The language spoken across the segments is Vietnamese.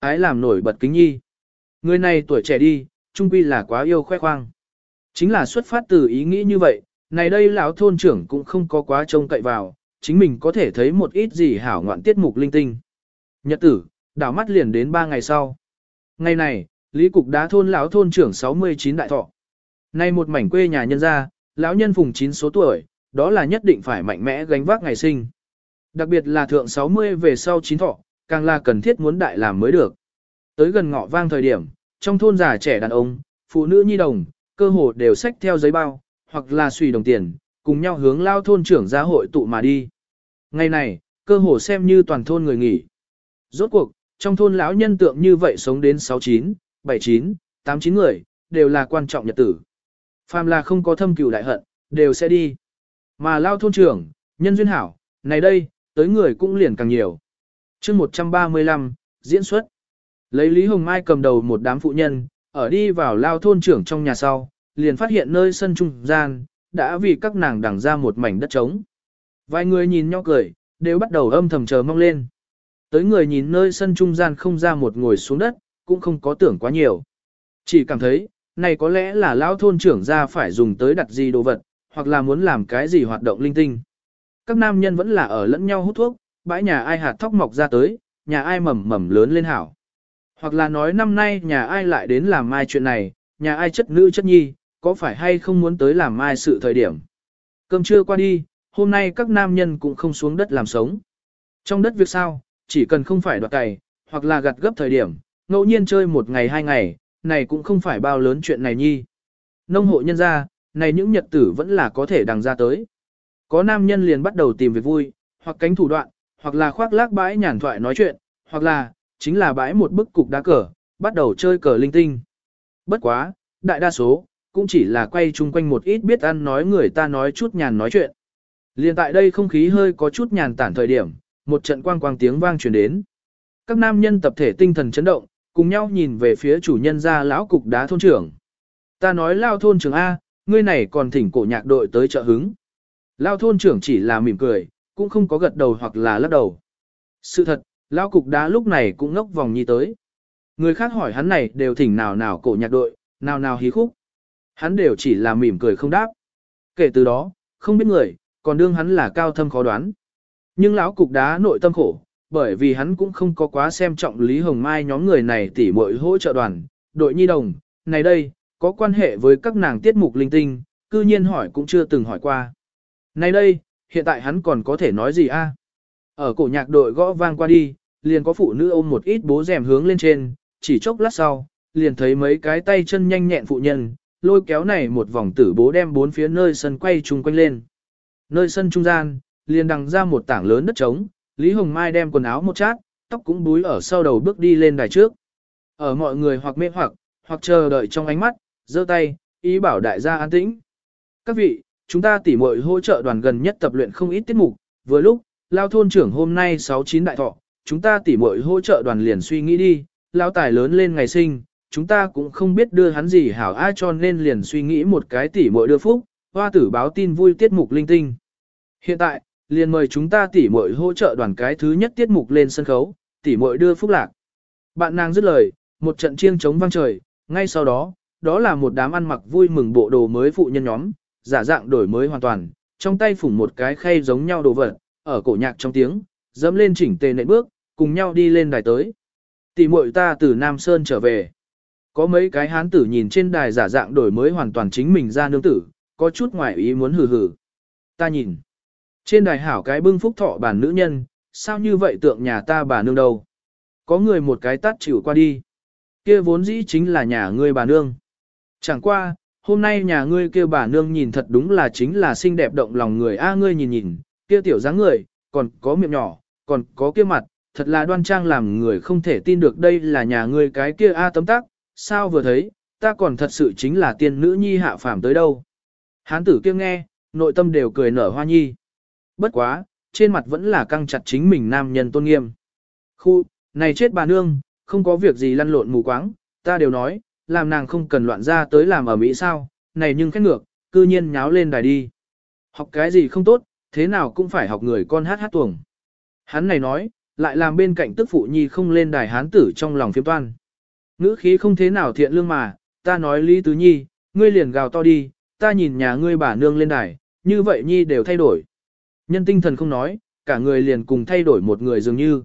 ái làm nổi bật kính nhi. Người này tuổi trẻ đi, trung quy là quá yêu khoe khoang. Chính là xuất phát từ ý nghĩ như vậy, này đây lão thôn trưởng cũng không có quá trông cậy vào, chính mình có thể thấy một ít gì hảo ngoạn tiết mục linh tinh. Nhật tử, đảo mắt liền đến 3 ngày sau. Ngày này, Lý Cục đá thôn lão thôn trưởng 69 đại thọ. Nay một mảnh quê nhà nhân gia, lão nhân phùng 9 số tuổi, đó là nhất định phải mạnh mẽ gánh vác ngày sinh. Đặc biệt là thượng 60 về sau 9 thọ, càng là cần thiết muốn đại làm mới được. Tới gần ngọ vang thời điểm, trong thôn già trẻ đàn ông, phụ nữ nhi đồng, cơ hồ đều xách theo giấy bao, hoặc là suy đồng tiền, cùng nhau hướng lao thôn trưởng gia hội tụ mà đi. Ngày này, cơ hồ xem như toàn thôn người nghỉ. Rốt cuộc, trong thôn lão nhân tượng như vậy sống đến 69, 79, 89 người, đều là quan trọng nhật tử. Phàm là không có thâm cừu đại hận, đều sẽ đi. Mà lao thôn trưởng, nhân duyên hảo, này đây, tới người cũng liền càng nhiều chương 135, diễn xuất. Lấy Lý Hồng Mai cầm đầu một đám phụ nhân, ở đi vào lao thôn trưởng trong nhà sau, liền phát hiện nơi sân trung gian, đã vì các nàng đẳng ra một mảnh đất trống. Vài người nhìn nhau cười, đều bắt đầu âm thầm chờ mong lên. Tới người nhìn nơi sân trung gian không ra một ngồi xuống đất, cũng không có tưởng quá nhiều. Chỉ cảm thấy, này có lẽ là lão thôn trưởng ra phải dùng tới đặt gì đồ vật, hoặc là muốn làm cái gì hoạt động linh tinh. Các nam nhân vẫn là ở lẫn nhau hút thuốc, bãi nhà ai hạt thóc mọc ra tới, nhà ai mầm mầm lớn lên hảo. Hoặc là nói năm nay nhà ai lại đến làm mai chuyện này, nhà ai chất nữ chất nhi, có phải hay không muốn tới làm mai sự thời điểm. Cơm trưa qua đi, hôm nay các nam nhân cũng không xuống đất làm sống. Trong đất việc sao, chỉ cần không phải đoạt cày, hoặc là gặt gấp thời điểm, ngẫu nhiên chơi một ngày hai ngày, này cũng không phải bao lớn chuyện này nhi. Nông hộ nhân ra, này những nhật tử vẫn là có thể đằng ra tới. Có nam nhân liền bắt đầu tìm việc vui, hoặc cánh thủ đoạn, hoặc là khoác lác bãi nhàn thoại nói chuyện, hoặc là, chính là bãi một bức cục đá cờ, bắt đầu chơi cờ linh tinh. Bất quá, đại đa số, cũng chỉ là quay chung quanh một ít biết ăn nói người ta nói chút nhàn nói chuyện. Liên tại đây không khí hơi có chút nhàn tản thời điểm, một trận quang quang tiếng vang truyền đến. Các nam nhân tập thể tinh thần chấn động, cùng nhau nhìn về phía chủ nhân ra lão cục đá thôn trưởng. Ta nói lao thôn trưởng A, ngươi này còn thỉnh cổ nhạc đội tới trợ hứng. Lao thôn trưởng chỉ là mỉm cười, cũng không có gật đầu hoặc là lắc đầu. Sự thật, lão cục đá lúc này cũng ngốc vòng nhi tới. Người khác hỏi hắn này đều thỉnh nào nào cổ nhạc đội, nào nào hí khúc. Hắn đều chỉ là mỉm cười không đáp. Kể từ đó, không biết người, còn đương hắn là cao thâm khó đoán. Nhưng lão cục đá nội tâm khổ, bởi vì hắn cũng không có quá xem trọng Lý Hồng Mai nhóm người này tỉ muội hỗ trợ đoàn, đội nhi đồng, này đây, có quan hệ với các nàng tiết mục linh tinh, cư nhiên hỏi cũng chưa từng hỏi qua. Này đây, hiện tại hắn còn có thể nói gì a? Ở cổ nhạc đội gõ vang qua đi, liền có phụ nữ ôm một ít bố rèm hướng lên trên, chỉ chốc lát sau, liền thấy mấy cái tay chân nhanh nhẹn phụ nhân, lôi kéo này một vòng tử bố đem bốn phía nơi sân quay chung quanh lên. Nơi sân trung gian, liền đằng ra một tảng lớn đất trống, Lý Hồng Mai đem quần áo một chát, tóc cũng búi ở sau đầu bước đi lên đài trước. Ở mọi người hoặc mê hoặc, hoặc chờ đợi trong ánh mắt, giơ tay, ý bảo đại gia an tĩnh. Các vị, chúng ta tỉ muội hỗ trợ đoàn gần nhất tập luyện không ít tiết mục, vừa lúc, lao thôn trưởng hôm nay 69 đại thọ, chúng ta tỉ muội hỗ trợ đoàn liền suy nghĩ đi, lao tài lớn lên ngày sinh, chúng ta cũng không biết đưa hắn gì hảo ai cho nên liền suy nghĩ một cái tỉ muội đưa phúc, hoa tử báo tin vui tiết mục linh tinh. Hiện tại, liền mời chúng ta tỉ muội hỗ trợ đoàn cái thứ nhất tiết mục lên sân khấu, tỉ muội đưa phúc lạc. Bạn nàng dứt lời, một trận chiêng chống vang trời, ngay sau đó, đó là một đám ăn mặc vui mừng bộ đồ mới phụ nhân nhóm, giả dạng đổi mới hoàn toàn, trong tay phủng một cái khay giống nhau đồ vật, ở cổ nhạc trong tiếng, dẫm lên chỉnh tề nệ bước, cùng nhau đi lên đài tới. Tỷ muội ta từ Nam Sơn trở về. Có mấy cái hán tử nhìn trên đài giả dạng đổi mới hoàn toàn chính mình ra nương tử, có chút ngoài ý muốn hừ hừ. Ta nhìn. Trên đài hảo cái bưng phúc thọ bản nữ nhân, sao như vậy tượng nhà ta bà nương đâu. Có người một cái tắt chịu qua đi. kia vốn dĩ chính là nhà ngươi bà nương. Chẳng qua, hôm nay nhà ngươi kêu bà nương nhìn thật đúng là chính là xinh đẹp động lòng người a ngươi nhìn nhìn, kia tiểu dáng người, còn có miệng nhỏ, còn có kia mặt, thật là đoan trang làm người không thể tin được đây là nhà ngươi cái kia a tấm tắc, sao vừa thấy, ta còn thật sự chính là tiên nữ nhi hạ phàm tới đâu. Hán tử kia nghe, nội tâm đều cười nở hoa nhi. Bất quá, trên mặt vẫn là căng chặt chính mình nam nhân tôn nghiêm. Khu, này chết bà nương, không có việc gì lăn lộn mù quáng, ta đều nói, làm nàng không cần loạn ra tới làm ở Mỹ sao, này nhưng khét ngược, cư nhiên nháo lên đài đi. Học cái gì không tốt, thế nào cũng phải học người con hát hát tuồng. Hắn này nói, lại làm bên cạnh tức phụ nhi không lên đài hán tử trong lòng phiếm toan. Ngữ khí không thế nào thiện lương mà, ta nói Lý Tứ Nhi, ngươi liền gào to đi, ta nhìn nhà ngươi bà nương lên đài, như vậy Nhi đều thay đổi. Nhân tinh thần không nói, cả người liền cùng thay đổi một người dường như.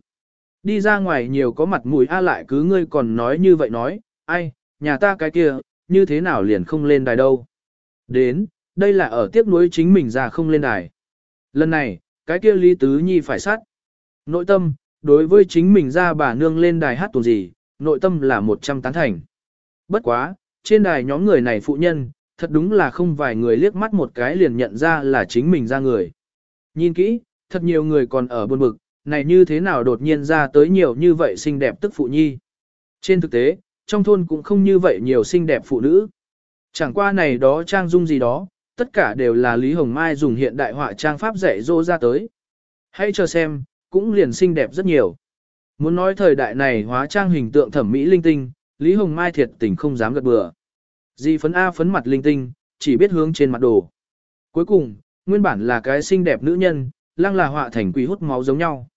Đi ra ngoài nhiều có mặt mũi a lại cứ ngươi còn nói như vậy nói, ai, nhà ta cái kia, như thế nào liền không lên đài đâu. Đến, đây là ở tiếp nối chính mình ra không lên đài. Lần này, cái kia Lý Tứ Nhi phải sát. Nội tâm, đối với chính mình ra bà nương lên đài hát tuồng gì, nội tâm là một trăm tán thành. Bất quá, trên đài nhóm người này phụ nhân, thật đúng là không vài người liếc mắt một cái liền nhận ra là chính mình ra người. Nhìn kỹ, thật nhiều người còn ở buồn bực, này như thế nào đột nhiên ra tới nhiều như vậy xinh đẹp tức phụ nhi. Trên thực tế, trong thôn cũng không như vậy nhiều xinh đẹp phụ nữ. Chẳng qua này đó trang dung gì đó, tất cả đều là Lý Hồng Mai dùng hiện đại họa trang pháp dạy dỗ ra tới. Hãy chờ xem, cũng liền xinh đẹp rất nhiều. Muốn nói thời đại này hóa trang hình tượng thẩm mỹ linh tinh, Lý Hồng Mai thiệt tình không dám gật bừa. Di phấn A phấn mặt linh tinh, chỉ biết hướng trên mặt đồ. Cuối cùng, nguyên bản là cái xinh đẹp nữ nhân, lăng là họa thành quỷ hút máu giống nhau.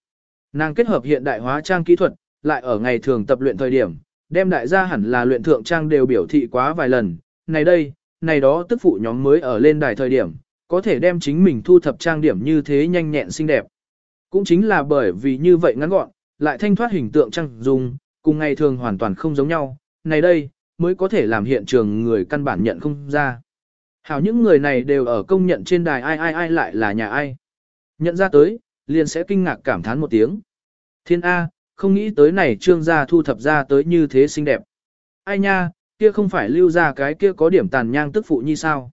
Nàng kết hợp hiện đại hóa trang kỹ thuật, lại ở ngày thường tập luyện thời điểm, đem đại gia hẳn là luyện thượng trang đều biểu thị quá vài lần. Này đây, này đó tức phụ nhóm mới ở lên đài thời điểm, có thể đem chính mình thu thập trang điểm như thế nhanh nhẹn xinh đẹp. Cũng chính là bởi vì như vậy ngắn gọn, lại thanh thoát hình tượng trang dung, cùng ngày thường hoàn toàn không giống nhau. Này đây, mới có thể làm hiện trường người căn bản nhận không ra. Hảo những người này đều ở công nhận trên đài ai ai ai lại là nhà ai. Nhận ra tới, liền sẽ kinh ngạc cảm thán một tiếng. Thiên A, không nghĩ tới này trương gia thu thập ra tới như thế xinh đẹp. Ai nha, kia không phải lưu ra cái kia có điểm tàn nhang tức phụ nhi sao.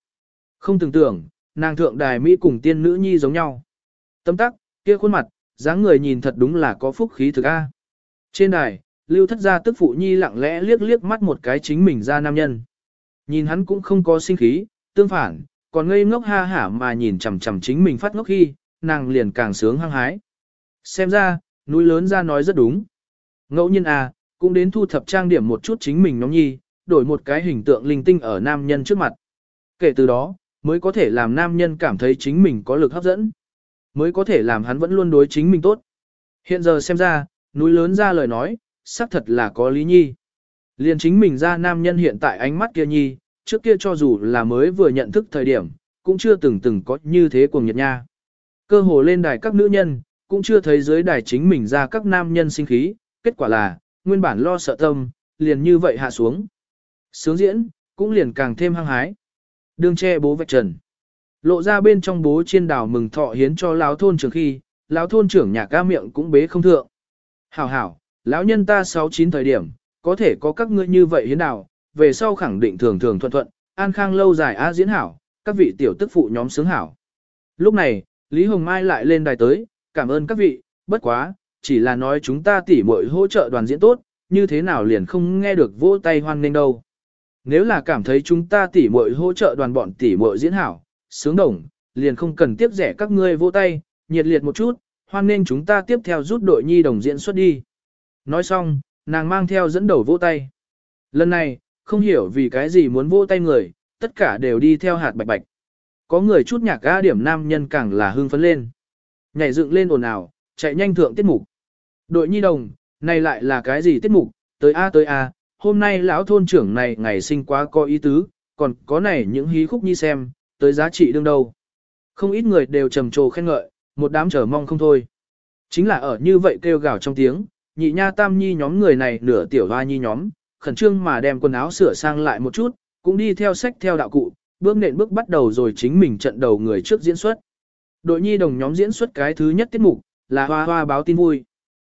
Không tưởng tưởng, nàng thượng đài Mỹ cùng tiên nữ nhi giống nhau. Tâm tắc, kia khuôn mặt, dáng người nhìn thật đúng là có phúc khí thực A. Trên đài, lưu thất gia tức phụ nhi lặng lẽ liếc liếc mắt một cái chính mình ra nam nhân. Nhìn hắn cũng không có sinh khí, tương phản, còn ngây ngốc ha hả mà nhìn chằm chằm chính mình phát ngốc khi, nàng liền càng sướng hăng hái. Xem ra, núi lớn ra nói rất đúng. Ngẫu nhiên à, cũng đến thu thập trang điểm một chút chính mình nóng nhi, đổi một cái hình tượng linh tinh ở nam nhân trước mặt. Kể từ đó, mới có thể làm nam nhân cảm thấy chính mình có lực hấp dẫn. Mới có thể làm hắn vẫn luôn đối chính mình tốt. Hiện giờ xem ra, núi lớn ra lời nói, xác thật là có lý nhi. Liền chính mình ra nam nhân hiện tại ánh mắt kia nhi, trước kia cho dù là mới vừa nhận thức thời điểm, cũng chưa từng từng có như thế cuồng nhiệt nha. Cơ hồ lên đài các nữ nhân, cũng chưa thấy dưới đài chính mình ra các nam nhân sinh khí, kết quả là, nguyên bản lo sợ tâm, liền như vậy hạ xuống. Sướng diễn, cũng liền càng thêm hăng hái. đường che bố vạch trần. Lộ ra bên trong bố chiên đảo mừng thọ hiến cho lão thôn trưởng khi, lão thôn trưởng nhà ca miệng cũng bế không thượng. Hảo hảo, lão nhân ta sáu chín thời điểm, có thể có các ngươi như vậy hiến đảo, về sau khẳng định thường thường thuận thuận, an khang lâu dài a diễn hảo, các vị tiểu tức phụ nhóm sướng hảo. Lúc này, Lý Hồng Mai lại lên đài tới, cảm ơn các vị, bất quá, chỉ là nói chúng ta tỉ muội hỗ trợ đoàn diễn tốt, như thế nào liền không nghe được vỗ tay hoan nghênh đâu. Nếu là cảm thấy chúng ta tỉ muội hỗ trợ đoàn bọn tỉ muội diễn hảo, sướng đồng, liền không cần tiếp rẻ các ngươi vỗ tay, nhiệt liệt một chút, hoan nghênh chúng ta tiếp theo rút đội nhi đồng diễn xuất đi. Nói xong, nàng mang theo dẫn đầu vỗ tay. Lần này, không hiểu vì cái gì muốn vỗ tay người, tất cả đều đi theo hạt bạch bạch. Có người chút nhạc ga điểm nam nhân càng là hưng phấn lên. Nhảy dựng lên ồn ào, chạy nhanh thượng tiết mục. Đội nhi đồng, này lại là cái gì tiết mục, tới A tới A, hôm nay lão thôn trưởng này ngày sinh quá có ý tứ, còn có này những hí khúc nhi xem, tới giá trị đương đâu. Không ít người đều trầm trồ khen ngợi, một đám chờ mong không thôi. Chính là ở như vậy kêu gào trong tiếng, nhị nha tam nhi nhóm người này nửa tiểu hoa nhi nhóm, khẩn trương mà đem quần áo sửa sang lại một chút, cũng đi theo sách theo đạo cụ, bước nện bước bắt đầu rồi chính mình trận đầu người trước diễn xuất. Đội nhi đồng nhóm diễn xuất cái thứ nhất tiết mục, là hoa hoa báo tin vui.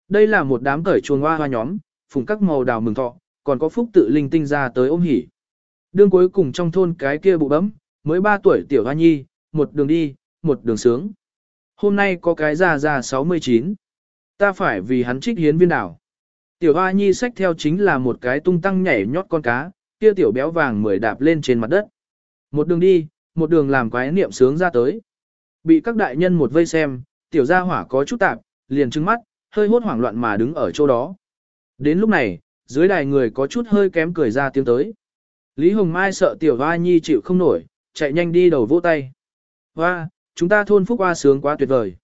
Đây là một đám cởi chuồng hoa hoa nhóm, phùng các màu đào mừng thọ, còn có phúc tự linh tinh ra tới ôm hỉ. Đương cuối cùng trong thôn cái kia bụ bấm, mới 3 tuổi tiểu hoa nhi, một đường đi, một đường sướng. Hôm nay có cái già già 69. Ta phải vì hắn trích hiến viên đảo. Tiểu hoa nhi sách theo chính là một cái tung tăng nhảy nhót con cá, kia tiểu béo vàng mười đạp lên trên mặt đất. Một đường đi, một đường làm quái niệm sướng ra tới. Bị các đại nhân một vây xem, tiểu gia hỏa có chút tạp, liền trừng mắt, hơi hốt hoảng loạn mà đứng ở chỗ đó. Đến lúc này, dưới đài người có chút hơi kém cười ra tiếng tới. Lý Hồng Mai sợ tiểu hoa nhi chịu không nổi, chạy nhanh đi đầu vỗ tay. Hoa, chúng ta thôn Phúc Hoa sướng quá tuyệt vời.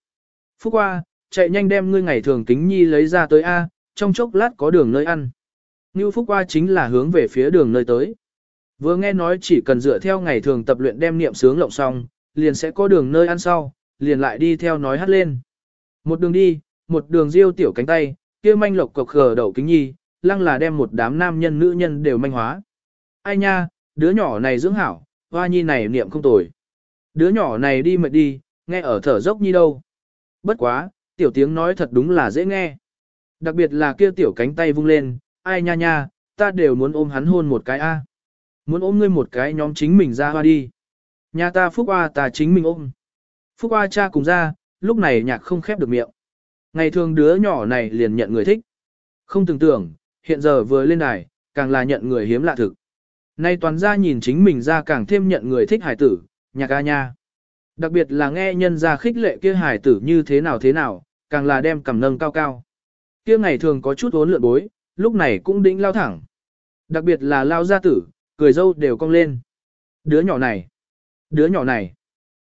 Phúc Hoa, chạy nhanh đem ngươi ngày thường kính nhi lấy ra tới A, trong chốc lát có đường nơi ăn. Như Phúc Hoa chính là hướng về phía đường nơi tới. Vừa nghe nói chỉ cần dựa theo ngày thường tập luyện đem niệm sướng lộng xong, liền sẽ có đường nơi ăn sau, liền lại đi theo nói hát lên. Một đường đi, một đường riêu tiểu cánh tay, kia manh lộc cộc khờ đầu kính nhi, lăng là đem một đám nam nhân nữ nhân đều manh hóa. Ai nha, đứa nhỏ này dưỡng hảo, hoa nhi này niệm không tồi. Đứa nhỏ này đi mệt đi, nghe ở thở dốc nhi đâu. Bất quá, tiểu tiếng nói thật đúng là dễ nghe. Đặc biệt là kia tiểu cánh tay vung lên, ai nha nha, ta đều muốn ôm hắn hôn một cái a. Muốn ôm ngươi một cái nhóm chính mình ra hoa đi. Nhà ta phúc hoa ta chính mình ôm. Phúc hoa cha cùng ra, lúc này nhạc không khép được miệng. Ngày thường đứa nhỏ này liền nhận người thích. Không tưởng tưởng, hiện giờ vừa lên đài, càng là nhận người hiếm lạ thực. Nay toàn ra nhìn chính mình ra càng thêm nhận người thích hải tử, nhạc ca nha. Đặc biệt là nghe nhân ra khích lệ kia hải tử như thế nào thế nào, càng là đem cầm nâng cao cao. Kia ngày thường có chút vốn lượn bối, lúc này cũng đĩnh lao thẳng. Đặc biệt là lao gia tử, cười dâu đều cong lên. Đứa nhỏ này, đứa nhỏ này.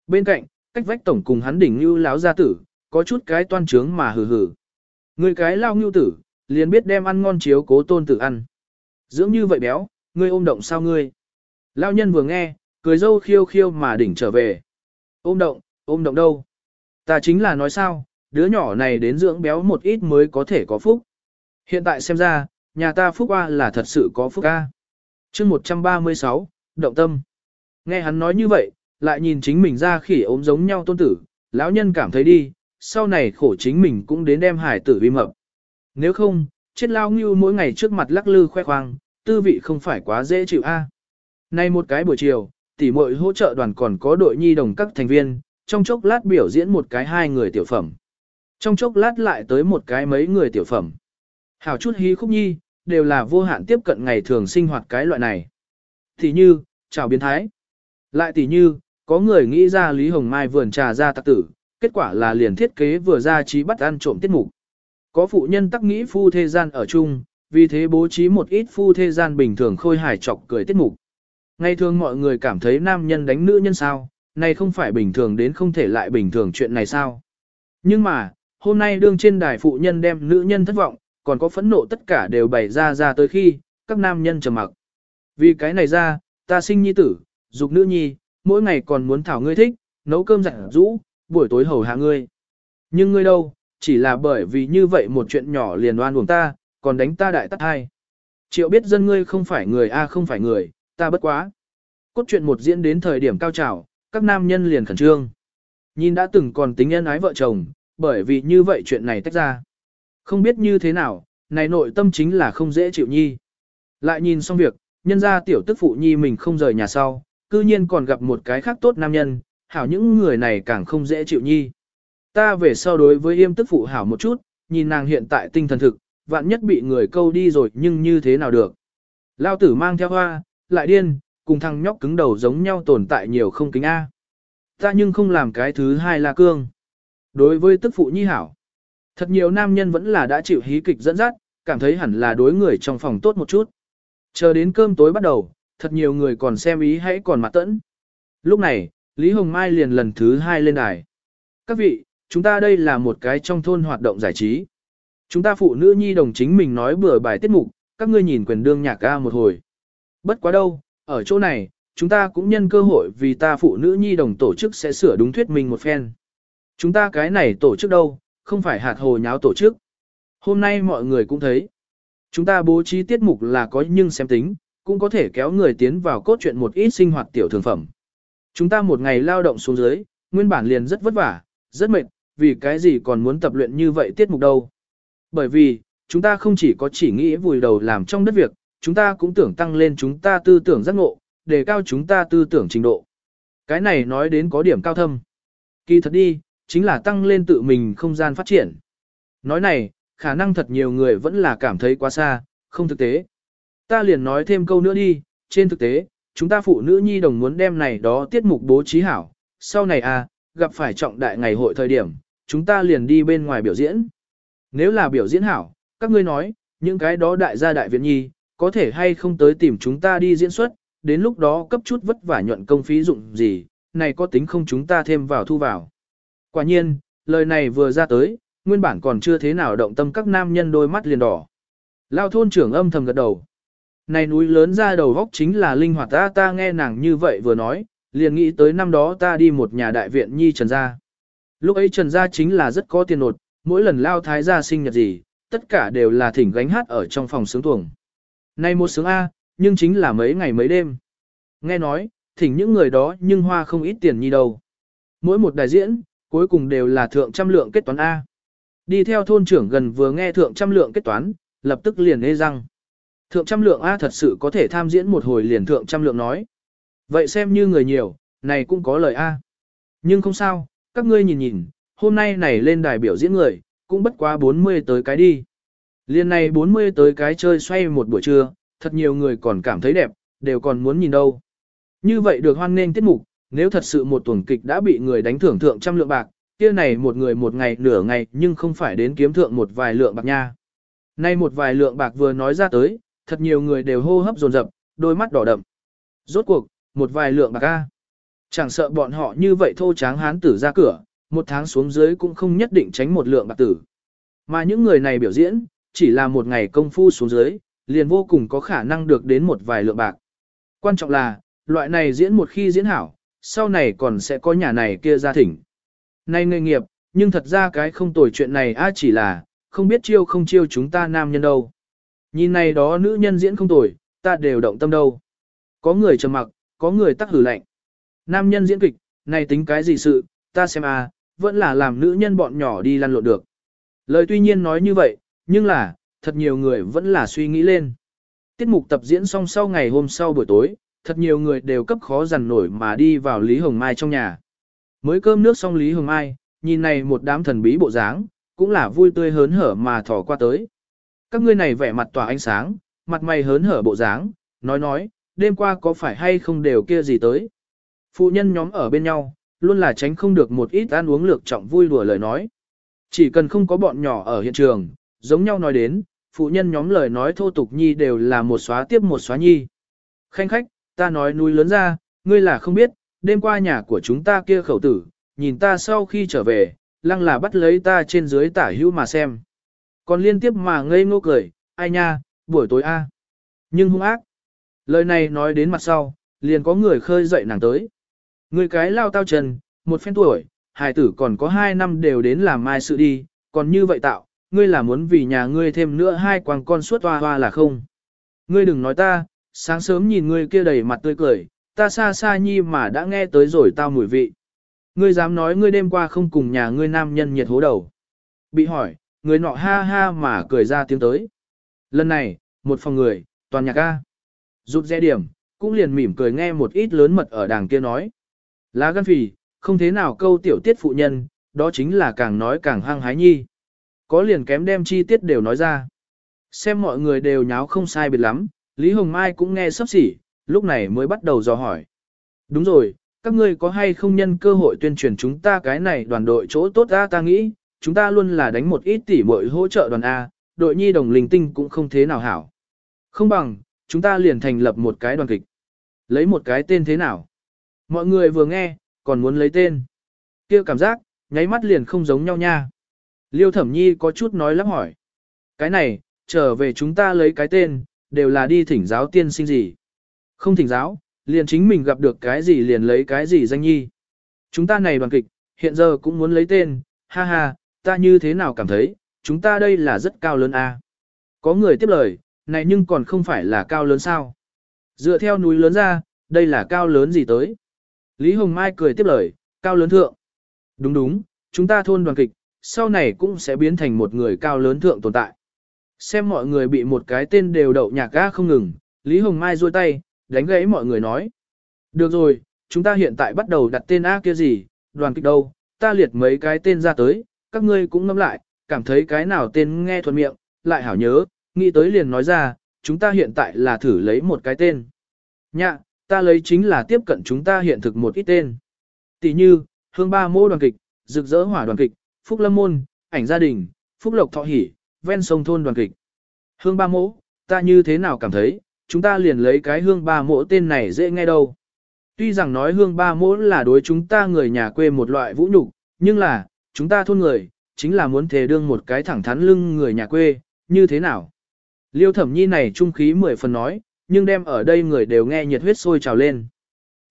Bên cạnh, cách vách tổng cùng hắn đỉnh như láo gia tử, có chút cái toan trướng mà hừ hừ. Người cái lao ngưu tử, liền biết đem ăn ngon chiếu cố tôn tử ăn. Dưỡng như vậy béo, ngươi ôm động sao ngươi? Lao nhân vừa nghe, cười dâu khiêu khiêu mà đỉnh trở về. Ôm động, ôm động đâu? Ta chính là nói sao, đứa nhỏ này đến dưỡng béo một ít mới có thể có phúc. Hiện tại xem ra, nhà ta phúc A là thật sự có phúc A. chương 136, động tâm. Nghe hắn nói như vậy, lại nhìn chính mình ra khỉ ốm giống nhau tôn tử, lão nhân cảm thấy đi, sau này khổ chính mình cũng đến đem hải tử vi mập. Nếu không, chết lao ngưu mỗi ngày trước mặt lắc lư khoe khoang, tư vị không phải quá dễ chịu a. Nay một cái buổi chiều, tỷ muội hỗ trợ đoàn còn có đội nhi đồng các thành viên, trong chốc lát biểu diễn một cái hai người tiểu phẩm. Trong chốc lát lại tới một cái mấy người tiểu phẩm. Hảo chút hí khúc nhi, đều là vô hạn tiếp cận ngày thường sinh hoạt cái loại này. thì như, chào biến thái. Lại tỷ như, có người nghĩ ra Lý Hồng Mai vườn trà ra tặc tử, kết quả là liền thiết kế vừa ra trí bắt ăn trộm tiết mục. Có phụ nhân tắc nghĩ phu thế gian ở chung, vì thế bố trí một ít phu thế gian bình thường khôi hài chọc cười tiết mục. Ngày thường mọi người cảm thấy nam nhân đánh nữ nhân sao, này không phải bình thường đến không thể lại bình thường chuyện này sao. Nhưng mà, hôm nay đương trên đài phụ nhân đem nữ nhân thất vọng, còn có phẫn nộ tất cả đều bày ra ra tới khi, các nam nhân trầm mặc. Vì cái này ra, ta sinh nhi tử, dục nữ nhi, mỗi ngày còn muốn thảo ngươi thích, nấu cơm dặn rũ, buổi tối hầu hạ ngươi. Nhưng ngươi đâu, chỉ là bởi vì như vậy một chuyện nhỏ liền oan uổng ta, còn đánh ta đại tắt hai. Triệu biết dân ngươi không phải người a không phải người, ta bất quá. Cốt truyện một diễn đến thời điểm cao trào, các nam nhân liền khẩn trương. Nhìn đã từng còn tính nhân ái vợ chồng, bởi vì như vậy chuyện này tách ra. Không biết như thế nào, này nội tâm chính là không dễ chịu nhi. Lại nhìn xong việc, nhân ra tiểu tức phụ nhi mình không rời nhà sau, cư nhiên còn gặp một cái khác tốt nam nhân, hảo những người này càng không dễ chịu nhi. Ta về sau đối với yêm tức phụ hảo một chút, nhìn nàng hiện tại tinh thần thực, vạn nhất bị người câu đi rồi nhưng như thế nào được. Lao tử mang theo hoa, lại điên, cùng thằng nhóc cứng đầu giống nhau tồn tại nhiều không kính A. Ta nhưng không làm cái thứ hai là cương. Đối với tức phụ nhi hảo, thật nhiều nam nhân vẫn là đã chịu hí kịch dẫn dắt, cảm thấy hẳn là đối người trong phòng tốt một chút. Chờ đến cơm tối bắt đầu, thật nhiều người còn xem ý hãy còn mặt tẫn. Lúc này, Lý Hồng Mai liền lần thứ hai lên đài. Các vị, chúng ta đây là một cái trong thôn hoạt động giải trí. Chúng ta phụ nữ nhi đồng chính mình nói bừa bài tiết mục, các ngươi nhìn quyền đương nhạc ca một hồi. Bất quá đâu, ở chỗ này, chúng ta cũng nhân cơ hội vì ta phụ nữ nhi đồng tổ chức sẽ sửa đúng thuyết mình một phen. Chúng ta cái này tổ chức đâu, không phải hạt hồ nháo tổ chức. Hôm nay mọi người cũng thấy. Chúng ta bố trí tiết mục là có nhưng xem tính, cũng có thể kéo người tiến vào cốt truyện một ít sinh hoạt tiểu thường phẩm. Chúng ta một ngày lao động xuống dưới, nguyên bản liền rất vất vả, rất mệt, vì cái gì còn muốn tập luyện như vậy tiết mục đâu. Bởi vì, chúng ta không chỉ có chỉ nghĩ vùi đầu làm trong đất việc, chúng ta cũng tưởng tăng lên chúng ta tư tưởng giác ngộ, đề cao chúng ta tư tưởng trình độ. Cái này nói đến có điểm cao thâm. Kỳ thật đi, chính là tăng lên tự mình không gian phát triển. Nói này, khả năng thật nhiều người vẫn là cảm thấy quá xa, không thực tế. Ta liền nói thêm câu nữa đi, trên thực tế, chúng ta phụ nữ nhi đồng muốn đem này đó tiết mục bố trí hảo. Sau này à, gặp phải trọng đại ngày hội thời điểm, chúng ta liền đi bên ngoài biểu diễn. Nếu là biểu diễn hảo, các ngươi nói, những cái đó đại gia đại viện nhi, có thể hay không tới tìm chúng ta đi diễn xuất, đến lúc đó cấp chút vất vả nhuận công phí dụng gì, này có tính không chúng ta thêm vào thu vào. Quả nhiên, lời này vừa ra tới, nguyên bản còn chưa thế nào động tâm các nam nhân đôi mắt liền đỏ. Lao thôn trưởng âm thầm gật đầu. Này núi lớn ra đầu góc chính là linh hoạt ta ta nghe nàng như vậy vừa nói, liền nghĩ tới năm đó ta đi một nhà đại viện nhi Trần Gia. Lúc ấy Trần Gia chính là rất có tiền nột, mỗi lần lao thái gia sinh nhật gì, tất cả đều là thỉnh gánh hát ở trong phòng sướng tuồng. nay một sướng A, nhưng chính là mấy ngày mấy đêm. Nghe nói, thỉnh những người đó nhưng hoa không ít tiền nhi đâu. Mỗi một đại diễn, cuối cùng đều là thượng trăm lượng kết toán A. Đi theo thôn trưởng gần vừa nghe thượng trăm lượng kết toán, lập tức liền nghe răng. Thượng trăm lượng A thật sự có thể tham diễn một hồi liền thượng trăm lượng nói. Vậy xem như người nhiều, này cũng có lời A. Nhưng không sao, các ngươi nhìn nhìn, hôm nay này lên đài biểu diễn người, cũng bất quá 40 tới cái đi. Liên này 40 tới cái chơi xoay một buổi trưa, thật nhiều người còn cảm thấy đẹp, đều còn muốn nhìn đâu. Như vậy được hoan nghênh tiết mục, nếu thật sự một tuần kịch đã bị người đánh thưởng thượng trăm lượng bạc, kia này một người một ngày nửa ngày nhưng không phải đến kiếm thượng một vài lượng bạc nha. Nay một vài lượng bạc vừa nói ra tới, thật nhiều người đều hô hấp dồn dập, đôi mắt đỏ đậm. Rốt cuộc, một vài lượng bạc ca. Chẳng sợ bọn họ như vậy thô tráng hán tử ra cửa, một tháng xuống dưới cũng không nhất định tránh một lượng bạc tử. Mà những người này biểu diễn, chỉ là một ngày công phu xuống dưới, liền vô cùng có khả năng được đến một vài lượng bạc. Quan trọng là, loại này diễn một khi diễn hảo, sau này còn sẽ có nhà này kia ra thỉnh. Này nghề nghiệp, nhưng thật ra cái không tồi chuyện này a chỉ là, không biết chiêu không chiêu chúng ta nam nhân đâu. Nhìn này đó nữ nhân diễn không tồi, ta đều động tâm đâu. Có người trầm mặc, có người tắc hử lạnh. Nam nhân diễn kịch, này tính cái gì sự, ta xem a, vẫn là làm nữ nhân bọn nhỏ đi lăn lộn được. Lời tuy nhiên nói như vậy, nhưng là, thật nhiều người vẫn là suy nghĩ lên. Tiết mục tập diễn xong sau ngày hôm sau buổi tối, thật nhiều người đều cấp khó dằn nổi mà đi vào Lý Hồng Mai trong nhà. Mới cơm nước xong Lý Hồng Mai, nhìn này một đám thần bí bộ dáng, cũng là vui tươi hớn hở mà thỏ qua tới. Các ngươi này vẻ mặt tỏa ánh sáng, mặt mày hớn hở bộ dáng, nói nói, đêm qua có phải hay không đều kia gì tới. Phụ nhân nhóm ở bên nhau, luôn là tránh không được một ít ăn uống lược trọng vui đùa lời nói. Chỉ cần không có bọn nhỏ ở hiện trường, giống nhau nói đến, phụ nhân nhóm lời nói thô tục nhi đều là một xóa tiếp một xóa nhi. Khanh khách, ta nói núi lớn ra, ngươi là không biết, đêm qua nhà của chúng ta kia khẩu tử, nhìn ta sau khi trở về, lăng là bắt lấy ta trên dưới tả hữu mà xem. Còn liên tiếp mà ngây ngô cười, ai nha, buổi tối a. À. Nhưng hung ác. Lời này nói đến mặt sau, liền có người khơi dậy nàng tới. Người cái lao tao trần, một phen tuổi, hài tử còn có hai năm đều đến làm mai sự đi, còn như vậy tạo, ngươi là muốn vì nhà ngươi thêm nữa hai quàng con suốt hoa hoa là không. Ngươi đừng nói ta, sáng sớm nhìn ngươi kia đầy mặt tươi cười, ta xa xa nhi mà đã nghe tới rồi tao mùi vị. Ngươi dám nói ngươi đêm qua không cùng nhà ngươi nam nhân nhiệt hố đầu. Bị hỏi, người nọ ha ha mà cười ra tiếng tới. Lần này, một phòng người, toàn nhạc ca. Rụt rẽ điểm, cũng liền mỉm cười nghe một ít lớn mật ở đàng kia nói. Lá gan phì, không thế nào câu tiểu tiết phụ nhân, đó chính là càng nói càng hăng hái nhi. Có liền kém đem chi tiết đều nói ra. Xem mọi người đều nháo không sai biệt lắm, Lý Hồng Mai cũng nghe sắp xỉ, lúc này mới bắt đầu dò hỏi. Đúng rồi, các ngươi có hay không nhân cơ hội tuyên truyền chúng ta cái này đoàn đội chỗ tốt ra ta nghĩ, chúng ta luôn là đánh một ít tỉ muội hỗ trợ đoàn A, đội nhi đồng linh tinh cũng không thế nào hảo. Không bằng, chúng ta liền thành lập một cái đoàn kịch. Lấy một cái tên thế nào? Mọi người vừa nghe, còn muốn lấy tên. kia cảm giác, nháy mắt liền không giống nhau nha. Liêu thẩm nhi có chút nói lắp hỏi. Cái này, trở về chúng ta lấy cái tên, đều là đi thỉnh giáo tiên sinh gì. Không thỉnh giáo, liền chính mình gặp được cái gì liền lấy cái gì danh nhi. Chúng ta này đoàn kịch, hiện giờ cũng muốn lấy tên, ha ha, ta như thế nào cảm thấy, chúng ta đây là rất cao lớn a. Có người tiếp lời, này nhưng còn không phải là cao lớn sao. Dựa theo núi lớn ra, đây là cao lớn gì tới. Lý Hồng Mai cười tiếp lời, cao lớn thượng. Đúng đúng, chúng ta thôn đoàn kịch, sau này cũng sẽ biến thành một người cao lớn thượng tồn tại. Xem mọi người bị một cái tên đều đậu nhạc ga không ngừng, Lý Hồng Mai duỗi tay, đánh gãy mọi người nói. Được rồi, chúng ta hiện tại bắt đầu đặt tên A kia gì, đoàn kịch đâu, ta liệt mấy cái tên ra tới, các ngươi cũng ngâm lại, cảm thấy cái nào tên nghe thuận miệng, lại hảo nhớ, nghĩ tới liền nói ra, chúng ta hiện tại là thử lấy một cái tên. Nhạ, ta lấy chính là tiếp cận chúng ta hiện thực một ít tên. Tỷ như, hương ba mô đoàn kịch, rực rỡ hỏa đoàn kịch, phúc lâm môn, ảnh gia đình, phúc lộc thọ hỉ, ven sông thôn đoàn kịch. Hương ba mô, ta như thế nào cảm thấy, chúng ta liền lấy cái hương ba mỗ tên này dễ nghe đâu. Tuy rằng nói hương ba mỗ là đối chúng ta người nhà quê một loại vũ nhục, nhưng là, chúng ta thôn người, chính là muốn thề đương một cái thẳng thắn lưng người nhà quê, như thế nào? Liêu thẩm nhi này trung khí mười phần nói, nhưng đem ở đây người đều nghe nhiệt huyết sôi trào lên.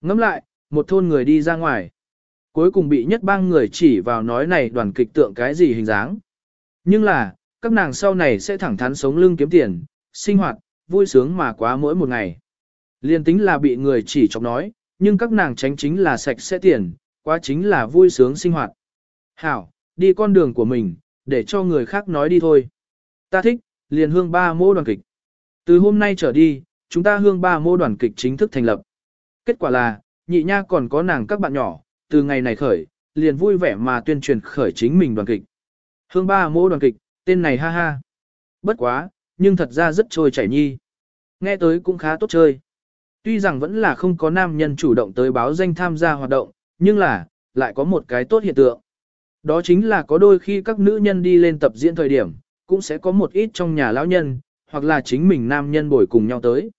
Ngắm lại, một thôn người đi ra ngoài. Cuối cùng bị nhất bang người chỉ vào nói này đoàn kịch tượng cái gì hình dáng. Nhưng là, các nàng sau này sẽ thẳng thắn sống lưng kiếm tiền, sinh hoạt, vui sướng mà quá mỗi một ngày. Liên tính là bị người chỉ chọc nói, nhưng các nàng tránh chính là sạch sẽ tiền, quá chính là vui sướng sinh hoạt. Hảo, đi con đường của mình, để cho người khác nói đi thôi. Ta thích, liền hương ba mô đoàn kịch. Từ hôm nay trở đi, chúng ta hương ba mô đoàn kịch chính thức thành lập. Kết quả là, nhị nha còn có nàng các bạn nhỏ, từ ngày này khởi, liền vui vẻ mà tuyên truyền khởi chính mình đoàn kịch. Hương ba mô đoàn kịch, tên này ha ha. Bất quá, nhưng thật ra rất trôi chảy nhi. Nghe tới cũng khá tốt chơi. Tuy rằng vẫn là không có nam nhân chủ động tới báo danh tham gia hoạt động, nhưng là, lại có một cái tốt hiện tượng. Đó chính là có đôi khi các nữ nhân đi lên tập diễn thời điểm, cũng sẽ có một ít trong nhà lão nhân, hoặc là chính mình nam nhân bồi cùng nhau tới.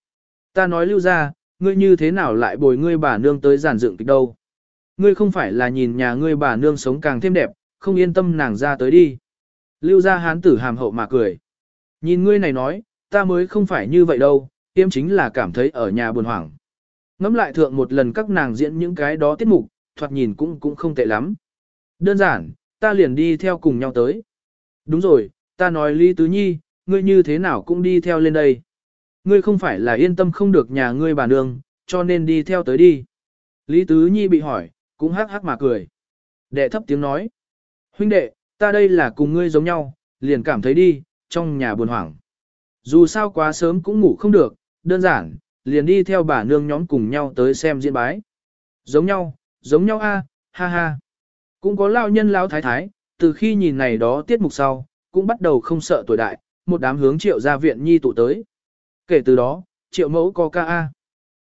Ta nói lưu ra, ngươi như thế nào lại bồi ngươi bà nương tới giản dựng kịch đâu. Ngươi không phải là nhìn nhà ngươi bà nương sống càng thêm đẹp, không yên tâm nàng ra tới đi. Lưu ra hán tử hàm hậu mà cười. Nhìn ngươi này nói, ta mới không phải như vậy đâu, tiêm chính là cảm thấy ở nhà buồn hoảng. Ngắm lại thượng một lần các nàng diễn những cái đó tiết mục, thoạt nhìn cũng cũng không tệ lắm. Đơn giản, ta liền đi theo cùng nhau tới. Đúng rồi, ta nói Lý Tứ Nhi, ngươi như thế nào cũng đi theo lên đây. Ngươi không phải là yên tâm không được nhà ngươi bà nương, cho nên đi theo tới đi. Lý Tứ Nhi bị hỏi, cũng hắc hắc mà cười. Đệ thấp tiếng nói. Huynh đệ, ta đây là cùng ngươi giống nhau, liền cảm thấy đi, trong nhà buồn hoảng. Dù sao quá sớm cũng ngủ không được, đơn giản, liền đi theo bà nương nhóm cùng nhau tới xem diễn bái. Giống nhau, giống nhau a, ha ha. Cũng có lao nhân lao thái thái, từ khi nhìn này đó tiết mục sau, cũng bắt đầu không sợ tuổi đại, một đám hướng triệu gia viện nhi tụ tới. Kể từ đó, triệu mẫu có ca a.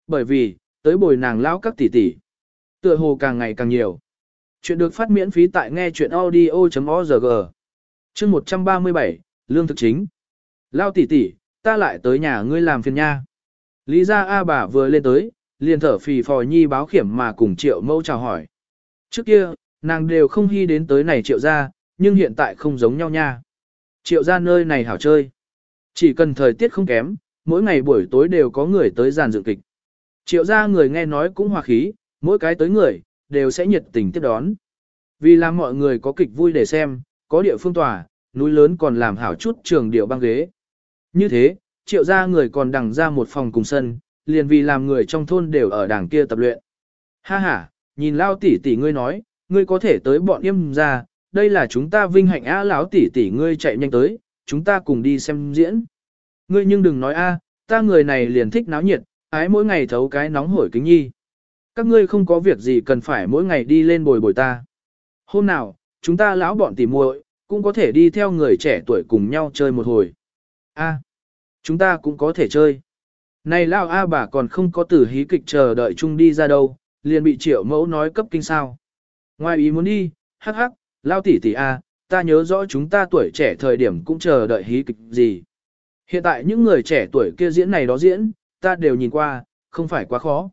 Bởi vì, tới bồi nàng lão các tỷ tỷ. Tựa hồ càng ngày càng nhiều. Chuyện được phát miễn phí tại nghe chuyện audio.org. Chương 137, Lương thực chính. Lao tỷ tỷ, ta lại tới nhà ngươi làm phiền nha. Lý gia A bà vừa lên tới, liền thở phì phò nhi báo khiểm mà cùng triệu mẫu chào hỏi. Trước kia, nàng đều không hy đến tới này triệu gia, nhưng hiện tại không giống nhau nha. Triệu gia nơi này hảo chơi. Chỉ cần thời tiết không kém, mỗi ngày buổi tối đều có người tới giàn dựng kịch. Triệu gia người nghe nói cũng hòa khí, mỗi cái tới người, đều sẽ nhiệt tình tiếp đón. Vì làm mọi người có kịch vui để xem, có địa phương tòa, núi lớn còn làm hảo chút trường điệu băng ghế. Như thế, triệu gia người còn đằng ra một phòng cùng sân, liền vì làm người trong thôn đều ở đảng kia tập luyện. Ha ha, nhìn lao tỷ tỷ ngươi nói, ngươi có thể tới bọn yêm ra, đây là chúng ta vinh hạnh á lão tỷ tỷ ngươi chạy nhanh tới, chúng ta cùng đi xem diễn. Ngươi nhưng đừng nói a, ta người này liền thích náo nhiệt, ái mỗi ngày thấu cái nóng hổi kính nhi. Các ngươi không có việc gì cần phải mỗi ngày đi lên bồi bồi ta. Hôm nào, chúng ta lão bọn tỉ muội cũng có thể đi theo người trẻ tuổi cùng nhau chơi một hồi. A, chúng ta cũng có thể chơi. Này lão A bà còn không có tử hí kịch chờ đợi chung đi ra đâu, liền bị triệu mẫu nói cấp kinh sao. Ngoài ý muốn đi, hắc hắc, lao tỷ tỷ A, ta nhớ rõ chúng ta tuổi trẻ thời điểm cũng chờ đợi hí kịch gì. Hiện tại những người trẻ tuổi kia diễn này đó diễn, ta đều nhìn qua, không phải quá khó.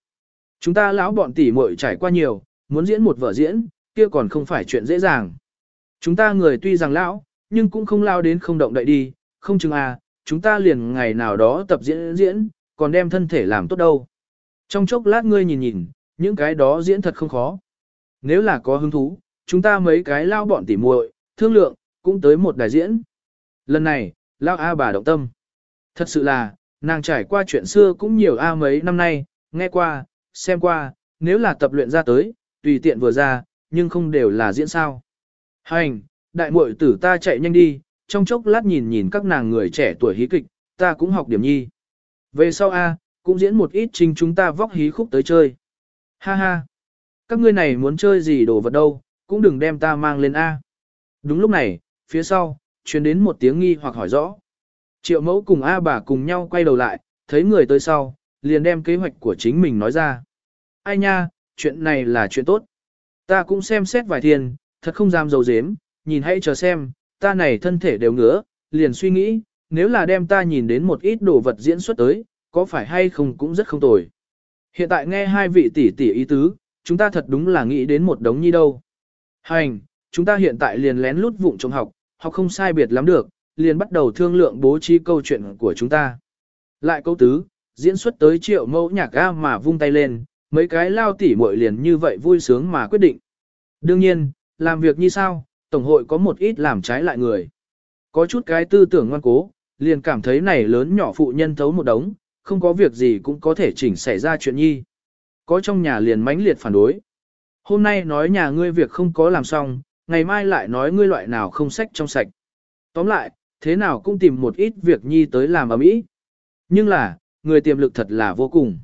Chúng ta lão bọn tỷ muội trải qua nhiều, muốn diễn một vở diễn, kia còn không phải chuyện dễ dàng. Chúng ta người tuy rằng lão, nhưng cũng không lao đến không động đậy đi, không chừng à, chúng ta liền ngày nào đó tập diễn diễn, còn đem thân thể làm tốt đâu. Trong chốc lát ngươi nhìn nhìn, những cái đó diễn thật không khó. Nếu là có hứng thú, chúng ta mấy cái lao bọn tỉ muội, thương lượng, cũng tới một đại diễn. Lần này, lao A bà động tâm. Thật sự là, nàng trải qua chuyện xưa cũng nhiều A mấy năm nay, nghe qua, xem qua, nếu là tập luyện ra tới, tùy tiện vừa ra, nhưng không đều là diễn sao. Hành, đại muội tử ta chạy nhanh đi, trong chốc lát nhìn nhìn các nàng người trẻ tuổi hí kịch, ta cũng học điểm nhi. Về sau A, cũng diễn một ít trình chúng ta vóc hí khúc tới chơi. Ha ha, các ngươi này muốn chơi gì đồ vật đâu, cũng đừng đem ta mang lên A. Đúng lúc này, phía sau, truyền đến một tiếng nghi hoặc hỏi rõ. Triệu mẫu cùng A bà cùng nhau quay đầu lại, thấy người tới sau, liền đem kế hoạch của chính mình nói ra. Ai nha, chuyện này là chuyện tốt. Ta cũng xem xét vài thiên, thật không dám dầu dếm, nhìn hãy chờ xem, ta này thân thể đều ngứa, liền suy nghĩ, nếu là đem ta nhìn đến một ít đồ vật diễn xuất tới, có phải hay không cũng rất không tồi. Hiện tại nghe hai vị tỷ tỷ ý tứ, chúng ta thật đúng là nghĩ đến một đống nhi đâu. Hành, chúng ta hiện tại liền lén lút vụng trong học, học không sai biệt lắm được, liền bắt đầu thương lượng bố trí câu chuyện của chúng ta. Lại câu tứ, diễn xuất tới triệu mẫu nhạc ga mà vung tay lên, mấy cái lao tỉ muội liền như vậy vui sướng mà quyết định. Đương nhiên, làm việc như sao, Tổng hội có một ít làm trái lại người. Có chút cái tư tưởng ngoan cố, liền cảm thấy này lớn nhỏ phụ nhân thấu một đống, không có việc gì cũng có thể chỉnh xảy ra chuyện nhi. Có trong nhà liền mãnh liệt phản đối. Hôm nay nói nhà ngươi việc không có làm xong, ngày mai lại nói ngươi loại nào không sách trong sạch. Tóm lại, thế nào cũng tìm một ít việc nhi tới làm ở mỹ. Nhưng là, người tiềm lực thật là vô cùng.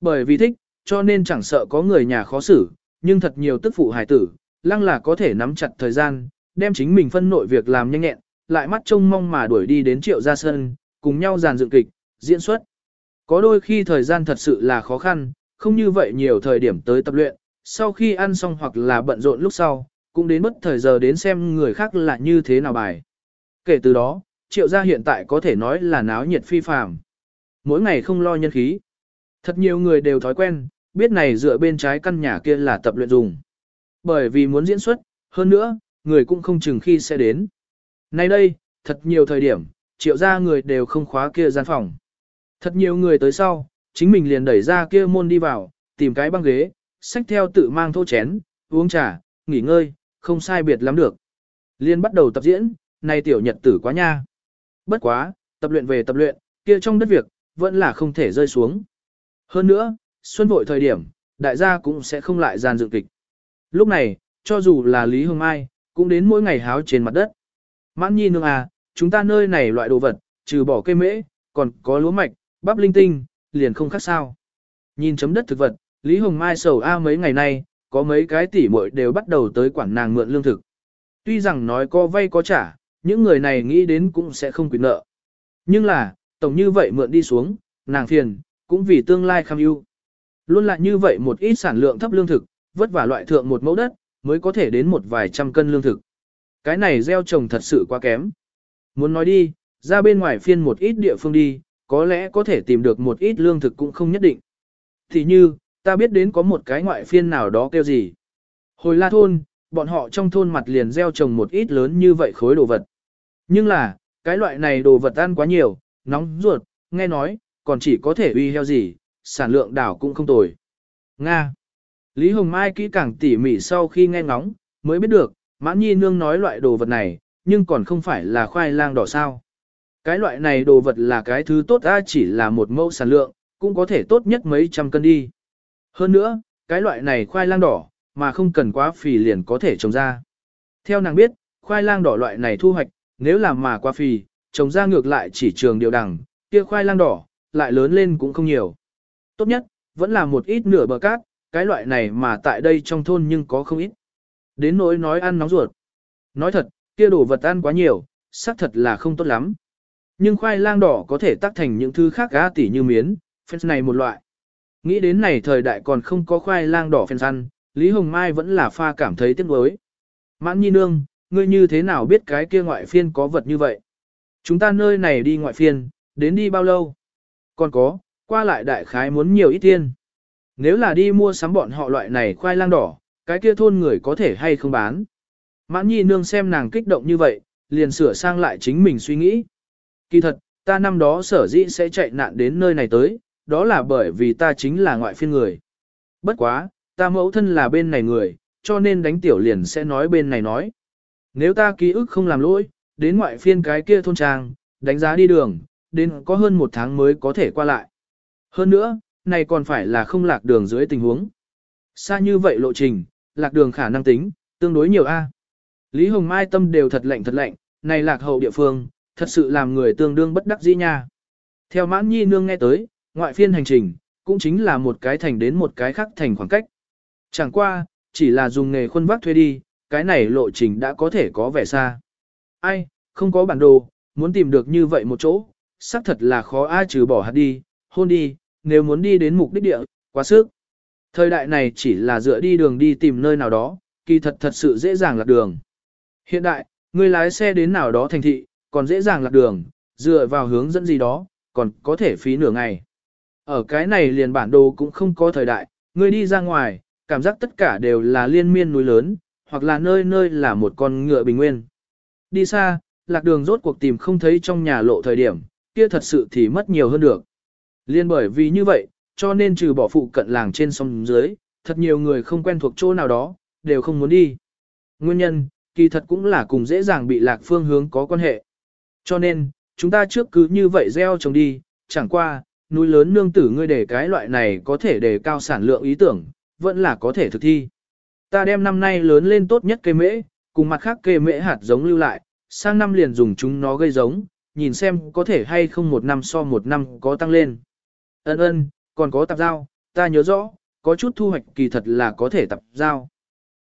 Bởi vì thích, cho nên chẳng sợ có người nhà khó xử, nhưng thật nhiều tức phụ hài tử, lăng là có thể nắm chặt thời gian, đem chính mình phân nội việc làm nhanh nhẹn, lại mắt trông mong mà đuổi đi đến triệu gia sân, cùng nhau dàn dựng kịch, diễn xuất. Có đôi khi thời gian thật sự là khó khăn, không như vậy nhiều thời điểm tới tập luyện, sau khi ăn xong hoặc là bận rộn lúc sau, cũng đến mất thời giờ đến xem người khác là như thế nào bài. Kể từ đó, triệu gia hiện tại có thể nói là náo nhiệt phi phàm. Mỗi ngày không lo nhân khí. Thật nhiều người đều thói quen, biết này dựa bên trái căn nhà kia là tập luyện dùng. Bởi vì muốn diễn xuất, hơn nữa, người cũng không chừng khi sẽ đến. Nay đây, thật nhiều thời điểm, triệu gia người đều không khóa kia gian phòng. Thật nhiều người tới sau, chính mình liền đẩy ra kia môn đi vào, tìm cái băng ghế, xách theo tự mang thô chén, uống trà, nghỉ ngơi, không sai biệt lắm được. Liên bắt đầu tập diễn, nay tiểu nhật tử quá nha. Bất quá, tập luyện về tập luyện, kia trong đất việc, vẫn là không thể rơi xuống. Hơn nữa, xuân vội thời điểm, đại gia cũng sẽ không lại gian dựng kịch. Lúc này, cho dù là Lý Hương Mai, cũng đến mỗi ngày háo trên mặt đất. Mãn nhi nương à, chúng ta nơi này loại đồ vật, trừ bỏ cây mễ, còn có lúa mạch, bắp linh tinh, liền không khác sao. Nhìn chấm đất thực vật, Lý Hồng Mai sầu A mấy ngày nay, có mấy cái tỉ muội đều bắt đầu tới quản nàng mượn lương thực. Tuy rằng nói có vay có trả, những người này nghĩ đến cũng sẽ không quyền nợ. Nhưng là, tổng như vậy mượn đi xuống, nàng phiền, cũng vì tương lai kham ưu. Luôn là như vậy một ít sản lượng thấp lương thực, vất vả loại thượng một mẫu đất, mới có thể đến một vài trăm cân lương thực. Cái này gieo trồng thật sự quá kém. Muốn nói đi, ra bên ngoài phiên một ít địa phương đi, có lẽ có thể tìm được một ít lương thực cũng không nhất định. Thì như, ta biết đến có một cái ngoại phiên nào đó kêu gì. Hồi la thôn, bọn họ trong thôn mặt liền gieo trồng một ít lớn như vậy khối đồ vật. Nhưng là, cái loại này đồ vật ăn quá nhiều, nóng ruột, nghe nói, còn chỉ có thể uy heo gì, sản lượng đảo cũng không tồi. Nga. Lý Hồng Mai kỹ càng tỉ mỉ sau khi nghe ngóng, mới biết được, mãn nhi nương nói loại đồ vật này, nhưng còn không phải là khoai lang đỏ sao. Cái loại này đồ vật là cái thứ tốt ra chỉ là một mẫu sản lượng, cũng có thể tốt nhất mấy trăm cân đi. Hơn nữa, cái loại này khoai lang đỏ, mà không cần quá phì liền có thể trồng ra. Theo nàng biết, khoai lang đỏ loại này thu hoạch, nếu làm mà quá phì, trồng ra ngược lại chỉ trường điều đẳng. kia khoai lang đỏ, lại lớn lên cũng không nhiều. Tốt nhất, vẫn là một ít nửa bờ cát, cái loại này mà tại đây trong thôn nhưng có không ít. Đến nỗi nói ăn nóng ruột. Nói thật, kia đồ vật ăn quá nhiều, xác thật là không tốt lắm. Nhưng khoai lang đỏ có thể tác thành những thứ khác gá tỉ như miến, fans này một loại. Nghĩ đến này thời đại còn không có khoai lang đỏ fans ăn, Lý Hồng Mai vẫn là pha cảm thấy tiếc nuối. Mãn nhi nương, ngươi như thế nào biết cái kia ngoại phiên có vật như vậy? Chúng ta nơi này đi ngoại phiên, đến đi bao lâu? Còn có, qua lại đại khái muốn nhiều ít tiền. Nếu là đi mua sắm bọn họ loại này khoai lang đỏ, cái kia thôn người có thể hay không bán. Mãn nhi nương xem nàng kích động như vậy, liền sửa sang lại chính mình suy nghĩ. Kỳ thật, ta năm đó sở dĩ sẽ chạy nạn đến nơi này tới, đó là bởi vì ta chính là ngoại phiên người. Bất quá, ta mẫu thân là bên này người, cho nên đánh tiểu liền sẽ nói bên này nói. Nếu ta ký ức không làm lỗi, đến ngoại phiên cái kia thôn trang, đánh giá đi đường, đến có hơn một tháng mới có thể qua lại. Hơn nữa, này còn phải là không lạc đường dưới tình huống. Xa như vậy lộ trình, lạc đường khả năng tính, tương đối nhiều A. Lý Hồng Mai tâm đều thật lạnh thật lạnh, này lạc hậu địa phương, thật sự làm người tương đương bất đắc dĩ nha. Theo mãn nhi nương nghe tới, ngoại phiên hành trình, cũng chính là một cái thành đến một cái khác thành khoảng cách. Chẳng qua, chỉ là dùng nghề khuôn vác thuê đi, cái này lộ trình đã có thể có vẻ xa. Ai, không có bản đồ, muốn tìm được như vậy một chỗ, xác thật là khó ai trừ bỏ hạt đi, hôn đi, nếu muốn đi đến mục đích địa, quá sức. Thời đại này chỉ là dựa đi đường đi tìm nơi nào đó, kỳ thật thật sự dễ dàng lạc đường. Hiện đại, người lái xe đến nào đó thành thị, còn dễ dàng lạc đường, dựa vào hướng dẫn gì đó, còn có thể phí nửa ngày. Ở cái này liền bản đồ cũng không có thời đại, người đi ra ngoài, cảm giác tất cả đều là liên miên núi lớn, hoặc là nơi nơi là một con ngựa bình nguyên. Đi xa, lạc đường rốt cuộc tìm không thấy trong nhà lộ thời điểm, kia thật sự thì mất nhiều hơn được. Liên bởi vì như vậy, cho nên trừ bỏ phụ cận làng trên sông dưới, thật nhiều người không quen thuộc chỗ nào đó, đều không muốn đi. Nguyên nhân, kỳ thật cũng là cùng dễ dàng bị lạc phương hướng có quan hệ. Cho nên, chúng ta trước cứ như vậy gieo trồng đi, chẳng qua, núi lớn nương tử ngươi để cái loại này có thể đề cao sản lượng ý tưởng, vẫn là có thể thực thi. Ta đem năm nay lớn lên tốt nhất cây mễ, cùng mặt khác cây mễ hạt giống lưu lại, sang năm liền dùng chúng nó gây giống, nhìn xem có thể hay không một năm so một năm có tăng lên. Ân ân, còn có tạp giao, ta nhớ rõ, có chút thu hoạch kỳ thật là có thể tạp giao.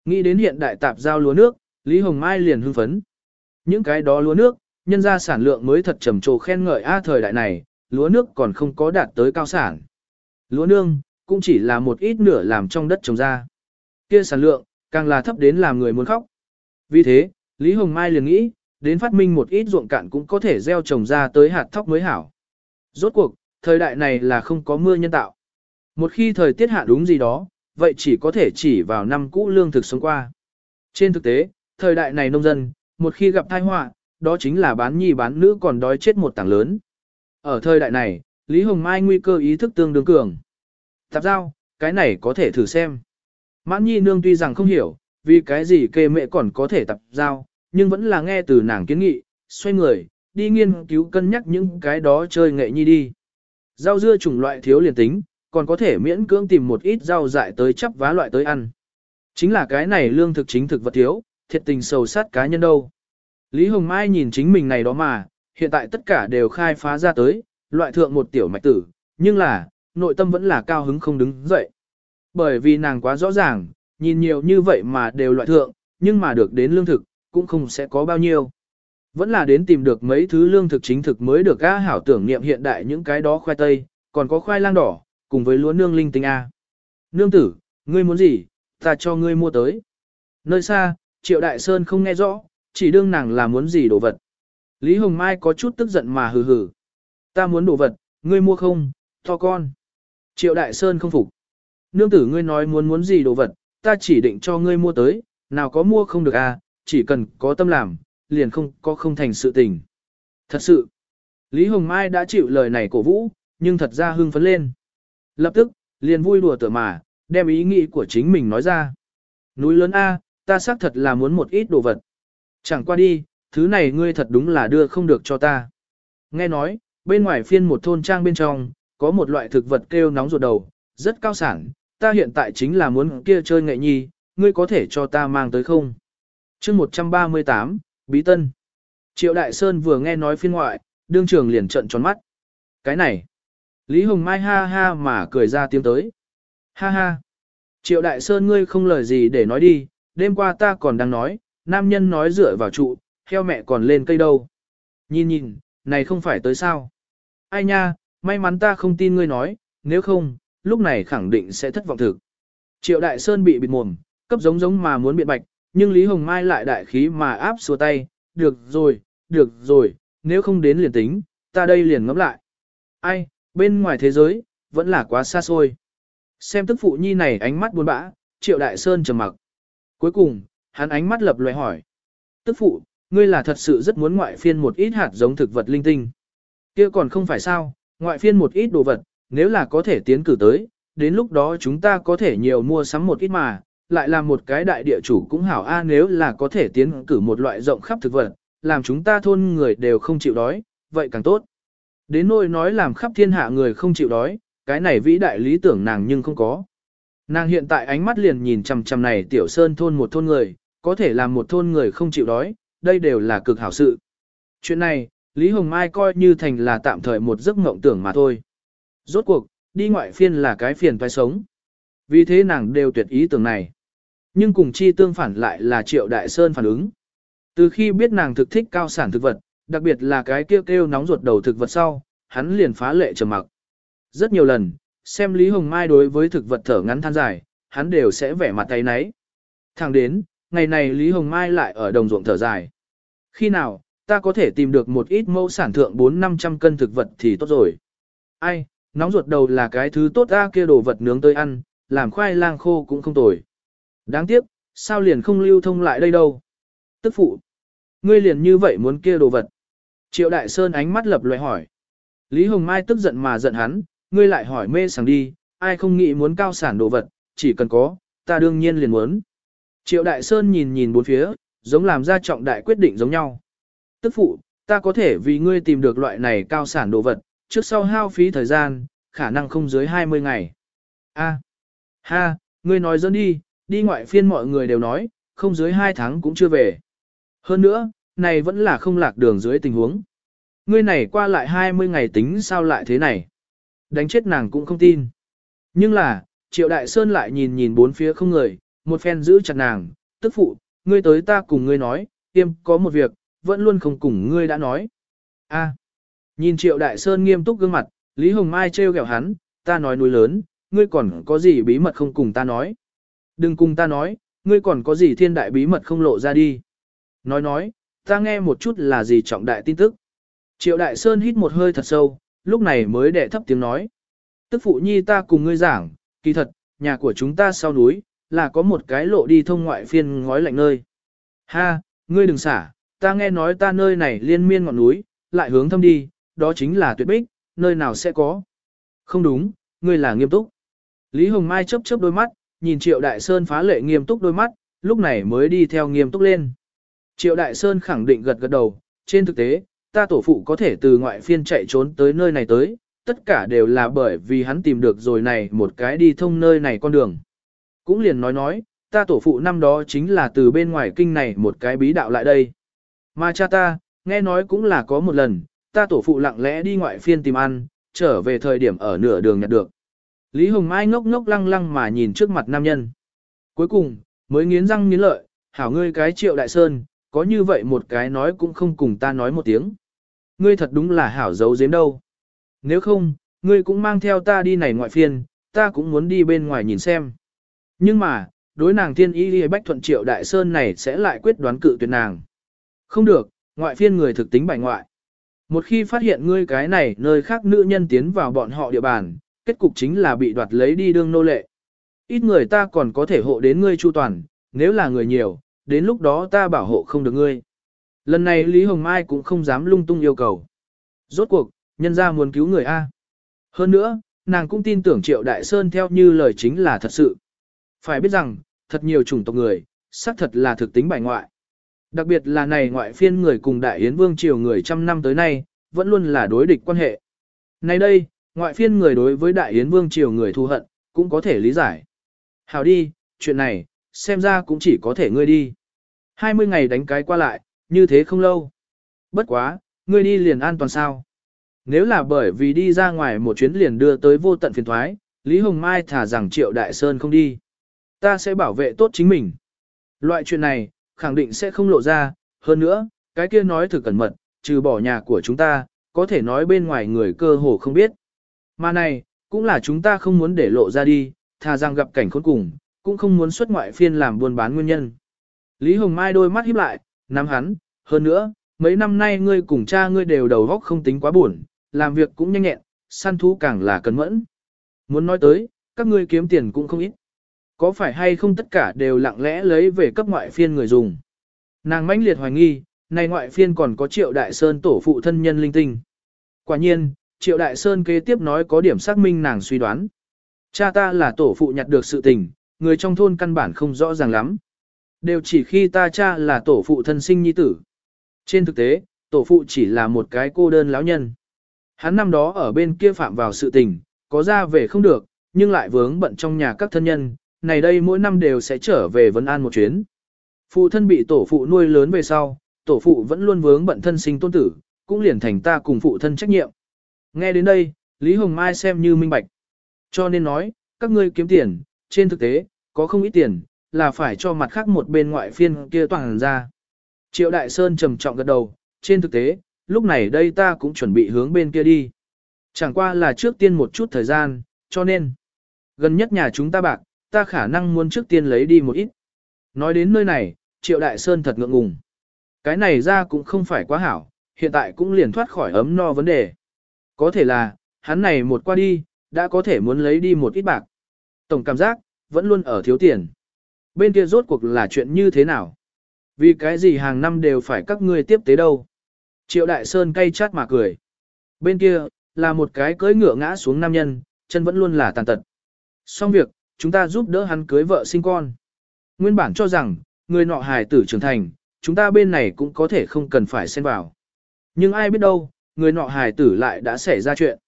Nghĩ đến hiện đại tạp giao lúa nước, Lý Hồng Mai liền hưng phấn. Những cái đó lúa nước, nhân ra sản lượng mới thật trầm trồ khen ngợi a thời đại này, lúa nước còn không có đạt tới cao sản. Lúa nương, cũng chỉ là một ít nửa làm trong đất trồng ra. Kia sản lượng, càng là thấp đến làm người muốn khóc. Vì thế, Lý Hồng Mai liền nghĩ, đến phát minh một ít ruộng cạn cũng có thể gieo trồng ra tới hạt thóc mới hảo. Rốt cuộc, thời đại này là không có mưa nhân tạo. Một khi thời tiết hạ đúng gì đó, vậy chỉ có thể chỉ vào năm cũ lương thực sống qua. Trên thực tế, thời đại này nông dân, một khi gặp tai họa, đó chính là bán nhi bán nữ còn đói chết một tảng lớn. Ở thời đại này, Lý Hồng Mai nguy cơ ý thức tương đương cường. Tạp giao, cái này có thể thử xem. Mãn nhi nương tuy rằng không hiểu, vì cái gì kê mẹ còn có thể tập giao, nhưng vẫn là nghe từ nàng kiến nghị, xoay người, đi nghiên cứu cân nhắc những cái đó chơi nghệ nhi đi. Rau dưa chủng loại thiếu liền tính, còn có thể miễn cưỡng tìm một ít rau dại tới chắp vá loại tới ăn. Chính là cái này lương thực chính thực vật thiếu, thiệt tình sầu sát cá nhân đâu. Lý Hồng Mai nhìn chính mình này đó mà, hiện tại tất cả đều khai phá ra tới, loại thượng một tiểu mạch tử, nhưng là, nội tâm vẫn là cao hứng không đứng dậy. Bởi vì nàng quá rõ ràng, nhìn nhiều như vậy mà đều loại thượng, nhưng mà được đến lương thực, cũng không sẽ có bao nhiêu. Vẫn là đến tìm được mấy thứ lương thực chính thực mới được A hảo tưởng niệm hiện đại những cái đó khoai tây, còn có khoai lang đỏ, cùng với lúa nương linh tinh A. Nương tử, ngươi muốn gì, ta cho ngươi mua tới. Nơi xa, Triệu Đại Sơn không nghe rõ, chỉ đương nàng là muốn gì đồ vật. Lý Hồng Mai có chút tức giận mà hừ hừ. Ta muốn đồ vật, ngươi mua không, to con. Triệu Đại Sơn không phục. Nương tử ngươi nói muốn muốn gì đồ vật, ta chỉ định cho ngươi mua tới, nào có mua không được à, chỉ cần có tâm làm, liền không có không thành sự tình. Thật sự, Lý Hồng Mai đã chịu lời này cổ vũ, nhưng thật ra hưng phấn lên. Lập tức, liền vui đùa tựa mà, đem ý nghĩ của chính mình nói ra. Núi lớn A, ta xác thật là muốn một ít đồ vật. Chẳng qua đi, thứ này ngươi thật đúng là đưa không được cho ta. Nghe nói, bên ngoài phiên một thôn trang bên trong, có một loại thực vật kêu nóng ruột đầu, rất cao sản, ta hiện tại chính là muốn kia chơi nghệ nhi, ngươi có thể cho ta mang tới không? chương 138, Bí Tân. Triệu Đại Sơn vừa nghe nói phiên ngoại, đương trường liền trận tròn mắt. Cái này, Lý Hồng Mai ha ha mà cười ra tiếng tới. Ha ha. Triệu Đại Sơn ngươi không lời gì để nói đi, đêm qua ta còn đang nói, nam nhân nói dựa vào trụ, heo mẹ còn lên cây đâu. Nhìn nhìn, này không phải tới sao. Ai nha, may mắn ta không tin ngươi nói, nếu không, lúc này khẳng định sẽ thất vọng thực. Triệu Đại Sơn bị bịt mồm, cấp giống giống mà muốn biện bạch, nhưng Lý Hồng Mai lại đại khí mà áp xua tay, được rồi, được rồi, nếu không đến liền tính, ta đây liền ngẫm lại. Ai, bên ngoài thế giới, vẫn là quá xa xôi. Xem tức phụ nhi này ánh mắt buồn bã, Triệu Đại Sơn trầm mặc. Cuối cùng, hắn ánh mắt lập loè hỏi. Tức phụ, ngươi là thật sự rất muốn ngoại phiên một ít hạt giống thực vật linh tinh. kia còn không phải sao, ngoại phiên một ít đồ vật, nếu là có thể tiến cử tới, đến lúc đó chúng ta có thể nhiều mua sắm một ít mà, lại làm một cái đại địa chủ cũng hảo a nếu là có thể tiến cử một loại rộng khắp thực vật, làm chúng ta thôn người đều không chịu đói, vậy càng tốt. Đến nỗi nói làm khắp thiên hạ người không chịu đói, cái này vĩ đại lý tưởng nàng nhưng không có. Nàng hiện tại ánh mắt liền nhìn chằm chằm này tiểu sơn thôn một thôn người, có thể làm một thôn người không chịu đói, đây đều là cực hảo sự. Chuyện này, Lý Hồng Mai coi như thành là tạm thời một giấc mộng tưởng mà thôi. Rốt cuộc, đi ngoại phiên là cái phiền phải sống. Vì thế nàng đều tuyệt ý tưởng này. Nhưng cùng chi tương phản lại là triệu đại sơn phản ứng. Từ khi biết nàng thực thích cao sản thực vật, đặc biệt là cái kêu kêu nóng ruột đầu thực vật sau, hắn liền phá lệ trầm mặc. Rất nhiều lần, xem Lý Hồng Mai đối với thực vật thở ngắn than dài, hắn đều sẽ vẻ mặt tay nấy. Thẳng đến, ngày này Lý Hồng Mai lại ở đồng ruộng thở dài. Khi nào, ta có thể tìm được một ít mẫu sản thượng 4-500 cân thực vật thì tốt rồi. Ai, nóng ruột đầu là cái thứ tốt ra kia đồ vật nướng tới ăn, làm khoai lang khô cũng không tồi. Đáng tiếc, sao liền không lưu thông lại đây đâu. Tức phụ, ngươi liền như vậy muốn kia đồ vật. Triệu Đại Sơn ánh mắt lập loè hỏi. Lý Hồng Mai tức giận mà giận hắn, ngươi lại hỏi mê sảng đi, ai không nghĩ muốn cao sản đồ vật, chỉ cần có, ta đương nhiên liền muốn. Triệu Đại Sơn nhìn nhìn bốn phía, giống làm ra trọng đại quyết định giống nhau. Tức phụ, ta có thể vì ngươi tìm được loại này cao sản đồ vật, trước sau hao phí thời gian, khả năng không dưới 20 ngày. A, ha, ngươi nói dẫn đi, đi ngoại phiên mọi người đều nói, không dưới 2 tháng cũng chưa về. Hơn nữa, này vẫn là không lạc đường dưới tình huống. Ngươi này qua lại 20 ngày tính sao lại thế này? Đánh chết nàng cũng không tin. Nhưng là, Triệu Đại Sơn lại nhìn nhìn bốn phía không người, một phen giữ chặt nàng, tức phụ, ngươi tới ta cùng ngươi nói, tiêm có một việc, vẫn luôn không cùng ngươi đã nói. A. nhìn Triệu Đại Sơn nghiêm túc gương mặt, Lý Hồng Mai trêu ghẹo hắn, ta nói núi lớn, ngươi còn có gì bí mật không cùng ta nói. Đừng cùng ta nói, ngươi còn có gì thiên đại bí mật không lộ ra đi. Nói nói, ta nghe một chút là gì trọng đại tin tức. Triệu Đại Sơn hít một hơi thật sâu, lúc này mới đệ thấp tiếng nói. Tức phụ nhi ta cùng ngươi giảng, kỳ thật, nhà của chúng ta sau núi, là có một cái lộ đi thông ngoại phiên ngói lạnh nơi. Ha, ngươi đừng xả, ta nghe nói ta nơi này liên miên ngọn núi, lại hướng thâm đi, đó chính là tuyệt bích, nơi nào sẽ có. Không đúng, ngươi là nghiêm túc. Lý Hồng Mai chớp chớp đôi mắt, nhìn Triệu Đại Sơn phá lệ nghiêm túc đôi mắt, lúc này mới đi theo nghiêm túc lên. Triệu Đại Sơn khẳng định gật gật đầu, trên thực tế, ta tổ phụ có thể từ ngoại phiên chạy trốn tới nơi này tới, tất cả đều là bởi vì hắn tìm được rồi này một cái đi thông nơi này con đường. Cũng liền nói nói, ta tổ phụ năm đó chính là từ bên ngoài kinh này một cái bí đạo lại đây. Mà cha ta, nghe nói cũng là có một lần, ta tổ phụ lặng lẽ đi ngoại phiên tìm ăn, trở về thời điểm ở nửa đường nhặt được. Lý Hồng Mai ngốc ngốc lăng lăng mà nhìn trước mặt nam nhân. Cuối cùng, mới nghiến răng nghiến lợi, hảo ngươi cái triệu đại sơn, có như vậy một cái nói cũng không cùng ta nói một tiếng. Ngươi thật đúng là hảo giấu giếm đâu. Nếu không, ngươi cũng mang theo ta đi này ngoại phiên, ta cũng muốn đi bên ngoài nhìn xem. Nhưng mà, đối nàng thiên y ghi bách thuận triệu đại sơn này sẽ lại quyết đoán cự tuyệt nàng. Không được, ngoại phiên người thực tính bài ngoại. Một khi phát hiện ngươi cái này nơi khác nữ nhân tiến vào bọn họ địa bàn, kết cục chính là bị đoạt lấy đi đương nô lệ. Ít người ta còn có thể hộ đến ngươi chu toàn, nếu là người nhiều, đến lúc đó ta bảo hộ không được ngươi. Lần này Lý Hồng Mai cũng không dám lung tung yêu cầu. Rốt cuộc, nhân ra muốn cứu người A. Hơn nữa, nàng cũng tin tưởng Triệu Đại Sơn theo như lời chính là thật sự. Phải biết rằng, thật nhiều chủng tộc người, xác thật là thực tính bài ngoại. Đặc biệt là này ngoại phiên người cùng Đại Yến Vương Triều người trăm năm tới nay, vẫn luôn là đối địch quan hệ. Nay đây, ngoại phiên người đối với Đại Yến Vương Triều người thù hận, cũng có thể lý giải. Hào đi, chuyện này, xem ra cũng chỉ có thể ngươi đi. 20 ngày đánh cái qua lại, như thế không lâu. Bất quá, ngươi đi liền an toàn sao. Nếu là bởi vì đi ra ngoài một chuyến liền đưa tới vô tận phiền thoái, Lý Hồng Mai thả rằng Triệu Đại Sơn không đi. Ta sẽ bảo vệ tốt chính mình. Loại chuyện này, khẳng định sẽ không lộ ra, hơn nữa, cái kia nói thử cẩn mật, trừ bỏ nhà của chúng ta, có thể nói bên ngoài người cơ hồ không biết. Mà này, cũng là chúng ta không muốn để lộ ra đi, thà rằng gặp cảnh khốn cùng, cũng không muốn xuất ngoại phiên làm buôn bán nguyên nhân. Lý Hồng Mai đôi mắt híp lại, nắm hắn, hơn nữa, mấy năm nay ngươi cùng cha ngươi đều đầu góc không tính quá buồn, làm việc cũng nhanh nhẹn, săn thú càng là cẩn mẫn. Muốn nói tới, các ngươi kiếm tiền cũng không ít. Có phải hay không tất cả đều lặng lẽ lấy về cấp ngoại phiên người dùng? Nàng mãnh liệt hoài nghi, này ngoại phiên còn có triệu đại sơn tổ phụ thân nhân linh tinh. Quả nhiên, triệu đại sơn kế tiếp nói có điểm xác minh nàng suy đoán. Cha ta là tổ phụ nhặt được sự tình, người trong thôn căn bản không rõ ràng lắm. Đều chỉ khi ta cha là tổ phụ thân sinh nhi tử. Trên thực tế, tổ phụ chỉ là một cái cô đơn lão nhân. Hắn năm đó ở bên kia phạm vào sự tình, có ra về không được, nhưng lại vướng bận trong nhà các thân nhân, này đây mỗi năm đều sẽ trở về Vân an một chuyến. Phụ thân bị tổ phụ nuôi lớn về sau, tổ phụ vẫn luôn vướng bận thân sinh tôn tử, cũng liền thành ta cùng phụ thân trách nhiệm. Nghe đến đây, Lý Hồng Mai xem như minh bạch. Cho nên nói, các ngươi kiếm tiền, trên thực tế, có không ít tiền, là phải cho mặt khác một bên ngoại phiên kia toàn ra. Triệu Đại Sơn trầm trọng gật đầu, trên thực tế, lúc này đây ta cũng chuẩn bị hướng bên kia đi. Chẳng qua là trước tiên một chút thời gian, cho nên, gần nhất nhà chúng ta bạc, ta khả năng muốn trước tiên lấy đi một ít. Nói đến nơi này, Triệu Đại Sơn thật ngượng ngùng. Cái này ra cũng không phải quá hảo, hiện tại cũng liền thoát khỏi ấm no vấn đề. Có thể là, hắn này một qua đi, đã có thể muốn lấy đi một ít bạc. Tổng cảm giác, vẫn luôn ở thiếu tiền. bên kia rốt cuộc là chuyện như thế nào? Vì cái gì hàng năm đều phải các ngươi tiếp tế đâu? Triệu Đại Sơn cay chát mà cười. Bên kia, là một cái cưỡi ngựa ngã xuống nam nhân, chân vẫn luôn là tàn tật. Xong việc, chúng ta giúp đỡ hắn cưới vợ sinh con. Nguyên bản cho rằng, người nọ hài tử trưởng thành, chúng ta bên này cũng có thể không cần phải xen vào. Nhưng ai biết đâu, người nọ hài tử lại đã xảy ra chuyện.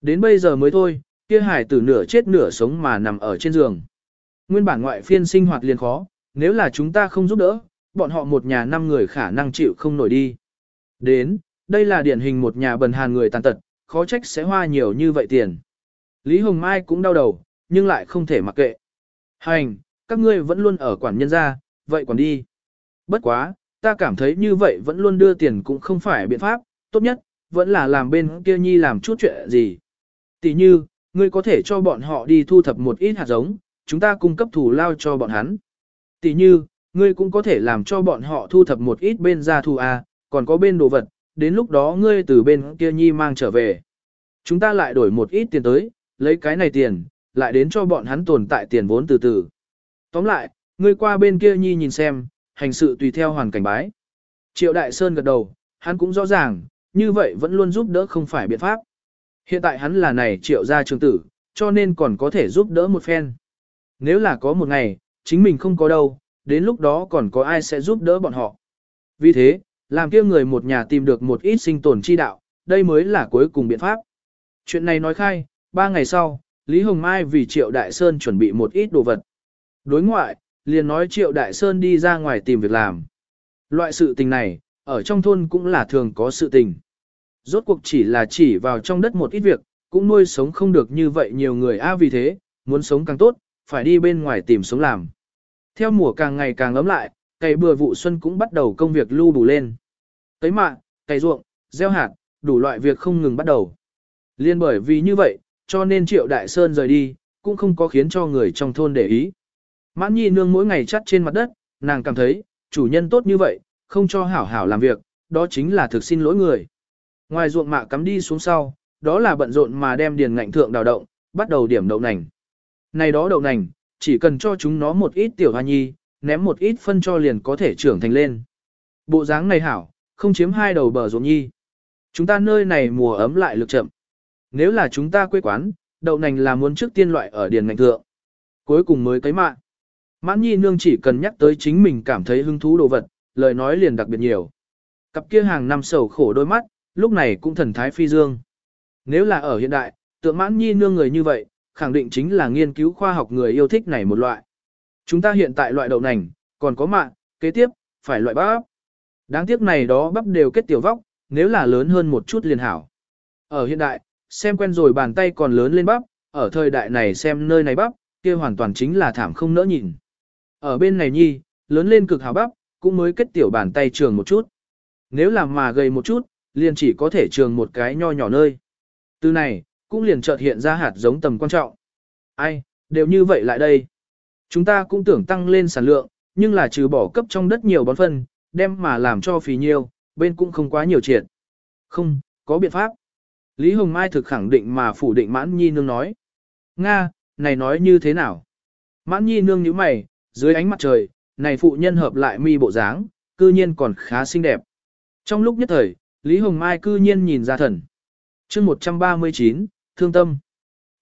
Đến bây giờ mới thôi, kia hài tử nửa chết nửa sống mà nằm ở trên giường. Nguyên bản ngoại phiên sinh hoạt liền khó, nếu là chúng ta không giúp đỡ, bọn họ một nhà năm người khả năng chịu không nổi đi. Đến, đây là điển hình một nhà bần hàn người tàn tật, khó trách sẽ hoa nhiều như vậy tiền. Lý Hồng Mai cũng đau đầu, nhưng lại không thể mặc kệ. Hành, các ngươi vẫn luôn ở quản nhân gia, vậy quản đi. Bất quá, ta cảm thấy như vậy vẫn luôn đưa tiền cũng không phải biện pháp, tốt nhất, vẫn là làm bên kia nhi làm chút chuyện gì. Tỷ như, ngươi có thể cho bọn họ đi thu thập một ít hạt giống, chúng ta cung cấp thủ lao cho bọn hắn. Tỷ như, ngươi cũng có thể làm cho bọn họ thu thập một ít bên gia thu A, à, còn có bên đồ vật, đến lúc đó ngươi từ bên kia nhi mang trở về. Chúng ta lại đổi một ít tiền tới, lấy cái này tiền, lại đến cho bọn hắn tồn tại tiền vốn từ từ. Tóm lại, ngươi qua bên kia nhi nhìn xem, hành sự tùy theo hoàn cảnh bái. Triệu Đại Sơn gật đầu, hắn cũng rõ ràng, như vậy vẫn luôn giúp đỡ không phải biện pháp. Hiện tại hắn là này triệu gia trường tử, cho nên còn có thể giúp đỡ một phen. Nếu là có một ngày, chính mình không có đâu, đến lúc đó còn có ai sẽ giúp đỡ bọn họ. Vì thế, làm kia người một nhà tìm được một ít sinh tồn chi đạo, đây mới là cuối cùng biện pháp. Chuyện này nói khai, ba ngày sau, Lý Hồng Mai vì Triệu Đại Sơn chuẩn bị một ít đồ vật. Đối ngoại, liền nói Triệu Đại Sơn đi ra ngoài tìm việc làm. Loại sự tình này, ở trong thôn cũng là thường có sự tình. Rốt cuộc chỉ là chỉ vào trong đất một ít việc, cũng nuôi sống không được như vậy nhiều người a vì thế, muốn sống càng tốt, phải đi bên ngoài tìm sống làm. Theo mùa càng ngày càng ấm lại, cày bừa vụ xuân cũng bắt đầu công việc lưu đủ lên. Cấy mạ, cày ruộng, gieo hạt, đủ loại việc không ngừng bắt đầu. Liên bởi vì như vậy, cho nên Triệu Đại Sơn rời đi, cũng không có khiến cho người trong thôn để ý. Mãn Nhi nương mỗi ngày chắt trên mặt đất, nàng cảm thấy, chủ nhân tốt như vậy, không cho hảo hảo làm việc, đó chính là thực xin lỗi người. Ngoài ruộng mạ cắm đi xuống sau, đó là bận rộn mà đem điền ngạnh thượng đào động, bắt đầu điểm đậu nành. Này đó đậu nành, chỉ cần cho chúng nó một ít tiểu hoa nhi, ném một ít phân cho liền có thể trưởng thành lên. Bộ dáng này hảo, không chiếm hai đầu bờ ruộng nhi. Chúng ta nơi này mùa ấm lại lực chậm. Nếu là chúng ta quê quán, đậu nành là muốn trước tiên loại ở điền ngành thượng. Cuối cùng mới cấy mạng. Mãn nhi nương chỉ cần nhắc tới chính mình cảm thấy hứng thú đồ vật, lời nói liền đặc biệt nhiều. Cặp kia hàng năm sầu khổ đôi mắt, lúc này cũng thần thái phi dương. Nếu là ở hiện đại, tượng mãn nhi nương người như vậy, khẳng định chính là nghiên cứu khoa học người yêu thích này một loại. Chúng ta hiện tại loại đậu nành, còn có mạng, kế tiếp, phải loại bắp. Đáng tiếc này đó bắp đều kết tiểu vóc, nếu là lớn hơn một chút liền hảo. Ở hiện đại, xem quen rồi bàn tay còn lớn lên bắp, ở thời đại này xem nơi này bắp, kia hoàn toàn chính là thảm không nỡ nhìn. Ở bên này nhi, lớn lên cực hào bắp, cũng mới kết tiểu bàn tay trường một chút. Nếu làm mà gầy một chút, liền chỉ có thể trường một cái nho nhỏ nơi. Từ này, cũng liền chợt hiện ra hạt giống tầm quan trọng. Ai, đều như vậy lại đây. Chúng ta cũng tưởng tăng lên sản lượng, nhưng là trừ bỏ cấp trong đất nhiều bón phân, đem mà làm cho phì nhiều bên cũng không quá nhiều triệt. Không, có biện pháp. Lý Hồng Mai thực khẳng định mà phủ định Mãn Nhi Nương nói. Nga, này nói như thế nào? Mãn Nhi Nương nhíu mày, dưới ánh mặt trời, này phụ nhân hợp lại mi bộ dáng, cư nhiên còn khá xinh đẹp. Trong lúc nhất thời, Lý Hồng Mai cư nhiên nhìn ra thần. chương 139, Thương Tâm.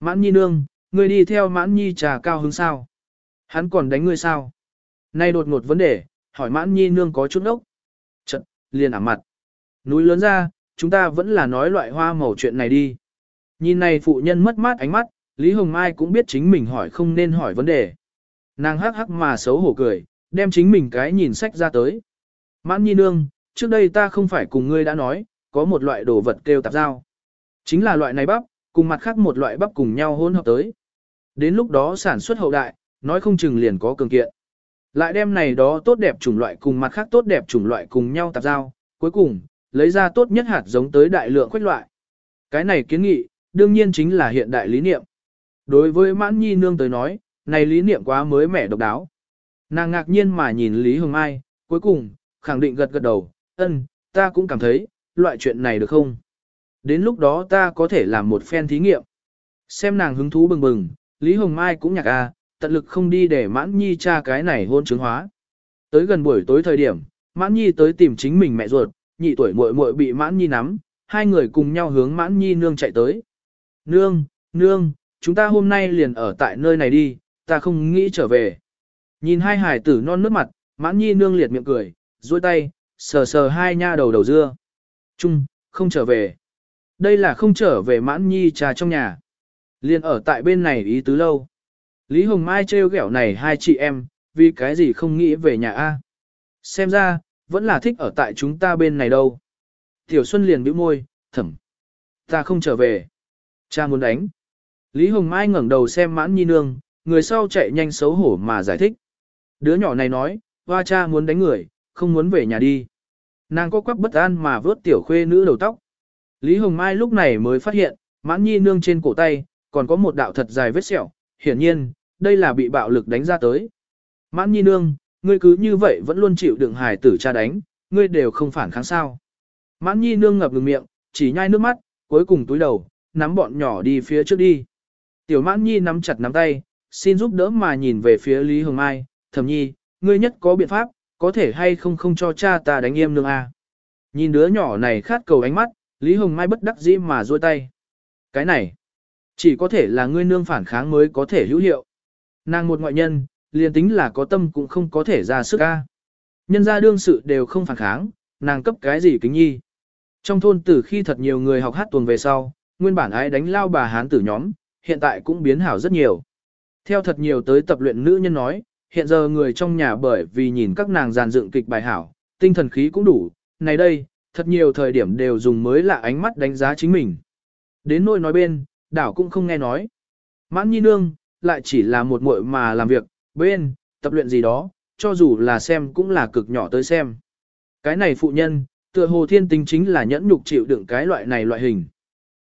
Mãn Nhi Nương, ngươi đi theo Mãn Nhi trà cao hứng sao? Hắn còn đánh ngươi sao? Nay đột ngột vấn đề, hỏi Mãn Nhi Nương có chút ốc. Trận, liền ảm mặt. Núi lớn ra, chúng ta vẫn là nói loại hoa màu chuyện này đi. Nhìn này phụ nhân mất mát ánh mắt, Lý Hồng Mai cũng biết chính mình hỏi không nên hỏi vấn đề. Nàng hắc hắc mà xấu hổ cười, đem chính mình cái nhìn sách ra tới. Mãn nhi nương, trước đây ta không phải cùng ngươi đã nói, có một loại đồ vật kêu tạp giao. Chính là loại này bắp, cùng mặt khác một loại bắp cùng nhau hỗn hợp tới. Đến lúc đó sản xuất hậu đại, nói không chừng liền có cường kiện. Lại đem này đó tốt đẹp chủng loại cùng mặt khác tốt đẹp chủng loại cùng nhau tạp giao, cuối cùng, lấy ra tốt nhất hạt giống tới đại lượng khoách loại. Cái này kiến nghị, đương nhiên chính là hiện đại lý niệm. Đối với mãn nhi nương tới nói, này lý niệm quá mới mẻ độc đáo. Nàng ngạc nhiên mà nhìn Lý Hồng Mai, cuối cùng, khẳng định gật gật đầu, ân, ta cũng cảm thấy, loại chuyện này được không? Đến lúc đó ta có thể làm một phen thí nghiệm. Xem nàng hứng thú bừng bừng, Lý Hồng Mai cũng nhạc à, tận lực không đi để mãn nhi cha cái này hôn chứng hóa. Tới gần buổi tối thời điểm, mãn nhi tới tìm chính mình mẹ ruột, nhị tuổi muội muội bị mãn nhi nắm, hai người cùng nhau hướng mãn nhi nương chạy tới. Nương, nương, chúng ta hôm nay liền ở tại nơi này đi, ta không nghĩ trở về. Nhìn hai hải tử non nước mặt, mãn nhi nương liệt miệng cười, duỗi tay, sờ sờ hai nha đầu đầu dưa. Trung, không trở về. Đây là không trở về mãn nhi trà trong nhà. Liền ở tại bên này ý tứ lâu. Lý Hồng Mai trêu ghẹo này hai chị em, vì cái gì không nghĩ về nhà A. Xem ra, vẫn là thích ở tại chúng ta bên này đâu. Tiểu Xuân liền bĩu môi, thầm, Ta không trở về. Cha muốn đánh. Lý Hồng Mai ngẩng đầu xem mãn nhi nương, người sau chạy nhanh xấu hổ mà giải thích. Đứa nhỏ này nói, hoa cha muốn đánh người, không muốn về nhà đi. Nàng có quắc bất an mà vớt tiểu khuê nữ đầu tóc. Lý Hồng Mai lúc này mới phát hiện, mãn nhi nương trên cổ tay, còn có một đạo thật dài vết sẹo, hiển nhiên, đây là bị bạo lực đánh ra tới. Mãn nhi nương, ngươi cứ như vậy vẫn luôn chịu đựng hài tử cha đánh, ngươi đều không phản kháng sao. Mãn nhi nương ngập ngừng miệng, chỉ nhai nước mắt, cuối cùng túi đầu, nắm bọn nhỏ đi phía trước đi. Tiểu mãn nhi nắm chặt nắm tay, xin giúp đỡ mà nhìn về phía Lý Hồng Mai, thầm nhi, ngươi nhất có biện pháp, có thể hay không không cho cha ta đánh em nương a. Nhìn đứa nhỏ này khát cầu ánh mắt, Lý Hồng Mai bất đắc dĩ mà duỗi tay. Cái này, chỉ có thể là ngươi nương phản kháng mới có thể hữu hiệu. Nàng một ngoại nhân, liền tính là có tâm cũng không có thể ra sức ca Nhân gia đương sự đều không phản kháng, nàng cấp cái gì kính nhi. Trong thôn từ khi thật nhiều người học hát tuồng về sau, nguyên bản ái đánh lao bà hán tử nhóm, hiện tại cũng biến hảo rất nhiều. Theo thật nhiều tới tập luyện nữ nhân nói, hiện giờ người trong nhà bởi vì nhìn các nàng giàn dựng kịch bài hảo, tinh thần khí cũng đủ, này đây, thật nhiều thời điểm đều dùng mới lạ ánh mắt đánh giá chính mình. Đến nỗi nói bên, đảo cũng không nghe nói. Mãn nhi nương, lại chỉ là một muội mà làm việc, bên, tập luyện gì đó, cho dù là xem cũng là cực nhỏ tới xem. Cái này phụ nhân, tựa hồ thiên tính chính là nhẫn nhục chịu đựng cái loại này loại hình.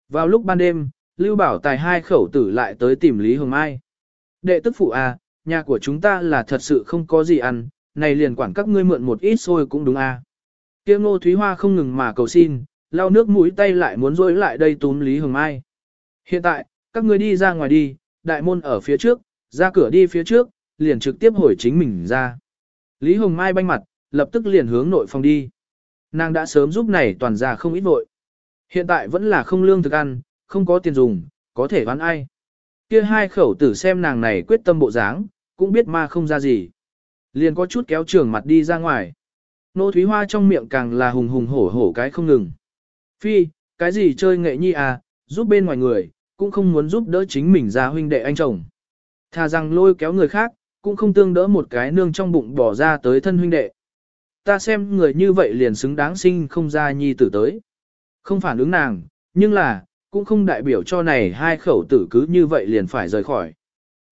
Vào lúc ban đêm, Lưu Bảo Tài hai khẩu tử lại tới tìm Lý Hồng Mai. Đệ tức phụ à, nhà của chúng ta là thật sự không có gì ăn, này liền quản các ngươi mượn một ít xôi cũng đúng à. kiêm ngô Thúy Hoa không ngừng mà cầu xin, lau nước mũi tay lại muốn rối lại đây túm Lý Hồng Mai. Hiện tại, các ngươi đi ra ngoài đi, đại môn ở phía trước, ra cửa đi phía trước, liền trực tiếp hồi chính mình ra. Lý Hồng Mai banh mặt, lập tức liền hướng nội phòng đi. Nàng đã sớm giúp này toàn ra không ít vội. Hiện tại vẫn là không lương thực ăn, không có tiền dùng, có thể ván ai. Kia hai khẩu tử xem nàng này quyết tâm bộ dáng, cũng biết ma không ra gì. Liền có chút kéo trường mặt đi ra ngoài. Nô Thúy Hoa trong miệng càng là hùng hùng hổ hổ cái không ngừng. Phi, cái gì chơi nghệ nhi à, giúp bên ngoài người, cũng không muốn giúp đỡ chính mình ra huynh đệ anh chồng. Thà rằng lôi kéo người khác, cũng không tương đỡ một cái nương trong bụng bỏ ra tới thân huynh đệ. Ta xem người như vậy liền xứng đáng sinh không ra nhi tử tới. Không phản ứng nàng, nhưng là, cũng không đại biểu cho này hai khẩu tử cứ như vậy liền phải rời khỏi.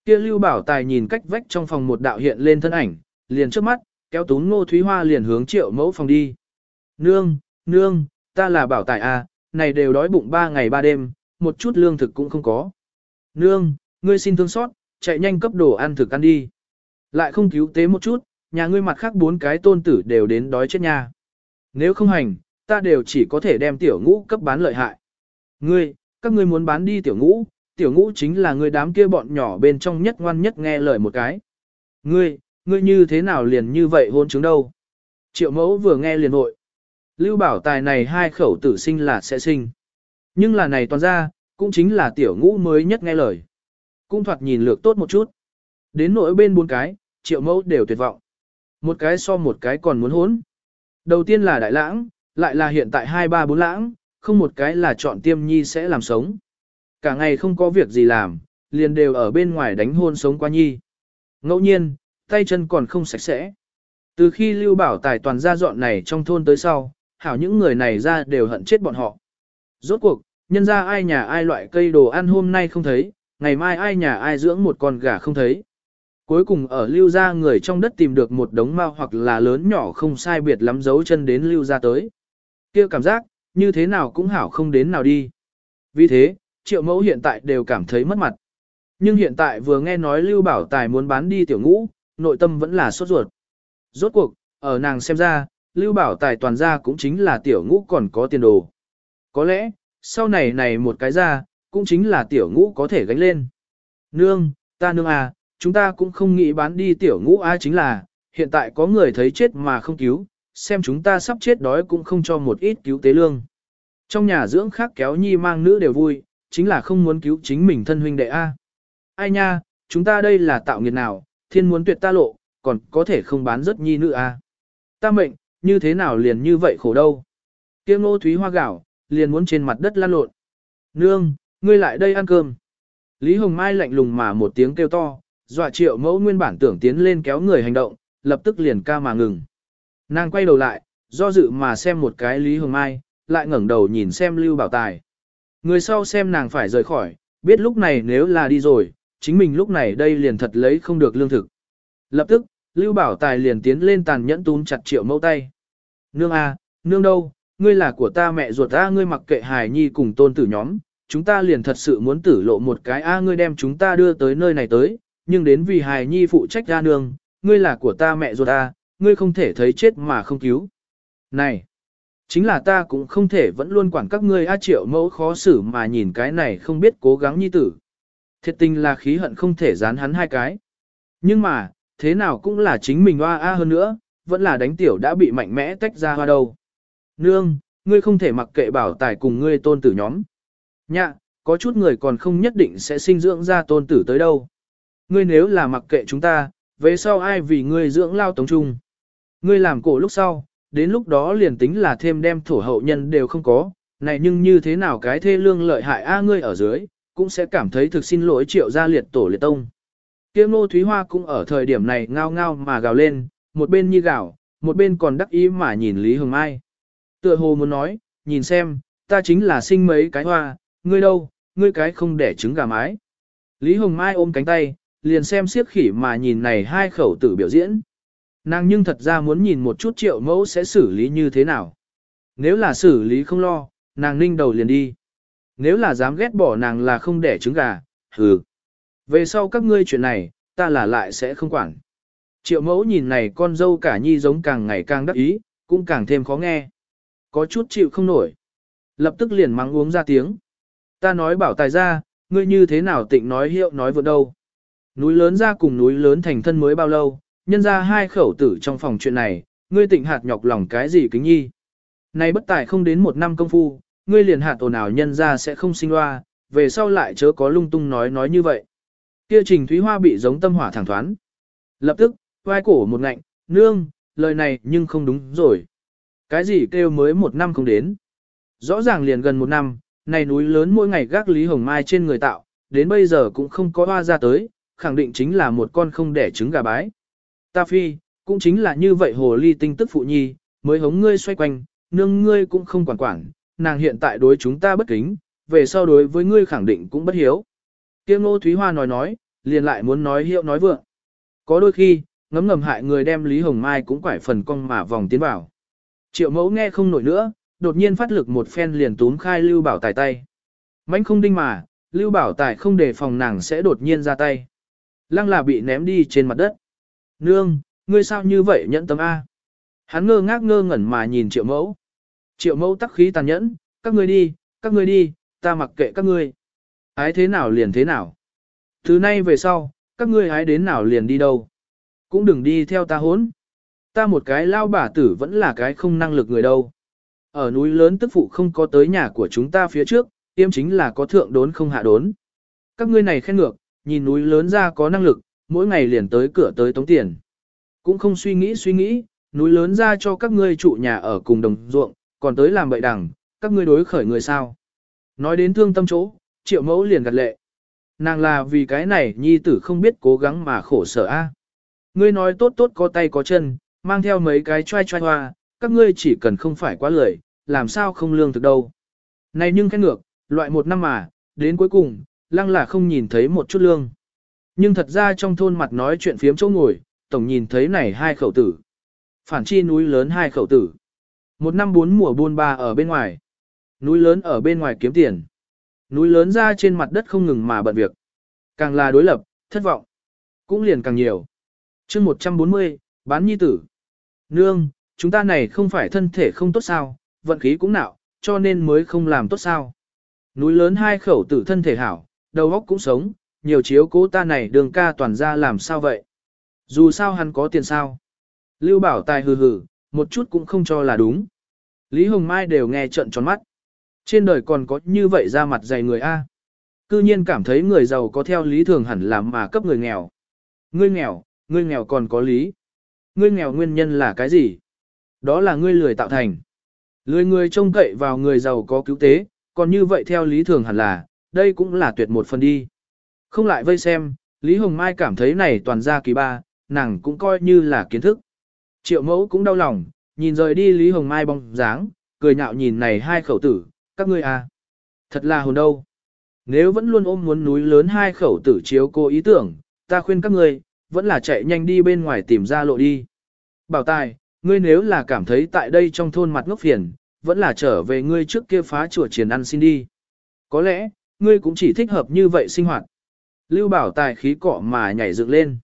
Kia Lưu Bảo Tài nhìn cách vách trong phòng một đạo hiện lên thân ảnh, liền trước mắt, kéo tún Ngô Thúy Hoa liền hướng triệu mẫu phòng đi. Nương, nương, ta là Bảo Tài à, này đều đói bụng ba ngày ba đêm, một chút lương thực cũng không có. Nương, ngươi xin thương xót, chạy nhanh cấp đồ ăn thực ăn đi. Lại không cứu tế một chút, nhà ngươi mặt khác bốn cái tôn tử đều đến đói chết nha. Nếu không hành, ta đều chỉ có thể đem tiểu ngũ cấp bán lợi hại. Ngươi, các ngươi muốn bán đi tiểu ngũ, tiểu ngũ chính là người đám kia bọn nhỏ bên trong nhất ngoan nhất nghe lời một cái. Ngươi, ngươi như thế nào liền như vậy hôn chứng đâu? Triệu mẫu vừa nghe liền hội. Lưu bảo tài này hai khẩu tử sinh là sẽ sinh. Nhưng là này toàn ra, cũng chính là tiểu ngũ mới nhất nghe lời. Cũng thoạt nhìn lược tốt một chút. Đến nỗi bên bốn cái, triệu mẫu đều tuyệt vọng. Một cái so một cái còn muốn hốn. Đầu tiên là đại lãng, lại là hiện tại hai ba bốn lãng, không một cái là chọn tiêm nhi sẽ làm sống. Cả ngày không có việc gì làm, liền đều ở bên ngoài đánh hôn sống qua nhi. Ngẫu nhiên, tay chân còn không sạch sẽ. Từ khi Lưu Bảo Tài toàn gia dọn này trong thôn tới sau, hảo những người này ra đều hận chết bọn họ. Rốt cuộc, nhân ra ai nhà ai loại cây đồ ăn hôm nay không thấy, ngày mai ai nhà ai dưỡng một con gà không thấy. Cuối cùng ở lưu ra người trong đất tìm được một đống mao hoặc là lớn nhỏ không sai biệt lắm dấu chân đến lưu ra tới. kia cảm giác, như thế nào cũng hảo không đến nào đi. Vì thế, triệu mẫu hiện tại đều cảm thấy mất mặt. Nhưng hiện tại vừa nghe nói Lưu Bảo Tài muốn bán đi tiểu ngũ, nội tâm vẫn là sốt ruột. Rốt cuộc, ở nàng xem ra, Lưu Bảo Tài toàn ra cũng chính là tiểu ngũ còn có tiền đồ. Có lẽ, sau này này một cái ra, cũng chính là tiểu ngũ có thể gánh lên. Nương, ta nương à, chúng ta cũng không nghĩ bán đi tiểu ngũ A chính là, hiện tại có người thấy chết mà không cứu, xem chúng ta sắp chết đói cũng không cho một ít cứu tế lương. Trong nhà dưỡng khác kéo nhi mang nữ đều vui, chính là không muốn cứu chính mình thân huynh đệ A. Ai nha, chúng ta đây là tạo nghiệt nào, thiên muốn tuyệt ta lộ, còn có thể không bán rất nhi nữ A. Ta mệnh, như thế nào liền như vậy khổ đâu. Kiêm ngô thúy hoa gạo, liền muốn trên mặt đất lan lộn. Nương, ngươi lại đây ăn cơm. Lý Hồng Mai lạnh lùng mà một tiếng kêu to, dọa triệu mẫu nguyên bản tưởng tiến lên kéo người hành động, lập tức liền ca mà ngừng. Nàng quay đầu lại, do dự mà xem một cái Lý Hồng Mai, lại ngẩng đầu nhìn xem Lưu Bảo Tài. Người sau xem nàng phải rời khỏi, biết lúc này nếu là đi rồi, chính mình lúc này đây liền thật lấy không được lương thực. Lập tức, Lưu Bảo Tài liền tiến lên tàn nhẫn túm chặt triệu mẫu tay. Nương a, nương đâu, ngươi là của ta mẹ ruột a ngươi mặc kệ hài nhi cùng tôn tử nhóm, chúng ta liền thật sự muốn tử lộ một cái a ngươi đem chúng ta đưa tới nơi này tới, nhưng đến vì hài nhi phụ trách ra nương, ngươi là của ta mẹ ruột a, ngươi không thể thấy chết mà không cứu. Này, chính là ta cũng không thể vẫn luôn quản các ngươi a triệu mẫu khó xử mà nhìn cái này không biết cố gắng nhi tử. Thiệt tình là khí hận không thể dán hắn hai cái. Nhưng mà, thế nào cũng là chính mình hoa a hơn nữa, vẫn là đánh tiểu đã bị mạnh mẽ tách ra hoa đâu. Nương, ngươi không thể mặc kệ bảo tài cùng ngươi tôn tử nhóm. Nhạ, có chút người còn không nhất định sẽ sinh dưỡng ra tôn tử tới đâu. Ngươi nếu là mặc kệ chúng ta, về sau ai vì ngươi dưỡng lao tống trung. Ngươi làm cổ lúc sau, đến lúc đó liền tính là thêm đem thổ hậu nhân đều không có, này nhưng như thế nào cái thê lương lợi hại a ngươi ở dưới, cũng sẽ cảm thấy thực xin lỗi triệu gia liệt tổ liệt tông. Kiếm nô Thúy Hoa cũng ở thời điểm này ngao ngao mà gào lên, một bên như gào, một bên còn đắc ý mà nhìn Lý Hồng Mai. Tựa hồ muốn nói, nhìn xem, ta chính là sinh mấy cái hoa, ngươi đâu, ngươi cái không đẻ trứng gà mái. Lý Hồng Mai ôm cánh tay, liền xem siếc khỉ mà nhìn này hai khẩu tử biểu diễn. Nàng nhưng thật ra muốn nhìn một chút triệu mẫu sẽ xử lý như thế nào. Nếu là xử lý không lo, nàng ninh đầu liền đi. Nếu là dám ghét bỏ nàng là không đẻ trứng gà, hừ. Về sau các ngươi chuyện này, ta là lại sẽ không quản. Triệu mẫu nhìn này con dâu cả nhi giống càng ngày càng đắc ý, cũng càng thêm khó nghe. Có chút chịu không nổi. Lập tức liền mắng uống ra tiếng. Ta nói bảo tài ra, ngươi như thế nào tịnh nói hiệu nói vượt đâu. Núi lớn ra cùng núi lớn thành thân mới bao lâu, nhân ra hai khẩu tử trong phòng chuyện này, ngươi tịnh hạt nhọc lòng cái gì kính nhi. Này bất tài không đến một năm công phu, ngươi liền hạt ồn ào nhân ra sẽ không sinh loa, về sau lại chớ có lung tung nói nói như vậy. Kia trình Thúy Hoa bị giống tâm hỏa thẳng thoán. Lập tức, vai cổ một ngạnh, nương, lời này nhưng không đúng rồi. Cái gì kêu mới một năm không đến. Rõ ràng liền gần một năm, này núi lớn mỗi ngày gác Lý Hồng Mai trên người tạo, đến bây giờ cũng không có hoa ra tới, khẳng định chính là một con không đẻ trứng gà bái. Ta phi, cũng chính là như vậy hồ ly tinh tức phụ nhi, mới hống ngươi xoay quanh, nương ngươi cũng không quản quản, nàng hiện tại đối chúng ta bất kính, về sau đối với ngươi khẳng định cũng bất hiếu. Kiêm Ngô Thúy Hoa nói nói, liền lại muốn nói hiệu nói vượng. Có đôi khi, ngấm ngầm hại người đem Lý Hồng Mai cũng quải phần cong mà vòng tiến vào. Triệu mẫu nghe không nổi nữa, đột nhiên phát lực một phen liền túm khai Lưu Bảo Tài tay. Mánh không đinh mà, Lưu Bảo Tài không đề phòng nàng sẽ đột nhiên ra tay. Lăng là bị ném đi trên mặt đất. Nương, ngươi sao như vậy nhẫn tâm A. Hắn ngơ ngác ngơ ngẩn mà nhìn triệu mẫu. Triệu mẫu tắc khí tàn nhẫn, các ngươi đi, các ngươi đi, ta mặc kệ các ngươi. Ái thế nào liền thế nào. Thứ nay về sau, các ngươi ái đến nào liền đi đâu. Cũng đừng đi theo ta hốn. Ta một cái lao bà tử vẫn là cái không năng lực người đâu. Ở núi lớn tức phụ không có tới nhà của chúng ta phía trước, tiêm chính là có thượng đốn không hạ đốn. Các ngươi này khen ngược, nhìn núi lớn ra có năng lực, mỗi ngày liền tới cửa tới tống tiền. Cũng không suy nghĩ suy nghĩ, núi lớn ra cho các ngươi trụ nhà ở cùng đồng ruộng, còn tới làm bậy đằng, các ngươi đối khởi người sao. Nói đến thương tâm chỗ, triệu mẫu liền gật lệ. Nàng là vì cái này nhi tử không biết cố gắng mà khổ sở a. Ngươi nói tốt tốt có tay có chân, mang theo mấy cái trai trai hoa, các ngươi chỉ cần không phải quá lười, làm sao không lương thực đâu. Này nhưng cái ngược, loại một năm mà, đến cuối cùng, lăng là không nhìn thấy một chút lương. Nhưng thật ra trong thôn mặt nói chuyện phiếm chỗ ngồi, tổng nhìn thấy này hai khẩu tử. Phản chi núi lớn hai khẩu tử. Một năm bốn mùa buôn ba ở bên ngoài. Núi lớn ở bên ngoài kiếm tiền. Núi lớn ra trên mặt đất không ngừng mà bận việc. Càng là đối lập, thất vọng. Cũng liền càng nhiều. chương 140, bán nhi tử. Nương, chúng ta này không phải thân thể không tốt sao, vận khí cũng nạo, cho nên mới không làm tốt sao. Núi lớn hai khẩu tử thân thể hảo, đầu óc cũng sống, nhiều chiếu cố ta này đường ca toàn ra làm sao vậy. Dù sao hắn có tiền sao. Lưu Bảo Tài hừ hừ, một chút cũng không cho là đúng. Lý Hồng Mai đều nghe trận tròn mắt. Trên đời còn có như vậy ra mặt dày người A. Cư nhiên cảm thấy người giàu có theo lý thường hẳn làm mà cấp người nghèo. Ngươi nghèo, ngươi nghèo còn có lý. Ngươi nghèo nguyên nhân là cái gì? Đó là ngươi lười tạo thành. Lười người trông cậy vào người giàu có cứu tế, còn như vậy theo lý thường hẳn là, đây cũng là tuyệt một phần đi. Không lại vây xem, Lý Hồng Mai cảm thấy này toàn ra kỳ ba, nàng cũng coi như là kiến thức. Triệu mẫu cũng đau lòng, nhìn rời đi Lý Hồng Mai bóng dáng, cười nhạo nhìn này hai khẩu tử, các ngươi à. Thật là hồn đâu. Nếu vẫn luôn ôm muốn núi lớn hai khẩu tử chiếu cô ý tưởng, ta khuyên các ngươi, vẫn là chạy nhanh đi bên ngoài tìm ra lộ đi. Bảo tài, ngươi nếu là cảm thấy tại đây trong thôn mặt ngốc phiền, vẫn là trở về ngươi trước kia phá chùa triển ăn xin đi. Có lẽ, ngươi cũng chỉ thích hợp như vậy sinh hoạt. Lưu bảo tài khí cọ mà nhảy dựng lên.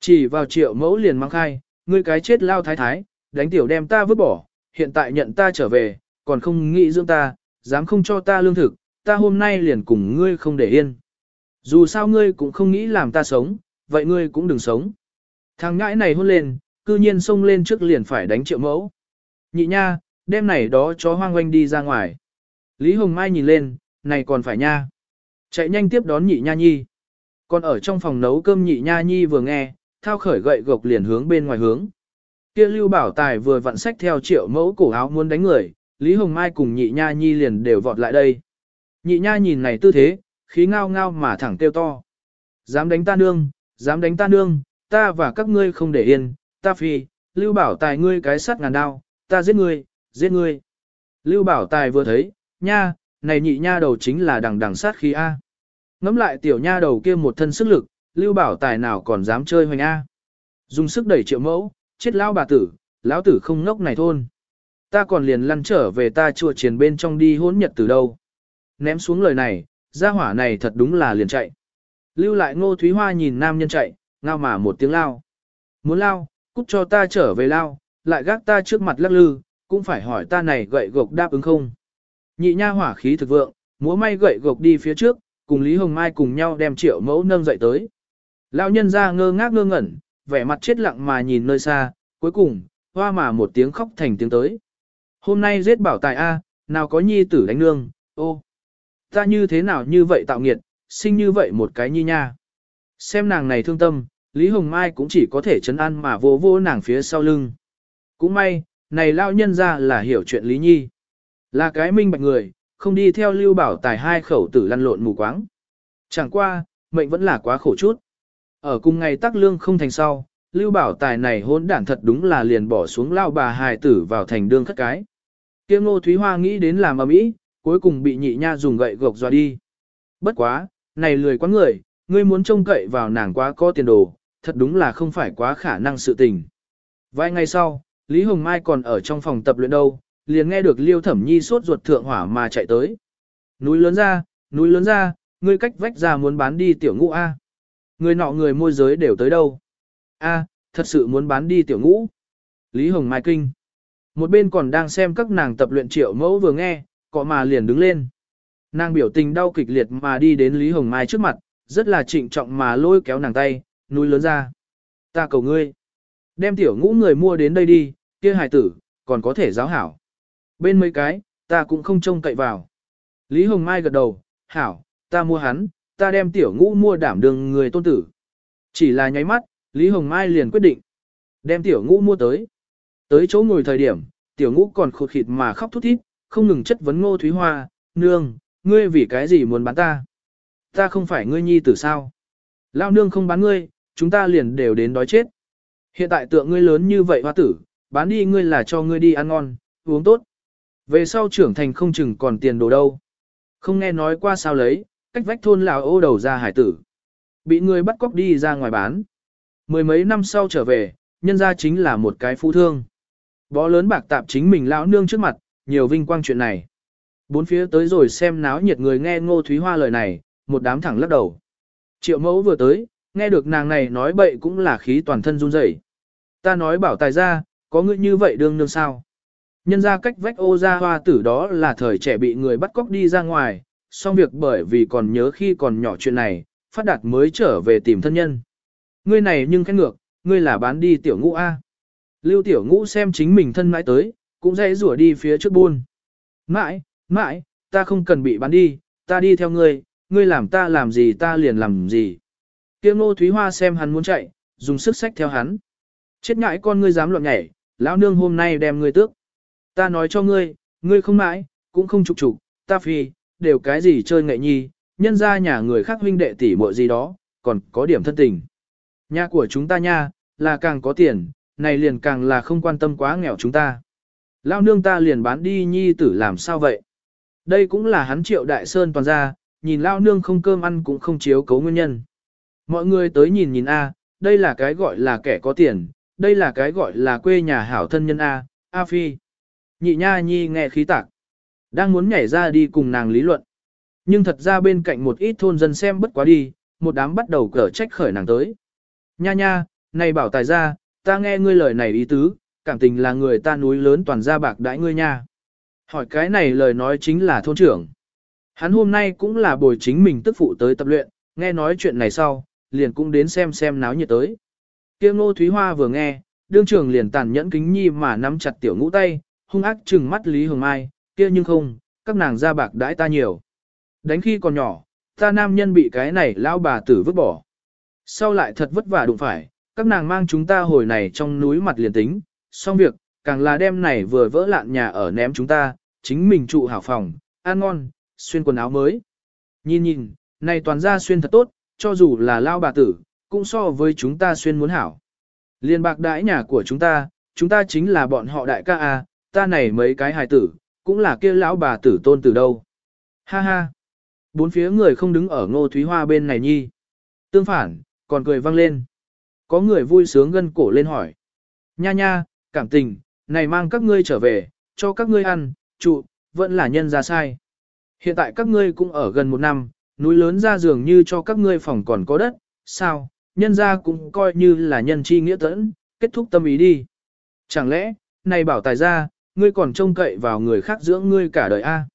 Chỉ vào triệu mẫu liền mang khai, ngươi cái chết lao thái thái, đánh tiểu đem ta vứt bỏ, hiện tại nhận ta trở về, còn không nghĩ dưỡng ta, dám không cho ta lương thực, ta hôm nay liền cùng ngươi không để yên. Dù sao ngươi cũng không nghĩ làm ta sống, vậy ngươi cũng đừng sống. Thằng ngãi này hôn lên, cư nhiên xông lên trước liền phải đánh triệu mẫu. Nhị nha, đêm này đó chó hoang quanh đi ra ngoài. Lý Hồng Mai nhìn lên, này còn phải nha. Chạy nhanh tiếp đón nhị nha nhi. Còn ở trong phòng nấu cơm nhị nha nhi vừa nghe, thao khởi gậy gộc liền hướng bên ngoài hướng. Kia Lưu Bảo Tài vừa vặn sách theo triệu mẫu cổ áo muốn đánh người, Lý Hồng Mai cùng nhị nha nhi liền đều vọt lại đây. Nhị nha nhìn này tư thế, khí ngao ngao mà thẳng kêu to. Dám đánh ta nương, dám đánh ta nương, ta và các ngươi không để yên, ta phi, Lưu Bảo Tài ngươi cái sắt ngàn đao, ta giết ngươi, giết ngươi. Lưu Bảo Tài vừa thấy, nha, này nhị nha đầu chính là đằng đằng sát khí A. Ngắm lại tiểu nha đầu kia một thân sức lực, Lưu Bảo Tài nào còn dám chơi hoành A. Dùng sức đẩy triệu mẫu, chết lao bà tử, lão tử không ngốc này thôn. Ta còn liền lăn trở về ta chùa chiến bên trong đi hỗn nhật từ đâu. Ném xuống lời này, gia hỏa này thật đúng là liền chạy. Lưu lại ngô thúy hoa nhìn nam nhân chạy, ngao mà một tiếng lao. Muốn lao, cút cho ta trở về lao, lại gác ta trước mặt lắc lư, cũng phải hỏi ta này gậy gộc đáp ứng không. Nhị nha hỏa khí thực vượng, múa may gậy gộc đi phía trước, cùng Lý Hồng Mai cùng nhau đem triệu mẫu nâng dậy tới. Lão nhân ra ngơ ngác ngơ ngẩn, vẻ mặt chết lặng mà nhìn nơi xa, cuối cùng, hoa mà một tiếng khóc thành tiếng tới. Hôm nay giết bảo tài A, nào có nhi tử đánh nương, ô. Ta như thế nào như vậy tạo nghiệt, sinh như vậy một cái nhi nha. Xem nàng này thương tâm, Lý Hồng Mai cũng chỉ có thể chấn an mà vô vô nàng phía sau lưng. Cũng may, này lao nhân ra là hiểu chuyện Lý Nhi. Là cái minh bạch người, không đi theo lưu bảo tài hai khẩu tử lăn lộn mù quáng. Chẳng qua, mệnh vẫn là quá khổ chút. Ở cùng ngày tác lương không thành sau, lưu bảo tài này hôn đản thật đúng là liền bỏ xuống lao bà hài tử vào thành đương khất cái. Kia ngô Thúy Hoa nghĩ đến làm ở mỹ, cuối cùng bị nhị nha dùng gậy gộc dọa đi. Bất quá, này lười quá người, ngươi muốn trông cậy vào nàng quá có tiền đồ, thật đúng là không phải quá khả năng sự tình. Vài ngày sau, Lý Hồng Mai còn ở trong phòng tập luyện đâu, liền nghe được Liêu Thẩm Nhi sốt ruột thượng hỏa mà chạy tới. Núi lớn ra, núi lớn ra, ngươi cách vách ra muốn bán đi tiểu ngũ A. Người nọ người môi giới đều tới đâu. A, thật sự muốn bán đi tiểu ngũ. Lý Hồng Mai kinh. Một bên còn đang xem các nàng tập luyện triệu mẫu vừa nghe, cọ mà liền đứng lên. Nàng biểu tình đau kịch liệt mà đi đến Lý Hồng Mai trước mặt, rất là trịnh trọng mà lôi kéo nàng tay, núi lớn ra. Ta cầu ngươi. Đem tiểu ngũ người mua đến đây đi, kia hài tử, còn có thể giáo hảo. Bên mấy cái, ta cũng không trông cậy vào. Lý Hồng Mai gật đầu, hảo, ta mua hắn, ta đem tiểu ngũ mua đảm đường người tôn tử. Chỉ là nháy mắt, Lý Hồng Mai liền quyết định. Đem tiểu ngũ mua tới. Tới chỗ ngồi thời điểm, tiểu ngũ còn khột khịt mà khóc thút thít, không ngừng chất vấn ngô thúy hoa, nương, ngươi vì cái gì muốn bán ta? Ta không phải ngươi nhi tử sao? Lao nương không bán ngươi, chúng ta liền đều đến đói chết. Hiện tại tượng ngươi lớn như vậy hoa tử, bán đi ngươi là cho ngươi đi ăn ngon, uống tốt. Về sau trưởng thành không chừng còn tiền đồ đâu. Không nghe nói qua sao lấy, cách vách thôn lào ô đầu ra hải tử. Bị người bắt cóc đi ra ngoài bán. Mười mấy năm sau trở về, nhân ra chính là một cái phú thương. Bó lớn bạc tạp chính mình lão nương trước mặt, nhiều vinh quang chuyện này. Bốn phía tới rồi xem náo nhiệt người nghe ngô thúy hoa lời này, một đám thẳng lắc đầu. Triệu mẫu vừa tới, nghe được nàng này nói bậy cũng là khí toàn thân run rẩy. Ta nói bảo tài ra, có ngươi như vậy đương nương sao? Nhân ra cách vách ô ra hoa tử đó là thời trẻ bị người bắt cóc đi ra ngoài, xong việc bởi vì còn nhớ khi còn nhỏ chuyện này, phát đạt mới trở về tìm thân nhân. Ngươi này nhưng khen ngược, ngươi là bán đi tiểu ngũ A. Lưu tiểu ngũ xem chính mình thân mãi tới, cũng dễ rủa đi phía trước buôn. Mãi, mãi, ta không cần bị bán đi, ta đi theo ngươi, ngươi làm ta làm gì ta liền làm gì. Kia ngô Thúy Hoa xem hắn muốn chạy, dùng sức sách theo hắn. Chết ngại con ngươi dám loạn nhảy, lão nương hôm nay đem ngươi tước. Ta nói cho ngươi, ngươi không mãi, cũng không trục trục, ta phi, đều cái gì chơi nghệ nhi, nhân ra nhà người khác huynh đệ tỷ muội gì đó, còn có điểm thân tình. Nhà của chúng ta nha, là càng có tiền, này liền càng là không quan tâm quá nghèo chúng ta. Lao nương ta liền bán đi nhi tử làm sao vậy? Đây cũng là hắn triệu đại sơn toàn ra, nhìn lao nương không cơm ăn cũng không chiếu cấu nguyên nhân. Mọi người tới nhìn nhìn A, đây là cái gọi là kẻ có tiền, đây là cái gọi là quê nhà hảo thân nhân A, A Phi. Nhị nha nhi nghe khí tạc, đang muốn nhảy ra đi cùng nàng lý luận. Nhưng thật ra bên cạnh một ít thôn dân xem bất quá đi, một đám bắt đầu cở trách khởi nàng tới. Nha nha, này bảo tài ra, ta nghe ngươi lời này ý tứ, cảm tình là người ta núi lớn toàn ra bạc đãi ngươi nha. Hỏi cái này lời nói chính là thôn trưởng. Hắn hôm nay cũng là bồi chính mình tức phụ tới tập luyện, nghe nói chuyện này sau, liền cũng đến xem xem náo nhiệt tới. Kiêm ngô Thúy Hoa vừa nghe, đương trưởng liền tàn nhẫn kính nhi mà nắm chặt tiểu ngũ tay, hung ác trừng mắt Lý Hồng Mai, kia nhưng không, các nàng ra bạc đãi ta nhiều. Đánh khi còn nhỏ, ta nam nhân bị cái này lão bà tử vứt bỏ. Sau lại thật vất vả đụng phải, các nàng mang chúng ta hồi này trong núi mặt liền tính, xong việc, càng là đêm này vừa vỡ lạn nhà ở ném chúng ta, chính mình trụ hảo phòng, ăn ngon, xuyên quần áo mới. Nhìn nhìn, này toàn ra xuyên thật tốt, cho dù là lao bà tử, cũng so với chúng ta xuyên muốn hảo. Liên bạc đãi nhà của chúng ta, chúng ta chính là bọn họ đại ca a, ta này mấy cái hài tử, cũng là kia lão bà tử tôn từ đâu. Ha ha. Bốn phía người không đứng ở ngô thúy hoa bên này nhi. Tương phản, còn cười vang lên. Có người vui sướng gân cổ lên hỏi. Nha nha, cảm tình, này mang các ngươi trở về, cho các ngươi ăn, trụ, vẫn là nhân ra sai. Hiện tại các ngươi cũng ở gần một năm, núi lớn ra dường như cho các ngươi phòng còn có đất, sao, nhân ra cũng coi như là nhân chi nghĩa tẫn, kết thúc tâm ý đi. Chẳng lẽ, này bảo tài ra, ngươi còn trông cậy vào người khác dưỡng ngươi cả đời a? À?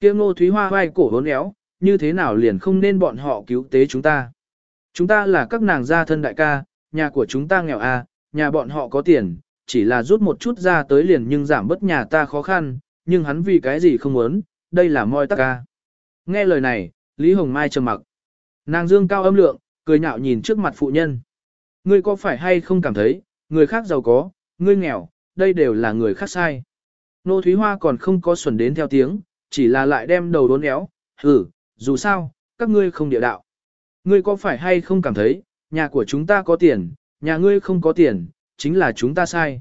Kia ngô thúy hoa vai cổ hốn éo, như thế nào liền không nên bọn họ cứu tế chúng ta. Chúng ta là các nàng gia thân đại ca, nhà của chúng ta nghèo a, nhà bọn họ có tiền, chỉ là rút một chút ra tới liền nhưng giảm bớt nhà ta khó khăn, nhưng hắn vì cái gì không muốn, đây là moi tắc ca. Nghe lời này, Lý Hồng Mai trầm mặc. Nàng dương cao âm lượng, cười nhạo nhìn trước mặt phụ nhân. Ngươi có phải hay không cảm thấy, người khác giàu có, ngươi nghèo, đây đều là người khác sai. Nô Thúy Hoa còn không có xuẩn đến theo tiếng, chỉ là lại đem đầu đốn éo, hử, dù sao, các ngươi không địa đạo. Ngươi có phải hay không cảm thấy, nhà của chúng ta có tiền, nhà ngươi không có tiền, chính là chúng ta sai.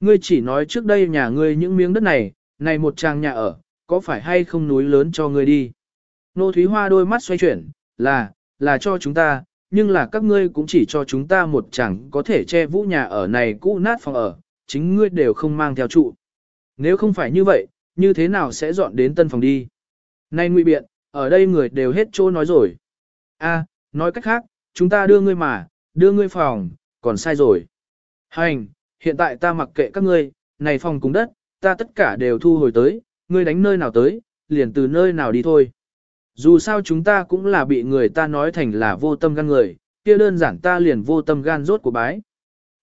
Ngươi chỉ nói trước đây nhà ngươi những miếng đất này, này một trang nhà ở, có phải hay không núi lớn cho ngươi đi. Nô Thúy Hoa đôi mắt xoay chuyển, là, là cho chúng ta, nhưng là các ngươi cũng chỉ cho chúng ta một chẳng có thể che vũ nhà ở này cũ nát phòng ở, chính ngươi đều không mang theo trụ. Nếu không phải như vậy, như thế nào sẽ dọn đến tân phòng đi? Nay ngụy biện, ở đây người đều hết chỗ nói rồi. A, nói cách khác, chúng ta đưa ngươi mà, đưa ngươi phòng, còn sai rồi. Hành, hiện tại ta mặc kệ các ngươi, này phòng cùng đất, ta tất cả đều thu hồi tới, ngươi đánh nơi nào tới, liền từ nơi nào đi thôi. Dù sao chúng ta cũng là bị người ta nói thành là vô tâm gan người, kia đơn giản ta liền vô tâm gan rốt của bái.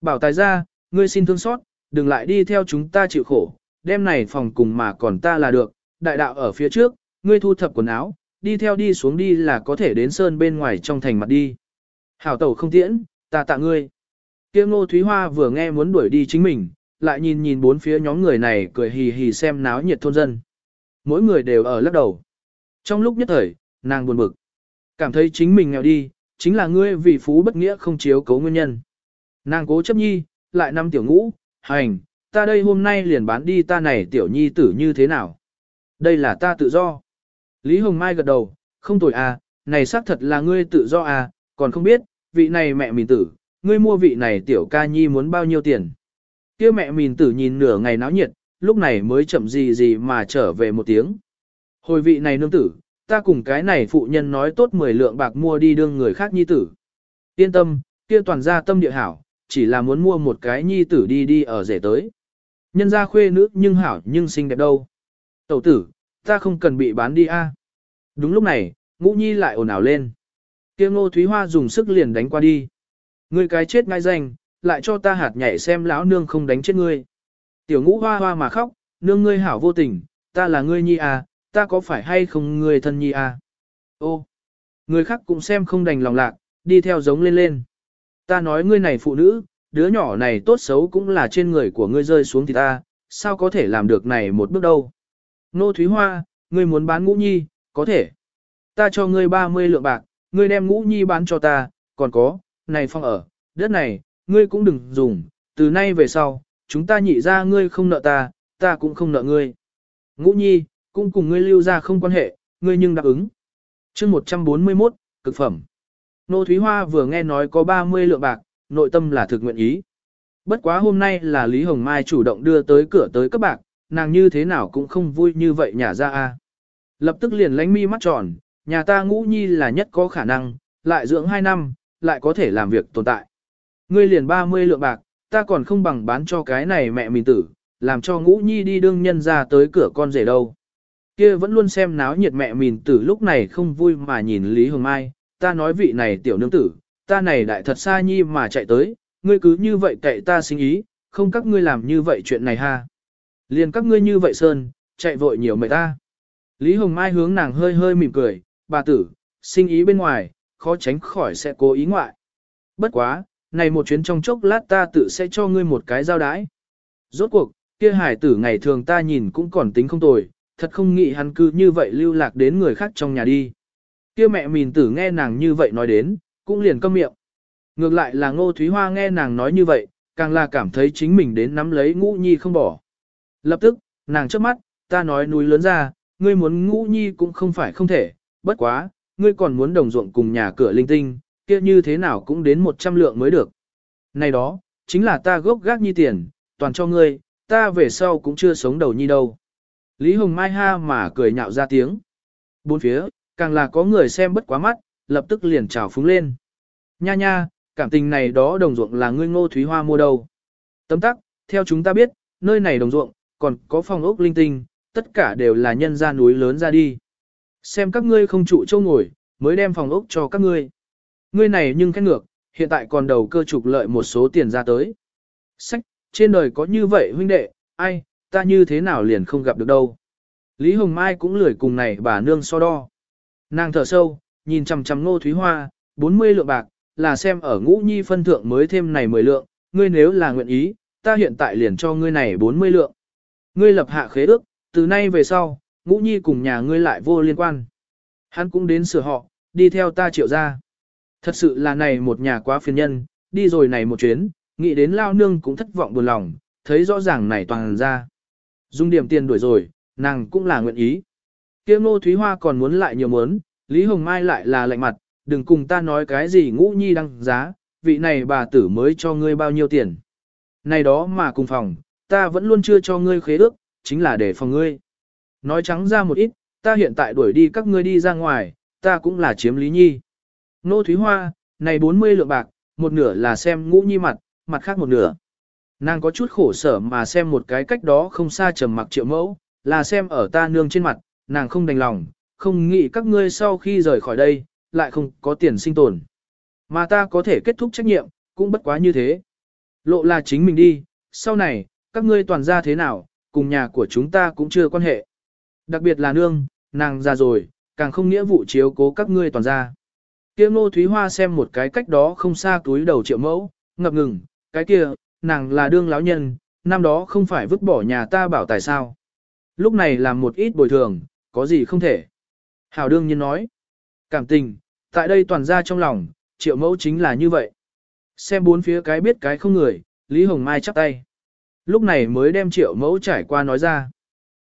Bảo tài ra, ngươi xin thương xót, đừng lại đi theo chúng ta chịu khổ, đêm này phòng cùng mà còn ta là được, đại đạo ở phía trước, ngươi thu thập quần áo, đi theo đi xuống đi là có thể đến sơn bên ngoài trong thành mặt đi. Hảo tẩu không tiễn, ta tạ ngươi. Kia ngô Thúy Hoa vừa nghe muốn đuổi đi chính mình, lại nhìn nhìn bốn phía nhóm người này cười hì hì xem náo nhiệt thôn dân. Mỗi người đều ở lắc đầu. Trong lúc nhất thời, nàng buồn bực. Cảm thấy chính mình nghèo đi, chính là ngươi vì phú bất nghĩa không chiếu cấu nguyên nhân. Nàng cố chấp nhi, lại năm tiểu ngũ, hành, ta đây hôm nay liền bán đi ta này tiểu nhi tử như thế nào. Đây là ta tự do. Lý Hồng Mai gật đầu, không tội à, này xác thật là ngươi tự do à, còn không biết, vị này mẹ mình tử, ngươi mua vị này tiểu ca nhi muốn bao nhiêu tiền. kia mẹ mình tử nhìn nửa ngày náo nhiệt, lúc này mới chậm gì gì mà trở về một tiếng. Hồi vị này nương tử, ta cùng cái này phụ nhân nói tốt 10 lượng bạc mua đi đương người khác nhi tử. Yên tâm, kia toàn gia tâm địa hảo, chỉ là muốn mua một cái nhi tử đi đi ở rể tới. Nhân gia khuê nữ nhưng hảo nhưng xinh đẹp đâu. Tẩu tử, ta không cần bị bán đi a. À? Đúng lúc này, ngũ nhi lại ồn ào lên. kiêm ngô Thúy Hoa dùng sức liền đánh qua đi. Ngươi cái chết ngay danh, lại cho ta hạt nhảy xem lão nương không đánh chết ngươi. Tiểu ngũ hoa hoa mà khóc, nương ngươi hảo vô tình, ta là ngươi nhi à, ta có phải hay không ngươi thân nhi à. Ô, người khác cũng xem không đành lòng lạc, đi theo giống lên lên. Ta nói ngươi này phụ nữ, đứa nhỏ này tốt xấu cũng là trên người của ngươi rơi xuống thì ta, sao có thể làm được này một bước đâu. Nô Thúy Hoa, ngươi muốn bán ngũ nhi, có thể. Ta cho ngươi 30 lượng bạc, ngươi đem ngũ nhi bán cho ta, còn có, này phong ở, đất này, ngươi cũng đừng dùng, từ nay về sau, chúng ta nhị ra ngươi không nợ ta, ta cũng không nợ ngươi. Ngũ nhi, cũng cùng ngươi lưu ra không quan hệ, ngươi nhưng đáp ứng. chương 141, cực phẩm. Nô Thúy Hoa vừa nghe nói có 30 lượng bạc, nội tâm là thực nguyện ý. Bất quá hôm nay là Lý Hồng Mai chủ động đưa tới cửa tới các bạc, nàng như thế nào cũng không vui như vậy nhà ra a. Lập tức liền lánh mi mắt tròn, nhà ta ngũ nhi là nhất có khả năng, lại dưỡng 2 năm, lại có thể làm việc tồn tại. Ngươi liền 30 lượng bạc, ta còn không bằng bán cho cái này mẹ mình tử, làm cho ngũ nhi đi đương nhân ra tới cửa con rể đâu. Kia vẫn luôn xem náo nhiệt mẹ mình tử lúc này không vui mà nhìn Lý Hồng Mai, ta nói vị này tiểu nương tử, ta này đại thật xa nhi mà chạy tới, ngươi cứ như vậy cậy ta sinh ý, không các ngươi làm như vậy chuyện này ha. Liền các ngươi như vậy sơn, chạy vội nhiều mệt ta. Lý Hồng Mai hướng nàng hơi hơi mỉm cười, bà tử, sinh ý bên ngoài, khó tránh khỏi sẽ cố ý ngoại. Bất quá, này một chuyến trong chốc lát ta tự sẽ cho ngươi một cái giao đái. Rốt cuộc, kia hải tử ngày thường ta nhìn cũng còn tính không tồi, thật không nghĩ hắn cứ như vậy lưu lạc đến người khác trong nhà đi. Kia mẹ mìn tử nghe nàng như vậy nói đến, cũng liền câm miệng. Ngược lại là ngô Thúy Hoa nghe nàng nói như vậy, càng là cảm thấy chính mình đến nắm lấy ngũ nhi không bỏ. Lập tức, nàng trước mắt, ta nói núi lớn ra, ngươi muốn ngũ nhi cũng không phải không thể, bất quá, ngươi còn muốn đồng ruộng cùng nhà cửa linh tinh, kia như thế nào cũng đến 100 lượng mới được. Này đó, chính là ta gốc gác nhi tiền, toàn cho ngươi, ta về sau cũng chưa sống đầu nhi đâu. Lý Hồng Mai ha mà cười nhạo ra tiếng. Bốn phía, càng là có người xem bất quá mắt, lập tức liền trào phúng lên. Nha nha, cảm tình này đó đồng ruộng là ngươi ngô thúy hoa mua đâu. Tấm tắc, theo chúng ta biết, nơi này đồng ruộng, còn có phòng ốc linh tinh, tất cả đều là nhân ra núi lớn ra đi. Xem các ngươi không trụ châu ngồi, mới đem phòng ốc cho các ngươi. Ngươi này nhưng khét ngược, hiện tại còn đầu cơ trục lợi một số tiền ra tới. Sách, trên đời có như vậy huynh đệ, ai, ta như thế nào liền không gặp được đâu. Lý Hồng Mai cũng lười cùng này bà nương so đo. Nàng thở sâu, nhìn chằm chằm Ngô Thúy Hoa, 40 lượng bạc, là xem ở ngũ nhi phân thượng mới thêm này 10 lượng, ngươi nếu là nguyện ý, ta hiện tại liền cho ngươi này 40 lượng. Ngươi lập hạ khế ước, từ nay về sau, ngũ nhi cùng nhà ngươi lại vô liên quan. Hắn cũng đến sửa họ, đi theo ta triệu ra. Thật sự là này một nhà quá phiền nhân, đi rồi này một chuyến, nghĩ đến lao nương cũng thất vọng buồn lòng, thấy rõ ràng này toàn ra. Dung điểm tiền đuổi rồi, nàng cũng là nguyện ý. Kiếm ngô Thúy Hoa còn muốn lại nhiều muốn, Lý Hồng Mai lại là lạnh mặt, đừng cùng ta nói cái gì ngũ nhi đăng giá, vị này bà tử mới cho ngươi bao nhiêu tiền. Này đó mà cùng phòng, ta vẫn luôn chưa cho ngươi khế ước, chính là để phòng ngươi. Nói trắng ra một ít, ta hiện tại đuổi đi các ngươi đi ra ngoài, ta cũng là chiếm lý nhi. Nô Thúy Hoa, này 40 lượng bạc, một nửa là xem ngũ nhi mặt, mặt khác một nửa. Nàng có chút khổ sở mà xem một cái cách đó không xa trầm mặc triệu mẫu, là xem ở ta nương trên mặt, nàng không đành lòng, không nghĩ các ngươi sau khi rời khỏi đây, lại không có tiền sinh tồn. Mà ta có thể kết thúc trách nhiệm, cũng bất quá như thế. Lộ là chính mình đi, sau này, các ngươi toàn ra thế nào, cùng nhà của chúng ta cũng chưa quan hệ. Đặc biệt là nương, nàng già rồi, càng không nghĩa vụ chiếu cố các ngươi toàn ra. Kiếm Nô Thúy Hoa xem một cái cách đó không xa túi đầu triệu mẫu, ngập ngừng, cái kia, nàng là đương lão nhân, năm đó không phải vứt bỏ nhà ta bảo tài sao. Lúc này làm một ít bồi thường, có gì không thể. Hảo đương nhiên nói, cảm tình, tại đây toàn ra trong lòng, triệu mẫu chính là như vậy. Xem bốn phía cái biết cái không người, Lý Hồng Mai chắp tay. Lúc này mới đem triệu mẫu trải qua nói ra.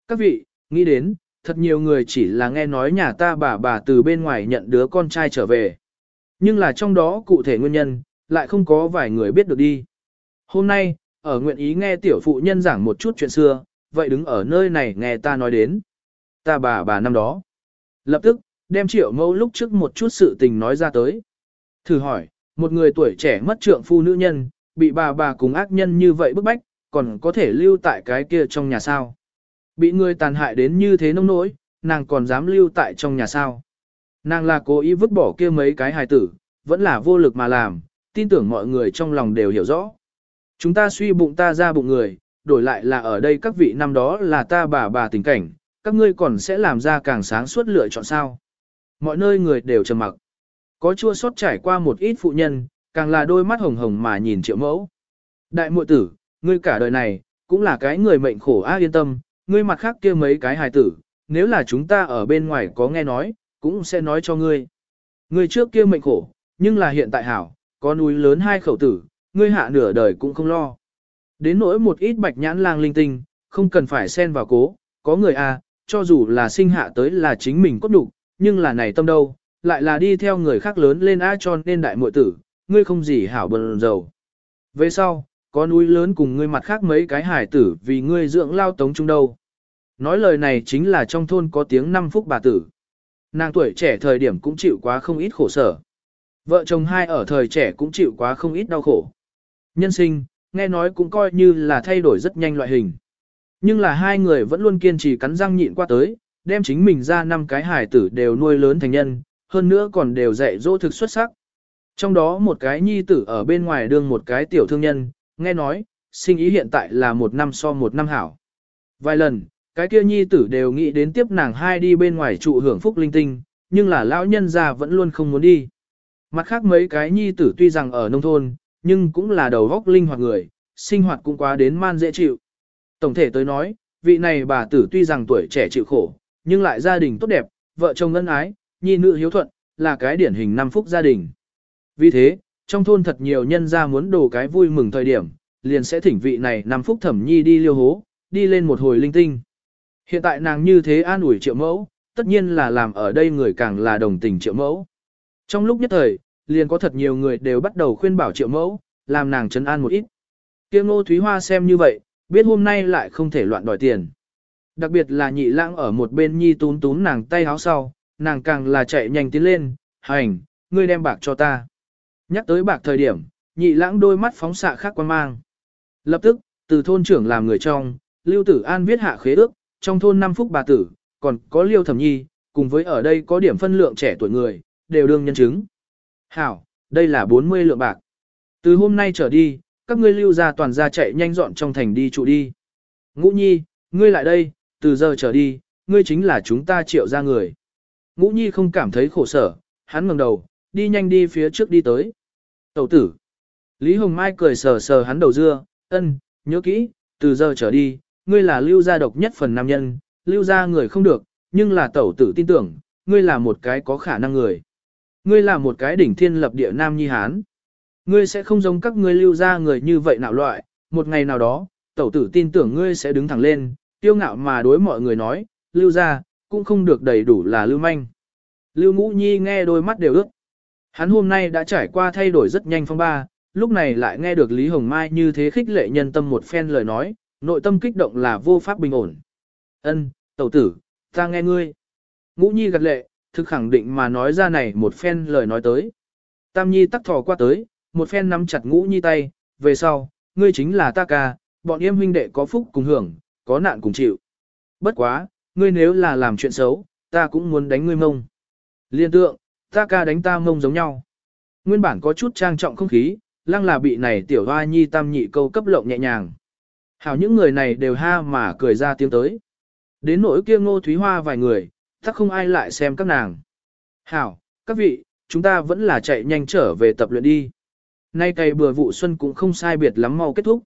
Các vị, nghĩ đến, thật nhiều người chỉ là nghe nói nhà ta bà bà từ bên ngoài nhận đứa con trai trở về. Nhưng là trong đó cụ thể nguyên nhân, lại không có vài người biết được đi. Hôm nay, ở nguyện ý nghe tiểu phụ nhân giảng một chút chuyện xưa, vậy đứng ở nơi này nghe ta nói đến. Ta bà bà năm đó. Lập tức, đem triệu mẫu lúc trước một chút sự tình nói ra tới. Thử hỏi, một người tuổi trẻ mất trượng phu nữ nhân, bị bà bà cùng ác nhân như vậy bức bách, còn có thể lưu tại cái kia trong nhà sao. Bị người tàn hại đến như thế nông nỗi, nàng còn dám lưu tại trong nhà sao. Nàng là cố ý vứt bỏ kia mấy cái hài tử, vẫn là vô lực mà làm, tin tưởng mọi người trong lòng đều hiểu rõ. Chúng ta suy bụng ta ra bụng người, đổi lại là ở đây các vị năm đó là ta bà bà tình cảnh, các ngươi còn sẽ làm ra càng sáng suốt lựa chọn sao. Mọi nơi người đều trầm mặc. Có chua sót trải qua một ít phụ nhân, càng là đôi mắt hồng hồng mà nhìn triệu mẫu. Đại muội tử, ngươi cả đời này, cũng là cái người mệnh khổ á yên tâm, ngươi mặt khác kia mấy cái hài tử, nếu là chúng ta ở bên ngoài có nghe nói, cũng sẽ nói cho ngươi. Ngươi trước kia mệnh khổ, nhưng là hiện tại hảo, có núi lớn hai khẩu tử, ngươi hạ nửa đời cũng không lo. Đến nỗi một ít bạch nhãn lang linh tinh, không cần phải xen vào cố, có người a, à, cho dù là sinh hạ tới là chính mình cốt đủ, nhưng là này tâm đâu, lại là đi theo người khác lớn lên á cho nên đại muội tử, ngươi không gì hảo bần dầu. Về sau, có núi lớn cùng ngươi mặt khác mấy cái hải tử vì ngươi dưỡng lao tống chung đâu. Nói lời này chính là trong thôn có tiếng năm phúc bà tử. Nàng tuổi trẻ thời điểm cũng chịu quá không ít khổ sở. Vợ chồng hai ở thời trẻ cũng chịu quá không ít đau khổ. Nhân sinh, nghe nói cũng coi như là thay đổi rất nhanh loại hình. Nhưng là hai người vẫn luôn kiên trì cắn răng nhịn qua tới, đem chính mình ra năm cái hài tử đều nuôi lớn thành nhân, hơn nữa còn đều dạy dỗ thực xuất sắc. Trong đó một cái nhi tử ở bên ngoài đương một cái tiểu thương nhân, nghe nói, sinh ý hiện tại là một năm so một năm hảo. Vài lần, cái kia nhi tử đều nghĩ đến tiếp nàng hai đi bên ngoài trụ hưởng phúc linh tinh, nhưng là lão nhân già vẫn luôn không muốn đi. Mặt khác mấy cái nhi tử tuy rằng ở nông thôn, nhưng cũng là đầu góc linh hoạt người, sinh hoạt cũng quá đến man dễ chịu. Tổng thể tới nói, vị này bà tử tuy rằng tuổi trẻ chịu khổ, nhưng lại gia đình tốt đẹp, vợ chồng ân ái, nhi nữ hiếu thuận, là cái điển hình năm phúc gia đình. Vì thế, trong thôn thật nhiều nhân gia muốn đồ cái vui mừng thời điểm, liền sẽ thỉnh vị này năm phúc thẩm nhi đi liêu hố, đi lên một hồi linh tinh. Hiện tại nàng như thế an ủi triệu mẫu, tất nhiên là làm ở đây người càng là đồng tình triệu mẫu. Trong lúc nhất thời, liền có thật nhiều người đều bắt đầu khuyên bảo triệu mẫu, làm nàng trấn an một ít. Kiêm ngô Thúy Hoa xem như vậy, biết hôm nay lại không thể loạn đòi tiền. Đặc biệt là nhị lãng ở một bên nhi tún tún nàng tay háo sau, nàng càng là chạy nhanh tiến lên, hành, ngươi đem bạc cho ta. Nhắc tới bạc thời điểm, nhị lãng đôi mắt phóng xạ khác quan mang. Lập tức, từ thôn trưởng làm người trong, Lưu Tử An viết hạ khế ước, trong thôn năm phúc bà tử, còn có Liêu Thẩm Nhi, cùng với ở đây có điểm phân lượng trẻ tuổi người, đều đương nhân chứng. Hảo, đây là 40 lượng bạc. Từ hôm nay trở đi, các ngươi lưu ra toàn ra chạy nhanh dọn trong thành đi trụ đi. Ngũ Nhi, ngươi lại đây, từ giờ trở đi, ngươi chính là chúng ta triệu ra người. Ngũ Nhi không cảm thấy khổ sở, hắn ngẩng đầu, đi nhanh đi phía trước đi tới. Tẩu tử. Lý Hồng Mai cười sờ sờ hắn đầu dưa, ân, nhớ kỹ, từ giờ trở đi, ngươi là lưu gia độc nhất phần nam nhân, lưu gia người không được, nhưng là tẩu tử tin tưởng, ngươi là một cái có khả năng người. Ngươi là một cái đỉnh thiên lập địa nam nhi hán. Ngươi sẽ không giống các ngươi lưu gia người như vậy nào loại, một ngày nào đó, tẩu tử tin tưởng ngươi sẽ đứng thẳng lên, tiêu ngạo mà đối mọi người nói, lưu gia, cũng không được đầy đủ là lưu manh. Lưu ngũ nhi nghe đôi mắt đều ướt. Hắn hôm nay đã trải qua thay đổi rất nhanh phong ba, lúc này lại nghe được Lý Hồng Mai như thế khích lệ nhân tâm một phen lời nói, nội tâm kích động là vô pháp bình ổn. Ân, tẩu tử, ta nghe ngươi. Ngũ nhi gật lệ, thực khẳng định mà nói ra này một phen lời nói tới. Tam nhi tắc thò qua tới, một phen nắm chặt ngũ nhi tay, về sau, ngươi chính là ta ca, bọn em huynh đệ có phúc cùng hưởng, có nạn cùng chịu. Bất quá, ngươi nếu là làm chuyện xấu, ta cũng muốn đánh ngươi mông. Liên tượng, ta ca đánh ta mông giống nhau. Nguyên bản có chút trang trọng không khí, lăng là bị này tiểu hoa nhi tam nhị câu cấp lộng nhẹ nhàng. Hảo những người này đều ha mà cười ra tiếng tới. Đến nỗi kia ngô thúy hoa vài người, chắc không ai lại xem các nàng. Hảo, các vị, chúng ta vẫn là chạy nhanh trở về tập luyện đi. Nay cày bừa vụ xuân cũng không sai biệt lắm mau kết thúc.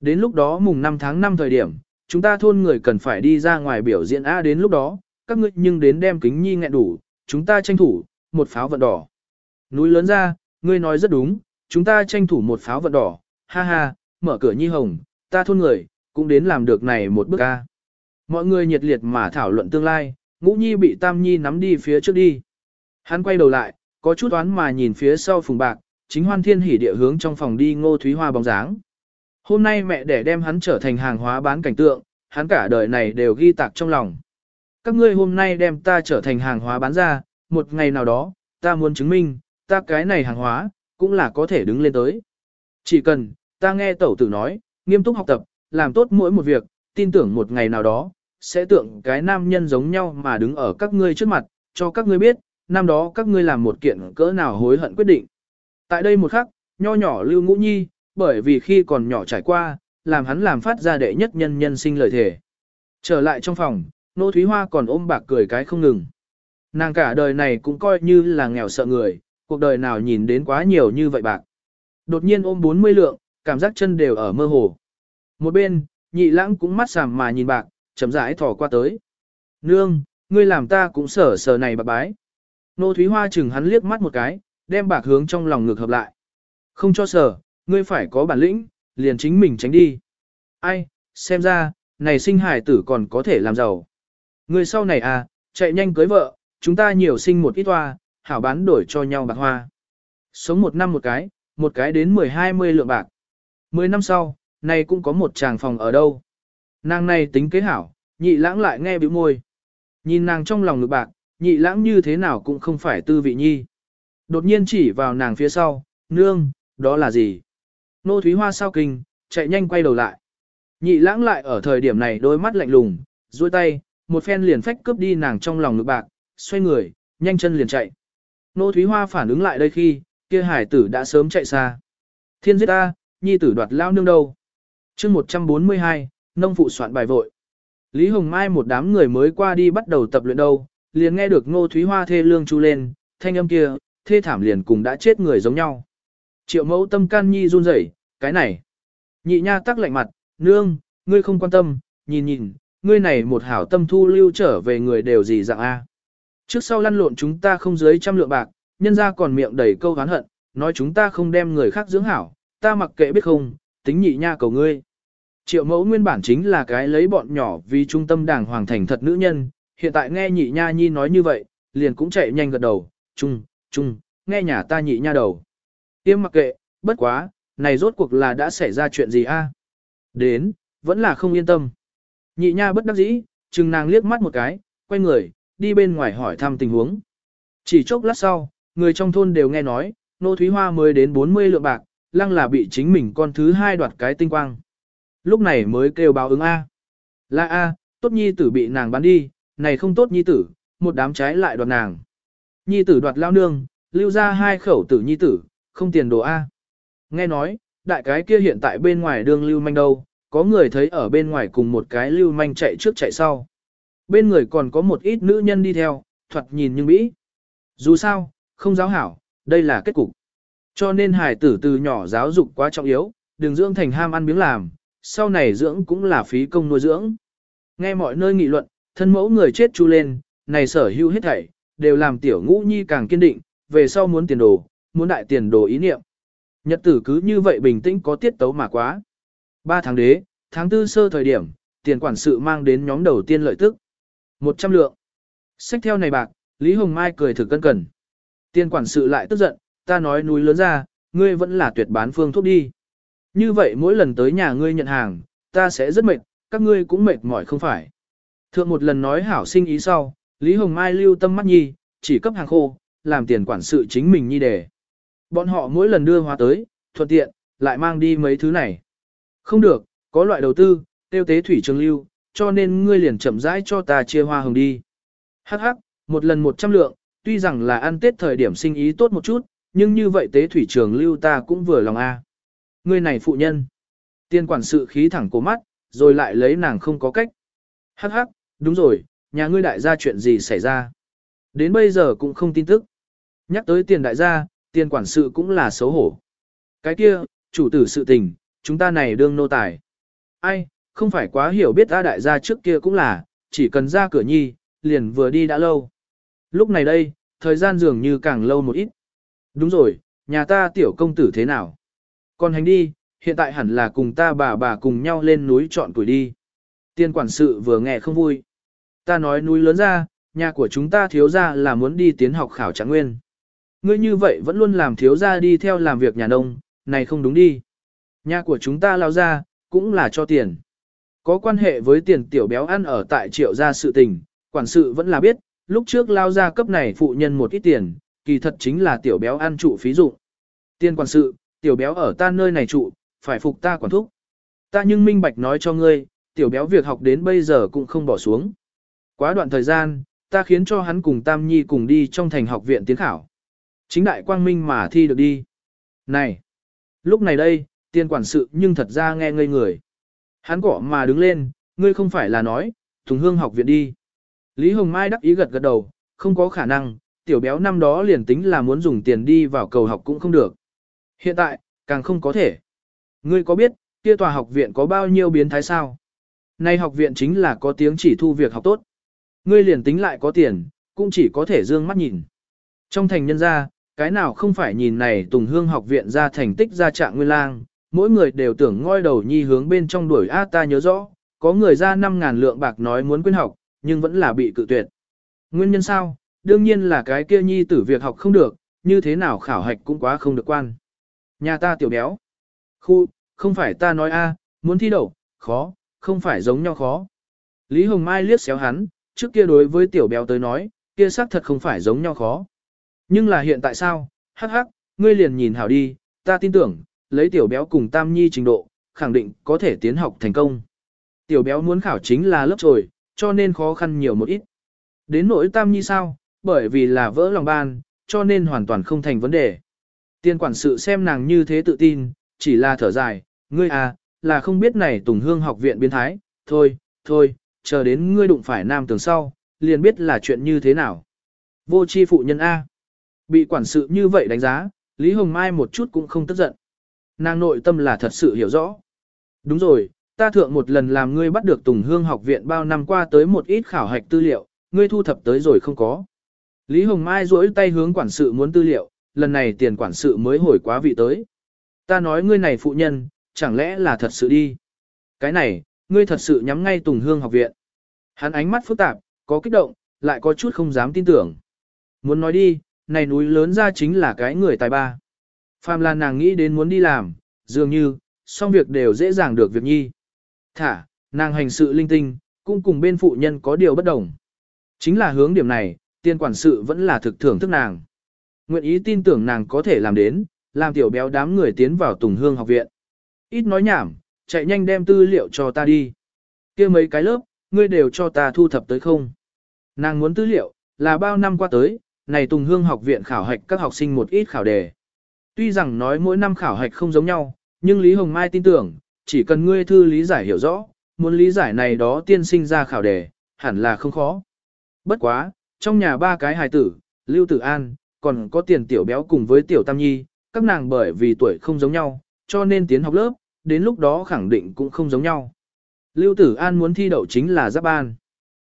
Đến lúc đó mùng 5 tháng 5 thời điểm, chúng ta thôn người cần phải đi ra ngoài biểu diễn A đến lúc đó, các ngươi nhưng đến đem kính nhi nghẹn đủ, chúng ta tranh thủ, một pháo vận đỏ. Núi lớn ra, ngươi nói rất đúng, chúng ta tranh thủ một pháo vận đỏ, ha ha, mở cửa nhi hồng, ta thôn người, cũng đến làm được này một bước A. Mọi người nhiệt liệt mà thảo luận tương lai, ngũ nhi bị tam nhi nắm đi phía trước đi. Hắn quay đầu lại, có chút oán mà nhìn phía sau phùng bạc, chính hoan thiên hỉ địa hướng trong phòng đi ngô thúy hoa bóng dáng. Hôm nay mẹ để đem hắn trở thành hàng hóa bán cảnh tượng, hắn cả đời này đều ghi tạc trong lòng. Các ngươi hôm nay đem ta trở thành hàng hóa bán ra, một ngày nào đó, ta muốn chứng minh, ta cái này hàng hóa, cũng là có thể đứng lên tới. Chỉ cần, ta nghe tẩu tử nói, nghiêm túc học tập, làm tốt mỗi một việc, tin tưởng một ngày nào đó, sẽ tượng cái nam nhân giống nhau mà đứng ở các ngươi trước mặt, cho các ngươi biết, năm đó các ngươi làm một kiện cỡ nào hối hận quyết định. Tại đây một khắc, nho nhỏ Lưu Ngũ Nhi, bởi vì khi còn nhỏ trải qua, làm hắn làm phát ra đệ nhất nhân nhân sinh lời thể. Trở lại trong phòng, Nô Thúy Hoa còn ôm bạc cười cái không ngừng. Nàng cả đời này cũng coi như là nghèo sợ người, cuộc đời nào nhìn đến quá nhiều như vậy bạc. Đột nhiên ôm 40 lượng, cảm giác chân đều ở mơ hồ. Một bên, nhị lãng cũng mắt sàm mà nhìn bạc, chậm rãi thò qua tới. Nương, ngươi làm ta cũng sở sờ này bạc bái. Nô Thúy Hoa chừng hắn liếc mắt một cái, đem bạc hướng trong lòng ngược hợp lại. Không cho sở, ngươi phải có bản lĩnh, liền chính mình tránh đi. Ai, xem ra, này sinh hải tử còn có thể làm giàu. Ngươi sau này à, chạy nhanh cưới vợ, chúng ta nhiều sinh một ít hoa, hảo bán đổi cho nhau bạc hoa. Sống một năm một cái, một cái đến 10-20 lượng bạc. Mười năm sau, này cũng có một tràng phòng ở đâu. Nàng này tính kế hảo, nhị lãng lại nghe bĩu môi. Nhìn nàng trong lòng ngực bạc, nhị lãng như thế nào cũng không phải tư vị nhi. Đột nhiên chỉ vào nàng phía sau, nương, đó là gì? Nô Thúy Hoa sao kinh, chạy nhanh quay đầu lại. Nhị lãng lại ở thời điểm này đôi mắt lạnh lùng, duỗi tay, một phen liền phách cướp đi nàng trong lòng ngực bạc, xoay người, nhanh chân liền chạy. Nô Thúy Hoa phản ứng lại đây khi, kia hải tử đã sớm chạy xa. Thiên giết ta, nhi tử đoạt lao nương đâu. chương 142, nông phụ soạn bài vội. Lý Hồng Mai một đám người mới qua đi bắt đầu tập luyện đâu, liền nghe được Ngô Thúy Hoa thê lương chu lên, thanh âm kia, thê thảm liền cùng đã chết người giống nhau. Triệu mẫu tâm can nhi run rẩy, cái này. Nhị nha tắc lạnh mặt, nương, ngươi không quan tâm, nhìn nhìn, ngươi này một hảo tâm thu lưu trở về người đều gì dạng A. Trước sau lăn lộn chúng ta không dưới trăm lượng bạc, nhân ra còn miệng đầy câu hán hận, nói chúng ta không đem người khác dưỡng hảo, ta mặc kệ biết không, tính nhị nha cầu ngươi. Triệu mẫu nguyên bản chính là cái lấy bọn nhỏ vì trung tâm đảng hoàng thành thật nữ nhân, hiện tại nghe nhị nha nhi nói như vậy, liền cũng chạy nhanh gật đầu, chung, chung, nghe nhà ta nhị nha đầu. Tiêm mặc kệ, bất quá, này rốt cuộc là đã xảy ra chuyện gì a? Đến, vẫn là không yên tâm. Nhị nha bất đắc dĩ, chừng nàng liếc mắt một cái, quay người, đi bên ngoài hỏi thăm tình huống. Chỉ chốc lát sau, người trong thôn đều nghe nói, nô thúy hoa mới đến 40 lượng bạc, lăng là bị chính mình con thứ hai đoạt cái tinh quang. Lúc này mới kêu báo ứng A. Là A, tốt nhi tử bị nàng bán đi, này không tốt nhi tử, một đám trái lại đoạt nàng. Nhi tử đoạt lao nương, lưu ra hai khẩu tử nhi tử, không tiền đồ A. Nghe nói, đại cái kia hiện tại bên ngoài đường lưu manh đâu, có người thấy ở bên ngoài cùng một cái lưu manh chạy trước chạy sau. Bên người còn có một ít nữ nhân đi theo, thoạt nhìn nhưng mỹ. Dù sao, không giáo hảo, đây là kết cục. Cho nên hải tử từ nhỏ giáo dục quá trọng yếu, đừng dưỡng thành ham ăn miếng làm, sau này dưỡng cũng là phí công nuôi dưỡng. Nghe mọi nơi nghị luận, thân mẫu người chết chu lên, này sở hữu hết thảy, đều làm tiểu ngũ nhi càng kiên định, về sau muốn tiền đồ, muốn đại tiền đồ ý niệm. Nhật tử cứ như vậy bình tĩnh có tiết tấu mà quá. Ba tháng đế, tháng tư sơ thời điểm, tiền quản sự mang đến nhóm đầu tiên lợi tức. 100 lượng. Sách theo này bạc, Lý Hồng Mai cười thử cân cẩn. Tiền quản sự lại tức giận, ta nói núi lớn ra, ngươi vẫn là tuyệt bán phương thuốc đi. Như vậy mỗi lần tới nhà ngươi nhận hàng, ta sẽ rất mệt, các ngươi cũng mệt mỏi không phải. Thượng một lần nói hảo sinh ý sau, Lý Hồng Mai lưu tâm mắt nhi, chỉ cấp hàng khô, làm tiền quản sự chính mình nhi để. Bọn họ mỗi lần đưa hóa tới, thuận tiện, lại mang đi mấy thứ này. Không được, có loại đầu tư, tiêu tế thủy trường lưu, cho nên ngươi liền chậm rãi cho ta chia hoa hồng đi. Hắc hắc, một lần một trăm lượng, tuy rằng là ăn tết thời điểm sinh ý tốt một chút, nhưng như vậy tế thủy trường lưu ta cũng vừa lòng a. Ngươi này phụ nhân. Tiên quản sự khí thẳng cổ mắt, rồi lại lấy nàng không có cách. Hắc hắc, đúng rồi, nhà ngươi đại gia chuyện gì xảy ra. Đến bây giờ cũng không tin tức. Nhắc tới tiền đại gia, tiền quản sự cũng là xấu hổ. Cái kia, chủ tử sự tình, chúng ta này đương nô tài. Ai, không phải quá hiểu biết ta đại gia trước kia cũng là, chỉ cần ra cửa nhi, liền vừa đi đã lâu. Lúc này đây, thời gian dường như càng lâu một ít. Đúng rồi, nhà ta tiểu công tử thế nào? Còn hành đi, hiện tại hẳn là cùng ta bà bà cùng nhau lên núi chọn tuổi đi. Tiên quản sự vừa nghe không vui. Ta nói núi lớn ra, nhà của chúng ta thiếu ra là muốn đi tiến học khảo trạng nguyên. Ngươi như vậy vẫn luôn làm thiếu ra đi theo làm việc nhà nông, này không đúng đi. Nhà của chúng ta lao ra, cũng là cho tiền. Có quan hệ với tiền tiểu béo ăn ở tại triệu gia sự tình, quản sự vẫn là biết, lúc trước lao ra cấp này phụ nhân một ít tiền, kỳ thật chính là tiểu béo ăn trụ phí dụng. Tiền quản sự, tiểu béo ở ta nơi này trụ, phải phục ta quản thúc. Ta nhưng minh bạch nói cho ngươi, tiểu béo việc học đến bây giờ cũng không bỏ xuống. Quá đoạn thời gian, ta khiến cho hắn cùng Tam Nhi cùng đi trong thành học viện tiến khảo. Chính đại quang minh mà thi được đi. Này! Lúc này đây, tiên quản sự nhưng thật ra nghe ngây người. Hắn cỏ mà đứng lên, ngươi không phải là nói, Tùng Hương học viện đi. Lý Hồng Mai đắc ý gật gật đầu, không có khả năng, tiểu béo năm đó liền tính là muốn dùng tiền đi vào cầu học cũng không được. Hiện tại, càng không có thể. Ngươi có biết, kia tòa học viện có bao nhiêu biến thái sao? Nay học viện chính là có tiếng chỉ thu việc học tốt. Ngươi liền tính lại có tiền, cũng chỉ có thể dương mắt nhìn. Trong thành nhân gia, cái nào không phải nhìn này Tùng Hương học viện ra thành tích ra trạng nguyên lang, mỗi người đều tưởng ngoi đầu nhi hướng bên trong đuổi A ta nhớ rõ, có người ra 5.000 lượng bạc nói muốn quyên học, nhưng vẫn là bị cự tuyệt. Nguyên nhân sao? Đương nhiên là cái kia nhi tử việc học không được, như thế nào khảo hạch cũng quá không được quan. Nhà ta tiểu béo. Khu, không phải ta nói a, muốn thi đậu, khó, không phải giống nhau khó. Lý Hồng Mai liếc xéo hắn, trước kia đối với tiểu béo tới nói, kia xác thật không phải giống nhau khó. Nhưng là hiện tại sao, hắc hắc, ngươi liền nhìn hảo đi, ta tin tưởng, lấy tiểu béo cùng tam nhi trình độ, khẳng định có thể tiến học thành công. Tiểu béo muốn khảo chính là lớp trồi, cho nên khó khăn nhiều một ít. Đến nỗi tam nhi sao, bởi vì là vỡ lòng ban, cho nên hoàn toàn không thành vấn đề. Tiên quản sự xem nàng như thế tự tin, chỉ là thở dài, ngươi à, là không biết này Tùng Hương học viện biến thái, thôi, thôi, chờ đến ngươi đụng phải nam tường sau, liền biết là chuyện như thế nào. Vô chi phụ nhân A. Bị quản sự như vậy đánh giá, Lý Hồng Mai một chút cũng không tức giận. Nàng nội tâm là thật sự hiểu rõ. Đúng rồi, ta thượng một lần làm ngươi bắt được Tùng Hương học viện bao năm qua tới một ít khảo hạch tư liệu, ngươi thu thập tới rồi không có. Lý Hồng Mai duỗi tay hướng quản sự muốn tư liệu, lần này tiền quản sự mới hồi quá vị tới. Ta nói ngươi này phụ nhân, chẳng lẽ là thật sự đi. Cái này, ngươi thật sự nhắm ngay Tùng Hương học viện. Hắn ánh mắt phức tạp, có kích động, lại có chút không dám tin tưởng. Muốn nói đi, này núi lớn ra chính là cái người tài ba. Phàm là nàng nghĩ đến muốn đi làm, dường như, xong việc đều dễ dàng được việc nhi. Thả, nàng hành sự linh tinh, cũng cùng bên phụ nhân có điều bất đồng. Chính là hướng điểm này, tiên quản sự vẫn là thực thưởng thức nàng. Nguyện ý tin tưởng nàng có thể làm đến, làm tiểu béo đám người tiến vào Tùng Hương học viện. Ít nói nhảm, chạy nhanh đem tư liệu cho ta đi. kia mấy cái lớp, ngươi đều cho ta thu thập tới không. Nàng muốn tư liệu, là bao năm qua tới, này Tùng Hương học viện khảo hạch các học sinh một ít khảo đề. Tuy rằng nói mỗi năm khảo hạch không giống nhau, nhưng Lý Hồng Mai tin tưởng, chỉ cần ngươi thư lý giải hiểu rõ, muốn lý giải này đó tiên sinh ra khảo đề, hẳn là không khó. Bất quá, trong nhà ba cái hài tử, Lưu Tử An, còn có tiền tiểu béo cùng với tiểu tam nhi, các nàng bởi vì tuổi không giống nhau, cho nên tiến học lớp, đến lúc đó khẳng định cũng không giống nhau. Lưu Tử An muốn thi đậu chính là giáp ban.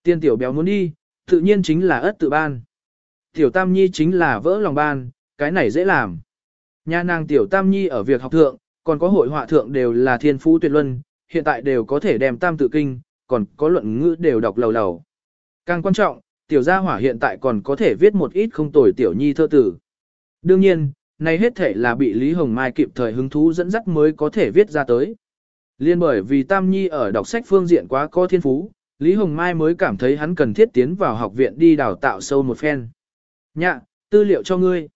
Tiên tiểu béo muốn đi, tự nhiên chính là ất tự ban. Tiểu tam nhi chính là vỡ lòng ban, cái này dễ làm. Nhà nàng tiểu tam nhi ở việc học thượng, còn có hội họa thượng đều là thiên phú tuyệt luân, hiện tại đều có thể đem tam tự kinh, còn có luận ngữ đều đọc lầu lầu. Càng quan trọng, tiểu gia hỏa hiện tại còn có thể viết một ít không tồi tiểu nhi thơ tử. Đương nhiên, này hết thể là bị Lý Hồng Mai kịp thời hứng thú dẫn dắt mới có thể viết ra tới. Liên bởi vì Tam Nhi ở đọc sách phương diện quá có thiên phú, Lý Hồng Mai mới cảm thấy hắn cần thiết tiến vào học viện đi đào tạo sâu một phen. Nhạ, tư liệu cho ngươi.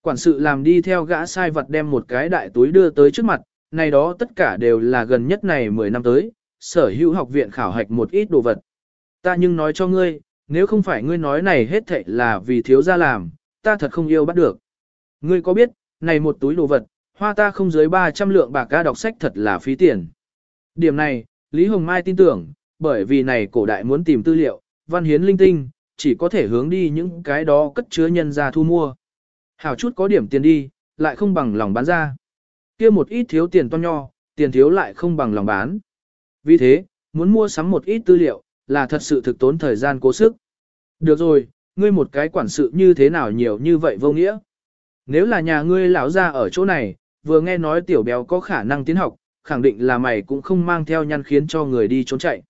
Quản sự làm đi theo gã sai vật đem một cái đại túi đưa tới trước mặt, này đó tất cả đều là gần nhất này 10 năm tới, sở hữu học viện khảo hạch một ít đồ vật. Ta nhưng nói cho ngươi, nếu không phải ngươi nói này hết thảy là vì thiếu gia làm, ta thật không yêu bắt được. Ngươi có biết, này một túi đồ vật, hoa ta không dưới 300 lượng bạc ca đọc sách thật là phí tiền. Điểm này, Lý Hồng Mai tin tưởng, bởi vì này cổ đại muốn tìm tư liệu, văn hiến linh tinh, chỉ có thể hướng đi những cái đó cất chứa nhân ra thu mua. Hảo chút có điểm tiền đi, lại không bằng lòng bán ra. kia một ít thiếu tiền to nho, tiền thiếu lại không bằng lòng bán. Vì thế, muốn mua sắm một ít tư liệu, là thật sự thực tốn thời gian cố sức. Được rồi, ngươi một cái quản sự như thế nào nhiều như vậy vô nghĩa. Nếu là nhà ngươi lão ra ở chỗ này, vừa nghe nói tiểu béo có khả năng tiến học, khẳng định là mày cũng không mang theo nhăn khiến cho người đi trốn chạy.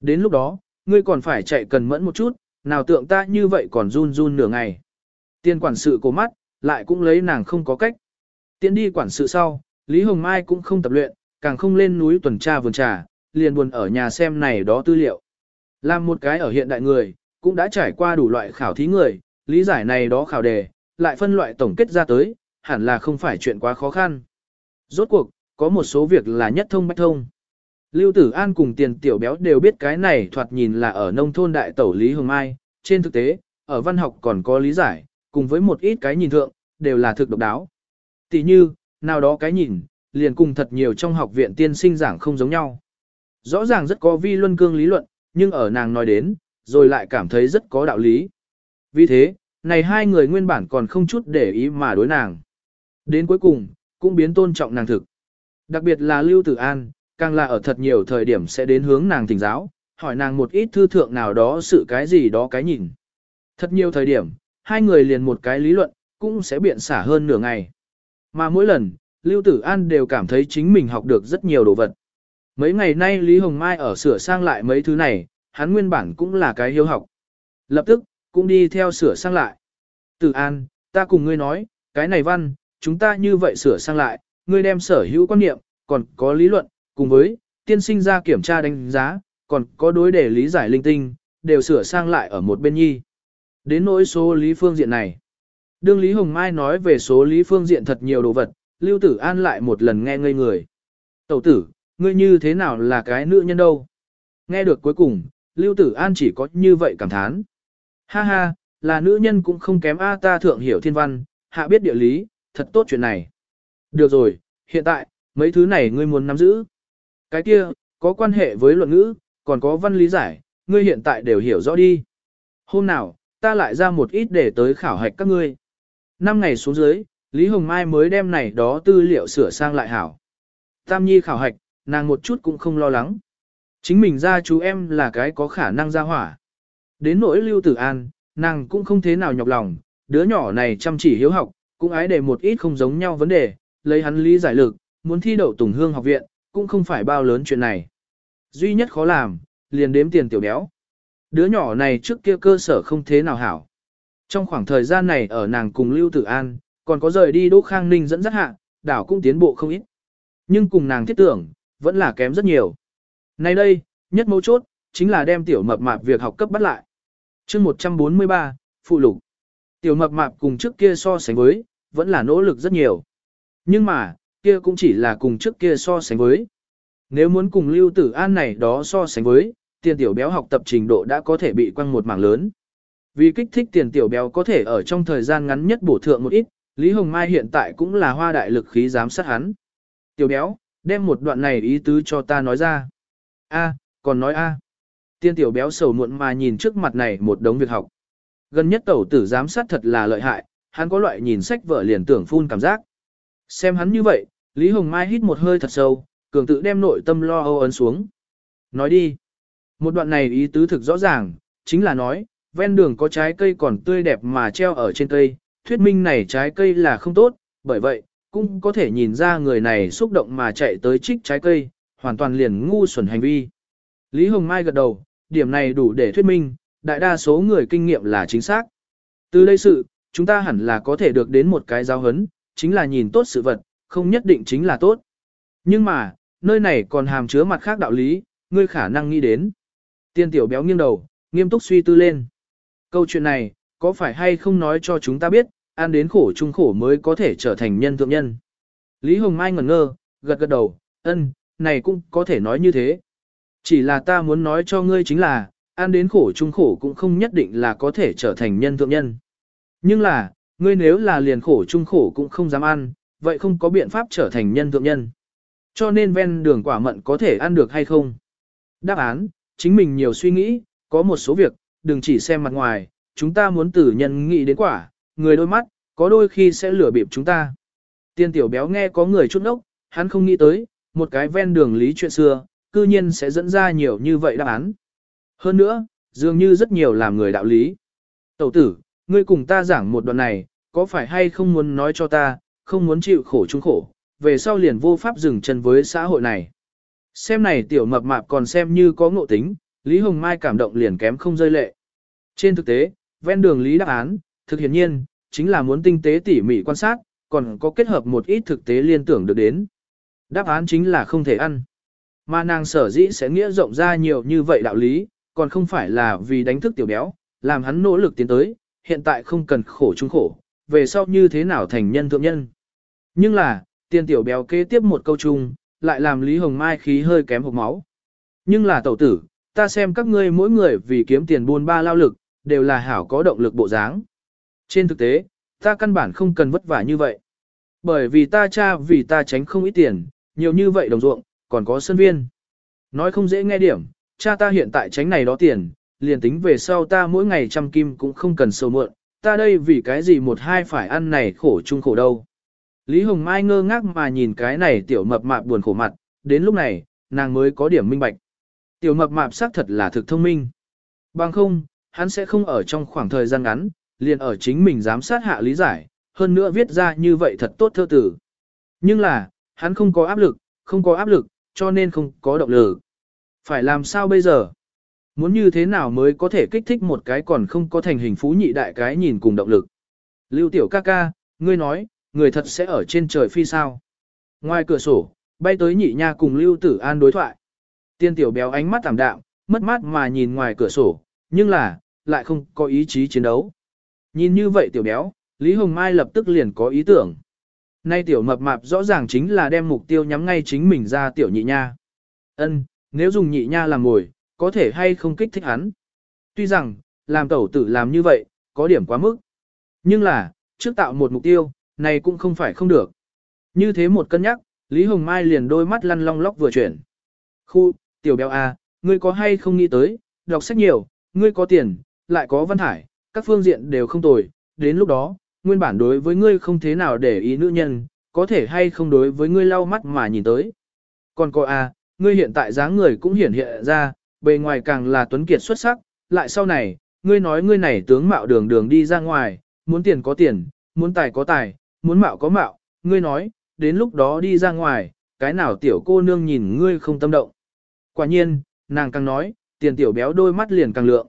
Đến lúc đó, ngươi còn phải chạy cần mẫn một chút, nào tượng ta như vậy còn run run nửa ngày. Tiên quản sự cố mắt, lại cũng lấy nàng không có cách. Tiến đi quản sự sau, Lý Hồng Mai cũng không tập luyện, càng không lên núi tuần tra vườn trà, liền buồn ở nhà xem này đó tư liệu. Làm một cái ở hiện đại người, cũng đã trải qua đủ loại khảo thí người, lý giải này đó khảo đề, lại phân loại tổng kết ra tới, hẳn là không phải chuyện quá khó khăn. Rốt cuộc, có một số việc là nhất thông bách thông. Lưu Tử An cùng tiền tiểu béo đều biết cái này thoạt nhìn là ở nông thôn đại tẩu Lý Hồng Mai, trên thực tế, ở văn học còn có lý giải, cùng với một ít cái nhìn thượng, đều là thực độc đáo. Tỷ như, nào đó cái nhìn, liền cùng thật nhiều trong học viện tiên sinh giảng không giống nhau. Rõ ràng rất có vi luân cương lý luận, nhưng ở nàng nói đến, rồi lại cảm thấy rất có đạo lý. Vì thế, này hai người nguyên bản còn không chút để ý mà đối nàng. Đến cuối cùng, cũng biến tôn trọng nàng thực. Đặc biệt là Lưu Tử An, càng là ở thật nhiều thời điểm sẽ đến hướng nàng thỉnh giáo, hỏi nàng một ít thư thượng nào đó sự cái gì đó cái nhìn. Thật nhiều thời điểm, hai người liền một cái lý luận, cũng sẽ biện xả hơn nửa ngày. Mà mỗi lần, Lưu Tử An đều cảm thấy chính mình học được rất nhiều đồ vật. Mấy ngày nay Lý Hồng Mai ở sửa sang lại mấy thứ này, hắn nguyên bản cũng là cái hiếu học. Lập tức, cũng đi theo sửa sang lại. Tử An, ta cùng ngươi nói, cái này văn, chúng ta như vậy sửa sang lại, ngươi đem sở hữu quan niệm, còn có lý luận, cùng với tiên sinh ra kiểm tra đánh giá, còn có đối đề lý giải linh tinh, đều sửa sang lại ở một bên nhi. Đến nỗi số lý phương diện này. Đương Lý Hồng Mai nói về số lý phương diện thật nhiều đồ vật, Lưu Tử An lại một lần nghe ngây người. Tẩu tử, ngươi như thế nào là cái nữ nhân đâu? Nghe được cuối cùng, Lưu Tử An chỉ có như vậy cảm thán. Ha ha, là nữ nhân cũng không kém A ta thượng hiểu thiên văn, hạ biết địa lý, thật tốt chuyện này. Được rồi, hiện tại, mấy thứ này ngươi muốn nắm giữ. Cái kia, có quan hệ với luận ngữ, còn có văn lý giải, ngươi hiện tại đều hiểu rõ đi. Hôm nào, ta lại ra một ít để tới khảo hạch các ngươi. Năm ngày xuống dưới, Lý Hồng Mai mới đem này đó tư liệu sửa sang lại hảo. Tam Nhi khảo hạch, nàng một chút cũng không lo lắng. Chính mình ra chú em là cái có khả năng ra hỏa. Đến nỗi Lưu Tử An, nàng cũng không thế nào nhọc lòng, đứa nhỏ này chăm chỉ hiếu học, cũng ái để một ít không giống nhau vấn đề, lấy hắn lý giải lực, muốn thi đậu Tùng Hương học viện, cũng không phải bao lớn chuyện này. Duy nhất khó làm, liền đếm tiền tiểu béo. Đứa nhỏ này trước kia cơ sở không thế nào hảo. Trong khoảng thời gian này ở nàng cùng Lưu Tử An, còn có rời đi Đỗ Khang Ninh dẫn dắt hạ, đảo cũng tiến bộ không ít. Nhưng cùng nàng thiết tưởng, vẫn là kém rất nhiều. Nay đây, nhất mấu chốt, chính là đem tiểu mập mạp việc học cấp bắt lại. chương 143, phụ lục. Tiểu mập mạp cùng trước kia so sánh với, vẫn là nỗ lực rất nhiều. Nhưng mà, kia cũng chỉ là cùng trước kia so sánh với. Nếu muốn cùng Lưu Tử An này đó so sánh với, tiền tiểu béo học tập trình độ đã có thể bị quăng một mảng lớn. Vì kích thích tiền tiểu béo có thể ở trong thời gian ngắn nhất bổ thượng một ít, Lý Hồng Mai hiện tại cũng là hoa đại lực khí giám sát hắn. Tiểu béo, đem một đoạn này ý tứ cho ta nói ra. A, còn nói a. Tiên tiểu béo sầu muộn mà nhìn trước mặt này một đống việc học. Gần nhất tẩu tử giám sát thật là lợi hại, hắn có loại nhìn sách vợ liền tưởng phun cảm giác. Xem hắn như vậy, Lý Hồng Mai hít một hơi thật sâu, cường tự đem nội tâm lo âu ấn xuống. Nói đi. Một đoạn này ý tứ thực rõ ràng, chính là nói, ven đường có trái cây còn tươi đẹp mà treo ở trên cây, thuyết minh này trái cây là không tốt, bởi vậy, cũng có thể nhìn ra người này xúc động mà chạy tới trích trái cây, hoàn toàn liền ngu xuẩn hành vi. Lý Hồng Mai gật đầu, điểm này đủ để thuyết minh, đại đa số người kinh nghiệm là chính xác. Từ đây sự, chúng ta hẳn là có thể được đến một cái giáo hấn, chính là nhìn tốt sự vật, không nhất định chính là tốt. Nhưng mà, nơi này còn hàm chứa mặt khác đạo lý, ngươi khả năng nghĩ đến. Tiên tiểu béo nghiêng đầu, nghiêm túc suy tư lên. Câu chuyện này, có phải hay không nói cho chúng ta biết, ăn đến khổ chung khổ mới có thể trở thành nhân thượng nhân. Lý Hồng Mai ngẩn ngơ, gật gật đầu, ân, này cũng có thể nói như thế. Chỉ là ta muốn nói cho ngươi chính là, ăn đến khổ chung khổ cũng không nhất định là có thể trở thành nhân thượng nhân. Nhưng là, ngươi nếu là liền khổ chung khổ cũng không dám ăn, vậy không có biện pháp trở thành nhân thượng nhân. Cho nên ven đường quả mận có thể ăn được hay không? Đáp án, chính mình nhiều suy nghĩ, có một số việc, đừng chỉ xem mặt ngoài, chúng ta muốn tử nhân nghĩ đến quả, người đôi mắt, có đôi khi sẽ lửa bịp chúng ta. Tiên tiểu béo nghe có người chút ốc, hắn không nghĩ tới, một cái ven đường lý chuyện xưa, cư nhiên sẽ dẫn ra nhiều như vậy đáp án. Hơn nữa, dường như rất nhiều làm người đạo lý. Tẩu tử, ngươi cùng ta giảng một đoạn này, có phải hay không muốn nói cho ta, không muốn chịu khổ chung khổ, về sau liền vô pháp dừng chân với xã hội này. Xem này tiểu mập mạp còn xem như có ngộ tính, Lý Hồng Mai cảm động liền kém không rơi lệ. Trên thực tế, ven đường lý đáp án, thực hiện nhiên, chính là muốn tinh tế tỉ mỉ quan sát, còn có kết hợp một ít thực tế liên tưởng được đến. Đáp án chính là không thể ăn. Mà nàng sở dĩ sẽ nghĩa rộng ra nhiều như vậy đạo lý, còn không phải là vì đánh thức tiểu béo, làm hắn nỗ lực tiến tới, hiện tại không cần khổ chung khổ, về sau như thế nào thành nhân thượng nhân. Nhưng là, tiên tiểu béo kế tiếp một câu chung, lại làm Lý Hồng Mai khí hơi kém hộp máu. Nhưng là tẩu tử, ta xem các ngươi mỗi người vì kiếm tiền buôn ba lao lực, đều là hảo có động lực bộ dáng. Trên thực tế, ta căn bản không cần vất vả như vậy. Bởi vì ta cha vì ta tránh không ít tiền, nhiều như vậy đồng ruộng, còn có sân viên. Nói không dễ nghe điểm, cha ta hiện tại tránh này đó tiền, liền tính về sau ta mỗi ngày trăm kim cũng không cần sâu mượn, ta đây vì cái gì một hai phải ăn này khổ chung khổ đâu. Lý Hồng Mai ngơ ngác mà nhìn cái này tiểu mập mạp buồn khổ mặt, đến lúc này, nàng mới có điểm minh bạch. Tiểu mập mạp xác thật là thực thông minh. Bằng không, hắn sẽ không ở trong khoảng thời gian ngắn, liền ở chính mình giám sát hạ lý giải, hơn nữa viết ra như vậy thật tốt thơ tử. Nhưng là, hắn không có áp lực, không có áp lực, cho nên không có động lực. Phải làm sao bây giờ? Muốn như thế nào mới có thể kích thích một cái còn không có thành hình phú nhị đại cái nhìn cùng động lực? Lưu tiểu ca ca, ngươi nói, người thật sẽ ở trên trời phi sao? Ngoài cửa sổ, bay tới nhị nha cùng Lưu Tử An đối thoại. Tiên tiểu béo ánh mắt tạm đạm, mất mát mà nhìn ngoài cửa sổ, nhưng là, lại không có ý chí chiến đấu. Nhìn như vậy tiểu béo, Lý Hồng Mai lập tức liền có ý tưởng. Nay tiểu mập mạp rõ ràng chính là đem mục tiêu nhắm ngay chính mình ra tiểu nhị nha. Ân, nếu dùng nhị nha làm ngồi, có thể hay không kích thích hắn. Tuy rằng, làm tẩu tử làm như vậy, có điểm quá mức. Nhưng là, trước tạo một mục tiêu, này cũng không phải không được. Như thế một cân nhắc, Lý Hồng Mai liền đôi mắt lăn long lóc vừa chuyển. Khu, tiểu béo à, ngươi có hay không nghĩ tới, đọc sách nhiều, ngươi có tiền, lại có văn hải, các phương diện đều không tồi, đến lúc đó, nguyên bản đối với ngươi không thế nào để ý nữ nhân, có thể hay không đối với ngươi lau mắt mà nhìn tới. Còn cô à, ngươi hiện tại dáng người cũng hiển hiện ra, bề ngoài càng là tuấn kiệt xuất sắc, lại sau này, ngươi nói ngươi này tướng mạo đường đường đi ra ngoài, muốn tiền có tiền, muốn tài có tài, muốn mạo có mạo, ngươi nói, đến lúc đó đi ra ngoài, cái nào tiểu cô nương nhìn ngươi không tâm động. Quả nhiên, nàng càng nói, tiền tiểu béo đôi mắt liền càng lượng.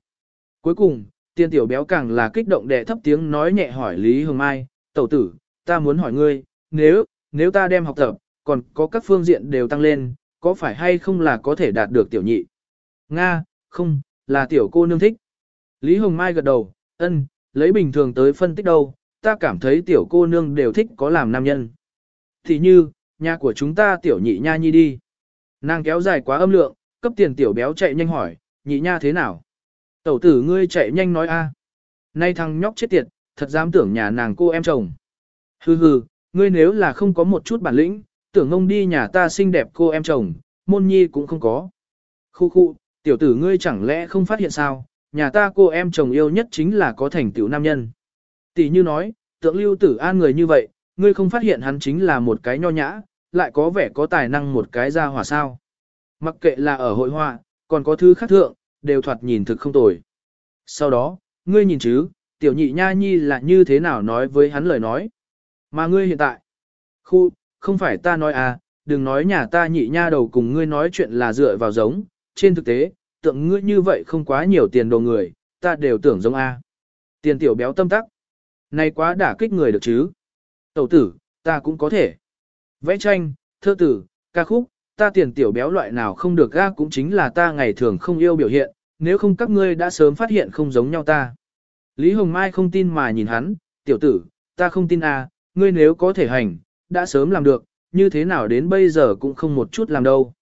Cuối cùng, tiền tiểu béo càng là kích động đệ thấp tiếng nói nhẹ hỏi Lý Hương Mai, tẩu tử, ta muốn hỏi ngươi, nếu, nếu ta đem học tập, còn có các phương diện đều tăng lên, có phải hay không là có thể đạt được tiểu nhị? Nga, không, là tiểu cô nương thích. Lý Hồng Mai gật đầu, ân, lấy bình thường tới phân tích đâu, ta cảm thấy tiểu cô nương đều thích có làm nam nhân. Thì như, nhà của chúng ta tiểu nhị nha nhi đi. Nàng kéo dài quá âm lượng, cấp tiền tiểu béo chạy nhanh hỏi, nhị nha thế nào? Tẩu tử ngươi chạy nhanh nói a. Nay thằng nhóc chết tiệt, thật dám tưởng nhà nàng cô em chồng. Hừ hừ, ngươi nếu là không có một chút bản lĩnh, tưởng ông đi nhà ta xinh đẹp cô em chồng, môn nhi cũng không có. Khu khu, tiểu tử ngươi chẳng lẽ không phát hiện sao, nhà ta cô em chồng yêu nhất chính là có thành tiểu nam nhân. Tỷ như nói, tượng lưu tử an người như vậy, ngươi không phát hiện hắn chính là một cái nho nhã, lại có vẻ có tài năng một cái ra hỏa sao. Mặc kệ là ở hội họa, còn có thứ khác thượng, đều thoạt nhìn thực không tồi. Sau đó, ngươi nhìn chứ, tiểu nhị nha nhi là như thế nào nói với hắn lời nói. Mà ngươi hiện tại, khu, không phải ta nói à, đừng nói nhà ta nhị nha đầu cùng ngươi nói chuyện là dựa vào giống, trên thực tế, tượng ngươi như vậy không quá nhiều tiền đồ người, ta đều tưởng giống a. Tiền tiểu béo tâm tắc. Này quá đả kích người được chứ. Tẩu tử, ta cũng có thể. Vẽ tranh, thơ tử, ca khúc, ta tiền tiểu béo loại nào không được ga cũng chính là ta ngày thường không yêu biểu hiện, nếu không các ngươi đã sớm phát hiện không giống nhau ta. Lý Hồng Mai không tin mà nhìn hắn, tiểu tử, ta không tin à, ngươi nếu có thể hành, đã sớm làm được, như thế nào đến bây giờ cũng không một chút làm đâu.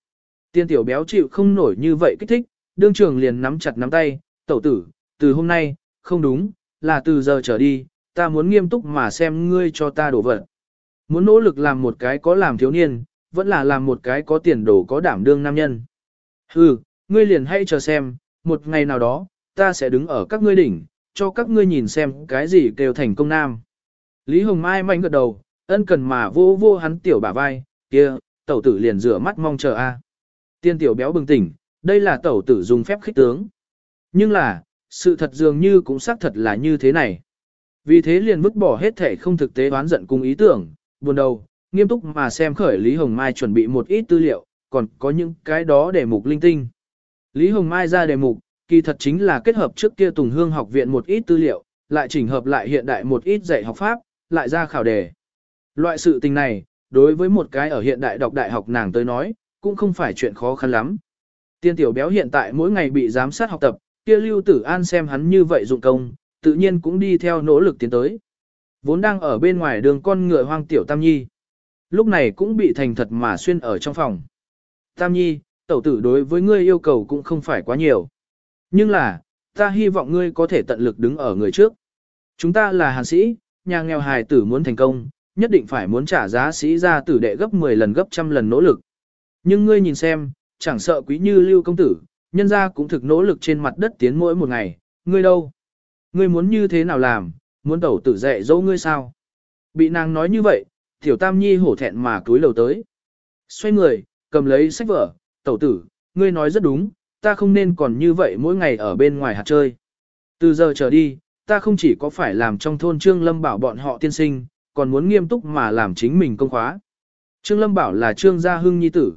Tiên tiểu béo chịu không nổi như vậy kích thích, đương trường liền nắm chặt nắm tay, tẩu tử, từ hôm nay, không đúng, là từ giờ trở đi, ta muốn nghiêm túc mà xem ngươi cho ta đổ vật. Muốn nỗ lực làm một cái có làm thiếu niên, vẫn là làm một cái có tiền đồ có đảm đương nam nhân. Hừ, ngươi liền hãy chờ xem, một ngày nào đó, ta sẽ đứng ở các ngươi đỉnh, cho các ngươi nhìn xem cái gì kêu thành công nam. Lý Hồng Mai mạnh gật đầu, ân cần mà vô vô hắn tiểu bả vai, kia, tẩu tử liền rửa mắt mong chờ a. Tiên tiểu béo bừng tỉnh, đây là tẩu tử dùng phép khích tướng. Nhưng là, sự thật dường như cũng xác thật là như thế này. Vì thế liền vứt bỏ hết thể không thực tế đoán giận cùng ý tưởng, buồn đầu, nghiêm túc mà xem khởi Lý Hồng Mai chuẩn bị một ít tư liệu, còn có những cái đó để mục linh tinh. Lý Hồng Mai ra đề mục, kỳ thật chính là kết hợp trước kia Tùng Hương học viện một ít tư liệu, lại chỉnh hợp lại hiện đại một ít dạy học pháp, lại ra khảo đề. Loại sự tình này, đối với một cái ở hiện đại đọc đại học nàng tới nói, cũng không phải chuyện khó khăn lắm. Tiên tiểu béo hiện tại mỗi ngày bị giám sát học tập, kia lưu tử an xem hắn như vậy dụng công, tự nhiên cũng đi theo nỗ lực tiến tới. Vốn đang ở bên ngoài đường con ngựa hoang tiểu Tam Nhi. Lúc này cũng bị thành thật mà xuyên ở trong phòng. Tam Nhi, tẩu tử đối với ngươi yêu cầu cũng không phải quá nhiều. Nhưng là, Ta hy vọng ngươi có thể tận lực đứng ở người trước. Chúng ta là hàn sĩ, nhà nghèo hài tử muốn thành công, nhất định phải muốn trả giá sĩ ra tử đệ gấp 10 lần gấp trăm lần nỗ lực. Nhưng ngươi nhìn xem, chẳng sợ quý như lưu công tử, nhân gia cũng thực nỗ lực trên mặt đất tiến mỗi một ngày, ngươi đâu? Ngươi muốn như thế nào làm, muốn tẩu tử dạy dỗ ngươi sao? Bị nàng nói như vậy, tiểu tam nhi hổ thẹn mà cúi đầu tới. Xoay người, cầm lấy sách vở, tẩu tử, ngươi nói rất đúng, ta không nên còn như vậy mỗi ngày ở bên ngoài hạt chơi. Từ giờ trở đi, ta không chỉ có phải làm trong thôn Trương Lâm bảo bọn họ tiên sinh, còn muốn nghiêm túc mà làm chính mình công khóa. Trương Lâm bảo là Trương Gia Hưng Nhi tử.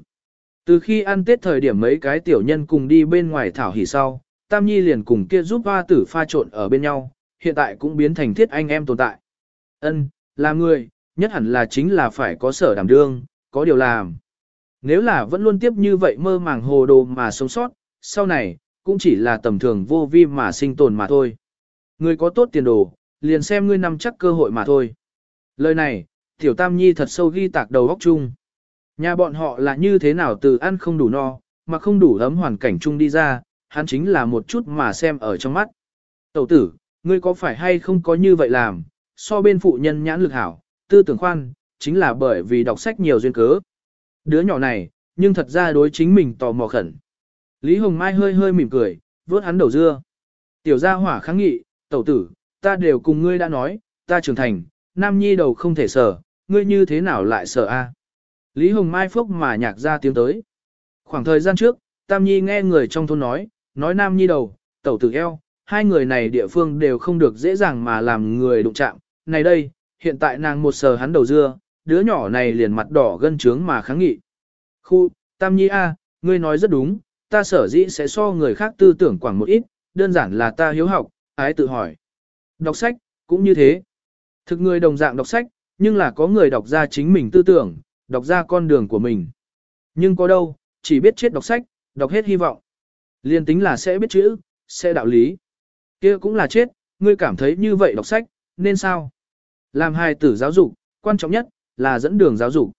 Từ khi ăn tết thời điểm mấy cái tiểu nhân cùng đi bên ngoài thảo hỉ sau, Tam Nhi liền cùng kia giúp hoa tử pha trộn ở bên nhau, hiện tại cũng biến thành thiết anh em tồn tại. Ân, là người, nhất hẳn là chính là phải có sở đảm đương, có điều làm. Nếu là vẫn luôn tiếp như vậy mơ màng hồ đồ mà sống sót, sau này, cũng chỉ là tầm thường vô vi mà sinh tồn mà thôi. Người có tốt tiền đồ, liền xem ngươi nắm chắc cơ hội mà thôi. Lời này, Tiểu Tam Nhi thật sâu ghi tạc đầu góc chung. Nhà bọn họ là như thế nào từ ăn không đủ no, mà không đủ ấm hoàn cảnh chung đi ra, hắn chính là một chút mà xem ở trong mắt. Tẩu tử, ngươi có phải hay không có như vậy làm, so bên phụ nhân nhãn lực hảo, tư tưởng khoan, chính là bởi vì đọc sách nhiều duyên cớ. Đứa nhỏ này, nhưng thật ra đối chính mình tò mò khẩn. Lý Hồng Mai hơi hơi mỉm cười, vớt hắn đầu dưa. Tiểu gia hỏa kháng nghị, tẩu tử, ta đều cùng ngươi đã nói, ta trưởng thành, nam nhi đầu không thể sở, ngươi như thế nào lại sợ a? Lý Hồng Mai phốc mà nhạc ra tiếng tới. Khoảng thời gian trước, Tam Nhi nghe người trong thôn nói, nói Nam Nhi đầu, tẩu tử eo, hai người này địa phương đều không được dễ dàng mà làm người đụng chạm. Này đây, hiện tại nàng một sờ hắn đầu dưa, đứa nhỏ này liền mặt đỏ gân trướng mà kháng nghị. Khu, Tam Nhi A, ngươi nói rất đúng, ta sở dĩ sẽ so người khác tư tưởng quảng một ít, đơn giản là ta hiếu học, ái tự hỏi. Đọc sách, cũng như thế. Thực người đồng dạng đọc sách, nhưng là có người đọc ra chính mình tư tưởng, đọc ra con đường của mình. Nhưng có đâu, chỉ biết chết đọc sách, đọc hết hy vọng. Liên tính là sẽ biết chữ, sẽ đạo lý. kia cũng là chết, ngươi cảm thấy như vậy đọc sách, nên sao? Làm hài tử giáo dục, quan trọng nhất, là dẫn đường giáo dục.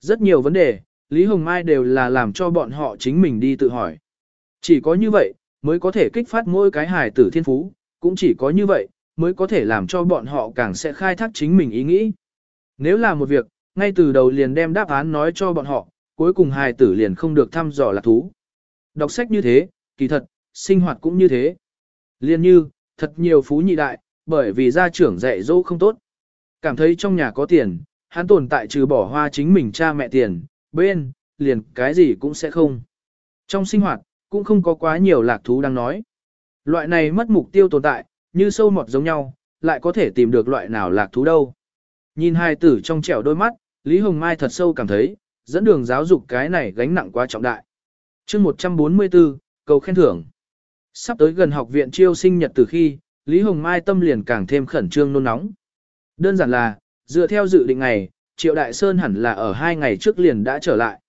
Rất nhiều vấn đề, Lý Hồng Mai đều là làm cho bọn họ chính mình đi tự hỏi. Chỉ có như vậy, mới có thể kích phát mỗi cái hài tử thiên phú, cũng chỉ có như vậy, mới có thể làm cho bọn họ càng sẽ khai thác chính mình ý nghĩ. Nếu là một việc, ngay từ đầu liền đem đáp án nói cho bọn họ, cuối cùng hài tử liền không được thăm dò lạc thú. Đọc sách như thế, kỳ thật, sinh hoạt cũng như thế. Liên như, thật nhiều phú nhị đại, bởi vì gia trưởng dạy dỗ không tốt. Cảm thấy trong nhà có tiền, hắn tồn tại trừ bỏ hoa chính mình cha mẹ tiền, bên, liền cái gì cũng sẽ không. Trong sinh hoạt, cũng không có quá nhiều lạc thú đang nói. Loại này mất mục tiêu tồn tại, như sâu mọt giống nhau, lại có thể tìm được loại nào lạc thú đâu. Nhìn hai tử trong trẻo đôi mắt, Lý Hồng Mai thật sâu cảm thấy, dẫn đường giáo dục cái này gánh nặng quá trọng đại. chương 144, cầu khen thưởng. Sắp tới gần học viện chiêu sinh nhật từ khi, Lý Hồng Mai tâm liền càng thêm khẩn trương nôn nóng. Đơn giản là, dựa theo dự định ngày, Triệu Đại Sơn hẳn là ở hai ngày trước liền đã trở lại.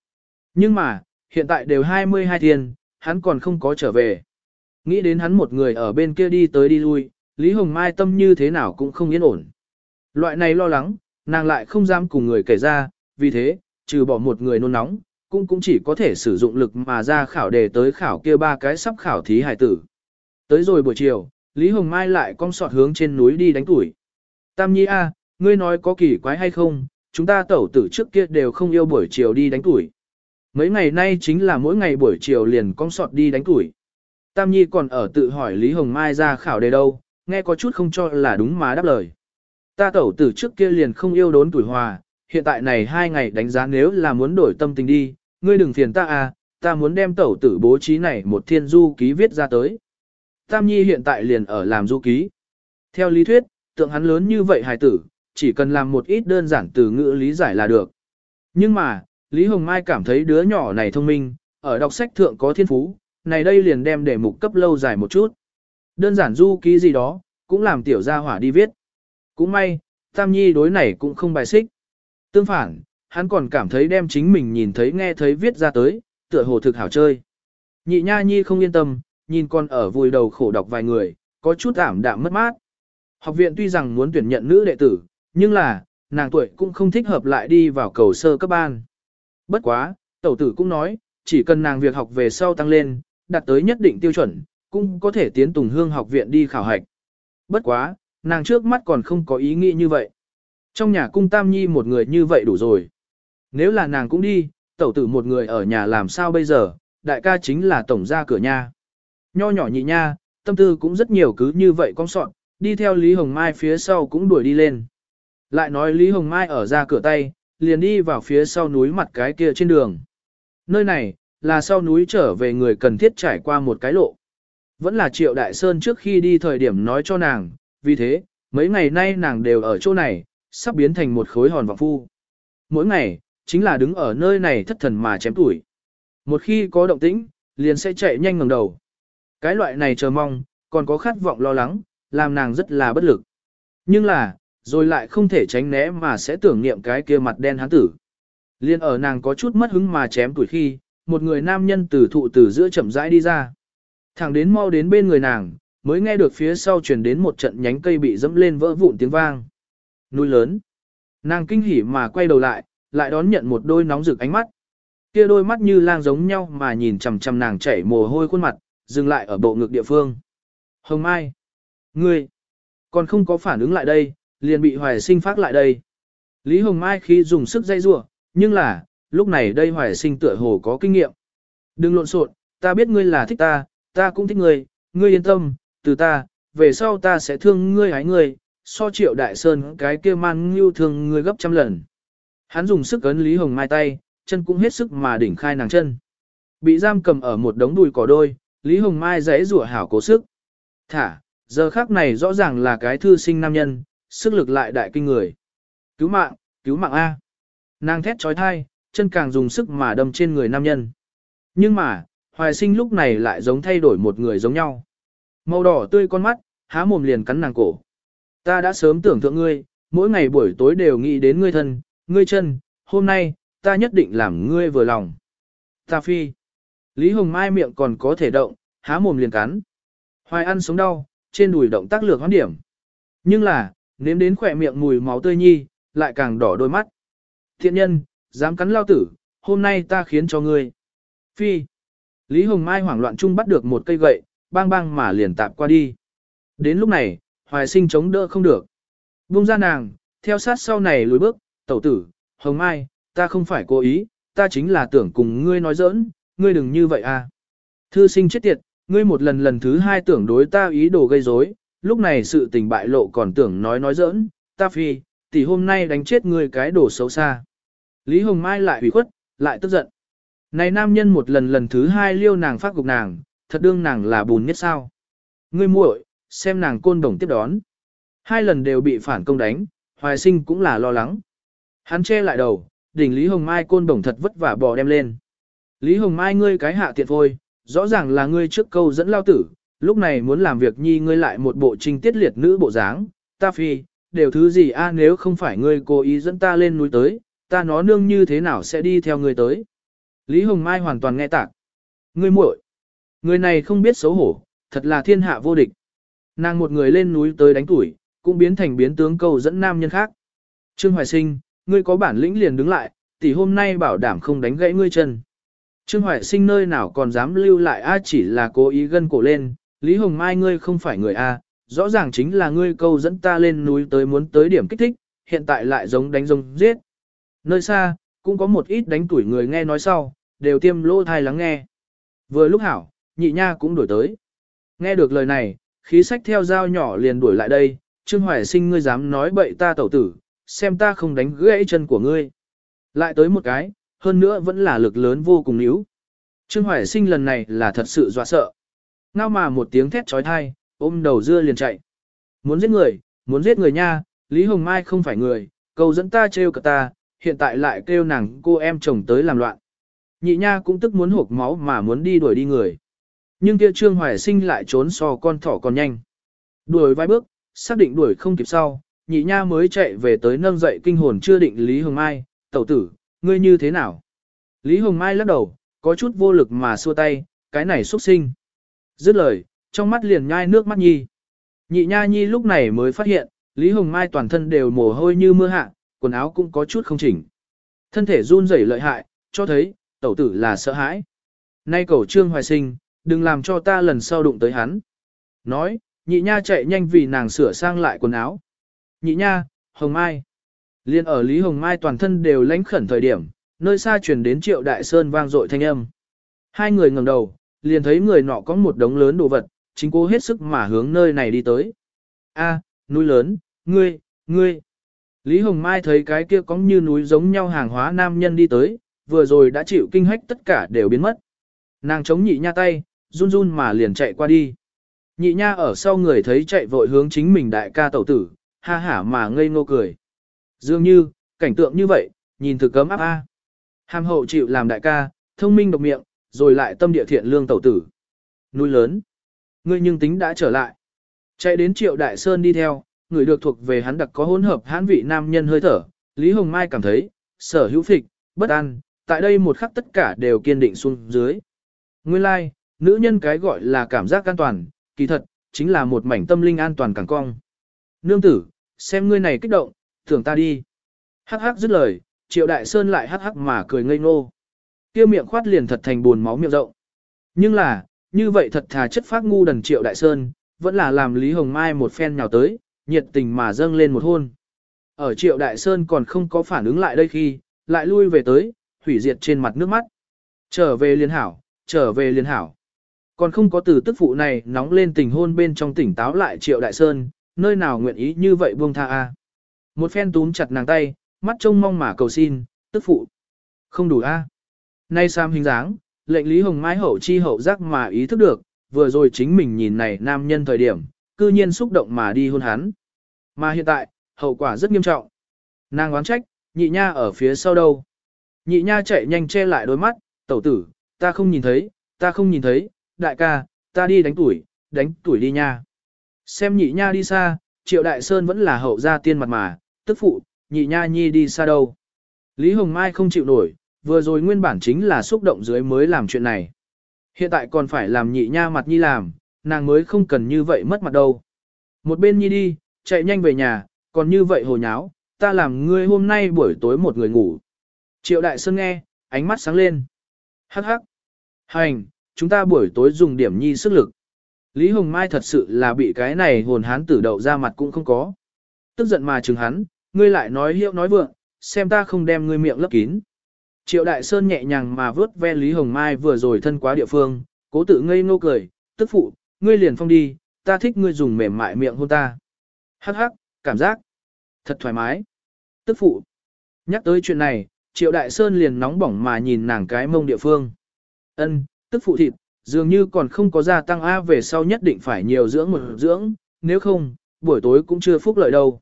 Nhưng mà, hiện tại đều 22 thiên, hắn còn không có trở về. Nghĩ đến hắn một người ở bên kia đi tới đi lui, Lý Hồng Mai tâm như thế nào cũng không yên ổn. Loại này lo lắng, nàng lại không dám cùng người kể ra, vì thế, trừ bỏ một người nôn nóng, cũng cũng chỉ có thể sử dụng lực mà ra khảo đề tới khảo kia ba cái sắp khảo thí hải tử. Tới rồi buổi chiều, Lý Hồng Mai lại cong sọt hướng trên núi đi đánh tuổi. Tam Nhi A, ngươi nói có kỳ quái hay không, chúng ta tẩu tử trước kia đều không yêu buổi chiều đi đánh tuổi. Mấy ngày nay chính là mỗi ngày buổi chiều liền cong sọt đi đánh tuổi. Tam Nhi còn ở tự hỏi Lý Hồng Mai ra khảo đề đâu, nghe có chút không cho là đúng mà đáp lời. Ta tẩu tử trước kia liền không yêu đốn tuổi hòa, hiện tại này hai ngày đánh giá nếu là muốn đổi tâm tình đi, ngươi đừng phiền ta à, ta muốn đem tẩu tử bố trí này một thiên du ký viết ra tới. Tam Nhi hiện tại liền ở làm du ký. Theo lý thuyết, tượng hắn lớn như vậy hài tử, chỉ cần làm một ít đơn giản từ ngữ lý giải là được. Nhưng mà, Lý Hồng Mai cảm thấy đứa nhỏ này thông minh, ở đọc sách thượng có thiên phú, này đây liền đem để mục cấp lâu dài một chút. Đơn giản du ký gì đó, cũng làm tiểu gia hỏa đi viết. Cũng may, Tam Nhi đối này cũng không bài xích. Tương phản, hắn còn cảm thấy đem chính mình nhìn thấy nghe thấy viết ra tới, tựa hồ thực hảo chơi. Nhị Nha Nhi không yên tâm, nhìn con ở vùi đầu khổ đọc vài người, có chút ảm đạm mất mát. Học viện tuy rằng muốn tuyển nhận nữ đệ tử, nhưng là, nàng tuổi cũng không thích hợp lại đi vào cầu sơ cấp ban. Bất quá, tẩu tử cũng nói, chỉ cần nàng việc học về sau tăng lên, đạt tới nhất định tiêu chuẩn, cũng có thể tiến Tùng Hương học viện đi khảo hạch. Bất quá, nàng trước mắt còn không có ý nghĩ như vậy. Trong nhà cung Tam Nhi một người như vậy đủ rồi. Nếu là nàng cũng đi, tẩu tử một người ở nhà làm sao bây giờ, đại ca chính là tổng ra cửa nha. Nho nhỏ nhị nha, tâm tư cũng rất nhiều cứ như vậy con soạn, đi theo Lý Hồng Mai phía sau cũng đuổi đi lên. Lại nói Lý Hồng Mai ở ra cửa tay, liền đi vào phía sau núi mặt cái kia trên đường. Nơi này, là sau núi trở về người cần thiết trải qua một cái lộ. Vẫn là Triệu Đại Sơn trước khi đi thời điểm nói cho nàng, vì thế, mấy ngày nay nàng đều ở chỗ này, sắp biến thành một khối hòn vọng phu. Mỗi ngày, chính là đứng ở nơi này thất thần mà chém tuổi. Một khi có động tĩnh, liền sẽ chạy nhanh ngẩng đầu. Cái loại này chờ mong, còn có khát vọng lo lắng, làm nàng rất là bất lực. Nhưng là, rồi lại không thể tránh né mà sẽ tưởng niệm cái kia mặt đen hắn tử. Liên ở nàng có chút mất hứng mà chém tuổi khi, một người nam nhân từ thụ từ giữa chậm rãi đi ra. Thẳng đến mau đến bên người nàng, mới nghe được phía sau truyền đến một trận nhánh cây bị dẫm lên vỡ vụn tiếng vang. Núi lớn. Nàng kinh hỉ mà quay đầu lại, lại đón nhận một đôi nóng rực ánh mắt. Kia đôi mắt như lang giống nhau mà nhìn chằm chằm nàng chảy mồ hôi khuôn mặt, dừng lại ở bộ ngực địa phương. Hồng Mai. Ngươi. Còn không có phản ứng lại đây, liền bị hoài sinh phát lại đây. Lý Hồng Mai khi dùng sức dây rủa, nhưng là, lúc này đây hoài sinh tựa hồ có kinh nghiệm. Đừng lộn xộn, ta biết ngươi là thích ta, ta cũng thích ngươi, ngươi yên tâm, từ ta, về sau ta sẽ thương ngươi hái ngươi, so triệu đại sơn cái kia man ngưu thương ngươi gấp trăm lần. Hắn dùng sức ấn Lý Hồng Mai tay, chân cũng hết sức mà đỉnh khai nàng chân. Bị giam cầm ở một đống đùi cỏ đôi, Lý Hồng Mai giãy rủa hảo cố sức. Thả, giờ khác này rõ ràng là cái thư sinh nam nhân, sức lực lại đại kinh người. Cứu mạng, cứu mạng A. Nàng thét trói thai, chân càng dùng sức mà đâm trên người nam nhân. Nhưng mà, hoài sinh lúc này lại giống thay đổi một người giống nhau. Màu đỏ tươi con mắt, há mồm liền cắn nàng cổ. Ta đã sớm tưởng tượng ngươi, mỗi ngày buổi tối đều nghĩ đến ngươi thân, ngươi chân, hôm nay, ta nhất định làm ngươi vừa lòng. Ta phi. Lý Hồng Mai miệng còn có thể động, há mồm liền cắn. Hoài ăn sống đau, trên đùi động tác lược hoán điểm. Nhưng là, nếm đến khỏe miệng mùi máu tươi nhi, lại càng đỏ đôi mắt. Thiện nhân, dám cắn lao tử, hôm nay ta khiến cho ngươi. Phi. Lý Hồng Mai hoảng loạn chung bắt được một cây gậy, bang bang mà liền tạp qua đi. Đến lúc này, hoài sinh chống đỡ không được. Buông ra nàng, theo sát sau này lùi bước, tẩu tử, Hồng Mai, ta không phải cố ý, ta chính là tưởng cùng ngươi nói giỡn, ngươi đừng như vậy à. Thư sinh chết tiệt, ngươi một lần lần thứ hai tưởng đối ta ý đồ gây rối, lúc này sự tình bại lộ còn tưởng nói nói giỡn, ta phi, tỷ hôm nay đánh chết ngươi cái đồ xấu xa. Lý Hồng Mai lại ủy khuất, lại tức giận. Này nam nhân một lần lần thứ hai liêu nàng phát gục nàng, thật đương nàng là bùn nhất sao. Ngươi muội, xem nàng côn đồng tiếp đón. Hai lần đều bị phản công đánh, hoài sinh cũng là lo lắng. Hắn che lại đầu, đỉnh Lý Hồng Mai côn đồng thật vất vả bò đem lên. Lý Hồng Mai ngươi cái hạ tiện thôi, rõ ràng là ngươi trước câu dẫn lao tử, lúc này muốn làm việc nhi ngươi lại một bộ trinh tiết liệt nữ bộ dáng, ta phi, đều thứ gì a nếu không phải ngươi cố ý dẫn ta lên núi tới, ta nó nương như thế nào sẽ đi theo ngươi tới. Lý Hồng Mai hoàn toàn nghe tạc. Ngươi muội, người này không biết xấu hổ, thật là thiên hạ vô địch. Nàng một người lên núi tới đánh tuổi, cũng biến thành biến tướng câu dẫn nam nhân khác. Trương Hoài Sinh, ngươi có bản lĩnh liền đứng lại, tỷ hôm nay bảo đảm không đánh gãy ngươi chân. Trương Hoài Sinh nơi nào còn dám lưu lại a chỉ là cố ý gân cổ lên, Lý Hồng Mai ngươi không phải người a, rõ ràng chính là ngươi câu dẫn ta lên núi tới muốn tới điểm kích thích, hiện tại lại giống đánh giống giết. Nơi xa, cũng có một ít đánh tuổi người nghe nói sau, đều tiêm lỗ thai lắng nghe. Vừa lúc hảo, nhị nha cũng đuổi tới. Nghe được lời này, khí sách theo dao nhỏ liền đuổi lại đây, Trương Hoài Sinh ngươi dám nói bậy ta tẩu tử, xem ta không đánh gãy chân của ngươi. Lại tới một cái, hơn nữa vẫn là lực lớn vô cùng níu. Trương Hoài Sinh lần này là thật sự dọa sợ. Ngao mà một tiếng thét trói thai, ôm đầu dưa liền chạy. Muốn giết người, muốn giết người nha, Lý Hồng Mai không phải người, cầu dẫn ta trêu cả ta, hiện tại lại kêu nàng cô em chồng tới làm loạn. Nhị nha cũng tức muốn hộp máu mà muốn đi đuổi đi người. Nhưng kia Trương Hoài Sinh lại trốn so con thỏ còn nhanh. Đuổi vài bước, xác định đuổi không kịp sau, nhị nha mới chạy về tới nâng dậy kinh hồn chưa định Lý Hồng Mai, tẩu tử, ngươi như thế nào? Lý Hồng Mai lắc đầu, có chút vô lực mà xua tay, cái này xuất sinh. Dứt lời, trong mắt liền nhai nước mắt nhi. Nhị nha nhi lúc này mới phát hiện, Lý Hồng Mai toàn thân đều mồ hôi như mưa hạ, quần áo cũng có chút không chỉnh. Thân thể run rẩy lợi hại, cho thấy, tẩu tử là sợ hãi. Nay cầu trương hoài sinh, đừng làm cho ta lần sau đụng tới hắn. Nói, nhị nha chạy nhanh vì nàng sửa sang lại quần áo. Nhị nha, Hồng Mai. Liên ở Lý Hồng Mai toàn thân đều lánh khẩn thời điểm, nơi xa truyền đến Triệu Đại Sơn vang dội thanh âm. Hai người ngẩng đầu, liền thấy người nọ có một đống lớn đồ vật, chính cố hết sức mà hướng nơi này đi tới. A, núi lớn, ngươi, ngươi. Lý Hồng Mai thấy cái kia có như núi giống nhau hàng hóa nam nhân đi tới, vừa rồi đã chịu kinh hách tất cả đều biến mất. Nàng chống nhị nha tay, run run mà liền chạy qua đi. Nhị nha ở sau người thấy chạy vội hướng chính mình đại ca tẩu tử, ha hả mà ngây ngô cười. Dường như, cảnh tượng như vậy, nhìn thực cấm áp a. À. Hàm hậu chịu làm đại ca, thông minh độc miệng, rồi lại tâm địa thiện lương tẩu tử. Núi lớn. Ngươi nhưng tính đã trở lại. Chạy đến triệu đại sơn đi theo, người được thuộc về hắn đặc có hỗn hợp hãn vị nam nhân hơi thở. Lý Hồng Mai cảm thấy, sở hữu phịch, bất an, tại đây một khắc tất cả đều kiên định xuống dưới. Nguyên lai, like, nữ nhân cái gọi là cảm giác an toàn, kỳ thật, chính là một mảnh tâm linh an toàn càng cong. Nương tử, xem ngươi này kích động, tưởng ta đi. Hắc hắc dứt lời, triệu đại sơn lại hắc hắc mà cười ngây ngô. Kia miệng khoát liền thật thành buồn máu miệng rộng. Nhưng là, như vậy thật thà chất phát ngu đần triệu đại sơn, vẫn là làm Lý Hồng Mai một phen nhào tới, nhiệt tình mà dâng lên một hôn. Ở triệu đại sơn còn không có phản ứng lại đây khi, lại lui về tới, hủy diệt trên mặt nước mắt. Trở về liên hảo, trở về liên hảo. Còn không có từ tức phụ này nóng lên tình hôn bên trong tỉnh táo lại triệu đại sơn, nơi nào nguyện ý như vậy buông tha a. Một phen túm chặt nàng tay, mắt trông mong mà cầu xin, tức phụ. Không đủ a. Nay Sam hình dáng, lệnh Lý Hồng Mai hậu chi hậu giác mà ý thức được, vừa rồi chính mình nhìn này nam nhân thời điểm, cư nhiên xúc động mà đi hôn hắn. Mà hiện tại, hậu quả rất nghiêm trọng. Nàng oán trách, nhị nha ở phía sau đâu. Nhị nha chạy nhanh che lại đôi mắt, tẩu tử, ta không nhìn thấy, ta không nhìn thấy, đại ca, ta đi đánh tuổi, đánh tuổi đi nha. Xem nhị nha đi xa, triệu đại sơn vẫn là hậu gia tiên mặt mà, tức phụ, nhị nha nhi đi xa đâu. Lý Hồng Mai không chịu nổi, vừa rồi nguyên bản chính là xúc động dưới mới làm chuyện này. Hiện tại còn phải làm nhị nha mặt nhi làm, nàng mới không cần như vậy mất mặt đâu. Một bên nhi đi, chạy nhanh về nhà, còn như vậy hồ nháo, ta làm ngươi hôm nay buổi tối một người ngủ. Triệu Đại Sơn nghe, ánh mắt sáng lên. Hắc hắc. Hành, chúng ta buổi tối dùng điểm nhi sức lực. Lý Hồng Mai thật sự là bị cái này hồn hán tử đậu ra mặt cũng không có. Tức giận mà chừng hắn, ngươi lại nói hiệu nói vượng, xem ta không đem ngươi miệng lấp kín. Triệu Đại Sơn nhẹ nhàng mà vớt ve Lý Hồng Mai vừa rồi thân quá địa phương, cố tự ngây ngô cười, tức phụ, ngươi liền phong đi, ta thích ngươi dùng mềm mại miệng hôn ta. Hắc hắc, cảm giác thật thoải mái. Tức phụ, nhắc tới chuyện này, Triệu Đại Sơn liền nóng bỏng mà nhìn nàng cái mông địa phương. Ân, tức phụ thịt, dường như còn không có gia tăng A về sau nhất định phải nhiều dưỡng một dưỡng, nếu không, buổi tối cũng chưa phúc lợi đâu.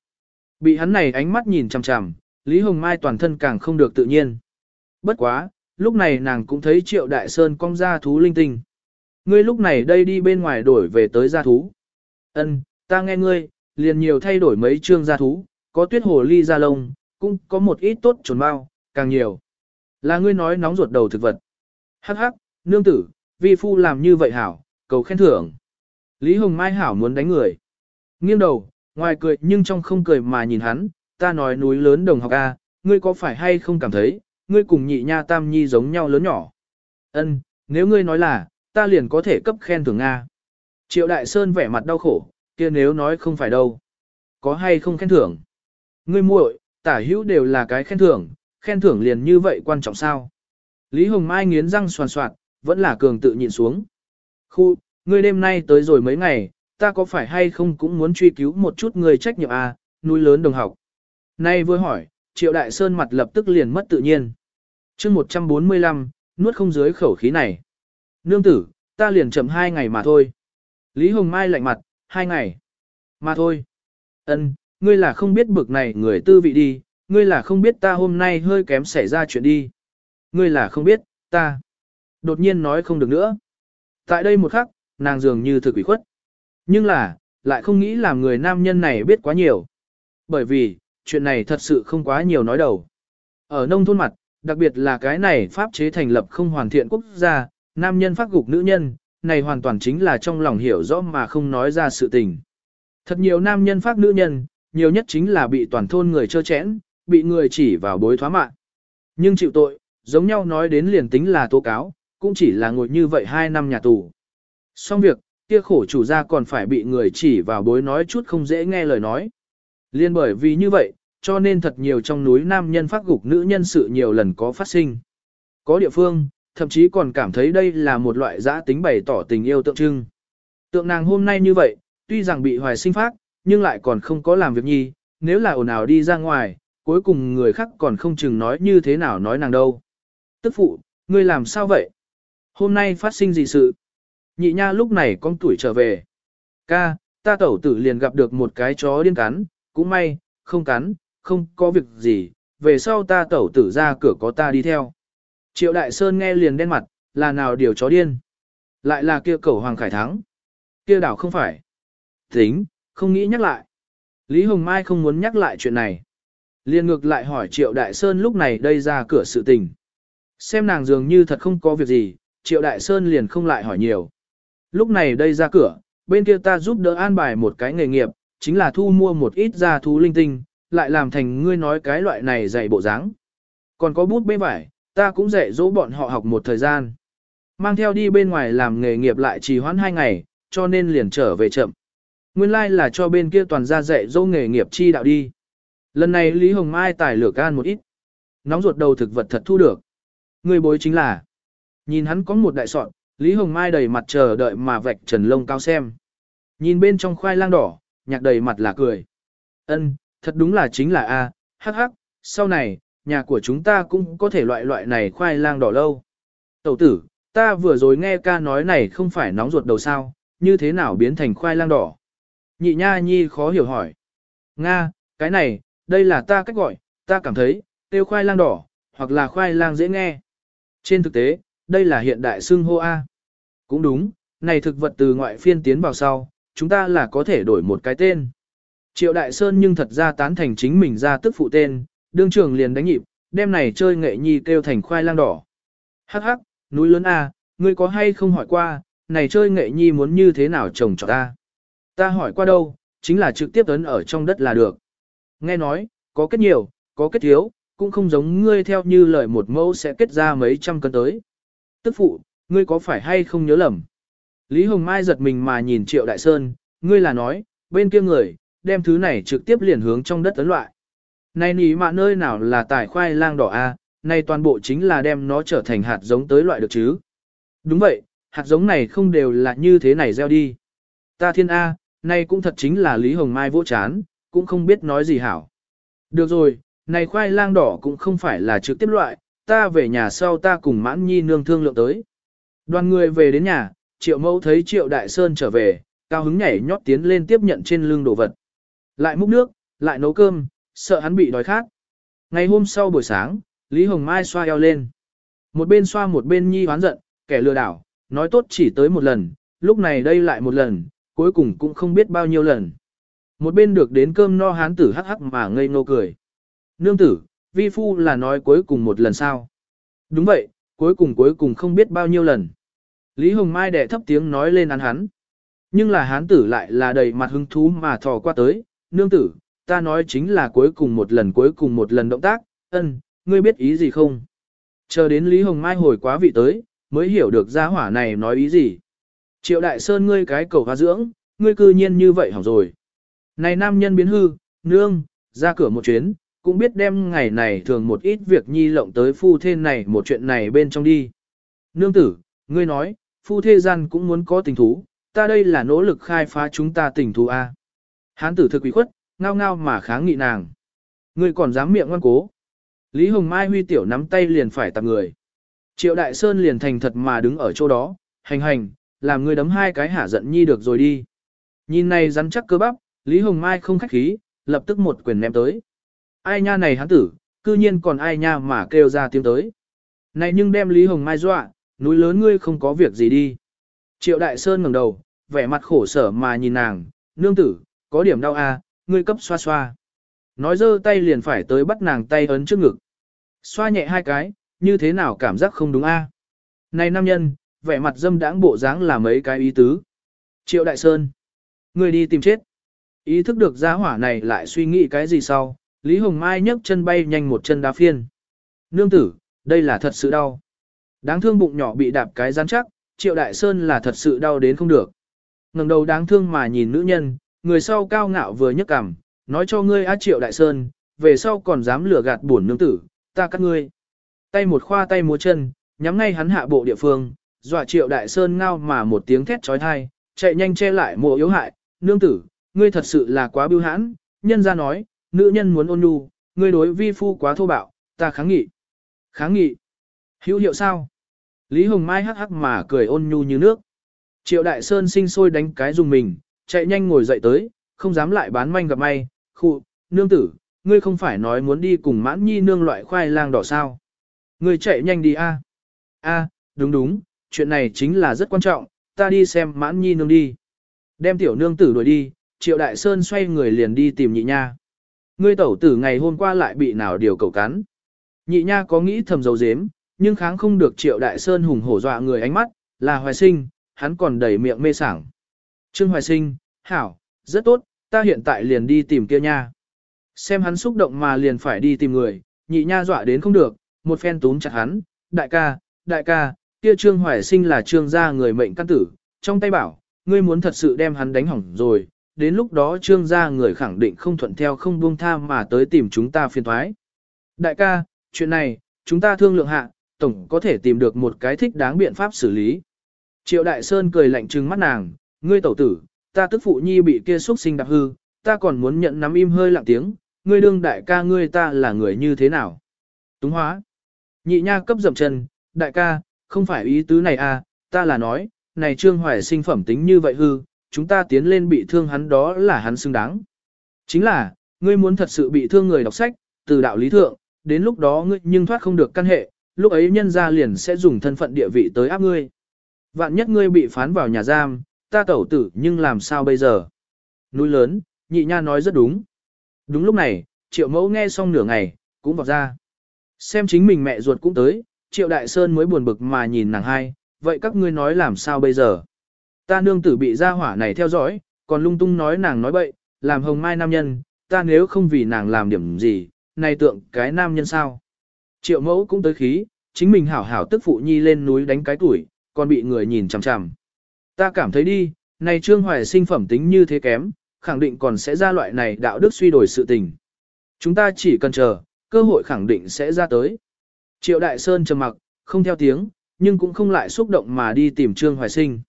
Bị hắn này ánh mắt nhìn chằm chằm, Lý Hồng Mai toàn thân càng không được tự nhiên. Bất quá, lúc này nàng cũng thấy Triệu Đại Sơn cong ra thú linh tinh. Ngươi lúc này đây đi bên ngoài đổi về tới gia thú. Ân, ta nghe ngươi, liền nhiều thay đổi mấy chương gia thú, có tuyết hồ ly gia lông, cũng có một ít tốt trồn bao, càng nhiều. Là ngươi nói nóng ruột đầu thực vật. Hắc hắc, nương tử, vi phu làm như vậy hảo, cầu khen thưởng. Lý Hồng Mai hảo muốn đánh người. Nghiêng đầu, ngoài cười nhưng trong không cười mà nhìn hắn, ta nói núi lớn đồng học A, ngươi có phải hay không cảm thấy, ngươi cùng nhị nha tam nhi giống nhau lớn nhỏ. Ân, nếu ngươi nói là, ta liền có thể cấp khen thưởng Nga. Triệu Đại Sơn vẻ mặt đau khổ, kia nếu nói không phải đâu. Có hay không khen thưởng? Ngươi muội, tả hữu đều là cái khen thưởng, khen thưởng liền như vậy quan trọng sao? Lý Hồng Mai nghiến răng soàn soạt, vẫn là cường tự nhịn xuống. Khu, ngươi đêm nay tới rồi mấy ngày, ta có phải hay không cũng muốn truy cứu một chút người trách nhiệm à, núi lớn đồng học. Nay vừa hỏi, Triệu Đại Sơn mặt lập tức liền mất tự nhiên. chương 145, nuốt không dưới khẩu khí này. Nương tử, ta liền chậm hai ngày mà thôi. Lý Hồng Mai lạnh mặt, hai ngày. Mà thôi. ân ngươi là không biết bực này người tư vị đi, ngươi là không biết ta hôm nay hơi kém xảy ra chuyện đi. Ngươi là không biết, ta. Đột nhiên nói không được nữa. Tại đây một khắc, nàng dường như thực quỷ khuất. Nhưng là, lại không nghĩ làm người nam nhân này biết quá nhiều. Bởi vì, chuyện này thật sự không quá nhiều nói đầu. Ở nông thôn mặt, đặc biệt là cái này pháp chế thành lập không hoàn thiện quốc gia, nam nhân phát gục nữ nhân, này hoàn toàn chính là trong lòng hiểu rõ mà không nói ra sự tình. Thật nhiều nam nhân phát nữ nhân, nhiều nhất chính là bị toàn thôn người chơ chẽn, bị người chỉ vào bối thoá mạng. Nhưng chịu tội, giống nhau nói đến liền tính là tố cáo, cũng chỉ là ngồi như vậy hai năm nhà tù. Xong việc, kia khổ chủ gia còn phải bị người chỉ vào bối nói chút không dễ nghe lời nói. Liên bởi vì như vậy, cho nên thật nhiều trong núi nam nhân phát gục nữ nhân sự nhiều lần có phát sinh. Có địa phương, thậm chí còn cảm thấy đây là một loại giã tính bày tỏ tình yêu tượng trưng. Tượng nàng hôm nay như vậy, tuy rằng bị hoài sinh phát, nhưng lại còn không có làm việc nhi, nếu là ồn ào đi ra ngoài, cuối cùng người khác còn không chừng nói như thế nào nói nàng đâu. Tức phụ, ngươi làm sao vậy? Hôm nay phát sinh gì sự? Nhị nha lúc này con tuổi trở về. Ca, ta tẩu tử liền gặp được một cái chó điên cắn, cũng may, không cắn, không có việc gì, về sau ta tẩu tử ra cửa có ta đi theo. Triệu Đại Sơn nghe liền đen mặt, là nào điều chó điên? Lại là kia cẩu Hoàng Khải Thắng. Kia đảo không phải. Tính, không nghĩ nhắc lại. Lý Hồng Mai không muốn nhắc lại chuyện này. Liên ngược lại hỏi Triệu Đại Sơn lúc này đây ra cửa sự tình. Xem nàng dường như thật không có việc gì, Triệu Đại Sơn liền không lại hỏi nhiều. Lúc này đây ra cửa, bên kia ta giúp đỡ an bài một cái nghề nghiệp, chính là thu mua một ít gia thú linh tinh, lại làm thành ngươi nói cái loại này dạy bộ dáng. Còn có bút bê vải, ta cũng dạy dỗ bọn họ học một thời gian. Mang theo đi bên ngoài làm nghề nghiệp lại trì hoãn hai ngày, cho nên liền trở về chậm. Nguyên lai like là cho bên kia toàn ra dạy dỗ nghề nghiệp chi đạo đi. Lần này Lý Hồng Mai tài lửa can một ít. Nóng ruột đầu thực vật thật thu được. Người bối chính là. Nhìn hắn có một đại sọn, Lý Hồng Mai đầy mặt chờ đợi mà vạch trần lông cao xem. Nhìn bên trong khoai lang đỏ, nhạc đầy mặt là cười. Ân, thật đúng là chính là A, hắc hắc, sau này, nhà của chúng ta cũng có thể loại loại này khoai lang đỏ lâu. Tẩu tử, ta vừa rồi nghe ca nói này không phải nóng ruột đầu sao, như thế nào biến thành khoai lang đỏ. Nhị nha nhi khó hiểu hỏi. Nga, cái này, đây là ta cách gọi, ta cảm thấy, tiêu khoai lang đỏ, hoặc là khoai lang dễ nghe. Trên thực tế, đây là hiện đại xưng hô A. Cũng đúng, này thực vật từ ngoại phiên tiến vào sau, chúng ta là có thể đổi một cái tên. Triệu Đại Sơn nhưng thật ra tán thành chính mình ra tức phụ tên, đương trường liền đánh nhịp, đem này chơi nghệ nhi kêu thành khoai lang đỏ. Hắc hắc, núi lớn A, ngươi có hay không hỏi qua, này chơi nghệ nhi muốn như thế nào trồng cho ta? Ta hỏi qua đâu, chính là trực tiếp ấn ở trong đất là được. Nghe nói, có kết nhiều, có kết thiếu, cũng không giống ngươi theo như lời một mẫu sẽ kết ra mấy trăm cân tới. Tức phụ, ngươi có phải hay không nhớ lầm? Lý Hồng Mai giật mình mà nhìn Triệu Đại Sơn, ngươi là nói, bên kia người, đem thứ này trực tiếp liền hướng trong đất tấn loại. Này nỉ mạ nơi nào là tải khoai lang đỏ a, này toàn bộ chính là đem nó trở thành hạt giống tới loại được chứ. Đúng vậy, hạt giống này không đều là như thế này gieo đi. Ta thiên A, này cũng thật chính là Lý Hồng Mai vô chán, cũng không biết nói gì hảo. Được rồi, này khoai lang đỏ cũng không phải là trực tiếp loại, ta về nhà sau ta cùng mãn nhi nương thương lượng tới. Đoàn người về đến nhà, triệu mẫu thấy triệu đại sơn trở về, cao hứng nhảy nhót tiến lên tiếp nhận trên lưng đồ vật. Lại múc nước, lại nấu cơm, sợ hắn bị đói khát. Ngày hôm sau buổi sáng, Lý Hồng Mai xoa eo lên. Một bên xoa một bên nhi hoán giận, kẻ lừa đảo, nói tốt chỉ tới một lần, lúc này đây lại một lần, cuối cùng cũng không biết bao nhiêu lần. Một bên được đến cơm no hán tử hắc hắc mà ngây ngô cười. Nương tử, vi phu là nói cuối cùng một lần sao? Đúng vậy, cuối cùng cuối cùng không biết bao nhiêu lần. Lý Hồng Mai đẻ thấp tiếng nói lên ăn hắn. Nhưng là hán tử lại là đầy mặt hứng thú mà thò qua tới, nương tử, ta nói chính là cuối cùng một lần cuối cùng một lần động tác, ân, ngươi biết ý gì không? Chờ đến Lý Hồng Mai hồi quá vị tới, mới hiểu được gia hỏa này nói ý gì. Triệu Đại Sơn ngươi cái cầu hoa dưỡng, ngươi cư nhiên như vậy hỏng rồi. Này nam nhân biến hư, nương, ra cửa một chuyến, cũng biết đem ngày này thường một ít việc nhi lộng tới phu thê này một chuyện này bên trong đi. Nương tử, ngươi nói, phu thê gian cũng muốn có tình thú, ta đây là nỗ lực khai phá chúng ta tình thú A. Hán tử thực quỷ khuất, ngao ngao mà kháng nghị nàng. Ngươi còn dám miệng ngoan cố. Lý Hồng Mai huy tiểu nắm tay liền phải tạp người. Triệu Đại Sơn liền thành thật mà đứng ở chỗ đó, hành hành, làm ngươi đấm hai cái hả giận nhi được rồi đi. Nhìn này rắn chắc cơ bắp, Lý Hồng Mai không khách khí, lập tức một quyền ném tới. Ai nha này hắn tử, cư nhiên còn ai nha mà kêu ra tiếng tới. Này nhưng đem Lý Hồng Mai dọa, núi lớn ngươi không có việc gì đi. Triệu Đại Sơn ngẩng đầu, vẻ mặt khổ sở mà nhìn nàng, nương tử, có điểm đau à, ngươi cấp xoa xoa. Nói dơ tay liền phải tới bắt nàng tay ấn trước ngực. Xoa nhẹ hai cái, như thế nào cảm giác không đúng a? À? Này nam nhân, vẻ mặt dâm đãng bộ dáng là mấy cái ý tứ. Triệu Đại Sơn, ngươi đi tìm chết. Ý thức được gia hỏa này lại suy nghĩ cái gì sau, Lý Hồng Mai nhấc chân bay nhanh một chân đá phiên. Nương tử, đây là thật sự đau. Đáng thương bụng nhỏ bị đạp cái rắn chắc, Triệu Đại Sơn là thật sự đau đến không được. ngẩng đầu đáng thương mà nhìn nữ nhân, người sau cao ngạo vừa nhấc cằm, nói cho ngươi á Triệu Đại Sơn, về sau còn dám lừa gạt buồn nương tử, ta cắt ngươi. Tay một khoa tay múa chân, nhắm ngay hắn hạ bộ địa phương, dọa Triệu Đại Sơn ngao mà một tiếng thét trói thai, chạy nhanh che lại mộ yếu hại, nương tử, ngươi thật sự là quá bưu hãn, nhân ra nói, nữ nhân muốn ôn nhu, ngươi đối vi phu quá thô bạo, ta kháng nghị. Kháng nghị. Hữu hiệu sao? Lý Hồng Mai hắc hắc mà cười ôn nhu như nước. Triệu Đại Sơn sinh sôi đánh cái dùng mình, chạy nhanh ngồi dậy tới, không dám lại bán manh gặp may, khụ, nương tử, ngươi không phải nói muốn đi cùng mãn nhi nương loại khoai lang đỏ sao. Ngươi chạy nhanh đi a. A, đúng đúng, chuyện này chính là rất quan trọng, ta đi xem mãn nhi nương đi. Đem tiểu nương tử đuổi đi, triệu đại sơn xoay người liền đi tìm nhị nha. Ngươi tẩu tử ngày hôm qua lại bị nào điều cầu cắn. Nhị nha có nghĩ thầm dấu dếm, nhưng kháng không được triệu đại sơn hùng hổ dọa người ánh mắt, là hoài sinh, hắn còn đầy miệng mê sảng. Trương hoài sinh, hảo, rất tốt, ta hiện tại liền đi tìm kia nha. Xem hắn xúc động mà liền phải đi tìm người, nhị nha dọa đến không được, một phen túm chặt hắn, đại ca, đại ca, kia trương hoài sinh là trương gia người mệnh căn tử, trong tay bảo, ngươi muốn thật sự đem hắn đánh hỏng rồi, đến lúc đó trương gia người khẳng định không thuận theo không buông tha mà tới tìm chúng ta phiền thoái. Đại ca, chuyện này, chúng ta thương lượng hạ, tổng có thể tìm được một cái thích đáng biện pháp xử lý. Triệu Đại Sơn cười lạnh trừng mắt nàng, ngươi tẩu tử, ta tức phụ nhi bị kia xuất sinh đạp hư, ta còn muốn nhận nắm im hơi lặng tiếng, ngươi đương đại ca ngươi ta là người như thế nào. Túng hóa. Nhị nha cấp dậm chân, đại ca, không phải ý tứ này à, ta là nói, này trương hoài sinh phẩm tính như vậy hư, chúng ta tiến lên bị thương hắn đó là hắn xứng đáng. Chính là, ngươi muốn thật sự bị thương người đọc sách, từ đạo lý thượng, đến lúc đó ngươi nhưng thoát không được căn hệ, lúc ấy nhân gia liền sẽ dùng thân phận địa vị tới áp ngươi. Vạn nhất ngươi bị phán vào nhà giam, ta tẩu tử nhưng làm sao bây giờ? Núi lớn, nhị nha nói rất đúng. Đúng lúc này, triệu mẫu nghe xong nửa ngày, cũng vọt ra. Xem chính mình mẹ ruột cũng tới, triệu đại sơn mới buồn bực mà nhìn nàng hai, vậy các ngươi nói làm sao bây giờ? Ta nương tử bị gia hỏa này theo dõi, còn lung tung nói nàng nói bậy, làm hồng mai nam nhân, ta nếu không vì nàng làm điểm gì, này tượng cái nam nhân sao? Triệu mẫu cũng tới khí, chính mình hảo hảo tức phụ nhi lên núi đánh cái tuổi, còn bị người nhìn chằm chằm. Ta cảm thấy đi, này trương hoài sinh phẩm tính như thế kém, khẳng định còn sẽ ra loại này đạo đức suy đổi sự tình. Chúng ta chỉ cần chờ, cơ hội khẳng định sẽ ra tới. Triệu Đại Sơn trầm mặc, không theo tiếng, nhưng cũng không lại xúc động mà đi tìm Trương Hoài Sinh.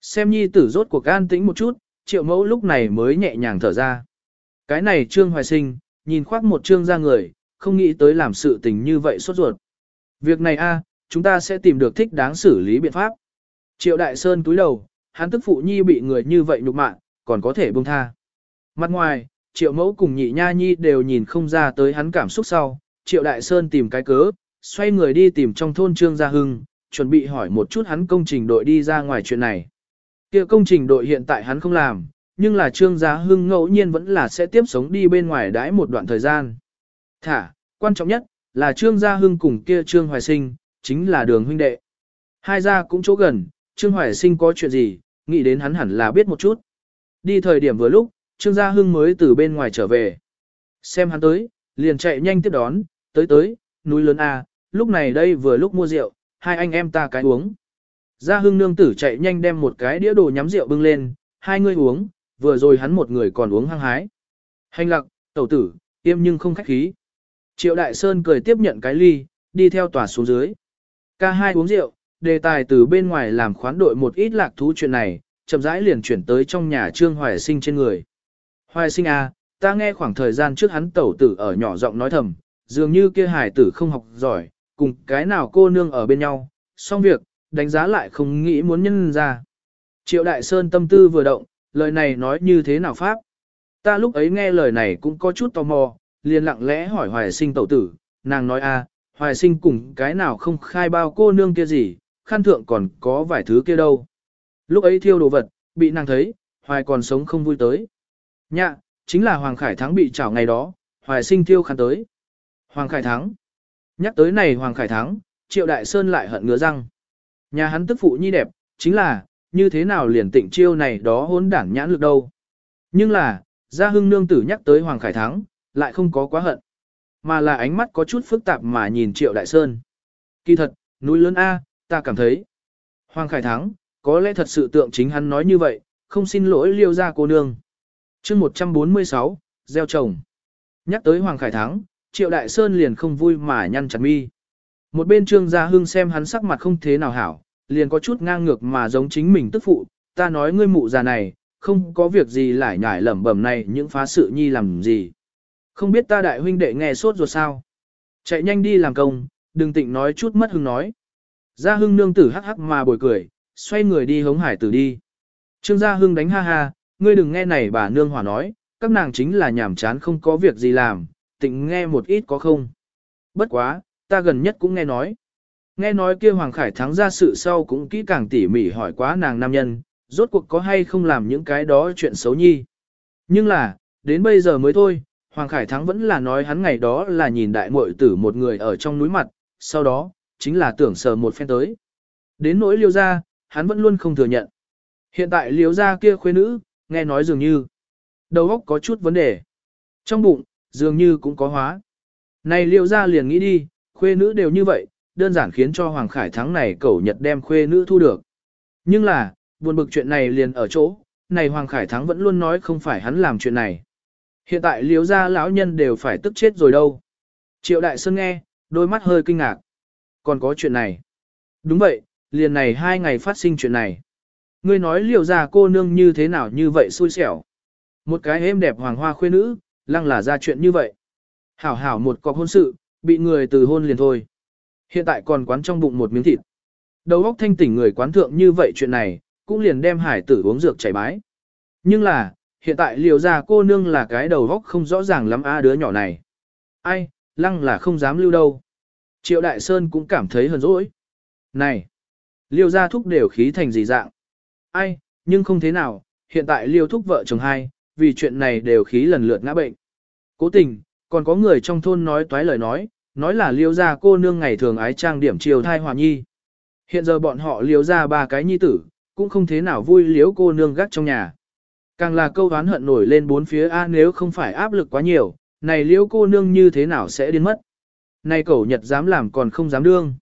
Xem nhi tử rốt cuộc an tĩnh một chút, triệu mẫu lúc này mới nhẹ nhàng thở ra. Cái này Trương Hoài Sinh, nhìn khoác một trương ra người, không nghĩ tới làm sự tình như vậy sốt ruột. Việc này a, chúng ta sẽ tìm được thích đáng xử lý biện pháp. Triệu Đại Sơn túi đầu, hắn tức phụ nhi bị người như vậy nhục mạ, còn có thể buông tha. Mặt ngoài, Triệu Mẫu cùng nhị nha nhi đều nhìn không ra tới hắn cảm xúc sau, Triệu Đại Sơn tìm cái cớ, xoay người đi tìm trong thôn Trương Gia Hưng, chuẩn bị hỏi một chút hắn công trình đội đi ra ngoài chuyện này kia công trình đội hiện tại hắn không làm, nhưng là Trương Gia Hưng ngẫu nhiên vẫn là sẽ tiếp sống đi bên ngoài đãi một đoạn thời gian. Thả, quan trọng nhất, là Trương Gia Hưng cùng kia Trương Hoài Sinh, chính là đường huynh đệ. Hai gia cũng chỗ gần, Trương Hoài Sinh có chuyện gì, nghĩ đến hắn hẳn là biết một chút. Đi thời điểm vừa lúc, Trương Gia Hưng mới từ bên ngoài trở về. Xem hắn tới, liền chạy nhanh tiếp đón, tới tới, núi lớn A, lúc này đây vừa lúc mua rượu, hai anh em ta cái uống. Gia Hưng nương tử chạy nhanh đem một cái đĩa đồ nhắm rượu bưng lên, hai người uống, vừa rồi hắn một người còn uống hăng hái. Hành lặc, tẩu tử, tiêm nhưng không khách khí. Triệu Đại Sơn cười tiếp nhận cái ly, đi theo tòa xuống dưới. Ca hai uống rượu, đề tài từ bên ngoài làm khoán đội một ít lạc thú chuyện này, chậm rãi liền chuyển tới trong nhà Trương Hoài Sinh trên người. Hoài Sinh à, ta nghe khoảng thời gian trước hắn tẩu tử ở nhỏ giọng nói thầm, dường như kia hải tử không học giỏi, cùng cái nào cô nương ở bên nhau, xong việc, đánh giá lại không nghĩ muốn nhân ra. Triệu Đại Sơn tâm tư vừa động, lời này nói như thế nào pháp? Ta lúc ấy nghe lời này cũng có chút tò mò, liền lặng lẽ hỏi Hoài Sinh tẩu tử, nàng nói a, à, Hoài Sinh cùng cái nào không khai bao cô nương kia gì, khăn thượng còn có vài thứ kia đâu. Lúc ấy thiêu đồ vật, bị nàng thấy, Hoài còn sống không vui tới. Nhạ, chính là Hoàng Khải Thắng bị trảo ngày đó, Hoài Sinh thiêu khăn tới. Hoàng Khải Thắng. Nhắc tới này Hoàng Khải Thắng, Triệu Đại Sơn lại hận ngứa răng. Nhà hắn tức phụ nhi đẹp, chính là, như thế nào liền tịnh chiêu này đó hỗn đảng nhãn lực đâu. Nhưng là, Gia Hưng Nương Tử nhắc tới Hoàng Khải Thắng, lại không có quá hận. Mà là ánh mắt có chút phức tạp mà nhìn Triệu Đại Sơn. Kỳ thật, núi lớn A, ta cảm thấy. Hoàng Khải Thắng, có lẽ thật sự tượng chính hắn nói như vậy, không xin lỗi liêu ra cô nương. chương 146, gieo trồng. Nhắc tới Hoàng Khải Thắng, Triệu Đại Sơn liền không vui mà nhăn chặt mi. Một bên Trương Gia Hưng xem hắn sắc mặt không thế nào hảo, liền có chút ngang ngược mà giống chính mình tức phụ, ta nói ngươi mụ già này, không có việc gì lại nhải lẩm bẩm này những phá sự nhi làm gì. Không biết ta đại huynh đệ nghe sốt ruột sao. Chạy nhanh đi làm công, đừng tịnh nói chút mất hưng nói. Gia Hưng nương tử hắc hắc mà bồi cười, xoay người đi hống hải tử đi. Trương Gia Hưng đánh ha ha, ngươi đừng nghe này bà nương hỏa nói, các nàng chính là nhảm chán không có việc gì làm, tịnh nghe một ít có không. Bất quá, ta gần nhất cũng nghe nói. Nghe nói kia Hoàng Khải thắng ra sự sau cũng kỹ càng tỉ mỉ hỏi quá nàng nam nhân, rốt cuộc có hay không làm những cái đó chuyện xấu nhi. Nhưng là, đến bây giờ mới thôi, Hoàng Khải Thắng vẫn là nói hắn ngày đó là nhìn đại muội tử một người ở trong núi mặt, sau đó, chính là tưởng sờ một phen tới. Đến nỗi liêu ra, hắn vẫn luôn không thừa nhận. Hiện tại liêu ra kia khuê nữ, nghe nói dường như, đầu óc có chút vấn đề. Trong bụng, dường như cũng có hóa. Này liêu ra liền nghĩ đi, khuê nữ đều như vậy, đơn giản khiến cho Hoàng Khải Thắng này cẩu nhật đem khuê nữ thu được. Nhưng là, buồn bực chuyện này liền ở chỗ, này Hoàng Khải Thắng vẫn luôn nói không phải hắn làm chuyện này. Hiện tại liếu ra lão nhân đều phải tức chết rồi đâu. Triệu Đại Sơn nghe, đôi mắt hơi kinh ngạc. Còn có chuyện này. Đúng vậy, liền này hai ngày phát sinh chuyện này. Ngươi nói liều già cô nương như thế nào như vậy xui xẻo. Một cái êm đẹp hoàng hoa khuê nữ, lăng là ra chuyện như vậy. Hảo hảo một cọc hôn sự, bị người từ hôn liền thôi. Hiện tại còn quán trong bụng một miếng thịt. Đầu óc thanh tỉnh người quán thượng như vậy chuyện này, cũng liền đem hải tử uống dược chảy bái. Nhưng là, hiện tại liều ra cô nương là cái đầu óc không rõ ràng lắm a đứa nhỏ này. Ai, lăng là không dám lưu đâu. Triệu Đại Sơn cũng cảm thấy hờn dỗi. Này, liêu gia thúc đều khí thành gì dạng. Ai, nhưng không thế nào, hiện tại liêu thúc vợ chồng hai, vì chuyện này đều khí lần lượt ngã bệnh. Cố tình, còn có người trong thôn nói toái lời nói, nói là liêu gia cô nương ngày thường ái trang điểm chiều thai hòa nhi. Hiện giờ bọn họ liêu ra ba cái nhi tử, cũng không thế nào vui liếu cô nương gác trong nhà. Càng là câu oán hận nổi lên bốn phía A nếu không phải áp lực quá nhiều, này liễu cô nương như thế nào sẽ điên mất. Này cậu nhật dám làm còn không dám đương.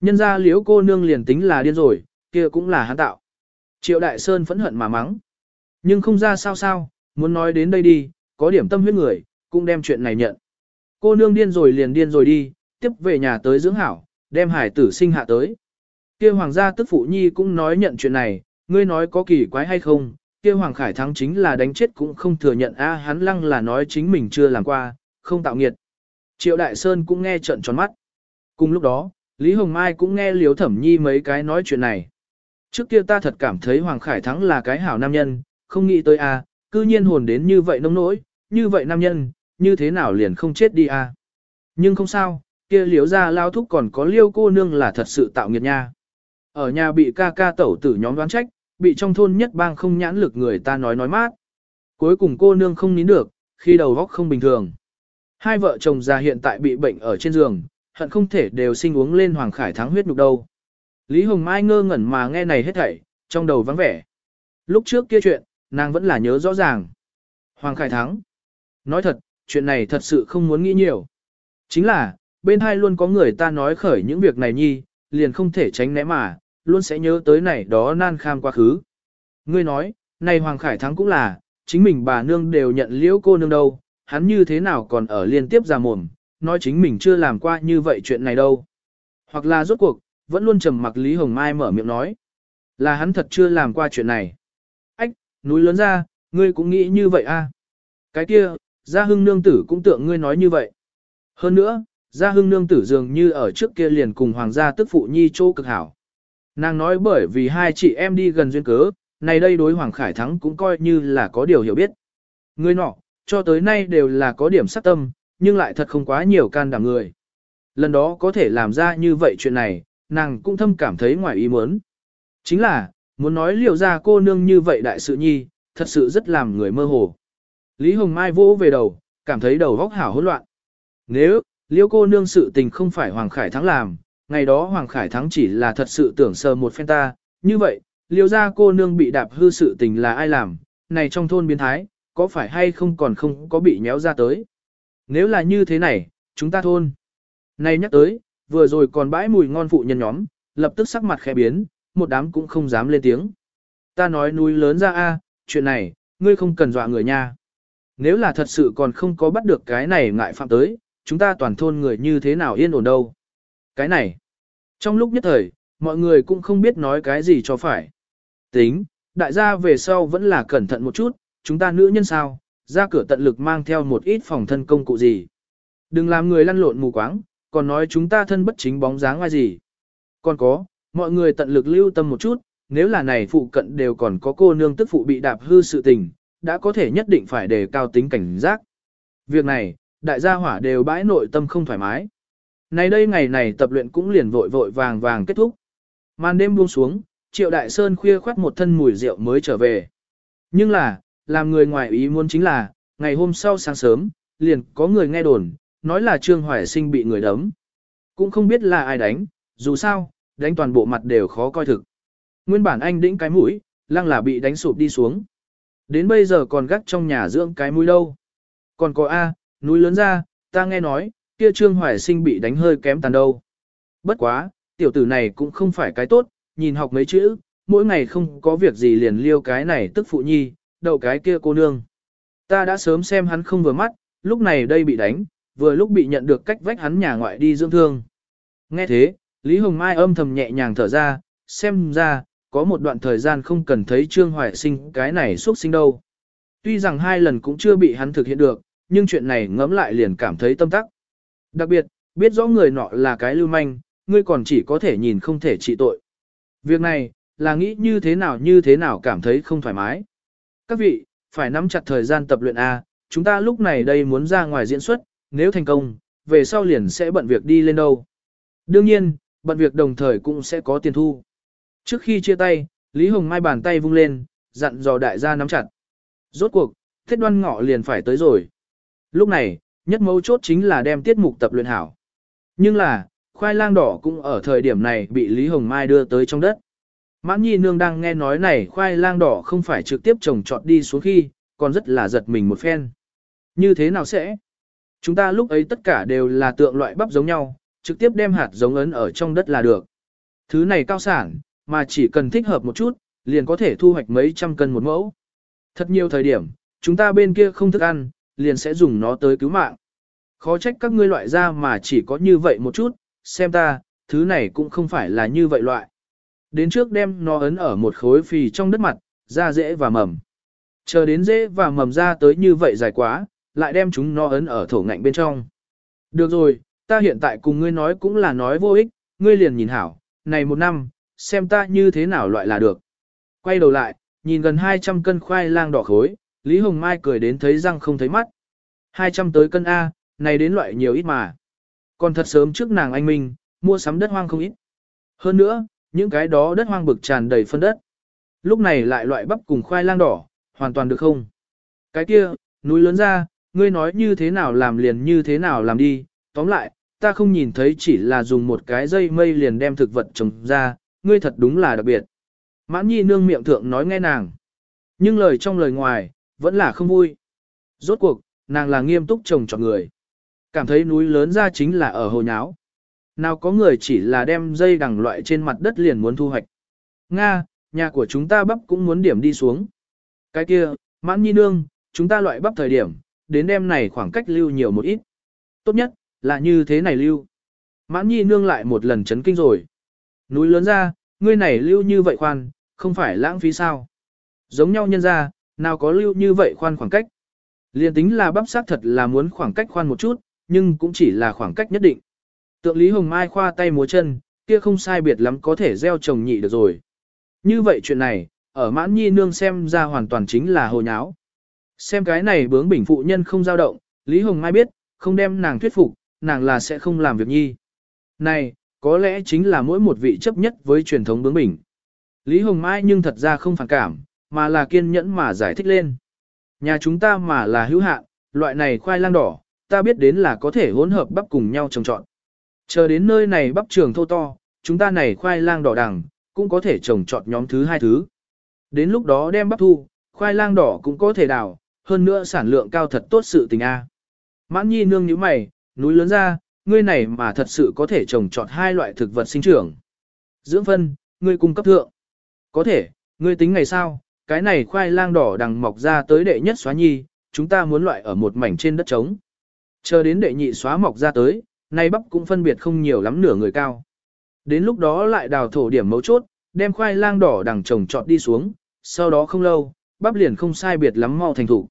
Nhân ra liễu cô nương liền tính là điên rồi, kia cũng là hắn tạo. Triệu Đại Sơn phẫn hận mà mắng. Nhưng không ra sao sao, muốn nói đến đây đi, có điểm tâm huyết người, cũng đem chuyện này nhận. Cô nương điên rồi liền điên rồi đi, tiếp về nhà tới dưỡng hảo, đem hải tử sinh hạ tới. Kia hoàng gia tức phụ nhi cũng nói nhận chuyện này, ngươi nói có kỳ quái hay không, kia hoàng khải thắng chính là đánh chết cũng không thừa nhận a hắn lăng là nói chính mình chưa làm qua, không tạo nghiệt. Triệu Đại Sơn cũng nghe trận tròn mắt. Cùng lúc đó, Lý Hồng Mai cũng nghe Liếu Thẩm Nhi mấy cái nói chuyện này. Trước kia ta thật cảm thấy Hoàng Khải Thắng là cái hảo nam nhân, không nghĩ tới a, cư nhiên hồn đến như vậy nông nỗi, như vậy nam nhân, như thế nào liền không chết đi a. Nhưng không sao, kia Liếu ra lao thúc còn có Liêu cô nương là thật sự tạo nghiệt nha. Ở nhà bị ca ca tẩu tử nhóm đoán trách, bị trong thôn nhất bang không nhãn lực người ta nói nói mát. Cuối cùng cô nương không nín được, khi đầu góc không bình thường. Hai vợ chồng già hiện tại bị bệnh ở trên giường, hận không thể đều sinh uống lên Hoàng Khải thắng huyết nhục đâu. Lý Hồng Mai ngơ ngẩn mà nghe này hết thảy, trong đầu vắng vẻ. Lúc trước kia chuyện, nàng vẫn là nhớ rõ ràng. Hoàng Khải thắng. Nói thật, chuyện này thật sự không muốn nghĩ nhiều. Chính là, bên hai luôn có người ta nói khởi những việc này nhi, liền không thể tránh né mà, luôn sẽ nhớ tới này đó nan kham quá khứ. Ngươi nói, này Hoàng Khải thắng cũng là, chính mình bà nương đều nhận liễu cô nương đâu, hắn như thế nào còn ở liên tiếp ra mồm, nói chính mình chưa làm qua như vậy chuyện này đâu. Hoặc là rốt cuộc, vẫn luôn trầm mặc Lý Hồng Mai mở miệng nói. Là hắn thật chưa làm qua chuyện này. Ách, núi lớn ra, ngươi cũng nghĩ như vậy à. Cái kia, gia hưng nương tử cũng tượng ngươi nói như vậy. Hơn nữa, gia hưng nương tử dường như ở trước kia liền cùng hoàng gia tức phụ nhi chỗ cực hảo. Nàng nói bởi vì hai chị em đi gần duyên cớ, này đây đối Hoàng Khải Thắng cũng coi như là có điều hiểu biết. Người nọ, cho tới nay đều là có điểm sắc tâm, nhưng lại thật không quá nhiều can đảm người. Lần đó có thể làm ra như vậy chuyện này, nàng cũng thâm cảm thấy ngoài ý muốn. Chính là, muốn nói liệu ra cô nương như vậy đại sự nhi, thật sự rất làm người mơ hồ. Lý Hồng Mai vỗ về đầu, cảm thấy đầu vóc hảo hỗn loạn. Nếu, liêu cô nương sự tình không phải Hoàng Khải Thắng làm, ngày đó Hoàng Khải Thắng chỉ là thật sự tưởng sờ một phen ta, như vậy, liêu ra cô nương bị đạp hư sự tình là ai làm, này trong thôn biến thái, có phải hay không còn không có bị nhéo ra tới. Nếu là như thế này, chúng ta thôn. Này nhắc tới, vừa rồi còn bãi mùi ngon phụ nhân nhóm, lập tức sắc mặt khẽ biến, một đám cũng không dám lên tiếng. Ta nói núi lớn ra a, chuyện này, ngươi không cần dọa người nha. Nếu là thật sự còn không có bắt được cái này ngại phạm tới, chúng ta toàn thôn người như thế nào yên ổn đâu. Cái này, trong lúc nhất thời, mọi người cũng không biết nói cái gì cho phải. Tính, đại gia về sau vẫn là cẩn thận một chút, chúng ta nữ nhân sao, ra cửa tận lực mang theo một ít phòng thân công cụ gì. Đừng làm người lăn lộn mù quáng, còn nói chúng ta thân bất chính bóng dáng ai gì. Còn có, mọi người tận lực lưu tâm một chút, nếu là này phụ cận đều còn có cô nương tức phụ bị đạp hư sự tình, đã có thể nhất định phải đề cao tính cảnh giác. Việc này, đại gia hỏa đều bãi nội tâm không thoải mái. Này đây ngày này tập luyện cũng liền vội vội vàng vàng kết thúc. Màn đêm buông xuống, Triệu Đại Sơn khuya khoát một thân mùi rượu mới trở về. Nhưng là, làm người ngoài ý muốn chính là, ngày hôm sau sáng sớm, liền có người nghe đồn, nói là Trương Hoài Sinh bị người đấm. Cũng không biết là ai đánh, dù sao, đánh toàn bộ mặt đều khó coi thực. Nguyên bản anh đĩnh cái mũi, lăng là bị đánh sụp đi xuống. Đến bây giờ còn gắt trong nhà dưỡng cái mũi đâu. Còn có A, núi lớn ra, ta nghe nói, kia Trương Hoài Sinh bị đánh hơi kém tàn đâu. Bất quá, tiểu tử này cũng không phải cái tốt, nhìn học mấy chữ, mỗi ngày không có việc gì liền liêu cái này tức phụ nhi, đậu cái kia cô nương. Ta đã sớm xem hắn không vừa mắt, lúc này đây bị đánh, vừa lúc bị nhận được cách vách hắn nhà ngoại đi dưỡng thương. Nghe thế, Lý Hồng Mai âm thầm nhẹ nhàng thở ra, xem ra, có một đoạn thời gian không cần thấy Trương Hoài Sinh cái này xuất sinh đâu. Tuy rằng hai lần cũng chưa bị hắn thực hiện được, nhưng chuyện này ngẫm lại liền cảm thấy tâm tắc. Đặc biệt, biết rõ người nọ là cái lưu manh, ngươi còn chỉ có thể nhìn không thể trị tội. Việc này, là nghĩ như thế nào như thế nào cảm thấy không thoải mái. Các vị, phải nắm chặt thời gian tập luyện A, chúng ta lúc này đây muốn ra ngoài diễn xuất, nếu thành công, về sau liền sẽ bận việc đi lên đâu. Đương nhiên, bận việc đồng thời cũng sẽ có tiền thu. Trước khi chia tay, Lý Hồng Mai bàn tay vung lên, dặn dò đại gia nắm chặt. Rốt cuộc, thiết đoan ngọ liền phải tới rồi. Lúc này, nhất mấu chốt chính là đem tiết mục tập luyện hảo. Nhưng là, khoai lang đỏ cũng ở thời điểm này bị Lý Hồng Mai đưa tới trong đất. Mãn Nhi Nương đang nghe nói này khoai lang đỏ không phải trực tiếp trồng trọt đi xuống khi, còn rất là giật mình một phen. Như thế nào sẽ? Chúng ta lúc ấy tất cả đều là tượng loại bắp giống nhau, trực tiếp đem hạt giống ấn ở trong đất là được. Thứ này cao sản, mà chỉ cần thích hợp một chút, liền có thể thu hoạch mấy trăm cân một mẫu. Thật nhiều thời điểm, chúng ta bên kia không thức ăn, liền sẽ dùng nó tới cứu mạng. Khó trách các ngươi loại ra mà chỉ có như vậy một chút, xem ta, thứ này cũng không phải là như vậy loại. Đến trước đem nó ấn ở một khối phì trong đất mặt, ra dễ và mầm. Chờ đến dễ và mầm ra tới như vậy dài quá, lại đem chúng nó ấn ở thổ ngạnh bên trong. Được rồi, ta hiện tại cùng ngươi nói cũng là nói vô ích, ngươi liền nhìn hảo, này một năm, xem ta như thế nào loại là được. Quay đầu lại, nhìn gần 200 cân khoai lang đỏ khối, Lý Hồng Mai cười đến thấy răng không thấy mắt. 200 tới cân A, này đến loại nhiều ít mà. Còn thật sớm trước nàng anh Minh, mua sắm đất hoang không ít. Hơn nữa, những cái đó đất hoang bực tràn đầy phân đất. Lúc này lại loại bắp cùng khoai lang đỏ, hoàn toàn được không? Cái kia, núi lớn ra, ngươi nói như thế nào làm liền như thế nào làm đi, tóm lại, ta không nhìn thấy chỉ là dùng một cái dây mây liền đem thực vật trồng ra, ngươi thật đúng là đặc biệt. Mãn nhi nương miệng thượng nói nghe nàng. Nhưng lời trong lời ngoài, vẫn là không vui. Rốt cuộc, nàng là nghiêm túc trồng cho người. Cảm thấy núi lớn ra chính là ở hồ nháo. Nào có người chỉ là đem dây đằng loại trên mặt đất liền muốn thu hoạch. Nga, nhà của chúng ta bắp cũng muốn điểm đi xuống. Cái kia, mãn nhi nương, chúng ta loại bắp thời điểm, đến đêm này khoảng cách lưu nhiều một ít. Tốt nhất, là như thế này lưu. Mãn nhi nương lại một lần chấn kinh rồi. Núi lớn ra, ngươi này lưu như vậy khoan, không phải lãng phí sao. Giống nhau nhân ra, nào có lưu như vậy khoan khoảng cách. Liên tính là bắp sát thật là muốn khoảng cách khoan một chút, nhưng cũng chỉ là khoảng cách nhất định. Tượng Lý Hồng Mai khoa tay múa chân, kia không sai biệt lắm có thể gieo trồng nhị được rồi. Như vậy chuyện này, ở mãn nhi nương xem ra hoàn toàn chính là hồ nháo. Xem cái này bướng bỉnh phụ nhân không dao động, Lý Hồng Mai biết, không đem nàng thuyết phục, nàng là sẽ không làm việc nhi. Này, có lẽ chính là mỗi một vị chấp nhất với truyền thống bướng bỉnh. Lý Hồng Mai nhưng thật ra không phản cảm, mà là kiên nhẫn mà giải thích lên. Nhà chúng ta mà là hữu hạn, loại này khoai lang đỏ, ta biết đến là có thể hỗn hợp bắp cùng nhau trồng trọt. Chờ đến nơi này bắp trường thô to, chúng ta này khoai lang đỏ đằng, cũng có thể trồng trọt nhóm thứ hai thứ. Đến lúc đó đem bắp thu, khoai lang đỏ cũng có thể đào, hơn nữa sản lượng cao thật tốt sự tình A. Mãn nhi nương như mày, núi lớn ra, ngươi này mà thật sự có thể trồng trọt hai loại thực vật sinh trưởng. Dưỡng phân, ngươi cung cấp thượng. Có thể, ngươi tính ngày sao, cái này khoai lang đỏ đằng mọc ra tới đệ nhất xóa nhi, chúng ta muốn loại ở một mảnh trên đất trống. Chờ đến đệ nhị xóa mọc ra tới, nay bắp cũng phân biệt không nhiều lắm nửa người cao. Đến lúc đó lại đào thổ điểm mấu chốt, đem khoai lang đỏ đằng trồng trọt đi xuống, sau đó không lâu, bắp liền không sai biệt lắm mau thành thủ.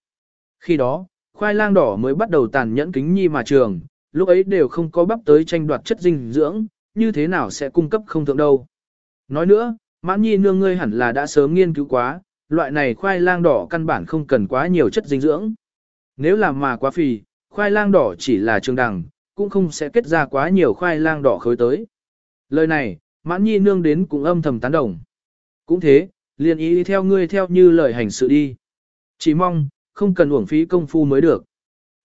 Khi đó, khoai lang đỏ mới bắt đầu tàn nhẫn kính nhi mà trường, lúc ấy đều không có bắp tới tranh đoạt chất dinh dưỡng, như thế nào sẽ cung cấp không thượng đâu. Nói nữa, mãn nhi nương ngươi hẳn là đã sớm nghiên cứu quá, loại này khoai lang đỏ căn bản không cần quá nhiều chất dinh dưỡng. Nếu làm mà quá phì, khoai lang đỏ chỉ là trường đằng, cũng không sẽ kết ra quá nhiều khoai lang đỏ khối tới. Lời này, mãn nhi nương đến cũng âm thầm tán đồng. Cũng thế, liền ý theo ngươi theo như lời hành sự đi. Chỉ mong, không cần uổng phí công phu mới được.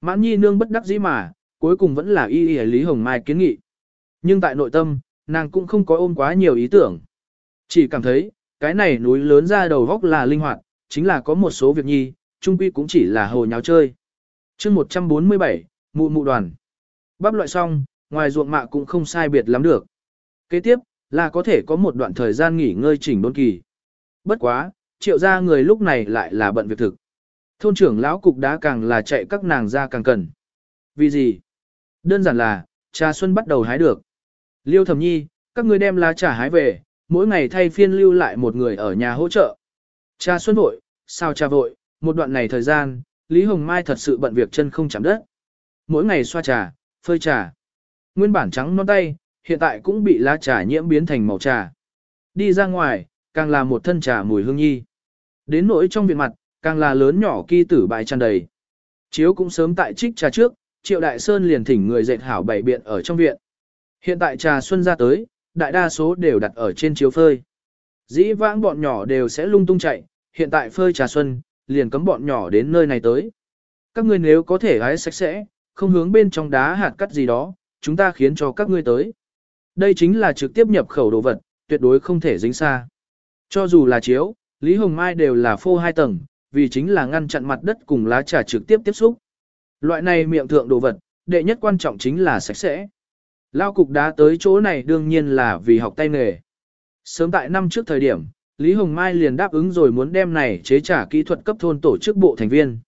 Mãn nhi nương bất đắc dĩ mà, cuối cùng vẫn là y y Lý Hồng Mai kiến nghị. Nhưng tại nội tâm, nàng cũng không có ôm quá nhiều ý tưởng. Chỉ cảm thấy, cái này núi lớn ra đầu góc là linh hoạt, chính là có một số việc nhi, trung quy cũng chỉ là hồ nháo chơi. chương 147, mụ mụ đoàn. Bắp loại xong, ngoài ruộng mạ cũng không sai biệt lắm được. Kế tiếp, là có thể có một đoạn thời gian nghỉ ngơi chỉnh đốn kỳ. Bất quá, triệu gia người lúc này lại là bận việc thực. Thôn trưởng lão cục đá càng là chạy các nàng ra càng cần. Vì gì? Đơn giản là, trà xuân bắt đầu hái được. Liêu thẩm nhi, các ngươi đem lá trà hái về, mỗi ngày thay phiên lưu lại một người ở nhà hỗ trợ. Trà xuân vội, sao trà vội, một đoạn này thời gian, Lý Hồng Mai thật sự bận việc chân không chạm đất. Mỗi ngày xoa trà, phơi trà. Nguyên bản trắng non tay, hiện tại cũng bị lá trà nhiễm biến thành màu trà. Đi ra ngoài, càng là một thân trà mùi hương nhi. Đến nỗi trong viện mặt, càng là lớn nhỏ kỳ tử bại tràn đầy. Chiếu cũng sớm tại trích trà trước, Triệu Đại Sơn liền thỉnh người dệt hảo bảy biện ở trong viện. Hiện tại trà xuân ra tới, đại đa số đều đặt ở trên chiếu phơi. Dĩ vãng bọn nhỏ đều sẽ lung tung chạy, hiện tại phơi trà xuân, liền cấm bọn nhỏ đến nơi này tới. Các ngươi nếu có thể hái sạch sẽ, không hướng bên trong đá hạt cắt gì đó, chúng ta khiến cho các ngươi tới. Đây chính là trực tiếp nhập khẩu đồ vật, tuyệt đối không thể dính xa. Cho dù là chiếu, Lý Hồng Mai đều là phô hai tầng, vì chính là ngăn chặn mặt đất cùng lá trà trực tiếp tiếp xúc. Loại này miệng thượng đồ vật, đệ nhất quan trọng chính là sạch sẽ. Lao cục đá tới chỗ này đương nhiên là vì học tay nghề. Sớm tại năm trước thời điểm, Lý Hồng Mai liền đáp ứng rồi muốn đem này chế trả kỹ thuật cấp thôn tổ chức bộ thành viên.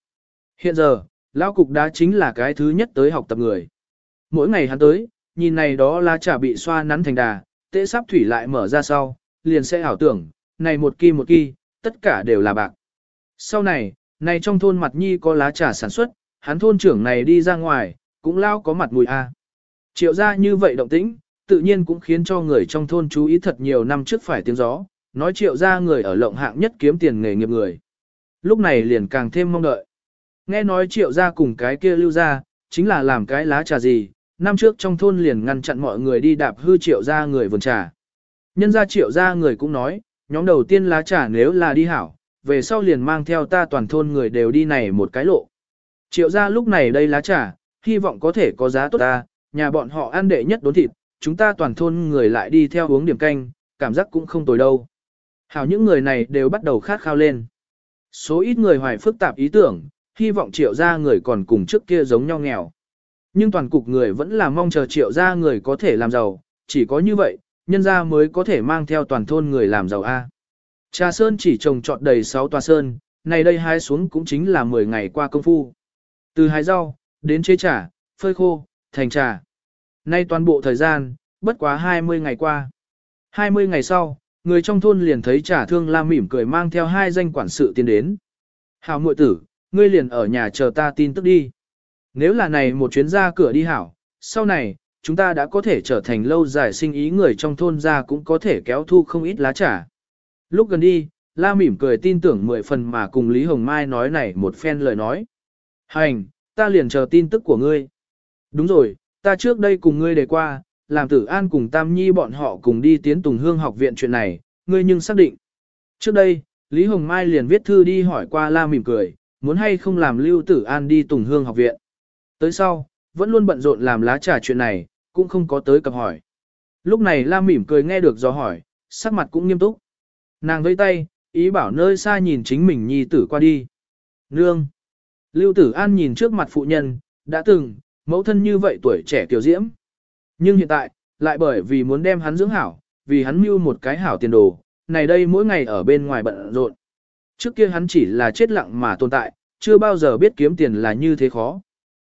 Hiện giờ, Lao cục đá chính là cái thứ nhất tới học tập người. Mỗi ngày hắn tới, nhìn này đó lá trà bị xoa nắn thành đà, tệ sắp thủy lại mở ra sau, liền sẽ ảo tưởng, này một kỳ một kỳ, tất cả đều là bạc. Sau này, này trong thôn mặt nhi có lá trà sản xuất, hắn thôn trưởng này đi ra ngoài, cũng lao có mặt mùi a. Triệu ra như vậy động tĩnh, tự nhiên cũng khiến cho người trong thôn chú ý thật nhiều năm trước phải tiếng gió, nói triệu ra người ở lộng hạng nhất kiếm tiền nghề nghiệp người. Lúc này liền càng thêm mong đợi. Nghe nói triệu ra cùng cái kia lưu ra, chính là làm cái lá trà gì, năm trước trong thôn liền ngăn chặn mọi người đi đạp hư triệu ra người vườn trà. Nhân ra triệu ra người cũng nói, nhóm đầu tiên lá trà nếu là đi hảo, về sau liền mang theo ta toàn thôn người đều đi này một cái lộ. Triệu ra lúc này đây lá trà, hy vọng có thể có giá tốt ta, nhà bọn họ ăn đệ nhất đốn thịt, chúng ta toàn thôn người lại đi theo uống điểm canh, cảm giác cũng không tồi đâu. Hảo những người này đều bắt đầu khát khao lên. Số ít người hoài phức tạp ý tưởng, hy vọng triệu ra người còn cùng trước kia giống nhau nghèo. Nhưng toàn cục người vẫn là mong chờ triệu ra người có thể làm giàu, chỉ có như vậy, nhân ra mới có thể mang theo toàn thôn người làm giàu A. Trà Sơn chỉ trồng trọt đầy 6 tòa sơn, này đây hái xuống cũng chính là 10 ngày qua công phu. Từ hái rau, đến chế trà, phơi khô, thành trà. Nay toàn bộ thời gian, bất quá 20 ngày qua. 20 ngày sau, người trong thôn liền thấy trà thương la mỉm cười mang theo hai danh quản sự tiến đến. Hảo muội tử, ngươi liền ở nhà chờ ta tin tức đi. Nếu là này một chuyến ra cửa đi hảo, sau này, chúng ta đã có thể trở thành lâu dài sinh ý người trong thôn ra cũng có thể kéo thu không ít lá trà. Lúc gần đi, La mỉm cười tin tưởng mười phần mà cùng Lý Hồng Mai nói này một phen lời nói. Hành, ta liền chờ tin tức của ngươi. Đúng rồi, ta trước đây cùng ngươi đề qua, làm tử an cùng Tam Nhi bọn họ cùng đi tiến Tùng Hương học viện chuyện này, ngươi nhưng xác định. Trước đây, Lý Hồng Mai liền viết thư đi hỏi qua La mỉm cười, muốn hay không làm Lưu Tử An đi Tùng Hương học viện. Tới sau, vẫn luôn bận rộn làm lá trà chuyện này, cũng không có tới cập hỏi. Lúc này La mỉm cười nghe được do hỏi, sắc mặt cũng nghiêm túc. Nàng vẫy tay, ý bảo nơi xa nhìn chính mình nhi tử qua đi. Nương! Lưu tử an nhìn trước mặt phụ nhân, đã từng, mẫu thân như vậy tuổi trẻ tiểu diễm. Nhưng hiện tại, lại bởi vì muốn đem hắn dưỡng hảo, vì hắn mưu một cái hảo tiền đồ, này đây mỗi ngày ở bên ngoài bận rộn. Trước kia hắn chỉ là chết lặng mà tồn tại, chưa bao giờ biết kiếm tiền là như thế khó.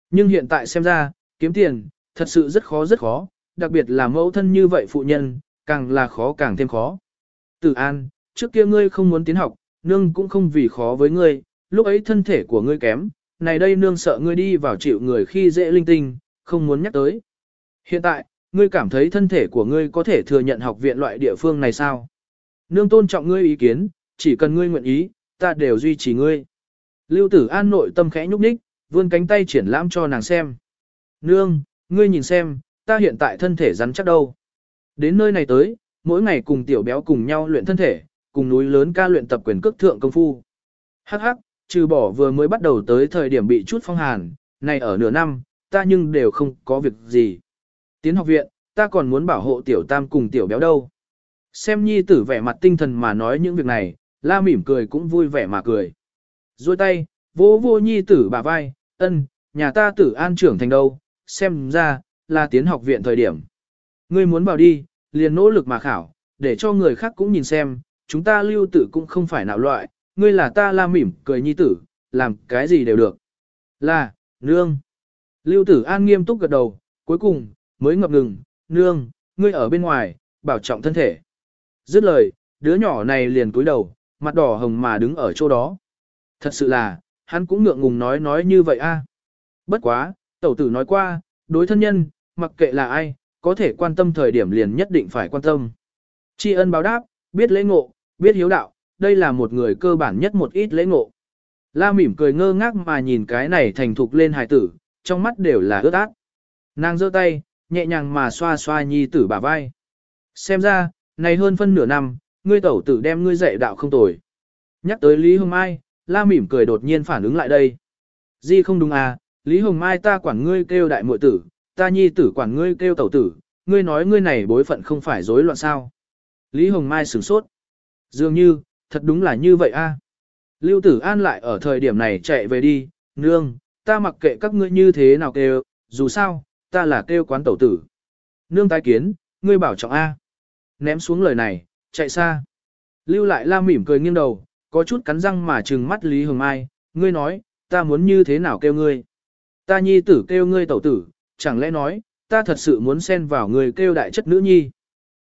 Nhưng hiện tại xem ra, kiếm tiền, thật sự rất khó rất khó, đặc biệt là mẫu thân như vậy phụ nhân, càng là khó càng thêm khó. Tử An, trước kia ngươi không muốn tiến học, nương cũng không vì khó với ngươi, lúc ấy thân thể của ngươi kém, này đây nương sợ ngươi đi vào chịu người khi dễ linh tinh, không muốn nhắc tới. Hiện tại, ngươi cảm thấy thân thể của ngươi có thể thừa nhận học viện loại địa phương này sao? Nương tôn trọng ngươi ý kiến, chỉ cần ngươi nguyện ý, ta đều duy trì ngươi. Lưu tử an nội tâm khẽ nhúc nhích, vươn cánh tay triển lãm cho nàng xem. Nương, ngươi nhìn xem, ta hiện tại thân thể rắn chắc đâu. Đến nơi này tới, mỗi ngày cùng tiểu béo cùng nhau luyện thân thể, cùng núi lớn ca luyện tập quyền cước thượng công phu. Hắc hắc, trừ bỏ vừa mới bắt đầu tới thời điểm bị chút phong hàn, này ở nửa năm, ta nhưng đều không có việc gì. Tiến học viện, ta còn muốn bảo hộ tiểu tam cùng tiểu béo đâu. Xem nhi tử vẻ mặt tinh thần mà nói những việc này, la mỉm cười cũng vui vẻ mà cười. Rồi tay, vô vô nhi tử bà vai, ân, nhà ta tử an trưởng thành đâu, xem ra, là tiến học viện thời điểm. Ngươi muốn vào đi, liền nỗ lực mà khảo, để cho người khác cũng nhìn xem, chúng ta lưu tử cũng không phải nào loại, ngươi là ta la mỉm cười nhi tử, làm cái gì đều được. Là, nương. Lưu tử an nghiêm túc gật đầu, cuối cùng, mới ngập ngừng, nương, ngươi ở bên ngoài, bảo trọng thân thể. Dứt lời, đứa nhỏ này liền cúi đầu, mặt đỏ hồng mà đứng ở chỗ đó. Thật sự là, hắn cũng ngượng ngùng nói nói như vậy a. Bất quá, tẩu tử nói qua, đối thân nhân, mặc kệ là ai, có thể quan tâm thời điểm liền nhất định phải quan tâm. Tri ân báo đáp, biết lễ ngộ, biết hiếu đạo, đây là một người cơ bản nhất một ít lễ ngộ. La mỉm cười ngơ ngác mà nhìn cái này thành thục lên hài tử, trong mắt đều là ướt át. Nàng giơ tay, nhẹ nhàng mà xoa xoa nhi tử bả vai. Xem ra, này hơn phân nửa năm, ngươi tẩu tử đem ngươi dạy đạo không tồi. Nhắc tới Lý Hồng Mai, la mỉm cười đột nhiên phản ứng lại đây. Di không đúng à, Lý Hồng Mai ta quản ngươi kêu đại muội tử, ta nhi tử quản ngươi kêu tẩu tử, ngươi nói ngươi này bối phận không phải rối loạn sao. Lý Hồng Mai sửng sốt. Dường như, thật đúng là như vậy a. Lưu Tử An lại ở thời điểm này chạy về đi, nương, ta mặc kệ các ngươi như thế nào kêu, dù sao, ta là kêu quán tẩu tử. Nương tái kiến, ngươi bảo trọng A. Ném xuống lời này, chạy xa. Lưu lại la mỉm cười nghiêng đầu, có chút cắn răng mà trừng mắt Lý Hồng Mai, ngươi nói, ta muốn như thế nào kêu ngươi. Ta nhi tử kêu ngươi tẩu tử, chẳng lẽ nói, ta thật sự muốn xen vào người kêu đại chất nữ nhi.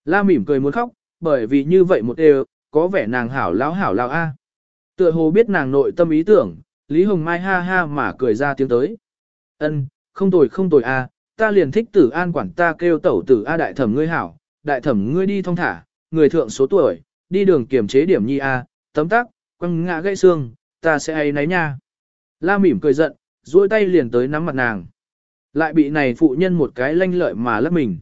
La mỉm cười muốn khóc, bởi vì như vậy một đều, có vẻ nàng hảo lão hảo lão a. Tựa hồ biết nàng nội tâm ý tưởng, Lý Hồng Mai ha ha mà cười ra tiếng tới. Ân, không tồi không tồi a, ta liền thích tử an quản ta kêu tẩu tử a đại thẩm ngươi hảo, đại thẩm ngươi đi thong thả, người thượng số tuổi, đi đường kiểm chế điểm nhi a, tấm tắc, quăng ngã gãy xương, ta sẽ ấy nấy nha. La mỉm cười giận, duỗi tay liền tới nắm mặt nàng. Lại bị này phụ nhân một cái lanh lợi mà lấp mình.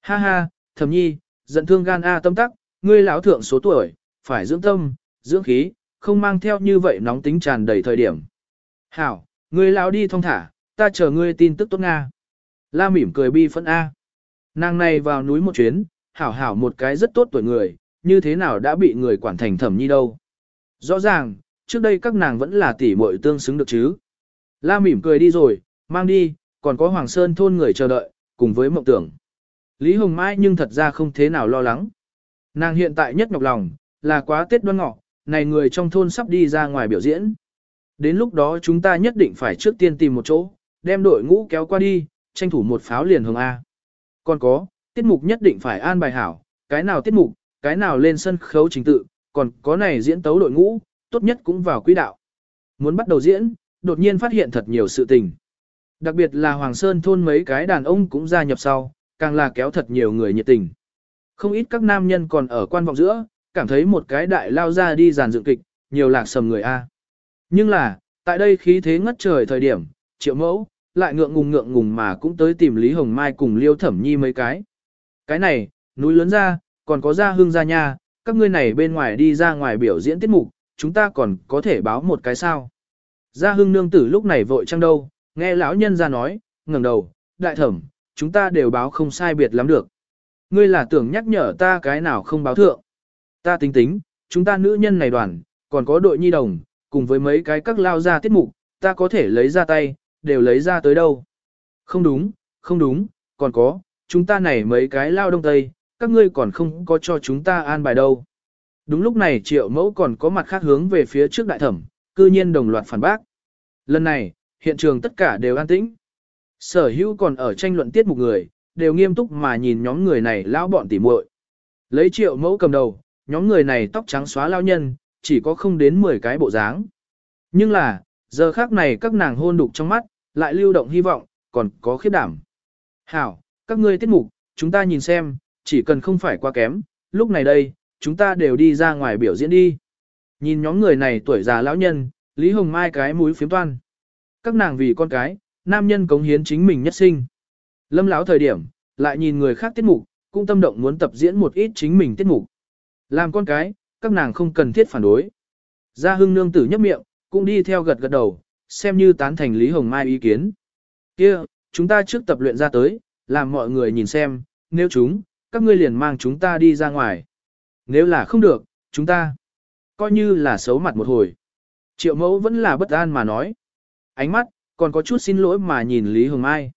Ha ha, thẩm nhi, giận thương gan a tâm tắc, ngươi lão thượng số tuổi, phải dưỡng tâm, dưỡng khí, không mang theo như vậy nóng tính tràn đầy thời điểm. Hảo, ngươi lão đi thong thả, ta chờ ngươi tin tức tốt Nga. La mỉm cười bi phẫn A. Nàng này vào núi một chuyến, hảo hảo một cái rất tốt tuổi người, như thế nào đã bị người quản thành thẩm nhi đâu. Rõ ràng, trước đây các nàng vẫn là tỷ muội tương xứng được chứ. La mỉm cười đi rồi, mang đi, còn có Hoàng Sơn thôn người chờ đợi, cùng với mộng tưởng. Lý Hồng Mai nhưng thật ra không thế nào lo lắng. Nàng hiện tại nhất nhọc lòng, là quá Tết đoan ngọ, này người trong thôn sắp đi ra ngoài biểu diễn. Đến lúc đó chúng ta nhất định phải trước tiên tìm một chỗ, đem đội ngũ kéo qua đi, tranh thủ một pháo liền hương A. Còn có, tiết mục nhất định phải an bài hảo, cái nào tiết mục, cái nào lên sân khấu chính tự, còn có này diễn tấu đội ngũ, tốt nhất cũng vào quỹ đạo. Muốn bắt đầu diễn, đột nhiên phát hiện thật nhiều sự tình. Đặc biệt là Hoàng Sơn thôn mấy cái đàn ông cũng gia nhập sau, càng là kéo thật nhiều người nhiệt tình. Không ít các nam nhân còn ở quan vọng giữa, cảm thấy một cái đại lao ra đi giàn dựng kịch, nhiều lạc sầm người A. Nhưng là, tại đây khí thế ngất trời thời điểm, triệu mẫu, lại ngượng ngùng ngượng ngùng mà cũng tới tìm Lý Hồng Mai cùng Liêu Thẩm Nhi mấy cái. Cái này, núi lớn ra, còn có ra hương ra nha, các ngươi này bên ngoài đi ra ngoài biểu diễn tiết mục, chúng ta còn có thể báo một cái sao. Gia hưng nương tử lúc này vội trăng đâu, nghe lão nhân ra nói, ngẩng đầu, đại thẩm, chúng ta đều báo không sai biệt lắm được. Ngươi là tưởng nhắc nhở ta cái nào không báo thượng. Ta tính tính, chúng ta nữ nhân này đoàn, còn có đội nhi đồng, cùng với mấy cái các lao ra tiết mục, ta có thể lấy ra tay, đều lấy ra tới đâu. Không đúng, không đúng, còn có, chúng ta này mấy cái lao đông tây, các ngươi còn không có cho chúng ta an bài đâu. Đúng lúc này triệu mẫu còn có mặt khác hướng về phía trước đại thẩm, cư nhiên đồng loạt phản bác. Lần này, hiện trường tất cả đều an tĩnh. Sở hữu còn ở tranh luận tiết mục người, đều nghiêm túc mà nhìn nhóm người này lão bọn tỉ muội. Lấy triệu mẫu cầm đầu, nhóm người này tóc trắng xóa lao nhân, chỉ có không đến 10 cái bộ dáng. Nhưng là, giờ khác này các nàng hôn đục trong mắt, lại lưu động hy vọng, còn có khiếp đảm. Hảo, các ngươi tiết mục, chúng ta nhìn xem, chỉ cần không phải quá kém, lúc này đây, chúng ta đều đi ra ngoài biểu diễn đi. Nhìn nhóm người này tuổi già lão nhân, Lý Hồng Mai cái mũi phiếm toan. Các nàng vì con cái, nam nhân cống hiến chính mình nhất sinh. Lâm lão thời điểm, lại nhìn người khác tiết mục, cũng tâm động muốn tập diễn một ít chính mình tiết mục. Làm con cái, các nàng không cần thiết phản đối. Gia hưng nương tử nhấp miệng, cũng đi theo gật gật đầu, xem như tán thành Lý Hồng Mai ý kiến. kia chúng ta trước tập luyện ra tới, làm mọi người nhìn xem, nếu chúng, các ngươi liền mang chúng ta đi ra ngoài. Nếu là không được, chúng ta, coi như là xấu mặt một hồi. Triệu mẫu vẫn là bất an mà nói. Ánh mắt, còn có chút xin lỗi mà nhìn Lý Hồng Mai.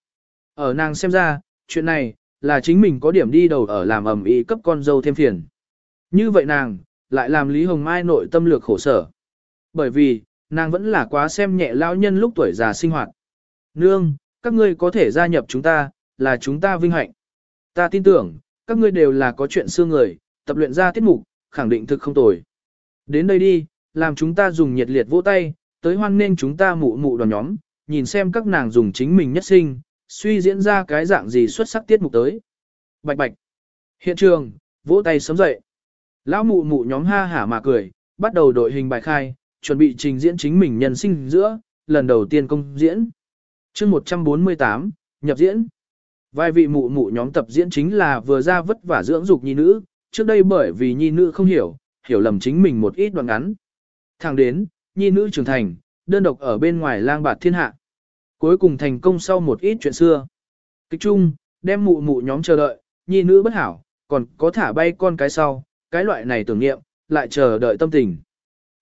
Ở nàng xem ra, chuyện này, là chính mình có điểm đi đầu ở làm ẩm ý cấp con dâu thêm phiền. Như vậy nàng, lại làm Lý Hồng Mai nội tâm lược khổ sở. Bởi vì, nàng vẫn là quá xem nhẹ lão nhân lúc tuổi già sinh hoạt. Nương, các ngươi có thể gia nhập chúng ta, là chúng ta vinh hạnh. Ta tin tưởng, các ngươi đều là có chuyện xưa người, tập luyện ra tiết mục, khẳng định thực không tồi. Đến đây đi, làm chúng ta dùng nhiệt liệt vỗ tay, tới hoan nên chúng ta mụ mụ đoàn nhóm, nhìn xem các nàng dùng chính mình nhất sinh, suy diễn ra cái dạng gì xuất sắc tiết mục tới. Bạch bạch. Hiện trường, vỗ tay sớm dậy. Lão mụ mụ nhóm ha hả mà cười, bắt đầu đội hình bài khai, chuẩn bị trình diễn chính mình nhân sinh giữa, lần đầu tiên công diễn. chương 148, nhập diễn. Vài vị mụ mụ nhóm tập diễn chính là vừa ra vất vả dưỡng dục nhi nữ, trước đây bởi vì nhi nữ không hiểu, hiểu lầm chính mình một ít đoạn ngắn. Thẳng đến, nhi nữ trưởng thành, đơn độc ở bên ngoài lang bạt thiên hạ. Cuối cùng thành công sau một ít chuyện xưa. Kịch chung, đem mụ mụ nhóm chờ đợi, nhi nữ bất hảo, còn có thả bay con cái sau, cái loại này tưởng niệm, lại chờ đợi tâm tình.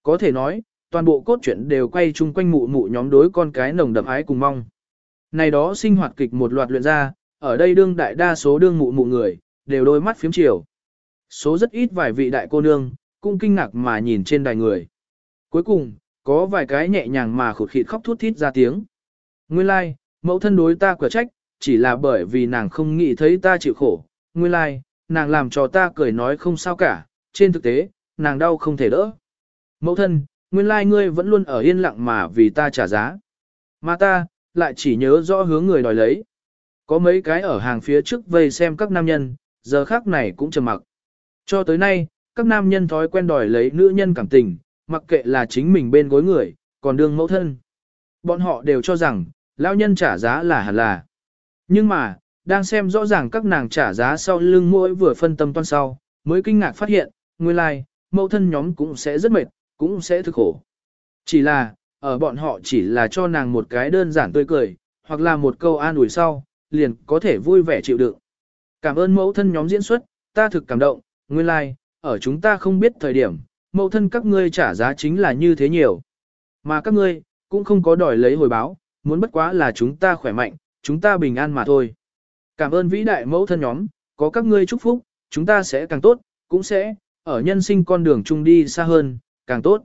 Có thể nói, toàn bộ cốt truyện đều quay chung quanh mụ mụ nhóm đối con cái nồng đậm ái cùng mong. Này đó sinh hoạt kịch một loạt luyện ra, ở đây đương đại đa số đương mụ mụ người, đều đôi mắt phiếm chiều. Số rất ít vài vị đại cô nương, cũng kinh ngạc mà nhìn trên đài người. Cuối cùng, có vài cái nhẹ nhàng mà khụt khịt khóc thút thít ra tiếng. Nguyên lai, like, mẫu thân đối ta quả trách, chỉ là bởi vì nàng không nghĩ thấy ta chịu khổ. Nguyên lai, like, nàng làm cho ta cười nói không sao cả, trên thực tế, nàng đau không thể đỡ. Mẫu thân, nguyên lai like ngươi vẫn luôn ở yên lặng mà vì ta trả giá. Mà ta, lại chỉ nhớ rõ hướng người đòi lấy. Có mấy cái ở hàng phía trước vây xem các nam nhân, giờ khác này cũng trầm mặc. Cho tới nay, các nam nhân thói quen đòi lấy nữ nhân cảm tình, mặc kệ là chính mình bên gối người, còn đương mẫu thân. Bọn họ đều cho rằng, lão nhân trả giá là hẳn là. Nhưng mà, đang xem rõ ràng các nàng trả giá sau lưng mỗi vừa phân tâm toan sau, mới kinh ngạc phát hiện, nguyên lai, like, mẫu thân nhóm cũng sẽ rất mệt, cũng sẽ thực khổ. Chỉ là, ở bọn họ chỉ là cho nàng một cái đơn giản tươi cười, hoặc là một câu an ủi sau, liền có thể vui vẻ chịu đựng. Cảm ơn mẫu thân nhóm diễn xuất, ta thực cảm động, nguyên lai, like, ở chúng ta không biết thời điểm, mẫu thân các ngươi trả giá chính là như thế nhiều. Mà các ngươi, cũng không có đòi lấy hồi báo, muốn bất quá là chúng ta khỏe mạnh, chúng ta bình an mà thôi. Cảm ơn vĩ đại mẫu thân nhóm, có các ngươi chúc phúc, chúng ta sẽ càng tốt, cũng sẽ, ở nhân sinh con đường chung đi xa hơn, càng tốt.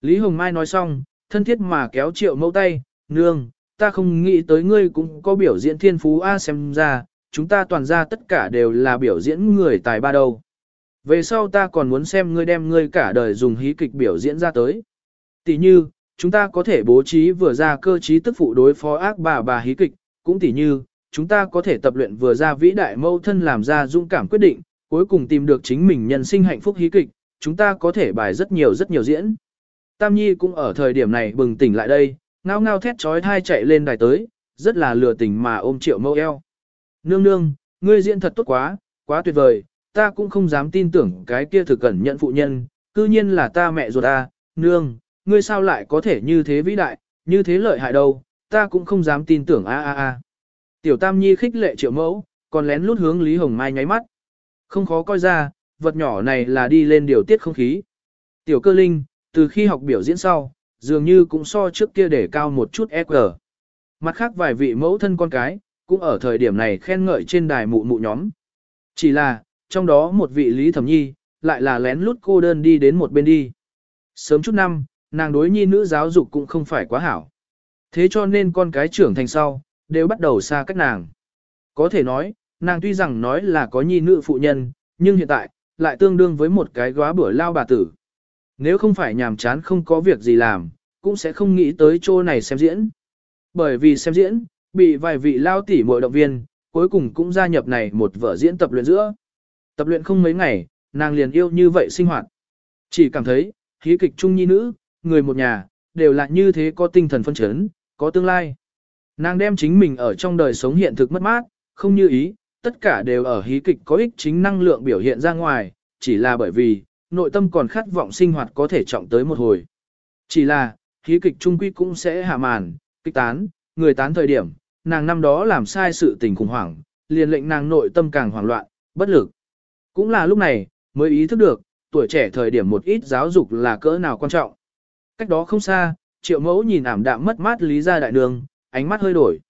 Lý Hồng Mai nói xong, thân thiết mà kéo triệu mẫu tay, nương, ta không nghĩ tới ngươi cũng có biểu diễn thiên phú A xem ra, chúng ta toàn ra tất cả đều là biểu diễn người tài ba đầu. Về sau ta còn muốn xem ngươi đem ngươi cả đời dùng hí kịch biểu diễn ra tới. Tỷ như, chúng ta có thể bố trí vừa ra cơ trí tức phụ đối phó ác bà bà hí kịch, cũng tỷ như, chúng ta có thể tập luyện vừa ra vĩ đại mâu thân làm ra dũng cảm quyết định, cuối cùng tìm được chính mình nhân sinh hạnh phúc hí kịch, chúng ta có thể bài rất nhiều rất nhiều diễn. Tam Nhi cũng ở thời điểm này bừng tỉnh lại đây, ngao ngao thét trói thai chạy lên đài tới, rất là lừa tình mà ôm triệu mâu eo. Nương nương, ngươi diễn thật tốt quá, quá tuyệt vời, ta cũng không dám tin tưởng cái kia thực cẩn nhận phụ nhân, cư nhiên là ta mẹ ruột ta, nương, ngươi sao lại có thể như thế vĩ đại, như thế lợi hại đâu, ta cũng không dám tin tưởng a a a. Tiểu Tam Nhi khích lệ triệu mẫu, còn lén lút hướng Lý Hồng Mai nháy mắt. Không khó coi ra, vật nhỏ này là đi lên điều tiết không khí. Tiểu cơ linh, từ khi học biểu diễn sau, dường như cũng so trước kia để cao một chút EQ. Mặt khác vài vị mẫu thân con cái, cũng ở thời điểm này khen ngợi trên đài mụ mụ nhóm. Chỉ là, trong đó một vị Lý Thẩm Nhi, lại là lén lút cô đơn đi đến một bên đi. Sớm chút năm, nàng đối nhi nữ giáo dục cũng không phải quá hảo. Thế cho nên con cái trưởng thành sau, đều bắt đầu xa cách nàng. Có thể nói, nàng tuy rằng nói là có nhi nữ phụ nhân, nhưng hiện tại, lại tương đương với một cái góa bữa lao bà tử. Nếu không phải nhàm chán không có việc gì làm, cũng sẽ không nghĩ tới chỗ này xem diễn. Bởi vì xem diễn, bị vài vị lao tỉ mội động viên, cuối cùng cũng gia nhập này một vở diễn tập luyện giữa. Tập luyện không mấy ngày, nàng liền yêu như vậy sinh hoạt. Chỉ cảm thấy, khí kịch trung nhi nữ, người một nhà, đều là như thế có tinh thần phân chấn, có tương lai. Nàng đem chính mình ở trong đời sống hiện thực mất mát, không như ý, tất cả đều ở hí kịch có ích chính năng lượng biểu hiện ra ngoài, chỉ là bởi vì, nội tâm còn khát vọng sinh hoạt có thể trọng tới một hồi. Chỉ là, hí kịch trung quy cũng sẽ hạ màn, kịch tán, người tán thời điểm, nàng năm đó làm sai sự tình khủng hoảng, liền lệnh nàng nội tâm càng hoảng loạn, bất lực. Cũng là lúc này, mới ý thức được, tuổi trẻ thời điểm một ít giáo dục là cỡ nào quan trọng. Cách đó không xa, triệu mẫu nhìn ảm đạm mất mát lý ra đại đường, ánh mắt hơi đổi.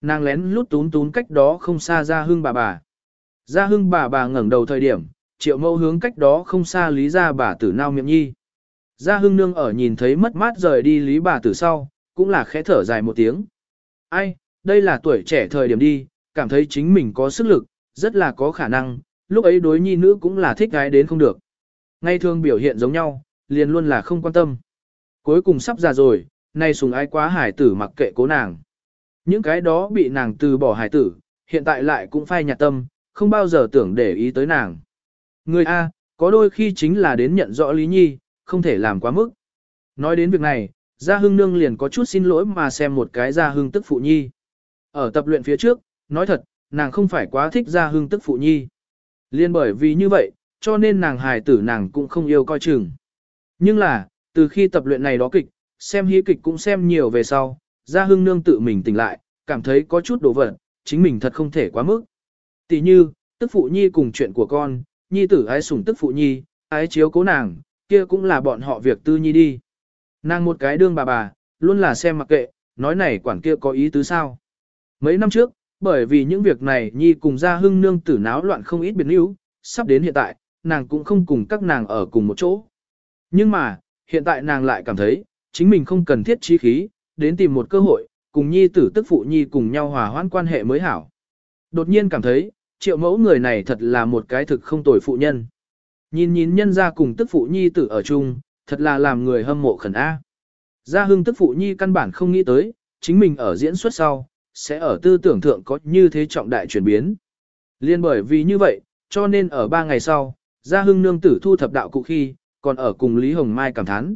Nàng lén lút tún tún cách đó không xa ra hưng bà bà. Ra hưng bà bà ngẩng đầu thời điểm, triệu mẫu hướng cách đó không xa lý ra bà tử nao miệng nhi. Gia hưng nương ở nhìn thấy mất mát rời đi lý bà tử sau, cũng là khẽ thở dài một tiếng. Ai, đây là tuổi trẻ thời điểm đi, cảm thấy chính mình có sức lực, rất là có khả năng, lúc ấy đối nhi nữ cũng là thích gái đến không được. Ngay thường biểu hiện giống nhau, liền luôn là không quan tâm. Cuối cùng sắp ra rồi, nay sùng ái quá hải tử mặc kệ cố nàng. Những cái đó bị nàng từ bỏ hải tử, hiện tại lại cũng phai nhạt tâm, không bao giờ tưởng để ý tới nàng. Người A, có đôi khi chính là đến nhận rõ lý nhi, không thể làm quá mức. Nói đến việc này, Gia Hưng Nương liền có chút xin lỗi mà xem một cái Gia Hưng tức phụ nhi. Ở tập luyện phía trước, nói thật, nàng không phải quá thích Gia Hưng tức phụ nhi. Liên bởi vì như vậy, cho nên nàng hài tử nàng cũng không yêu coi chừng. Nhưng là, từ khi tập luyện này đó kịch, xem hí kịch cũng xem nhiều về sau, Gia Hưng Nương tự mình tỉnh lại, cảm thấy có chút đồ vật, chính mình thật không thể quá mức. Tỷ như, tức phụ nhi cùng chuyện của con, nhi tử ái sủng tức phụ nhi, ái chiếu cố nàng, kia cũng là bọn họ việc tư nhi đi. Nàng một cái đương bà bà, luôn là xem mặc kệ, nói này quản kia có ý tứ sao. Mấy năm trước, bởi vì những việc này nhi cùng Gia Hưng Nương tử náo loạn không ít biến yếu, sắp đến hiện tại, nàng cũng không cùng các nàng ở cùng một chỗ. Nhưng mà, hiện tại nàng lại cảm thấy, chính mình không cần thiết trí khí, đến tìm một cơ hội, cùng nhi tử tức phụ nhi cùng nhau hòa hoãn quan hệ mới hảo. Đột nhiên cảm thấy, triệu mẫu người này thật là một cái thực không tồi phụ nhân. Nhìn nhìn nhân ra cùng tức phụ nhi tử ở chung, thật là làm người hâm mộ khẩn A. Gia hưng tức phụ nhi căn bản không nghĩ tới, chính mình ở diễn xuất sau, sẽ ở tư tưởng thượng có như thế trọng đại chuyển biến. Liên bởi vì như vậy, cho nên ở ba ngày sau, Gia hưng nương tử thu thập đạo cụ khi, còn ở cùng Lý Hồng Mai cảm thán.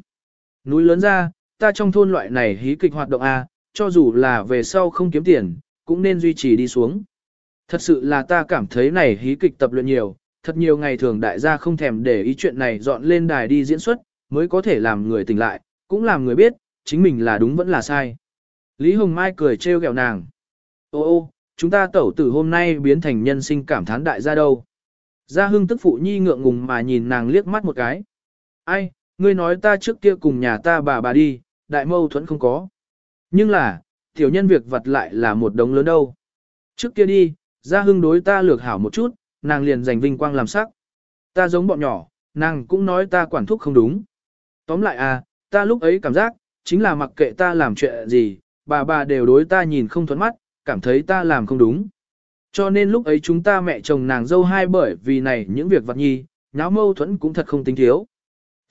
Núi lớn ra, ta trong thôn loại này hí kịch hoạt động A, cho dù là về sau không kiếm tiền, cũng nên duy trì đi xuống. Thật sự là ta cảm thấy này hí kịch tập luyện nhiều, thật nhiều ngày thường đại gia không thèm để ý chuyện này dọn lên đài đi diễn xuất, mới có thể làm người tỉnh lại, cũng làm người biết, chính mình là đúng vẫn là sai. Lý Hồng Mai cười trêu ghẹo nàng. Ô ô, chúng ta tẩu tử hôm nay biến thành nhân sinh cảm thán đại gia đâu. Gia hưng tức phụ nhi ngượng ngùng mà nhìn nàng liếc mắt một cái. Ai, ngươi nói ta trước kia cùng nhà ta bà bà đi, đại mâu thuẫn không có. Nhưng là, tiểu nhân việc vật lại là một đống lớn đâu. Trước kia đi, gia hưng đối ta lược hảo một chút, nàng liền giành vinh quang làm sắc. Ta giống bọn nhỏ, nàng cũng nói ta quản thúc không đúng. Tóm lại à, ta lúc ấy cảm giác, chính là mặc kệ ta làm chuyện gì, bà bà đều đối ta nhìn không thuẫn mắt, cảm thấy ta làm không đúng. Cho nên lúc ấy chúng ta mẹ chồng nàng dâu hai bởi vì này những việc vặt nhi, nháo mâu thuẫn cũng thật không tính thiếu.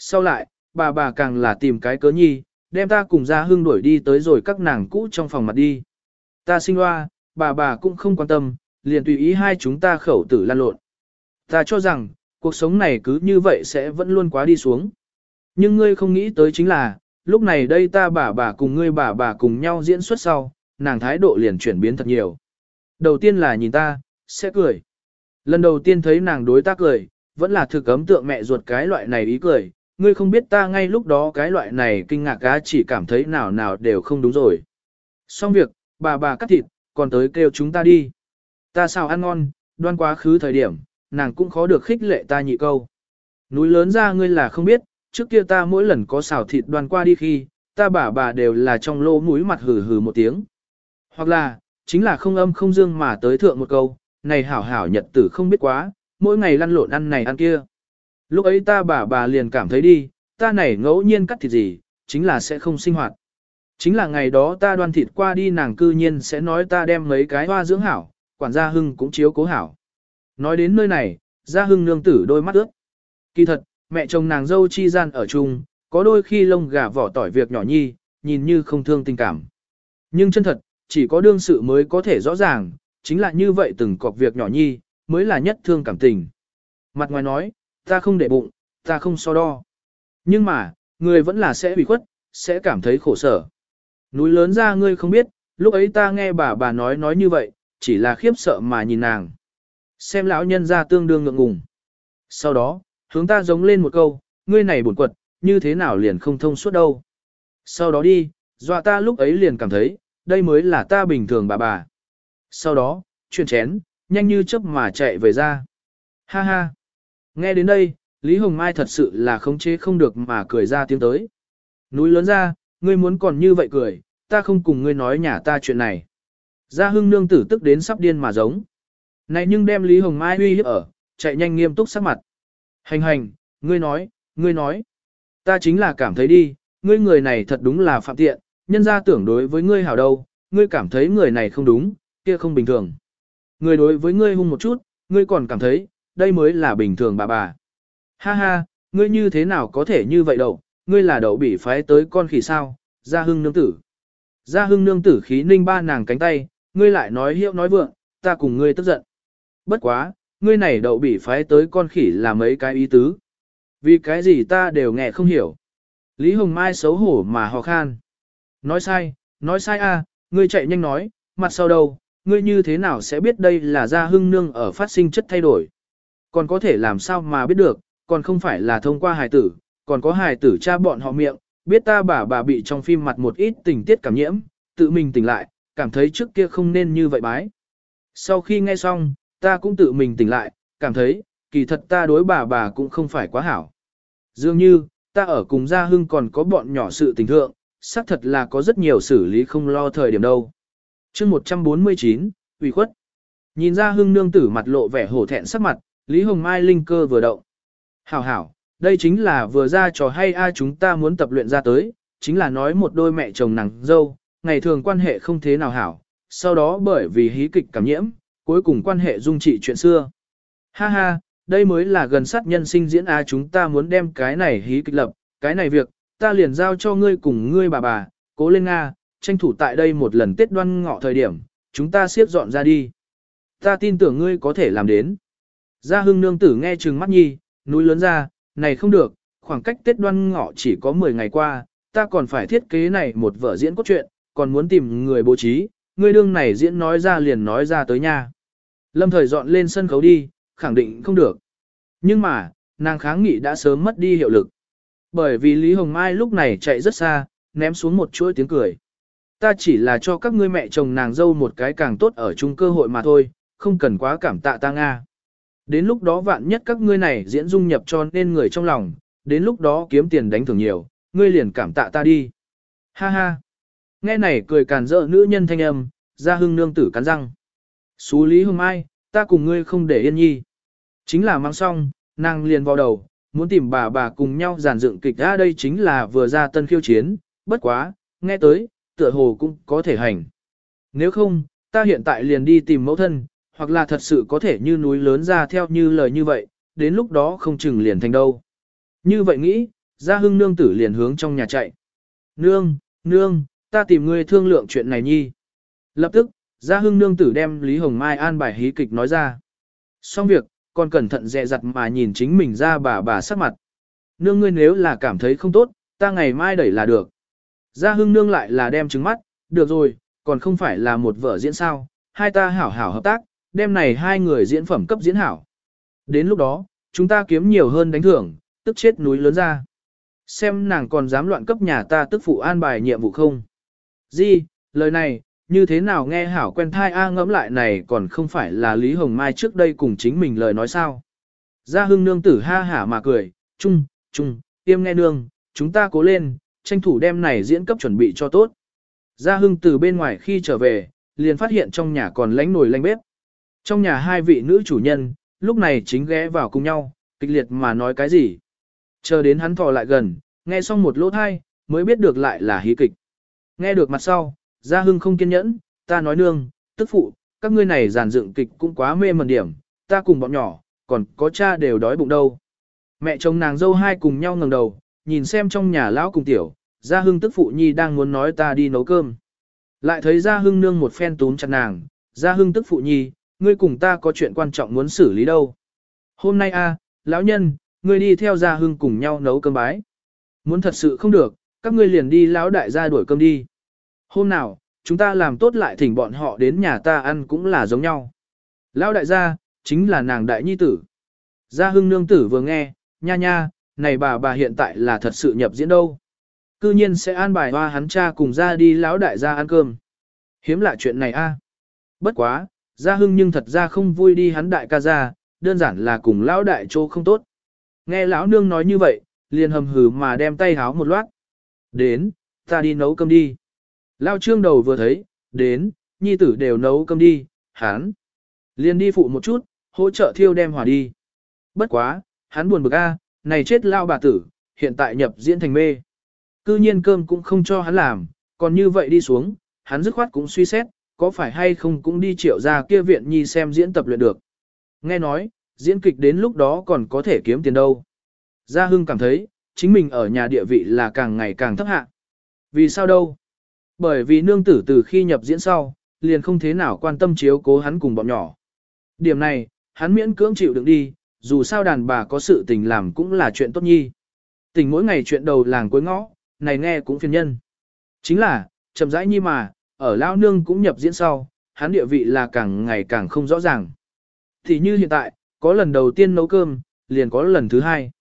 Sau lại, bà bà càng là tìm cái cớ nhi, đem ta cùng ra hương đuổi đi tới rồi các nàng cũ trong phòng mặt đi. Ta sinh loa, bà bà cũng không quan tâm, liền tùy ý hai chúng ta khẩu tử lan lộn. Ta cho rằng, cuộc sống này cứ như vậy sẽ vẫn luôn quá đi xuống. Nhưng ngươi không nghĩ tới chính là, lúc này đây ta bà bà cùng ngươi bà bà cùng nhau diễn xuất sau, nàng thái độ liền chuyển biến thật nhiều. Đầu tiên là nhìn ta, sẽ cười. Lần đầu tiên thấy nàng đối ta cười, vẫn là thực ấm tượng mẹ ruột cái loại này ý cười, ngươi không biết ta ngay lúc đó cái loại này kinh ngạc cá chỉ cảm thấy nào nào đều không đúng rồi. Xong việc, bà bà cắt thịt, còn tới kêu chúng ta đi. Ta sao ăn ngon, đoan quá khứ thời điểm, nàng cũng khó được khích lệ ta nhị câu. Núi lớn ra ngươi là không biết, trước kia ta mỗi lần có xào thịt đoan qua đi khi, ta bà bà đều là trong lô mũi mặt hừ hừ một tiếng. Hoặc là, chính là không âm không dương mà tới thượng một câu, này hảo hảo nhật tử không biết quá, mỗi ngày lăn lộn ăn này ăn kia. Lúc ấy ta bà bà liền cảm thấy đi, ta này ngẫu nhiên cắt thịt gì, chính là sẽ không sinh hoạt. Chính là ngày đó ta đoan thịt qua đi nàng cư nhiên sẽ nói ta đem mấy cái hoa dưỡng hảo, quản gia hưng cũng chiếu cố hảo. Nói đến nơi này, gia hưng nương tử đôi mắt ướt. Kỳ thật, mẹ chồng nàng dâu chi gian ở chung, có đôi khi lông gà vỏ tỏi việc nhỏ nhi, nhìn như không thương tình cảm. Nhưng chân thật, chỉ có đương sự mới có thể rõ ràng, chính là như vậy từng cọc việc nhỏ nhi, mới là nhất thương cảm tình. Mặt ngoài nói, ta không để bụng, ta không so đo. Nhưng mà, người vẫn là sẽ bị khuất, sẽ cảm thấy khổ sở. Núi lớn ra ngươi không biết, lúc ấy ta nghe bà bà nói nói như vậy, chỉ là khiếp sợ mà nhìn nàng. Xem lão nhân ra tương đương ngượng ngùng. Sau đó, hướng ta giống lên một câu, ngươi này buồn quật, như thế nào liền không thông suốt đâu. Sau đó đi, dọa ta lúc ấy liền cảm thấy, đây mới là ta bình thường bà bà. Sau đó, chuyển chén, nhanh như chớp mà chạy về ra. Ha ha. Nghe đến đây, Lý Hồng Mai thật sự là khống chế không được mà cười ra tiếng tới. Núi lớn ra, ngươi muốn còn như vậy cười, ta không cùng ngươi nói nhà ta chuyện này. Gia hưng nương tử tức đến sắp điên mà giống. Này nhưng đem Lý Hồng Mai huy hiếp ở, chạy nhanh nghiêm túc sắc mặt. Hành hành, ngươi nói, ngươi nói. Ta chính là cảm thấy đi, ngươi người này thật đúng là phạm tiện, nhân ra tưởng đối với ngươi hảo đâu, ngươi cảm thấy người này không đúng, kia không bình thường. Người đối với ngươi hung một chút, ngươi còn cảm thấy, đây mới là bình thường bà bà. Ha ha, ngươi như thế nào có thể như vậy đâu, ngươi là đậu bị phái tới con khỉ sao, gia hưng nương tử. Gia hưng nương tử khí ninh ba nàng cánh tay, ngươi lại nói hiệu nói vượng, ta cùng ngươi tức giận. Bất quá, ngươi này đậu bị phái tới con khỉ là mấy cái ý tứ. Vì cái gì ta đều nghe không hiểu. Lý Hồng Mai xấu hổ mà hò khan. Nói sai, nói sai a, ngươi chạy nhanh nói, mặt sau đâu, ngươi như thế nào sẽ biết đây là gia hưng nương ở phát sinh chất thay đổi. Còn có thể làm sao mà biết được, còn không phải là thông qua hài tử, còn có hài tử cha bọn họ miệng, biết ta bà bà bị trong phim mặt một ít tình tiết cảm nhiễm, tự mình tỉnh lại, cảm thấy trước kia không nên như vậy bái. Sau khi nghe xong, ta cũng tự mình tỉnh lại, cảm thấy, kỳ thật ta đối bà bà cũng không phải quá hảo. Dường như, ta ở cùng gia hưng còn có bọn nhỏ sự tình thượng, xác thật là có rất nhiều xử lý không lo thời điểm đâu. chương 149, ủy khuất. Nhìn ra hưng nương tử mặt lộ vẻ hổ thẹn sắc mặt, Lý Hồng Mai linh cơ vừa động. Hảo hảo, đây chính là vừa ra trò hay ai chúng ta muốn tập luyện ra tới, chính là nói một đôi mẹ chồng nàng dâu, ngày thường quan hệ không thế nào hảo, sau đó bởi vì hí kịch cảm nhiễm, cuối cùng quan hệ dung trị chuyện xưa. Ha ha, đây mới là gần sát nhân sinh diễn a chúng ta muốn đem cái này hí kịch lập, cái này việc, ta liền giao cho ngươi cùng ngươi bà bà, cố lên Nga, tranh thủ tại đây một lần Tết đoan ngọ thời điểm, chúng ta siết dọn ra đi. Ta tin tưởng ngươi có thể làm đến. Gia hưng nương tử nghe chừng mắt nhi, núi lớn ra, này không được, khoảng cách Tết đoan ngọ chỉ có 10 ngày qua, ta còn phải thiết kế này một vở diễn cốt truyện, còn muốn tìm người bố trí, ngươi đương này diễn nói ra liền nói ra tới nha. Lâm thời dọn lên sân khấu đi, khẳng định không được. Nhưng mà, nàng kháng nghị đã sớm mất đi hiệu lực. Bởi vì Lý Hồng Mai lúc này chạy rất xa, ném xuống một chuỗi tiếng cười. Ta chỉ là cho các ngươi mẹ chồng nàng dâu một cái càng tốt ở chung cơ hội mà thôi, không cần quá cảm tạ ta Nga. Đến lúc đó vạn nhất các ngươi này diễn dung nhập cho nên người trong lòng, đến lúc đó kiếm tiền đánh thưởng nhiều, ngươi liền cảm tạ ta đi. Ha ha. Nghe này cười càn rỡ nữ nhân thanh âm, ra hưng nương tử cắn răng. Xú Lý Hồng Mai, ta cùng ngươi không để yên nhi. Chính là mang xong, nàng liền vào đầu, muốn tìm bà bà cùng nhau giàn dựng kịch ra đây chính là vừa ra tân khiêu chiến, bất quá, nghe tới, tựa hồ cũng có thể hành. Nếu không, ta hiện tại liền đi tìm mẫu thân, hoặc là thật sự có thể như núi lớn ra theo như lời như vậy, đến lúc đó không chừng liền thành đâu. Như vậy nghĩ, gia hưng nương tử liền hướng trong nhà chạy. Nương, nương, ta tìm ngươi thương lượng chuyện này nhi. Lập tức, gia hưng nương tử đem Lý Hồng Mai an bài hí kịch nói ra. Xong việc, còn cẩn thận dè dặt mà nhìn chính mình ra bà bà sắc mặt. Nương ngươi nếu là cảm thấy không tốt, ta ngày mai đẩy là được. Gia hưng nương lại là đem trứng mắt, được rồi, còn không phải là một vở diễn sao, hai ta hảo hảo hợp tác, đem này hai người diễn phẩm cấp diễn hảo. Đến lúc đó, chúng ta kiếm nhiều hơn đánh thưởng, tức chết núi lớn ra. Xem nàng còn dám loạn cấp nhà ta tức phụ an bài nhiệm vụ không. Di, lời này, như thế nào nghe hảo quen thai A ngẫm lại này còn không phải là Lý Hồng Mai trước đây cùng chính mình lời nói sao. Gia hưng nương tử ha hả mà cười, chung, chung, tiêm nghe nương, chúng ta cố lên, tranh thủ đem này diễn cấp chuẩn bị cho tốt. Gia hưng từ bên ngoài khi trở về, liền phát hiện trong nhà còn lánh nồi lánh bếp. Trong nhà hai vị nữ chủ nhân, lúc này chính ghé vào cùng nhau, kịch liệt mà nói cái gì. Chờ đến hắn thò lại gần, nghe xong một lỗ thai, mới biết được lại là hí kịch. Nghe được mặt sau, Gia Hưng không kiên nhẫn, ta nói nương, tức phụ, các ngươi này giàn dựng kịch cũng quá mê mẩn điểm, ta cùng bọn nhỏ, còn có cha đều đói bụng đâu. Mẹ chồng nàng dâu hai cùng nhau ngẩng đầu, nhìn xem trong nhà lão cùng tiểu, Gia Hưng tức phụ nhi đang muốn nói ta đi nấu cơm. Lại thấy Gia Hưng nương một phen túm chặt nàng, Gia Hưng tức phụ nhi, ngươi cùng ta có chuyện quan trọng muốn xử lý đâu. Hôm nay a, lão nhân, ngươi đi theo Gia Hưng cùng nhau nấu cơm bái. Muốn thật sự không được, các ngươi liền đi lão đại gia đuổi cơm đi. Hôm nào, chúng ta làm tốt lại thỉnh bọn họ đến nhà ta ăn cũng là giống nhau. Lão đại gia, chính là nàng đại nhi tử. Gia Hưng nương tử vừa nghe, nha nha, này bà bà hiện tại là thật sự nhập diễn đâu. Cư nhiên sẽ an bài hoa hắn cha cùng ra đi lão đại gia ăn cơm. Hiếm lạ chuyện này a. Bất quá, Gia Hưng nhưng thật ra không vui đi hắn đại ca ra, đơn giản là cùng lão đại chỗ không tốt. Nghe lão nương nói như vậy, liền hầm hừ mà đem tay háo một loát. Đến, ta đi nấu cơm đi. Lão trương đầu vừa thấy, đến, nhi tử đều nấu cơm đi, hắn. Liền đi phụ một chút, hỗ trợ thiêu đem hỏa đi. Bất quá, hắn buồn bực a, này chết lao bà tử, hiện tại nhập diễn thành mê. Cư nhiên cơm cũng không cho hắn làm, còn như vậy đi xuống, hắn dứt khoát cũng suy xét, có phải hay không cũng đi triệu ra kia viện nhi xem diễn tập luyện được. Nghe nói, diễn kịch đến lúc đó còn có thể kiếm tiền đâu. Gia Hưng cảm thấy, chính mình ở nhà địa vị là càng ngày càng thấp hạ. Vì sao đâu? Bởi vì nương tử từ khi nhập diễn sau, liền không thế nào quan tâm chiếu cố hắn cùng bọn nhỏ. Điểm này, hắn miễn cưỡng chịu đựng đi, dù sao đàn bà có sự tình làm cũng là chuyện tốt nhi. Tình mỗi ngày chuyện đầu làng cuối ngõ, này nghe cũng phiền nhân. Chính là, chậm rãi nhi mà, ở lao nương cũng nhập diễn sau, hắn địa vị là càng ngày càng không rõ ràng. Thì như hiện tại, có lần đầu tiên nấu cơm, liền có lần thứ hai.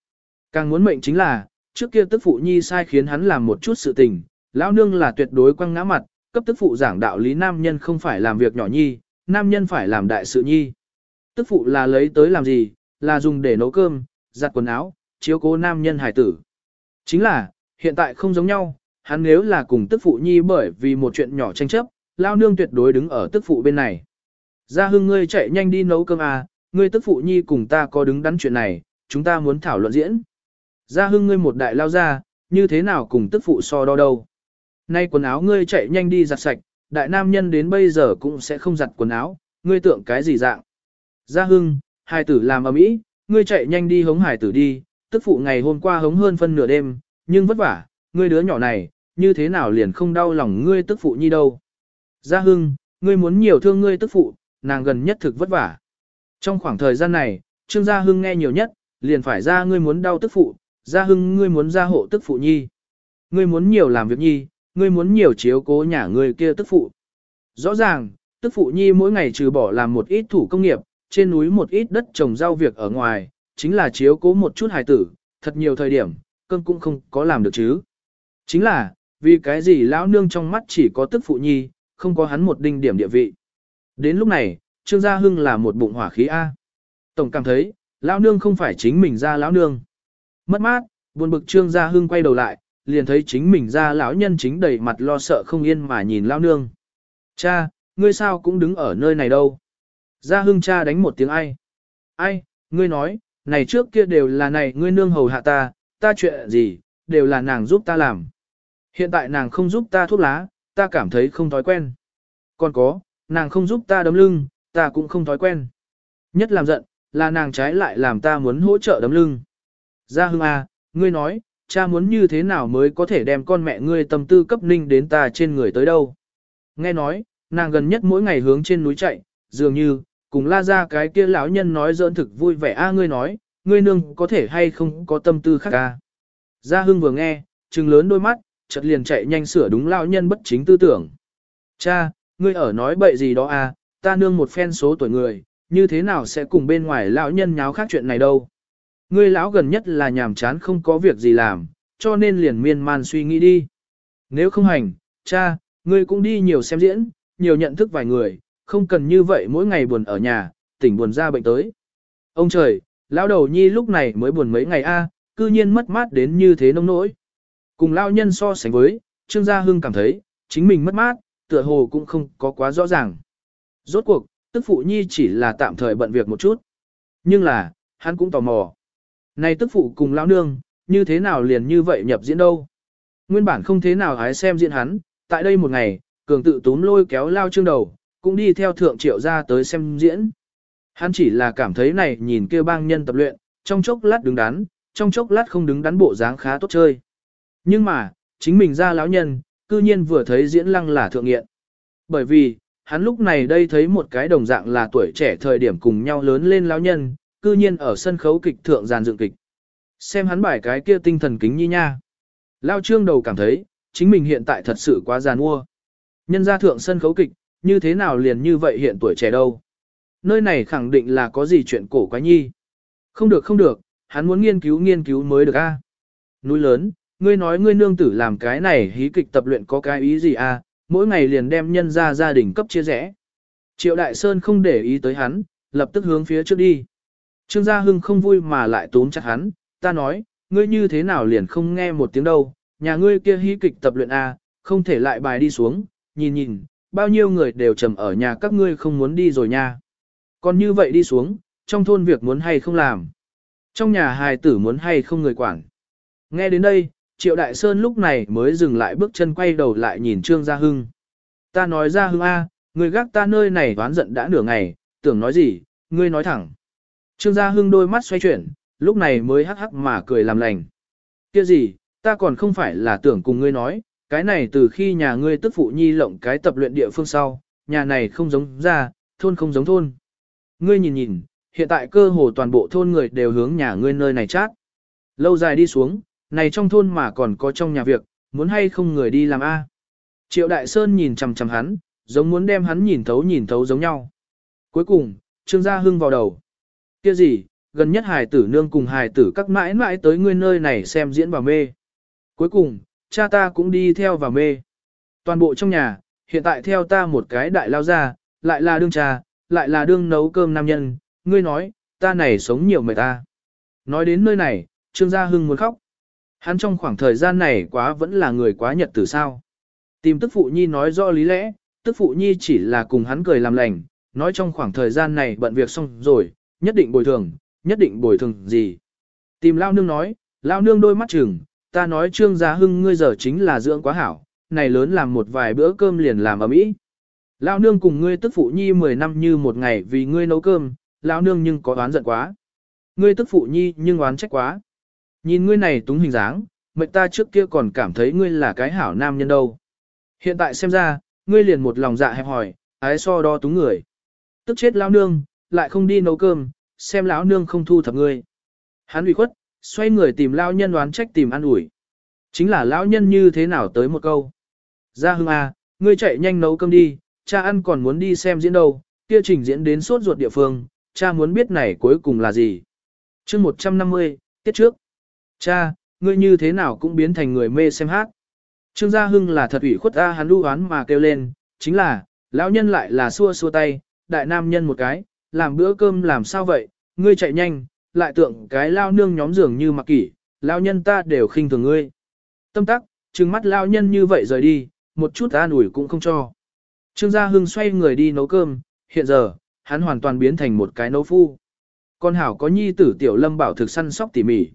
Càng muốn mệnh chính là, trước kia tức phụ nhi sai khiến hắn làm một chút sự tình, lão nương là tuyệt đối quăng ngã mặt, cấp tức phụ giảng đạo lý nam nhân không phải làm việc nhỏ nhi, nam nhân phải làm đại sự nhi. Tức phụ là lấy tới làm gì, là dùng để nấu cơm, giặt quần áo, chiếu cố nam nhân hải tử. Chính là, hiện tại không giống nhau, hắn nếu là cùng tức phụ nhi bởi vì một chuyện nhỏ tranh chấp, lao nương tuyệt đối đứng ở tức phụ bên này. Gia hưng ngươi chạy nhanh đi nấu cơm à, ngươi tức phụ nhi cùng ta có đứng đắn chuyện này, chúng ta muốn thảo luận diễn. Gia hưng ngươi một đại lao ra, như thế nào cùng tức phụ so đo đâu. Nay quần áo ngươi chạy nhanh đi giặt sạch, đại nam nhân đến bây giờ cũng sẽ không giặt quần áo, ngươi tưởng cái gì dạng. Gia hưng, hài tử làm ầm ĩ, ngươi chạy nhanh đi hống hài tử đi, tức phụ ngày hôm qua hống hơn phân nửa đêm, nhưng vất vả, ngươi đứa nhỏ này, như thế nào liền không đau lòng ngươi tức phụ nhi đâu. Gia hưng, ngươi muốn nhiều thương ngươi tức phụ, nàng gần nhất thực vất vả. Trong khoảng thời gian này, Trương Gia Hưng nghe nhiều nhất, liền phải ra ngươi muốn đau tức phụ, Gia Hưng ngươi muốn ra hộ tức phụ nhi. Ngươi muốn nhiều làm việc nhi, ngươi muốn nhiều chiếu cố nhà ngươi kia tức phụ. Rõ ràng, tức phụ nhi mỗi ngày trừ bỏ làm một ít thủ công nghiệp, trên núi một ít đất trồng rau việc ở ngoài, chính là chiếu cố một chút hài tử, thật nhiều thời điểm, cơn cũng không có làm được chứ. Chính là, vì cái gì lão nương trong mắt chỉ có tức phụ nhi, không có hắn một đinh điểm địa vị. Đến lúc này, Trương Gia Hưng là một bụng hỏa khí A. Tổng cảm thấy, lão nương không phải chính mình ra lão nương. Mất mát, buồn bực Trương Gia Hưng quay đầu lại, liền thấy chính mình ra lão nhân chính đầy mặt lo sợ không yên mà nhìn lão nương. Cha, ngươi sao cũng đứng ở nơi này đâu. Gia Hưng cha đánh một tiếng ai. Ai, ngươi nói, này trước kia đều là này ngươi nương hầu hạ ta, ta chuyện gì, đều là nàng giúp ta làm. Hiện tại nàng không giúp ta thuốc lá, ta cảm thấy không thói quen. Còn có, nàng không giúp ta đấm lưng, ta cũng không thói quen. Nhất làm giận, là nàng trái lại làm ta muốn hỗ trợ đấm lưng. Gia Hưng à, ngươi nói, cha muốn như thế nào mới có thể đem con mẹ ngươi tâm tư cấp ninh đến ta trên người tới đâu. Nghe nói, nàng gần nhất mỗi ngày hướng trên núi chạy, dường như, cùng la ra cái kia lão nhân nói giỡn thực vui vẻ a ngươi nói, ngươi nương có thể hay không có tâm tư khác a. Gia Hưng vừa nghe, trừng lớn đôi mắt, chợt liền chạy nhanh sửa đúng lão nhân bất chính tư tưởng. Cha, ngươi ở nói bậy gì đó à, ta nương một phen số tuổi người, như thế nào sẽ cùng bên ngoài lão nhân nháo khác chuyện này đâu. Ngươi lão gần nhất là nhàm chán không có việc gì làm, cho nên liền miên man suy nghĩ đi. Nếu không hành, cha, ngươi cũng đi nhiều xem diễn, nhiều nhận thức vài người, không cần như vậy mỗi ngày buồn ở nhà, tỉnh buồn ra bệnh tới. Ông trời, lão đầu nhi lúc này mới buồn mấy ngày a, cư nhiên mất mát đến như thế nông nỗi. Cùng lão nhân so sánh với, Trương Gia Hưng cảm thấy, chính mình mất mát, tựa hồ cũng không có quá rõ ràng. Rốt cuộc, tức phụ nhi chỉ là tạm thời bận việc một chút. Nhưng là, hắn cũng tò mò. Này tức phụ cùng lão nương, như thế nào liền như vậy nhập diễn đâu. Nguyên bản không thế nào hái xem diễn hắn, tại đây một ngày, cường tự túm lôi kéo lao trương đầu, cũng đi theo thượng triệu ra tới xem diễn. Hắn chỉ là cảm thấy này nhìn kêu bang nhân tập luyện, trong chốc lát đứng đắn, trong chốc lát không đứng đắn bộ dáng khá tốt chơi. Nhưng mà, chính mình ra lão nhân, cư nhiên vừa thấy diễn lăng là thượng nghiện. Bởi vì, hắn lúc này đây thấy một cái đồng dạng là tuổi trẻ thời điểm cùng nhau lớn lên lão nhân, cư nhiên ở sân khấu kịch thượng giàn dựng kịch. Xem hắn bài cái kia tinh thần kính nhi nha. Lao trương đầu cảm thấy, chính mình hiện tại thật sự quá giàn mua. Nhân gia thượng sân khấu kịch, như thế nào liền như vậy hiện tuổi trẻ đâu. Nơi này khẳng định là có gì chuyện cổ quái nhi. Không được không được, hắn muốn nghiên cứu nghiên cứu mới được a. Núi lớn, ngươi nói ngươi nương tử làm cái này hí kịch tập luyện có cái ý gì a? mỗi ngày liền đem nhân ra gia đình cấp chia rẽ. Triệu Đại Sơn không để ý tới hắn, lập tức hướng phía trước đi. Trương Gia Hưng không vui mà lại tốn chặt hắn, ta nói, ngươi như thế nào liền không nghe một tiếng đâu, nhà ngươi kia hí kịch tập luyện A, không thể lại bài đi xuống, nhìn nhìn, bao nhiêu người đều trầm ở nhà các ngươi không muốn đi rồi nha. Còn như vậy đi xuống, trong thôn việc muốn hay không làm. Trong nhà hài tử muốn hay không người quản. Nghe đến đây, Triệu Đại Sơn lúc này mới dừng lại bước chân quay đầu lại nhìn Trương Gia Hưng. Ta nói Gia Hưng A, người gác ta nơi này đoán giận đã nửa ngày, tưởng nói gì, ngươi nói thẳng. Trương Gia Hưng đôi mắt xoay chuyển, lúc này mới hắc hắc mà cười làm lành. Kia gì, ta còn không phải là tưởng cùng ngươi nói, cái này từ khi nhà ngươi tức phụ nhi lộng cái tập luyện địa phương sau, nhà này không giống ra, thôn không giống thôn. Ngươi nhìn nhìn, hiện tại cơ hồ toàn bộ thôn người đều hướng nhà ngươi nơi này chát. Lâu dài đi xuống, này trong thôn mà còn có trong nhà việc, muốn hay không người đi làm A. Triệu Đại Sơn nhìn chằm chằm hắn, giống muốn đem hắn nhìn thấu nhìn thấu giống nhau. Cuối cùng, Trương Gia Hưng vào đầu. kia gì, gần nhất hài tử nương cùng hài tử các mãi mãi tới ngươi nơi này xem diễn vào mê. Cuối cùng, cha ta cũng đi theo vào mê. Toàn bộ trong nhà, hiện tại theo ta một cái đại lao ra, lại là đương trà, lại là đương nấu cơm nam nhân, ngươi nói, ta này sống nhiều mệt ta. Nói đến nơi này, Trương Gia Hưng muốn khóc. Hắn trong khoảng thời gian này quá vẫn là người quá nhật tử sao. Tìm tức phụ nhi nói rõ lý lẽ, tức phụ nhi chỉ là cùng hắn cười làm lành, nói trong khoảng thời gian này bận việc xong rồi, nhất định bồi thường, nhất định bồi thường gì. Tìm lao nương nói, lao nương đôi mắt chừng, ta nói trương gia hưng ngươi giờ chính là dưỡng quá hảo, này lớn làm một vài bữa cơm liền làm ở mỹ. Lao nương cùng ngươi tức phụ nhi 10 năm như một ngày vì ngươi nấu cơm, lão nương nhưng có oán giận quá. Ngươi tức phụ nhi nhưng oán trách quá. Nhìn ngươi này túng hình dáng, mệnh ta trước kia còn cảm thấy ngươi là cái hảo nam nhân đâu. Hiện tại xem ra, ngươi liền một lòng dạ hẹp hỏi, ái so đo túng người. Tức chết lão nương, lại không đi nấu cơm, xem lão nương không thu thập ngươi. Hắn ủy khuất, xoay người tìm lão nhân đoán trách tìm ăn ủi. Chính là lão nhân như thế nào tới một câu. Gia hưng à, ngươi chạy nhanh nấu cơm đi, cha ăn còn muốn đi xem diễn đâu, kia trình diễn đến sốt ruột địa phương, cha muốn biết này cuối cùng là gì. chương 150, tiết trước. Cha, ngươi như thế nào cũng biến thành người mê xem hát. Trương Gia Hưng là thật ủy khuất A hắn đu oán mà kêu lên, chính là, lão nhân lại là xua xua tay, đại nam nhân một cái, làm bữa cơm làm sao vậy, ngươi chạy nhanh, lại tượng cái lao nương nhóm dường như mặc kỷ, lão nhân ta đều khinh thường ngươi. Tâm tắc, trừng mắt lao nhân như vậy rời đi, một chút an ủi cũng không cho. Trương Gia Hưng xoay người đi nấu cơm, hiện giờ, hắn hoàn toàn biến thành một cái nấu phu. Con hảo có nhi tử tiểu lâm bảo thực săn sóc tỉ mỉ.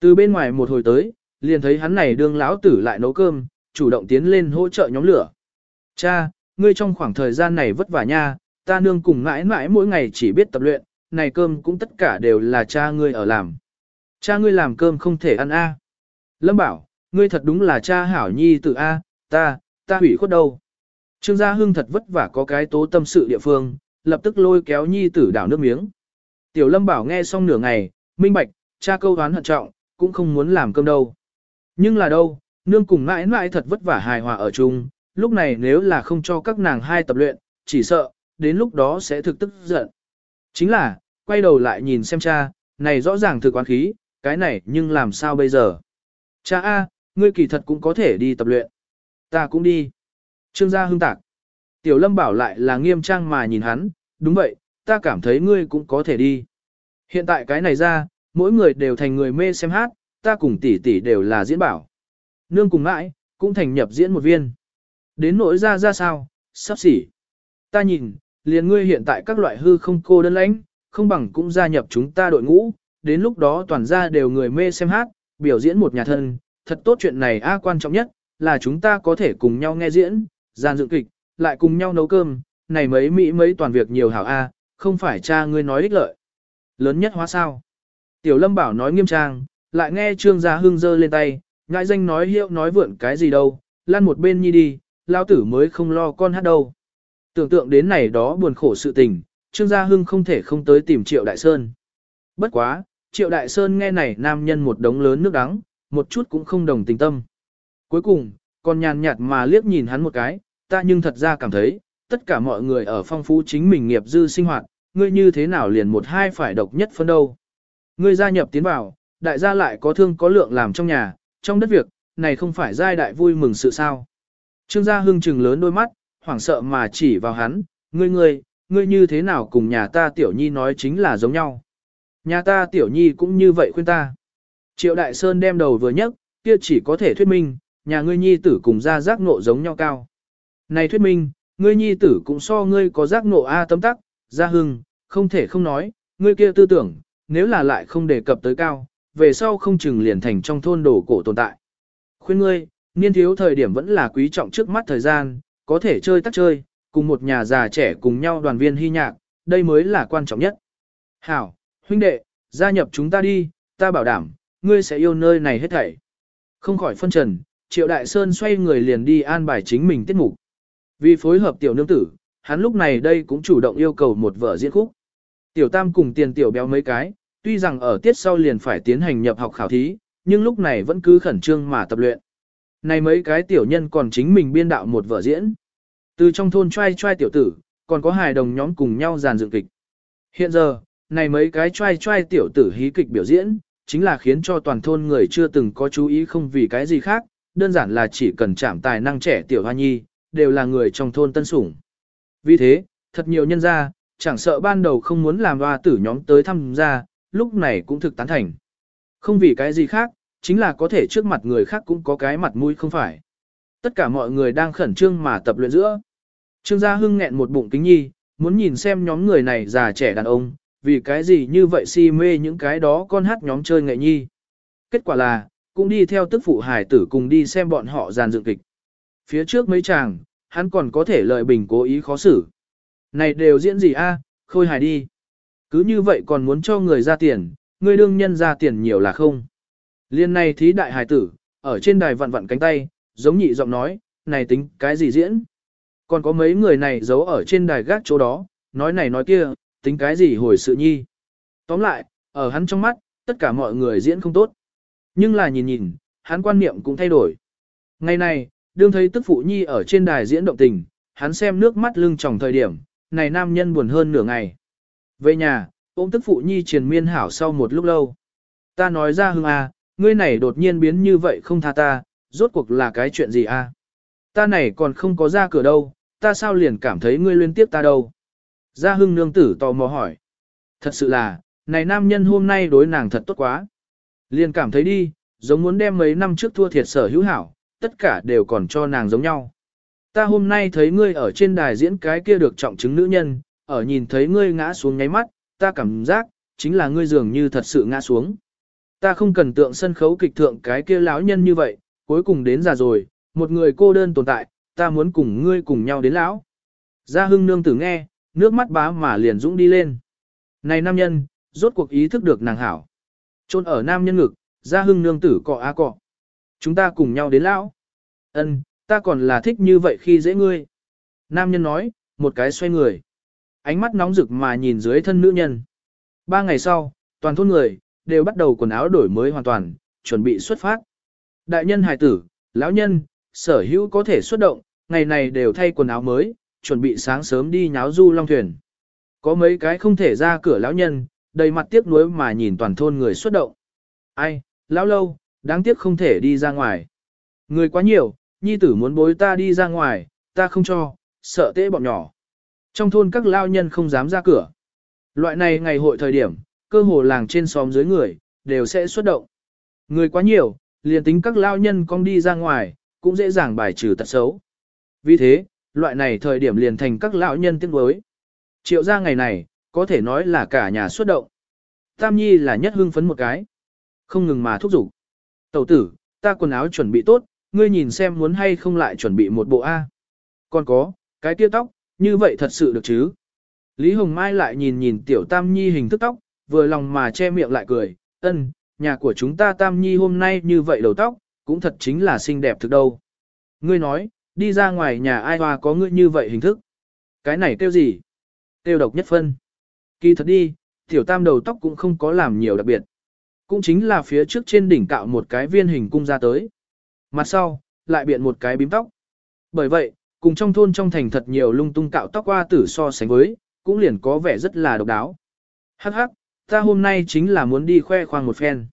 Từ bên ngoài một hồi tới, liền thấy hắn này đương lão tử lại nấu cơm, chủ động tiến lên hỗ trợ nhóm lửa. Cha, ngươi trong khoảng thời gian này vất vả nha, ta nương cùng mãi mãi mỗi ngày chỉ biết tập luyện, này cơm cũng tất cả đều là cha ngươi ở làm. Cha ngươi làm cơm không thể ăn a. Lâm bảo, ngươi thật đúng là cha hảo nhi tử a, ta, ta hủy khuất đâu. Trương Gia Hưng thật vất vả có cái tố tâm sự địa phương, lập tức lôi kéo nhi tử đảo nước miếng. Tiểu Lâm bảo nghe xong nửa ngày, minh bạch, cha câu đoán hận trọng, cũng không muốn làm cơm đâu. Nhưng là đâu, nương cùng mãi mãi thật vất vả hài hòa ở chung, lúc này nếu là không cho các nàng hai tập luyện, chỉ sợ, đến lúc đó sẽ thực tức giận. Chính là, quay đầu lại nhìn xem cha, này rõ ràng thực quán khí, cái này nhưng làm sao bây giờ? Cha A, ngươi kỳ thật cũng có thể đi tập luyện. Ta cũng đi. Trương gia hưng tạc. Tiểu lâm bảo lại là nghiêm trang mà nhìn hắn, đúng vậy, ta cảm thấy ngươi cũng có thể đi. Hiện tại cái này ra, mỗi người đều thành người mê xem hát, ta cùng tỷ tỷ đều là diễn bảo. Nương cùng mãi, cũng thành nhập diễn một viên. Đến nỗi ra ra sao, sắp xỉ. Ta nhìn, liền ngươi hiện tại các loại hư không cô đơn lãnh, không bằng cũng gia nhập chúng ta đội ngũ, đến lúc đó toàn gia đều người mê xem hát, biểu diễn một nhà thân, thật tốt chuyện này a quan trọng nhất, là chúng ta có thể cùng nhau nghe diễn, gian dựng kịch, lại cùng nhau nấu cơm, này mấy Mỹ mấy toàn việc nhiều hảo a, không phải cha ngươi nói ích lợi. Lớn nhất hóa sao? Tiểu Lâm Bảo nói nghiêm trang, lại nghe Trương Gia Hưng giơ lên tay, ngại danh nói hiệu nói vượn cái gì đâu, lan một bên nhi đi, lao tử mới không lo con hát đâu. Tưởng tượng đến này đó buồn khổ sự tình, Trương Gia Hưng không thể không tới tìm Triệu Đại Sơn. Bất quá, Triệu Đại Sơn nghe này nam nhân một đống lớn nước đắng, một chút cũng không đồng tình tâm. Cuối cùng, còn nhàn nhạt mà liếc nhìn hắn một cái, ta nhưng thật ra cảm thấy, tất cả mọi người ở phong phú chính mình nghiệp dư sinh hoạt, ngươi như thế nào liền một hai phải độc nhất phân đâu. Ngươi gia nhập tiến vào, đại gia lại có thương có lượng làm trong nhà, trong đất việc, này không phải giai đại vui mừng sự sao. Trương gia hưng trừng lớn đôi mắt, hoảng sợ mà chỉ vào hắn, ngươi ngươi, ngươi như thế nào cùng nhà ta tiểu nhi nói chính là giống nhau. Nhà ta tiểu nhi cũng như vậy khuyên ta. Triệu Đại Sơn đem đầu vừa nhấc, kia chỉ có thể thuyết minh, nhà ngươi nhi tử cùng ra giác nộ giống nhau cao. Này thuyết minh, ngươi nhi tử cũng so ngươi có giác ngộ A tấm tắc, gia hưng, không thể không nói, ngươi kia tư tưởng, nếu là lại không đề cập tới cao, về sau không chừng liền thành trong thôn đồ cổ tồn tại. Khuyên ngươi, niên thiếu thời điểm vẫn là quý trọng trước mắt thời gian, có thể chơi tắt chơi, cùng một nhà già trẻ cùng nhau đoàn viên hy nhạc, đây mới là quan trọng nhất. Hảo, huynh đệ, gia nhập chúng ta đi, ta bảo đảm, ngươi sẽ yêu nơi này hết thảy. Không khỏi phân trần, Triệu Đại Sơn xoay người liền đi an bài chính mình tiết mục. Vì phối hợp tiểu nương tử, hắn lúc này đây cũng chủ động yêu cầu một vở diễn khúc. Tiểu Tam cùng tiền tiểu béo mấy cái, tuy rằng ở tiết sau liền phải tiến hành nhập học khảo thí, nhưng lúc này vẫn cứ khẩn trương mà tập luyện. Này mấy cái tiểu nhân còn chính mình biên đạo một vở diễn. Từ trong thôn trai trai tiểu tử, còn có hài đồng nhóm cùng nhau dàn dựng kịch. Hiện giờ, này mấy cái trai trai tiểu tử hí kịch biểu diễn, chính là khiến cho toàn thôn người chưa từng có chú ý không vì cái gì khác, đơn giản là chỉ cần chạm tài năng trẻ tiểu hoa nhi, đều là người trong thôn tân sủng. Vì thế, thật nhiều nhân gia, chẳng sợ ban đầu không muốn làm hoa tử nhóm tới thăm gia, lúc này cũng thực tán thành. Không vì cái gì khác, chính là có thể trước mặt người khác cũng có cái mặt mũi không phải. Tất cả mọi người đang khẩn trương mà tập luyện giữa. Trương Gia Hưng nghẹn một bụng kính nhi, muốn nhìn xem nhóm người này già trẻ đàn ông, vì cái gì như vậy si mê những cái đó con hát nhóm chơi nghệ nhi. Kết quả là, cũng đi theo tức phụ hải tử cùng đi xem bọn họ dàn dựng kịch. Phía trước mấy chàng, hắn còn có thể lợi bình cố ý khó xử. Này đều diễn gì a, à? khôi hài đi. Cứ như vậy còn muốn cho người ra tiền, người đương nhân ra tiền nhiều là không. Liên này thí đại hài tử, ở trên đài vặn vặn cánh tay, giống nhị giọng nói, này tính cái gì diễn. Còn có mấy người này giấu ở trên đài gác chỗ đó, nói này nói kia, tính cái gì hồi sự nhi. Tóm lại, ở hắn trong mắt, tất cả mọi người diễn không tốt. Nhưng là nhìn nhìn, hắn quan niệm cũng thay đổi. Ngày này, đương thấy tức phụ nhi ở trên đài diễn động tình, hắn xem nước mắt lưng tròng thời điểm, này nam nhân buồn hơn nửa ngày. Về nhà, ôm tức phụ nhi triền miên hảo sau một lúc lâu. Ta nói ra hương à, ngươi này đột nhiên biến như vậy không tha ta, rốt cuộc là cái chuyện gì à? Ta này còn không có ra cửa đâu, ta sao liền cảm thấy ngươi liên tiếp ta đâu? Gia hưng nương tử tò mò hỏi. Thật sự là, này nam nhân hôm nay đối nàng thật tốt quá. Liền cảm thấy đi, giống muốn đem mấy năm trước thua thiệt sở hữu hảo, tất cả đều còn cho nàng giống nhau. Ta hôm nay thấy ngươi ở trên đài diễn cái kia được trọng chứng nữ nhân, ở nhìn thấy ngươi ngã xuống nháy mắt, ta cảm giác, chính là ngươi dường như thật sự ngã xuống. Ta không cần tượng sân khấu kịch thượng cái kia lão nhân như vậy, cuối cùng đến già rồi, một người cô đơn tồn tại, ta muốn cùng ngươi cùng nhau đến lão. Gia hưng nương tử nghe, nước mắt bá mà liền dũng đi lên. Này nam nhân, rốt cuộc ý thức được nàng hảo. Trôn ở nam nhân ngực, gia hưng nương tử cọ á cọ. Chúng ta cùng nhau đến lão. Ân, ta còn là thích như vậy khi dễ ngươi. Nam nhân nói, một cái xoay người. Ánh mắt nóng rực mà nhìn dưới thân nữ nhân. Ba ngày sau, toàn thôn người, đều bắt đầu quần áo đổi mới hoàn toàn, chuẩn bị xuất phát. Đại nhân hài tử, lão nhân, sở hữu có thể xuất động, ngày này đều thay quần áo mới, chuẩn bị sáng sớm đi nháo du long thuyền. Có mấy cái không thể ra cửa lão nhân, đầy mặt tiếc nuối mà nhìn toàn thôn người xuất động. Ai, lão lâu, đáng tiếc không thể đi ra ngoài. Người quá nhiều, nhi tử muốn bối ta đi ra ngoài, ta không cho, sợ tễ bọn nhỏ. Trong thôn các lao nhân không dám ra cửa. Loại này ngày hội thời điểm, cơ hồ làng trên xóm dưới người, đều sẽ xuất động. Người quá nhiều, liền tính các lao nhân con đi ra ngoài, cũng dễ dàng bài trừ tật xấu. Vì thế, loại này thời điểm liền thành các lão nhân tiếng đối. Triệu ra ngày này, có thể nói là cả nhà xuất động. Tam Nhi là nhất hưng phấn một cái. Không ngừng mà thúc giục. Tẩu tử, ta quần áo chuẩn bị tốt, ngươi nhìn xem muốn hay không lại chuẩn bị một bộ A. Còn có, cái tia tóc, như vậy thật sự được chứ. Lý Hồng Mai lại nhìn nhìn tiểu Tam Nhi hình thức tóc, vừa lòng mà che miệng lại cười, ân, nhà của chúng ta Tam Nhi hôm nay như vậy đầu tóc, cũng thật chính là xinh đẹp thực đâu. Ngươi nói, đi ra ngoài nhà ai hoa có ngươi như vậy hình thức. Cái này tiêu gì? Tiêu độc nhất phân. Kỳ thật đi, tiểu tam đầu tóc cũng không có làm nhiều đặc biệt. Cũng chính là phía trước trên đỉnh cạo một cái viên hình cung ra tới. Mặt sau, lại biện một cái bím tóc. Bởi vậy, cùng trong thôn trong thành thật nhiều lung tung cạo tóc qua tử so sánh với, cũng liền có vẻ rất là độc đáo. Hắc hắc, ta hôm nay chính là muốn đi khoe khoang một phen.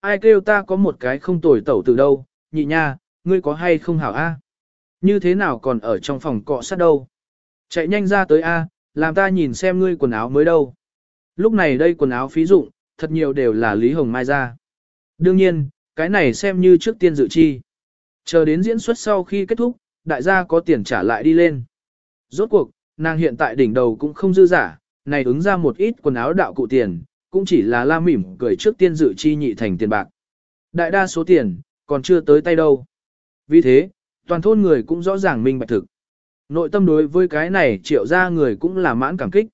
Ai kêu ta có một cái không tồi tẩu từ đâu, nhị nha, ngươi có hay không hảo a? Như thế nào còn ở trong phòng cọ sát đâu? Chạy nhanh ra tới a, làm ta nhìn xem ngươi quần áo mới đâu. Lúc này đây quần áo phí dụng, thật nhiều đều là Lý Hồng Mai ra. Đương nhiên, cái này xem như trước tiên dự chi. Chờ đến diễn xuất sau khi kết thúc, đại gia có tiền trả lại đi lên. Rốt cuộc, nàng hiện tại đỉnh đầu cũng không dư giả, này ứng ra một ít quần áo đạo cụ tiền, cũng chỉ là la mỉm cười trước tiên dự chi nhị thành tiền bạc. Đại đa số tiền, còn chưa tới tay đâu. Vì thế, toàn thôn người cũng rõ ràng minh bạch thực. Nội tâm đối với cái này triệu ra người cũng là mãn cảm kích.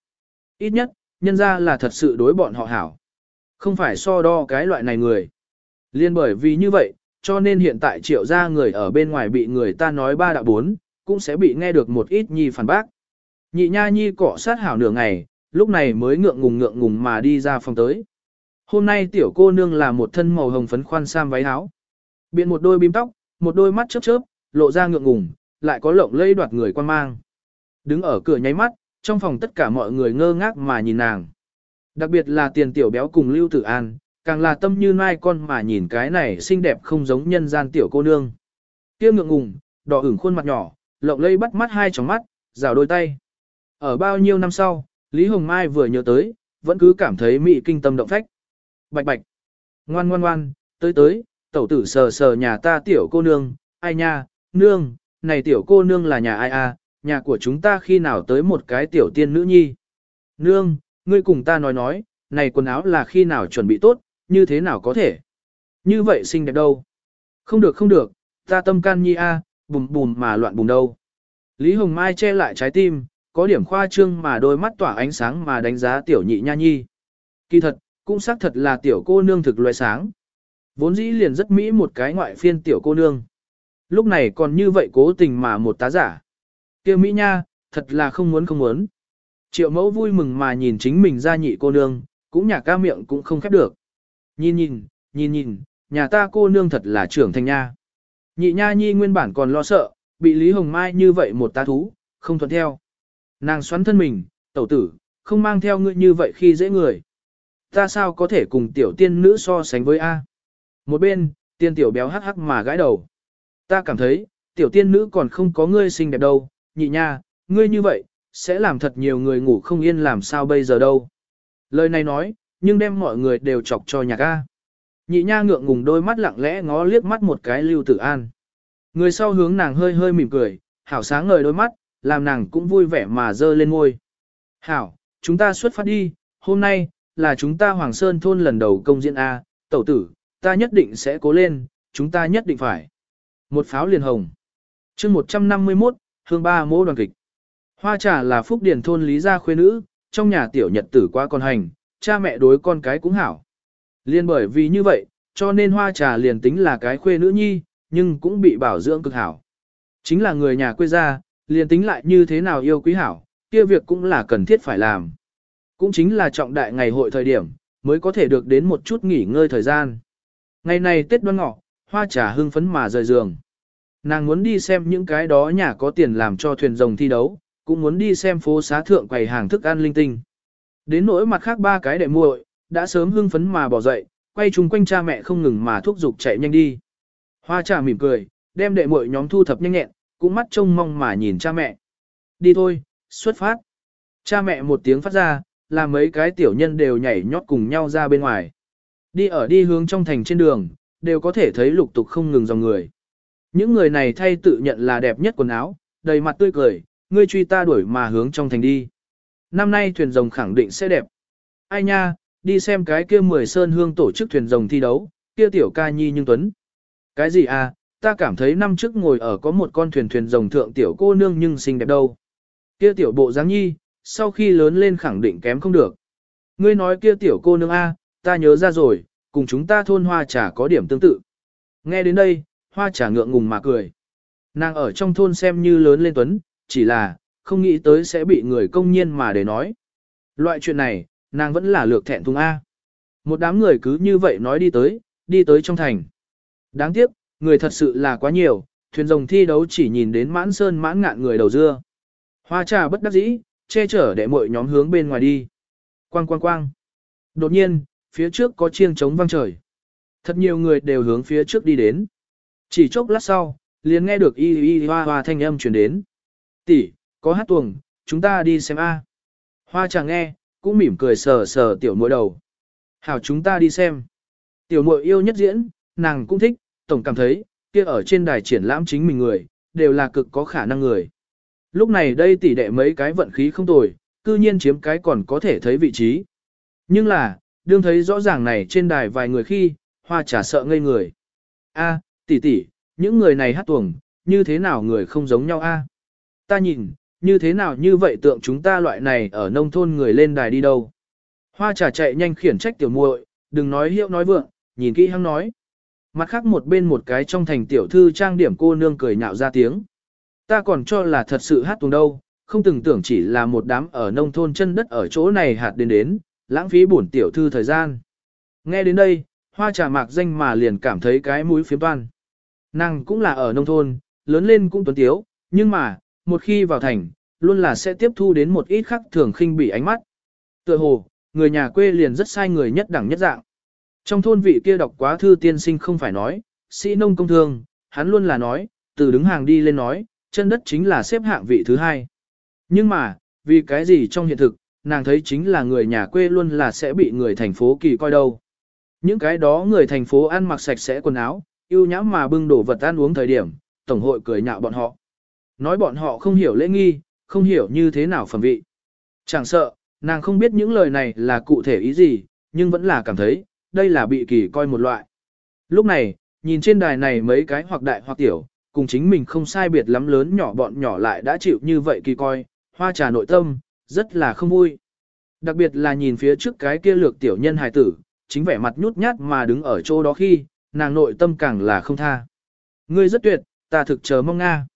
Ít nhất, nhân ra là thật sự đối bọn họ hảo. Không phải so đo cái loại này người. Liên bởi vì như vậy, cho nên hiện tại triệu gia người ở bên ngoài bị người ta nói ba đạo bốn, cũng sẽ bị nghe được một ít nhi phản bác. Nhị nha nhi cọ sát hảo nửa ngày, lúc này mới ngượng ngùng ngượng ngùng mà đi ra phòng tới. Hôm nay tiểu cô nương là một thân màu hồng phấn khoan sam váy áo. Biện một đôi bím tóc, một đôi mắt chớp chớp, lộ ra ngượng ngùng, lại có lộng lây đoạt người quan mang. Đứng ở cửa nháy mắt, trong phòng tất cả mọi người ngơ ngác mà nhìn nàng. Đặc biệt là tiền tiểu béo cùng Lưu Tử An, càng là tâm như nai con mà nhìn cái này xinh đẹp không giống nhân gian tiểu cô nương. Kia ngượng ngùng, đỏ ửng khuôn mặt nhỏ, lộng lây bắt mắt hai tròng mắt, rào đôi tay. Ở bao nhiêu năm sau, Lý Hồng Mai vừa nhớ tới, vẫn cứ cảm thấy mị kinh tâm động phách. Bạch bạch, ngoan ngoan ngoan, tới tới, tẩu tử sờ sờ nhà ta tiểu cô nương, ai nha, nương, này tiểu cô nương là nhà ai à, nhà của chúng ta khi nào tới một cái tiểu tiên nữ nhi. Nương, ngươi cùng ta nói nói, này quần áo là khi nào chuẩn bị tốt, như thế nào có thể. Như vậy xinh đẹp đâu. Không được không được, ta tâm can nhi a, à, bùm bùm mà loạn bùm đâu. Lý Hồng Mai che lại trái tim, có điểm khoa trương mà đôi mắt tỏa ánh sáng mà đánh giá tiểu nhị nha nhi. Kỳ thật, cũng xác thật là tiểu cô nương thực loại sáng. Vốn dĩ liền rất mỹ một cái ngoại phiên tiểu cô nương. Lúc này còn như vậy cố tình mà một tá giả. kia mỹ nha, thật là không muốn không muốn. Triệu mẫu vui mừng mà nhìn chính mình ra nhị cô nương, cũng nhà ca miệng cũng không khép được. Nhìn nhìn, nhìn nhìn, nhà ta cô nương thật là trưởng thành nha. Nhị nha nhi nguyên bản còn lo sợ, bị Lý Hồng Mai như vậy một tá thú, không thuận theo. Nàng xoắn thân mình, tẩu tử, không mang theo ngươi như vậy khi dễ người. Ta sao có thể cùng tiểu tiên nữ so sánh với A? Một bên, tiên tiểu béo hắc hắc mà gãi đầu. Ta cảm thấy, tiểu tiên nữ còn không có ngươi xinh đẹp đâu, nhị nha, ngươi như vậy, sẽ làm thật nhiều người ngủ không yên làm sao bây giờ đâu. Lời này nói, nhưng đem mọi người đều chọc cho nhạc A. Nhị nha ngượng ngùng đôi mắt lặng lẽ ngó liếc mắt một cái lưu tử an. Người sau hướng nàng hơi hơi mỉm cười, hảo sáng ngời đôi mắt, làm nàng cũng vui vẻ mà dơ lên ngôi. Hảo, chúng ta xuất phát đi, hôm nay, là chúng ta Hoàng Sơn thôn lần đầu công diễn A, tẩu tử, ta nhất định sẽ cố lên, chúng ta nhất định phải. Một pháo liền hồng. chương 151, hương ba mô đoàn kịch. Hoa trà là phúc điển thôn lý gia khuê nữ, trong nhà tiểu nhật tử qua con hành, cha mẹ đối con cái cũng hảo. Liên bởi vì như vậy, cho nên hoa trà liền tính là cái khuê nữ nhi, nhưng cũng bị bảo dưỡng cực hảo. Chính là người nhà quê gia, liền tính lại như thế nào yêu quý hảo, kia việc cũng là cần thiết phải làm. Cũng chính là trọng đại ngày hội thời điểm, mới có thể được đến một chút nghỉ ngơi thời gian. Ngày này Tết đoan ngọ, hoa trà hưng phấn mà rời giường. Nàng muốn đi xem những cái đó nhà có tiền làm cho thuyền rồng thi đấu, cũng muốn đi xem phố xá thượng quầy hàng thức ăn linh tinh. Đến nỗi mặt khác ba cái đệ muội đã sớm hưng phấn mà bỏ dậy, quay chung quanh cha mẹ không ngừng mà thúc giục chạy nhanh đi. Hoa trà mỉm cười, đem đệ muội nhóm thu thập nhanh nhẹn, cũng mắt trông mong mà nhìn cha mẹ. Đi thôi, xuất phát. Cha mẹ một tiếng phát ra, làm mấy cái tiểu nhân đều nhảy nhót cùng nhau ra bên ngoài. Đi ở đi hướng trong thành trên đường, đều có thể thấy lục tục không ngừng dòng người. Những người này thay tự nhận là đẹp nhất quần áo, đầy mặt tươi cười, ngươi truy ta đuổi mà hướng trong thành đi. năm nay thuyền rồng khẳng định sẽ đẹp. Ai nha, đi xem cái kia mười sơn hương tổ chức thuyền rồng thi đấu, kia tiểu ca nhi nhưng tuấn. Cái gì à, ta cảm thấy năm trước ngồi ở có một con thuyền thuyền rồng thượng tiểu cô nương nhưng xinh đẹp đâu. Kia tiểu bộ dáng nhi, sau khi lớn lên khẳng định kém không được. Ngươi nói kia tiểu cô nương A, ta nhớ ra rồi, cùng chúng ta thôn hoa trà có điểm tương tự. Nghe đến đây, hoa trà ngượng ngùng mà cười. Nàng ở trong thôn xem như lớn lên tuấn, chỉ là, không nghĩ tới sẽ bị người công nhiên mà để nói. Loại chuyện này, nàng vẫn là lược thẹn thùng A. Một đám người cứ như vậy nói đi tới, đi tới trong thành. Đáng tiếc, người thật sự là quá nhiều, thuyền rồng thi đấu chỉ nhìn đến mãn sơn mãn ngạn người đầu dưa. Hoa trà bất đắc dĩ, che chở để mọi nhóm hướng bên ngoài đi. Quang quang quang. Đột nhiên, phía trước có chiêng trống vang trời. Thật nhiều người đều hướng phía trước đi đến. Chỉ chốc lát sau, liền nghe được y y hoa hoa thanh âm truyền đến. Tỷ, có hát tuồng, chúng ta đi xem a. Hoa chàng nghe, cũng mỉm cười sờ sờ tiểu muội đầu. Hảo chúng ta đi xem. Tiểu muội yêu nhất diễn, nàng cũng thích, tổng cảm thấy, kia ở trên đài triển lãm chính mình người, đều là cực có khả năng người. Lúc này đây tỷ đệ mấy cái vận khí không tồi, cư nhiên chiếm cái còn có thể thấy vị trí. Nhưng là, đương thấy rõ ràng này trên đài vài người khi, hoa trả sợ ngây người. A, tỷ tỷ, những người này hát tuồng, như thế nào người không giống nhau a? Ta nhìn, như thế nào như vậy tượng chúng ta loại này ở nông thôn người lên đài đi đâu? Hoa trà chạy nhanh khiển trách tiểu muội, đừng nói hiệu nói vượng, nhìn kỹ hăng nói. Mặt khác một bên một cái trong thành tiểu thư trang điểm cô nương cười nhạo ra tiếng. Ta còn cho là thật sự hát tuồng đâu, không từng tưởng chỉ là một đám ở nông thôn chân đất ở chỗ này hạt đến đến, lãng phí bổn tiểu thư thời gian. Nghe đến đây, hoa trà mạc danh mà liền cảm thấy cái mũi phiếm toan. Nàng cũng là ở nông thôn, lớn lên cũng tuấn tiếu, nhưng mà, một khi vào thành, luôn là sẽ tiếp thu đến một ít khắc thường khinh bị ánh mắt. Tựa hồ, người nhà quê liền rất sai người nhất đẳng nhất dạng. Trong thôn vị kia đọc quá thư tiên sinh không phải nói, sĩ nông công thương, hắn luôn là nói, từ đứng hàng đi lên nói, chân đất chính là xếp hạng vị thứ hai. Nhưng mà, vì cái gì trong hiện thực, nàng thấy chính là người nhà quê luôn là sẽ bị người thành phố kỳ coi đâu. Những cái đó người thành phố ăn mặc sạch sẽ quần áo, yêu nhãm mà bưng đổ vật ăn uống thời điểm, tổng hội cười nhạo bọn họ. Nói bọn họ không hiểu lễ nghi, không hiểu như thế nào phẩm vị. Chẳng sợ, nàng không biết những lời này là cụ thể ý gì, nhưng vẫn là cảm thấy, đây là bị kỳ coi một loại. Lúc này, nhìn trên đài này mấy cái hoặc đại hoặc tiểu, cùng chính mình không sai biệt lắm lớn nhỏ bọn nhỏ lại đã chịu như vậy kỳ coi, hoa trà nội tâm, rất là không vui. Đặc biệt là nhìn phía trước cái kia lược tiểu nhân hài tử, chính vẻ mặt nhút nhát mà đứng ở chỗ đó khi, nàng nội tâm càng là không tha. Ngươi rất tuyệt, ta thực chờ mong Nga.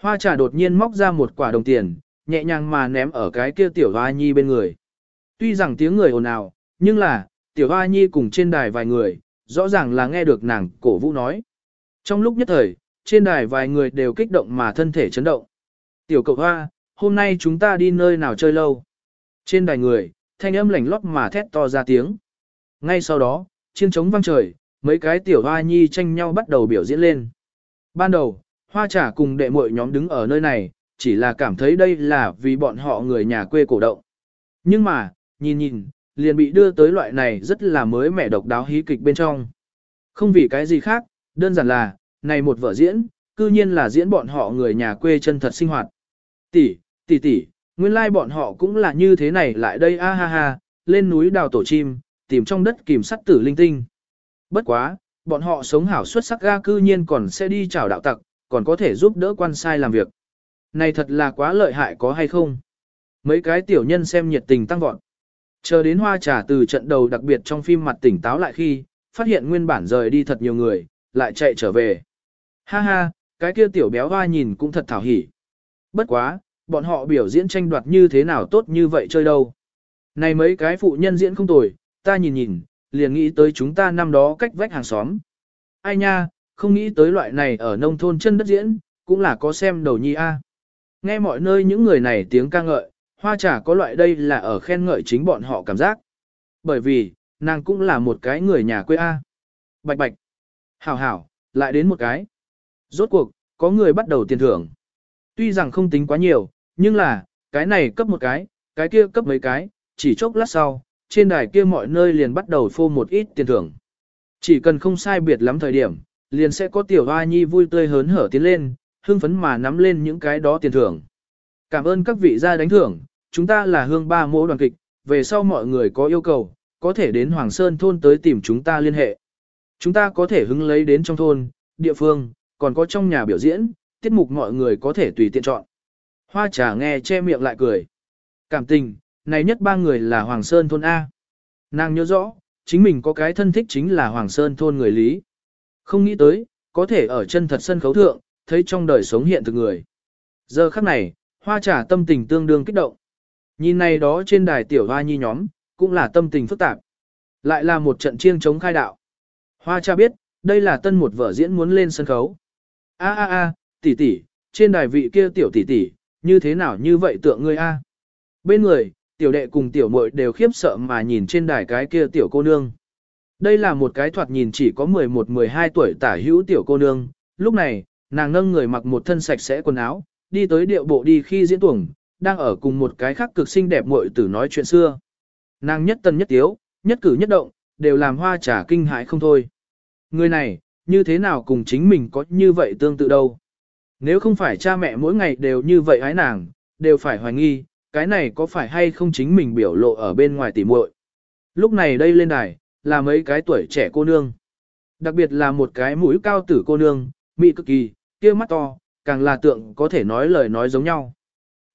Hoa trà đột nhiên móc ra một quả đồng tiền, nhẹ nhàng mà ném ở cái kia tiểu hoa nhi bên người. Tuy rằng tiếng người ồn ào, nhưng là, tiểu hoa nhi cùng trên đài vài người, rõ ràng là nghe được nàng cổ vũ nói. Trong lúc nhất thời, trên đài vài người đều kích động mà thân thể chấn động. Tiểu cậu hoa, hôm nay chúng ta đi nơi nào chơi lâu. Trên đài người, thanh âm lảnh lót mà thét to ra tiếng. Ngay sau đó, chiên trống vang trời, mấy cái tiểu hoa nhi tranh nhau bắt đầu biểu diễn lên. Ban đầu, hoa trà cùng đệ muội nhóm đứng ở nơi này, chỉ là cảm thấy đây là vì bọn họ người nhà quê cổ động. Nhưng mà, nhìn nhìn, liền bị đưa tới loại này rất là mới mẻ độc đáo hí kịch bên trong. Không vì cái gì khác, đơn giản là, này một vở diễn, cư nhiên là diễn bọn họ người nhà quê chân thật sinh hoạt. Tỷ, tỷ tỷ, nguyên lai like bọn họ cũng là như thế này lại đây a ha ha, lên núi đào tổ chim, tìm trong đất kìm sắt tử linh tinh. Bất quá, bọn họ sống hảo xuất sắc ga cư nhiên còn sẽ đi chào đạo tặc, còn có thể giúp đỡ quan sai làm việc. Này thật là quá lợi hại có hay không? Mấy cái tiểu nhân xem nhiệt tình tăng vọt. Chờ đến hoa trà từ trận đầu đặc biệt trong phim mặt tỉnh táo lại khi, phát hiện nguyên bản rời đi thật nhiều người, lại chạy trở về. Ha ha, cái kia tiểu béo hoa nhìn cũng thật thảo hỉ. Bất quá, bọn họ biểu diễn tranh đoạt như thế nào tốt như vậy chơi đâu. Này mấy cái phụ nhân diễn không tồi, ta nhìn nhìn, liền nghĩ tới chúng ta năm đó cách vách hàng xóm. Ai nha, không nghĩ tới loại này ở nông thôn chân đất diễn, cũng là có xem đầu nhi a. Nghe mọi nơi những người này tiếng ca ngợi, hoa trà có loại đây là ở khen ngợi chính bọn họ cảm giác. Bởi vì, nàng cũng là một cái người nhà quê a. Bạch bạch. Hảo hảo, lại đến một cái. Rốt cuộc, có người bắt đầu tiền thưởng. Tuy rằng không tính quá nhiều, nhưng là, cái này cấp một cái, cái kia cấp mấy cái, chỉ chốc lát sau, trên đài kia mọi nơi liền bắt đầu phô một ít tiền thưởng. Chỉ cần không sai biệt lắm thời điểm, liền sẽ có tiểu hoa nhi vui tươi hớn hở tiến lên, hưng phấn mà nắm lên những cái đó tiền thưởng. Cảm ơn các vị gia đánh thưởng, chúng ta là hương ba mỗ đoàn kịch, về sau mọi người có yêu cầu, có thể đến Hoàng Sơn thôn tới tìm chúng ta liên hệ. Chúng ta có thể hứng lấy đến trong thôn, địa phương, còn có trong nhà biểu diễn, tiết mục mọi người có thể tùy tiện chọn. Hoa trà nghe che miệng lại cười. Cảm tình, này nhất ba người là Hoàng Sơn thôn A. Nàng nhớ rõ, chính mình có cái thân thích chính là Hoàng Sơn thôn người Lý. Không nghĩ tới, có thể ở chân thật sân khấu thượng, thấy trong đời sống hiện thực người. Giờ khắc này, hoa trà tâm tình tương đương kích động. Nhìn này đó trên đài tiểu hoa nhi nhóm, cũng là tâm tình phức tạp. Lại là một trận chiêng chống khai đạo. Hoa trà biết, đây là tân một vở diễn muốn lên sân khấu. A a a, tỷ tỷ, trên đài vị kia tiểu tỷ tỷ, như thế nào như vậy tượng ngươi a? Bên người, tiểu đệ cùng tiểu muội đều khiếp sợ mà nhìn trên đài cái kia tiểu cô nương. Đây là một cái thoạt nhìn chỉ có 11-12 tuổi tả hữu tiểu cô nương, lúc này, nàng nâng người mặc một thân sạch sẽ quần áo, đi tới điệu bộ đi khi diễn tuồng, đang ở cùng một cái khác cực xinh đẹp muội tử nói chuyện xưa. Nàng nhất tân nhất tiếu, nhất cử nhất động, đều làm hoa trà kinh hãi không thôi. Người này, như thế nào cùng chính mình có như vậy tương tự đâu. Nếu không phải cha mẹ mỗi ngày đều như vậy hái nàng, đều phải hoài nghi, cái này có phải hay không chính mình biểu lộ ở bên ngoài tỉ muội. Lúc này đây lên đài, là mấy cái tuổi trẻ cô nương. Đặc biệt là một cái mũi cao tử cô nương, mị cực kỳ, kia mắt to, càng là tượng có thể nói lời nói giống nhau.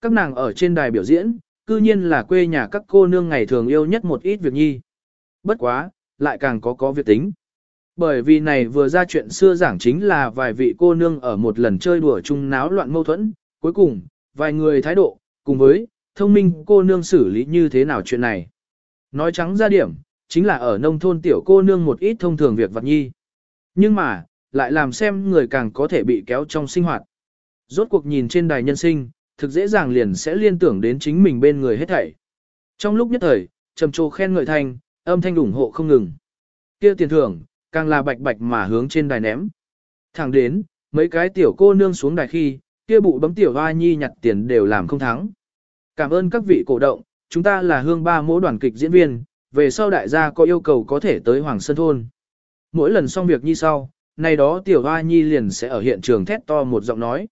Các nàng ở trên đài biểu diễn, cư nhiên là quê nhà các cô nương ngày thường yêu nhất một ít việc nhi. Bất quá, lại càng có có việc tính. Bởi vì này vừa ra chuyện xưa giảng chính là vài vị cô nương ở một lần chơi đùa chung náo loạn mâu thuẫn, cuối cùng, vài người thái độ, cùng với, thông minh cô nương xử lý như thế nào chuyện này. Nói trắng ra điểm, chính là ở nông thôn tiểu cô nương một ít thông thường việc vật nhi. Nhưng mà, lại làm xem người càng có thể bị kéo trong sinh hoạt. Rốt cuộc nhìn trên đài nhân sinh, thực dễ dàng liền sẽ liên tưởng đến chính mình bên người hết thảy. Trong lúc nhất thời, trầm trồ khen ngợi thanh, âm thanh ủng hộ không ngừng. kia tiền thưởng, càng là bạch bạch mà hướng trên đài ném. Thẳng đến, mấy cái tiểu cô nương xuống đài khi, kia bụ bấm tiểu hoa nhi nhặt tiền đều làm không thắng. Cảm ơn các vị cổ động, chúng ta là hương ba mỗi đoàn kịch diễn viên, về sau đại gia có yêu cầu có thể tới Hoàng Sơn Thôn. Mỗi lần xong việc như sau, này đó tiểu hoa nhi liền sẽ ở hiện trường thét to một giọng nói.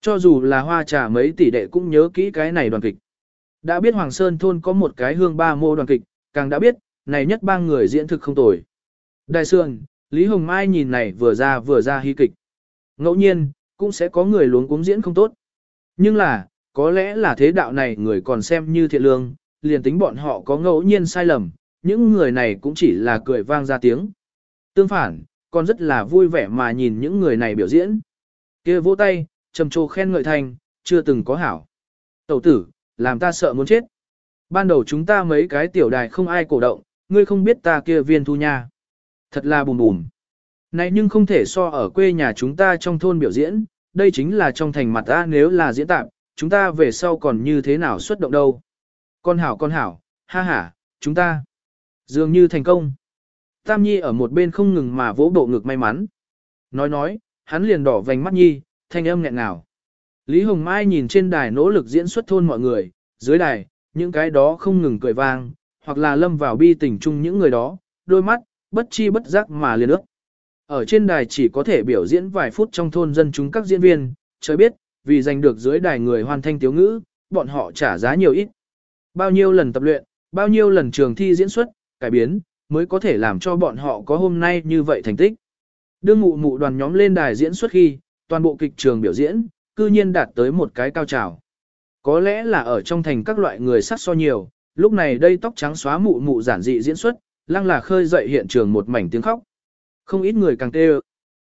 Cho dù là hoa trà mấy tỷ đệ cũng nhớ kỹ cái này đoàn kịch. Đã biết Hoàng Sơn Thôn có một cái hương ba mô đoàn kịch, càng đã biết, này nhất ba người diễn thực không tồi. Đại sườn, Lý Hồng Mai nhìn này vừa ra vừa ra hy kịch. Ngẫu nhiên, cũng sẽ có người luống cuống diễn không tốt. Nhưng là, có lẽ là thế đạo này người còn xem như thiện lương, liền tính bọn họ có ngẫu nhiên sai lầm, những người này cũng chỉ là cười vang ra tiếng. Tương phản, còn rất là vui vẻ mà nhìn những người này biểu diễn. kia vỗ tay, trầm trồ khen ngợi thành, chưa từng có hảo. Tẩu tử, làm ta sợ muốn chết. Ban đầu chúng ta mấy cái tiểu đài không ai cổ động, ngươi không biết ta kia viên thu nha. Thật là bùm bùm. Này nhưng không thể so ở quê nhà chúng ta trong thôn biểu diễn, đây chính là trong thành mặt ta nếu là diễn tạm, chúng ta về sau còn như thế nào xuất động đâu. Con hảo con hảo, ha ha, chúng ta dường như thành công. Tam Nhi ở một bên không ngừng mà vỗ bộ ngực may mắn. Nói nói, hắn liền đỏ vành mắt Nhi, thanh âm nghẹn ngào. Lý Hồng Mai nhìn trên đài nỗ lực diễn xuất thôn mọi người, dưới đài, những cái đó không ngừng cười vang, hoặc là lâm vào bi tình chung những người đó, đôi mắt, bất chi bất giác mà liền ước. Ở trên đài chỉ có thể biểu diễn vài phút trong thôn dân chúng các diễn viên, trời biết, vì giành được dưới đài người hoàn thanh tiếu ngữ, bọn họ trả giá nhiều ít. Bao nhiêu lần tập luyện, bao nhiêu lần trường thi diễn xuất, cải biến, mới có thể làm cho bọn họ có hôm nay như vậy thành tích. Đương mụ mụ đoàn nhóm lên đài diễn xuất khi, toàn bộ kịch trường biểu diễn, cư nhiên đạt tới một cái cao trào. Có lẽ là ở trong thành các loại người sắc so nhiều, lúc này đây tóc trắng xóa mụ mụ giản dị diễn xuất, lăng là khơi dậy hiện trường một mảnh tiếng khóc. Không ít người càng tê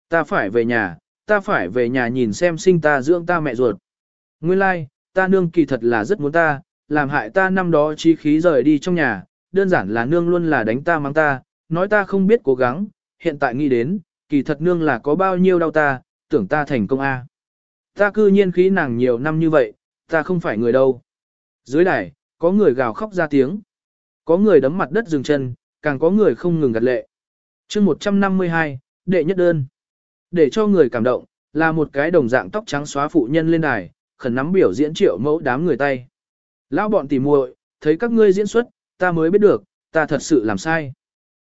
Ta phải về nhà, ta phải về nhà nhìn xem sinh ta dưỡng ta mẹ ruột. Nguyên lai, like, ta nương kỳ thật là rất muốn ta, làm hại ta năm đó chi khí rời đi trong nhà, đơn giản là nương luôn là đánh ta mang ta, nói ta không biết cố gắng, hiện tại nghĩ đến, kỳ thật nương là có bao nhiêu đau ta, tưởng ta thành công A. Ta cư nhiên khí nàng nhiều năm như vậy, ta không phải người đâu. Dưới đài, có người gào khóc ra tiếng. Có người đấm mặt đất dừng chân, càng có người không ngừng gật lệ. chương 152, đệ nhất đơn. Để cho người cảm động, là một cái đồng dạng tóc trắng xóa phụ nhân lên đài, khẩn nắm biểu diễn triệu mẫu đám người tay. Lão bọn tỉ muội, thấy các ngươi diễn xuất, ta mới biết được, ta thật sự làm sai.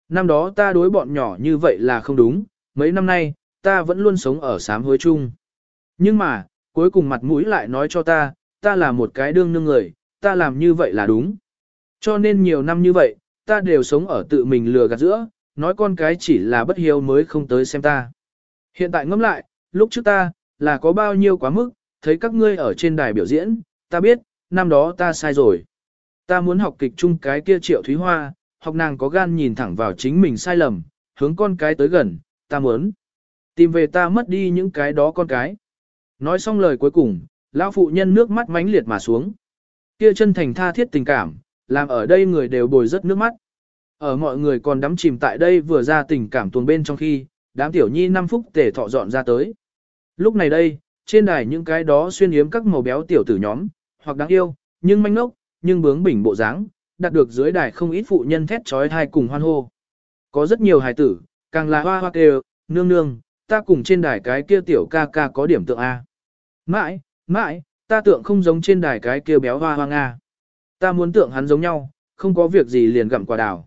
Năm đó ta đối bọn nhỏ như vậy là không đúng, mấy năm nay, ta vẫn luôn sống ở sám hối chung. Nhưng mà, cuối cùng mặt mũi lại nói cho ta, ta là một cái đương nương người, ta làm như vậy là đúng. Cho nên nhiều năm như vậy, ta đều sống ở tự mình lừa gạt giữa, nói con cái chỉ là bất hiếu mới không tới xem ta. Hiện tại ngẫm lại, lúc trước ta, là có bao nhiêu quá mức, thấy các ngươi ở trên đài biểu diễn, ta biết, năm đó ta sai rồi. Ta muốn học kịch chung cái kia triệu thúy hoa, học nàng có gan nhìn thẳng vào chính mình sai lầm, hướng con cái tới gần, ta muốn tìm về ta mất đi những cái đó con cái. Nói xong lời cuối cùng, lão phụ nhân nước mắt mãnh liệt mà xuống. Kia chân thành tha thiết tình cảm, làm ở đây người đều bồi rất nước mắt. Ở mọi người còn đắm chìm tại đây vừa ra tình cảm tuồng bên trong khi, đám tiểu nhi 5 phút tể thọ dọn ra tới. Lúc này đây, trên đài những cái đó xuyên yếm các màu béo tiểu tử nhóm, hoặc đáng yêu, nhưng manh ngốc, nhưng bướng bỉnh bộ dáng, đạt được dưới đài không ít phụ nhân thét trói thai cùng hoan hô. Có rất nhiều hài tử, càng là hoa hoa kêu, nương nương, ta cùng trên đài cái kia tiểu ca ca có điểm tượng A. Mãi, mãi, ta tượng không giống trên đài cái kia béo hoa hoa Nga. Ta muốn tượng hắn giống nhau, không có việc gì liền gặm quả đào.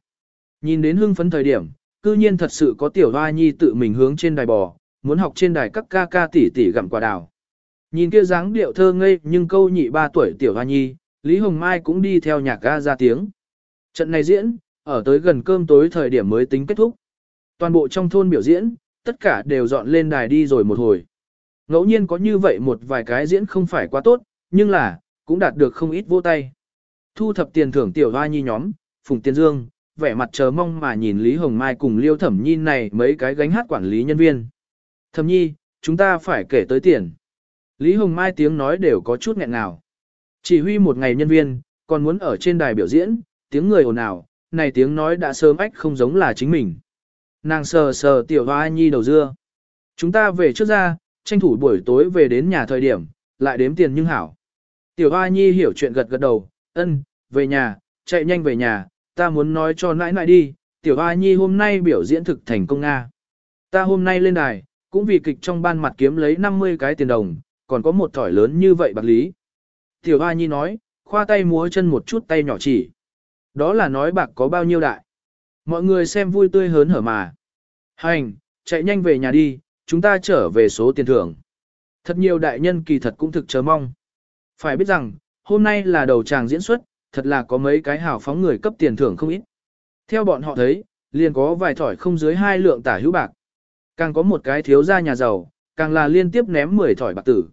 Nhìn đến hưng phấn thời điểm, cư nhiên thật sự có tiểu hoa nhi tự mình hướng trên đài bò, muốn học trên đài các ca ca tỷ tỷ gặm quả đào. Nhìn kia dáng điệu thơ ngây nhưng câu nhị ba tuổi tiểu hoa nhi, Lý Hồng Mai cũng đi theo nhạc ga ra tiếng. Trận này diễn, ở tới gần cơm tối thời điểm mới tính kết thúc. Toàn bộ trong thôn biểu diễn, tất cả đều dọn lên đài đi rồi một hồi. Ngẫu nhiên có như vậy một vài cái diễn không phải quá tốt, nhưng là, cũng đạt được không ít vô tay. Thu thập tiền thưởng tiểu hoa nhi nhóm, Phùng Tiên Dương, vẻ mặt chờ mong mà nhìn Lý Hồng Mai cùng Liêu Thẩm Nhi này mấy cái gánh hát quản lý nhân viên. Thẩm Nhi, chúng ta phải kể tới tiền. Lý Hồng Mai tiếng nói đều có chút nghẹn ngào. Chỉ huy một ngày nhân viên, còn muốn ở trên đài biểu diễn, tiếng người ồn ào, này tiếng nói đã sớm ách không giống là chính mình. Nàng sờ sờ tiểu hoa nhi đầu dưa. Chúng ta về trước ra, tranh thủ buổi tối về đến nhà thời điểm, lại đếm tiền nhưng hảo. Tiểu hoa nhi hiểu chuyện gật gật đầu, ân, về nhà, chạy nhanh về nhà, ta muốn nói cho nãi nãi đi, tiểu hoa nhi hôm nay biểu diễn thực thành công Nga. Ta hôm nay lên đài, cũng vì kịch trong ban mặt kiếm lấy 50 cái tiền đồng, còn có một thỏi lớn như vậy bạc lý. Tiểu hoa nhi nói, khoa tay múa chân một chút tay nhỏ chỉ. Đó là nói bạc có bao nhiêu đại. Mọi người xem vui tươi hớn hở mà. Hành, chạy nhanh về nhà đi, chúng ta trở về số tiền thưởng. Thật nhiều đại nhân kỳ thật cũng thực chờ mong. Phải biết rằng, hôm nay là đầu tràng diễn xuất, thật là có mấy cái hào phóng người cấp tiền thưởng không ít. Theo bọn họ thấy, liền có vài thỏi không dưới hai lượng tả hữu bạc. Càng có một cái thiếu gia nhà giàu, càng là liên tiếp ném 10 thỏi bạc tử.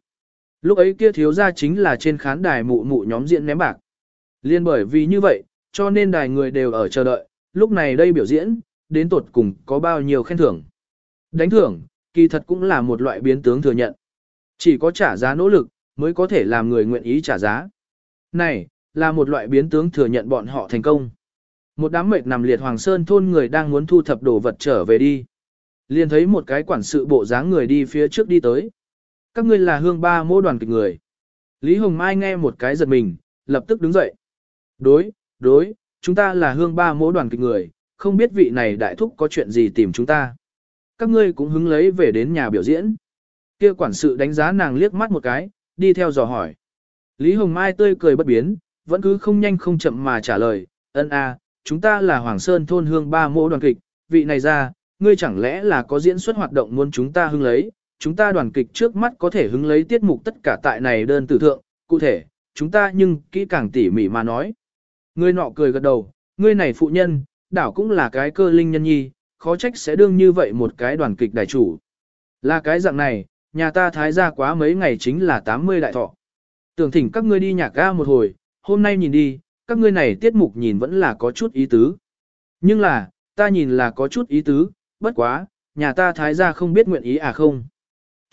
Lúc ấy kia thiếu gia chính là trên khán đài mụ mụ nhóm diễn ném bạc. Liên bởi vì như vậy, cho nên đài người đều ở chờ đợi, lúc này đây biểu diễn, đến tột cùng có bao nhiêu khen thưởng. Đánh thưởng, kỳ thật cũng là một loại biến tướng thừa nhận. Chỉ có trả giá nỗ lực, mới có thể làm người nguyện ý trả giá. Này, là một loại biến tướng thừa nhận bọn họ thành công. Một đám mệt nằm liệt Hoàng Sơn thôn người đang muốn thu thập đồ vật trở về đi. Liền thấy một cái quản sự bộ dáng người đi phía trước đi tới. Các ngươi là hương ba mô đoàn kịch người. Lý Hồng Mai nghe một cái giật mình, lập tức đứng dậy. Đối, đối, chúng ta là hương ba mô đoàn kịch người, không biết vị này đại thúc có chuyện gì tìm chúng ta. Các ngươi cũng hứng lấy về đến nhà biểu diễn. Kia quản sự đánh giá nàng liếc mắt một cái, đi theo dò hỏi. Lý Hồng Mai tươi cười bất biến, vẫn cứ không nhanh không chậm mà trả lời, ân a, chúng ta là Hoàng Sơn thôn hương ba mô đoàn kịch, vị này ra, ngươi chẳng lẽ là có diễn xuất hoạt động muốn chúng ta hưng lấy, chúng ta đoàn kịch trước mắt có thể hứng lấy tiết mục tất cả tại này đơn tử thượng, cụ thể, chúng ta nhưng kỹ càng tỉ mỉ mà nói. người nọ cười gật đầu, người này phụ nhân, đảo cũng là cái cơ linh nhân nhi, khó trách sẽ đương như vậy một cái đoàn kịch đại chủ. Là cái dạng này, nhà ta thái gia quá mấy ngày chính là 80 đại thọ. Tưởng thỉnh các ngươi đi nhạc ga một hồi, hôm nay nhìn đi, các ngươi này tiết mục nhìn vẫn là có chút ý tứ. Nhưng là, ta nhìn là có chút ý tứ, bất quá, nhà ta thái gia không biết nguyện ý à không.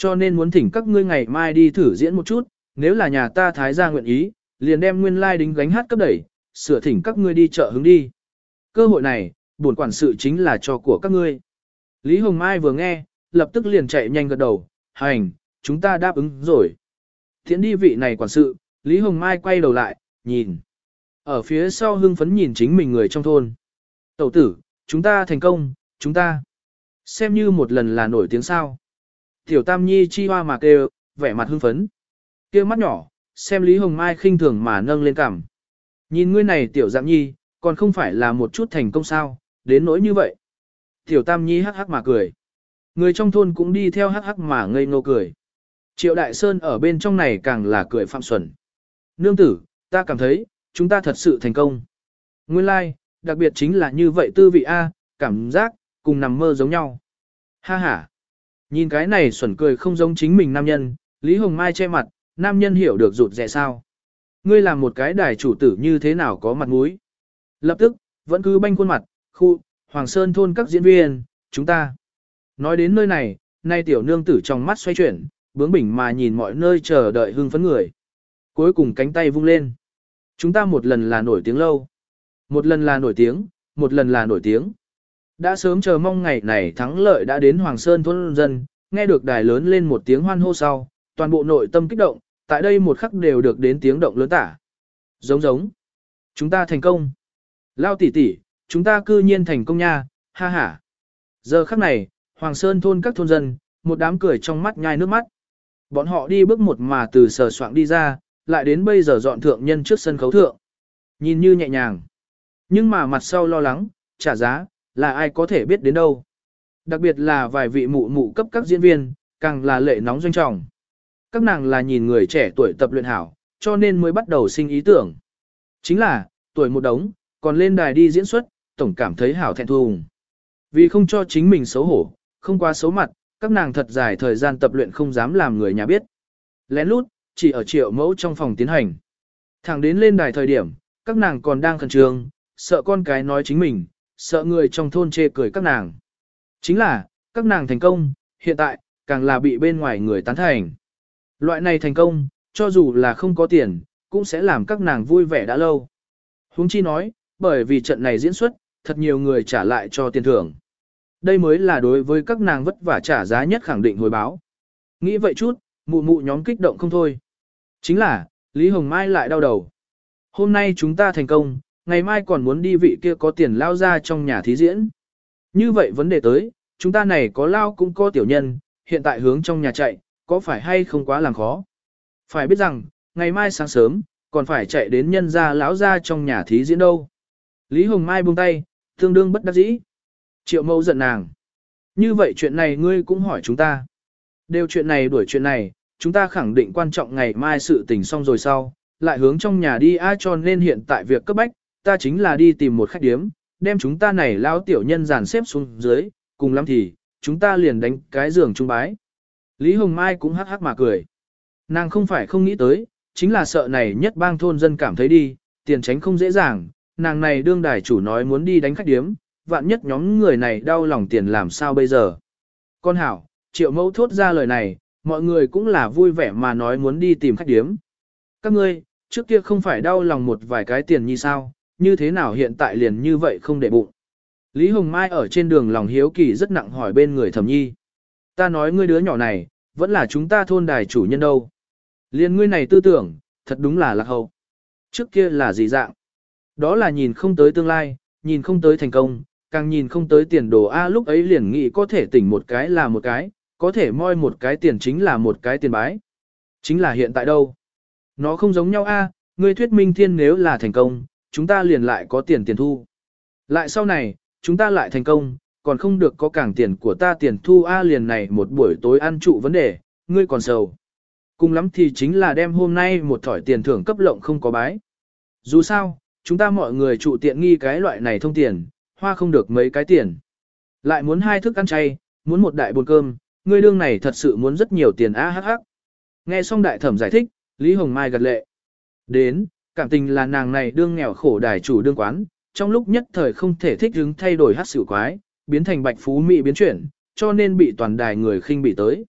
Cho nên muốn thỉnh các ngươi ngày mai đi thử diễn một chút, nếu là nhà ta thái gia nguyện ý, liền đem nguyên lai like đính gánh hát cấp đẩy, sửa thỉnh các ngươi đi chợ hướng đi. Cơ hội này, buồn quản sự chính là cho của các ngươi. Lý Hồng Mai vừa nghe, lập tức liền chạy nhanh gật đầu, hành, chúng ta đáp ứng rồi. Thiện đi vị này quản sự, Lý Hồng Mai quay đầu lại, nhìn. Ở phía sau hưng phấn nhìn chính mình người trong thôn. Tẩu tử, chúng ta thành công, chúng ta. Xem như một lần là nổi tiếng sao. Tiểu Tam Nhi chi hoa mà kêu, vẻ mặt hưng phấn. Kêu mắt nhỏ, xem Lý Hồng Mai khinh thường mà nâng lên cằm. Nhìn ngươi này tiểu dạng nhi, còn không phải là một chút thành công sao, đến nỗi như vậy. Tiểu Tam Nhi hắc hắc mà cười. Người trong thôn cũng đi theo hắc hắc mà ngây ngô cười. Triệu Đại Sơn ở bên trong này càng là cười phạm xuẩn. Nương tử, ta cảm thấy, chúng ta thật sự thành công. Nguyên lai, like, đặc biệt chính là như vậy tư vị A, cảm giác, cùng nằm mơ giống nhau. Ha ha. Nhìn cái này xuẩn cười không giống chính mình nam nhân, Lý Hồng Mai che mặt, nam nhân hiểu được rụt rẻ sao. Ngươi làm một cái đài chủ tử như thế nào có mặt mũi. Lập tức, vẫn cứ banh khuôn mặt, khu, Hoàng Sơn thôn các diễn viên, chúng ta. Nói đến nơi này, nay tiểu nương tử trong mắt xoay chuyển, bướng bỉnh mà nhìn mọi nơi chờ đợi hưng phấn người. Cuối cùng cánh tay vung lên. Chúng ta một lần là nổi tiếng lâu. Một lần là nổi tiếng, một lần là nổi tiếng. Đã sớm chờ mong ngày này thắng lợi đã đến Hoàng Sơn thôn dân, nghe được đài lớn lên một tiếng hoan hô sau, toàn bộ nội tâm kích động, tại đây một khắc đều được đến tiếng động lớn tả. Giống giống. Chúng ta thành công. Lao tỷ tỷ, chúng ta cư nhiên thành công nha, ha ha. Giờ khắc này, Hoàng Sơn thôn các thôn dân, một đám cười trong mắt nhai nước mắt. Bọn họ đi bước một mà từ sờ soạn đi ra, lại đến bây giờ dọn thượng nhân trước sân khấu thượng. Nhìn như nhẹ nhàng. Nhưng mà mặt sau lo lắng, trả giá, là ai có thể biết đến đâu. Đặc biệt là vài vị mụ mụ cấp các diễn viên, càng là lệ nóng doanh trọng. Các nàng là nhìn người trẻ tuổi tập luyện hảo, cho nên mới bắt đầu sinh ý tưởng. Chính là, tuổi một đống, còn lên đài đi diễn xuất, tổng cảm thấy hảo thẹn thùng. Vì không cho chính mình xấu hổ, không quá xấu mặt, các nàng thật dài thời gian tập luyện không dám làm người nhà biết. Lén lút, chỉ ở triệu mẫu trong phòng tiến hành. Thẳng đến lên đài thời điểm, các nàng còn đang khẩn trương, sợ con cái nói chính mình, sợ người trong thôn chê cười các nàng. Chính là, các nàng thành công, hiện tại, càng là bị bên ngoài người tán thành. Loại này thành công, cho dù là không có tiền, cũng sẽ làm các nàng vui vẻ đã lâu. Huống chi nói, bởi vì trận này diễn xuất, thật nhiều người trả lại cho tiền thưởng. Đây mới là đối với các nàng vất vả trả giá nhất khẳng định hồi báo. Nghĩ vậy chút, mụ mụ nhóm kích động không thôi. Chính là, Lý Hồng Mai lại đau đầu. Hôm nay chúng ta thành công, ngày mai còn muốn đi vị kia có tiền lao ra trong nhà thí diễn. Như vậy vấn đề tới, chúng ta này có lao cũng có tiểu nhân, hiện tại hướng trong nhà chạy, có phải hay không quá làm khó. Phải biết rằng, ngày mai sáng sớm, còn phải chạy đến nhân gia lão ra trong nhà thí diễn đâu. Lý Hồng Mai buông tay, tương đương bất đắc dĩ. Triệu mẫu giận nàng. Như vậy chuyện này ngươi cũng hỏi chúng ta. Đều chuyện này đuổi chuyện này, chúng ta khẳng định quan trọng ngày mai sự tình xong rồi sau, lại hướng trong nhà đi a cho nên hiện tại việc cấp bách, ta chính là đi tìm một khách điếm, đem chúng ta này lao tiểu nhân dàn xếp xuống dưới, cùng lắm thì, chúng ta liền đánh cái giường trung bái. Lý Hồng Mai cũng hắc hắc mà cười. Nàng không phải không nghĩ tới, chính là sợ này nhất bang thôn dân cảm thấy đi, tiền tránh không dễ dàng, nàng này đương đài chủ nói muốn đi đánh khách điếm, vạn nhất nhóm người này đau lòng tiền làm sao bây giờ. Con hảo, triệu mẫu thốt ra lời này, mọi người cũng là vui vẻ mà nói muốn đi tìm khách điếm. Các ngươi, trước kia không phải đau lòng một vài cái tiền như sao, như thế nào hiện tại liền như vậy không để bụng. Lý Hồng Mai ở trên đường lòng hiếu kỳ rất nặng hỏi bên người thẩm nhi. Ta nói ngươi đứa nhỏ này, vẫn là chúng ta thôn đài chủ nhân đâu. Liên ngươi này tư tưởng, thật đúng là lạc hậu. Trước kia là gì dạng? Đó là nhìn không tới tương lai, nhìn không tới thành công, càng nhìn không tới tiền đồ A lúc ấy liền nghĩ có thể tỉnh một cái là một cái, có thể moi một cái tiền chính là một cái tiền bái. Chính là hiện tại đâu? Nó không giống nhau A, ngươi thuyết minh thiên nếu là thành công, chúng ta liền lại có tiền tiền thu. Lại sau này, chúng ta lại thành công, còn không được có cảng tiền của ta tiền thu A liền này một buổi tối ăn trụ vấn đề, ngươi còn sầu. Cùng lắm thì chính là đem hôm nay một thỏi tiền thưởng cấp lộng không có bái. Dù sao, chúng ta mọi người trụ tiện nghi cái loại này thông tiền, hoa không được mấy cái tiền. Lại muốn hai thức ăn chay, muốn một đại buồn cơm, ngươi đương này thật sự muốn rất nhiều tiền a hắc hắc. Nghe xong đại thẩm giải thích, Lý Hồng Mai gật lệ. Đến, cảm tình là nàng này đương nghèo khổ đài chủ đương quán, trong lúc nhất thời không thể thích ứng thay đổi hát xỉu quái, biến thành bạch phú mỹ biến chuyển, cho nên bị toàn đài người khinh bị tới.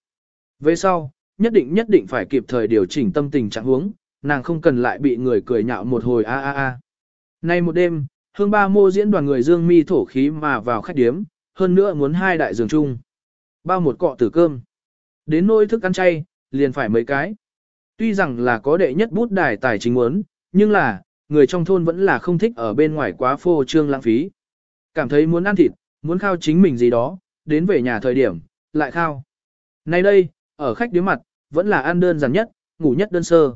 Về sau, nhất định nhất định phải kịp thời điều chỉnh tâm tình trạng huống, nàng không cần lại bị người cười nhạo một hồi a a a. Nay một đêm, hương ba mô diễn đoàn người dương mi thổ khí mà vào khách điếm, hơn nữa muốn hai đại giường chung. Bao một cọ tử cơm. Đến nôi thức ăn chay, liền phải mấy cái. Tuy rằng là có đệ nhất bút đài tài chính muốn, nhưng là, người trong thôn vẫn là không thích ở bên ngoài quá phô trương lãng phí. Cảm thấy muốn ăn thịt, muốn khao chính mình gì đó, đến về nhà thời điểm, lại khao. Nay đây, ở khách điếm mặt, vẫn là ăn đơn giản nhất, ngủ nhất đơn sơ.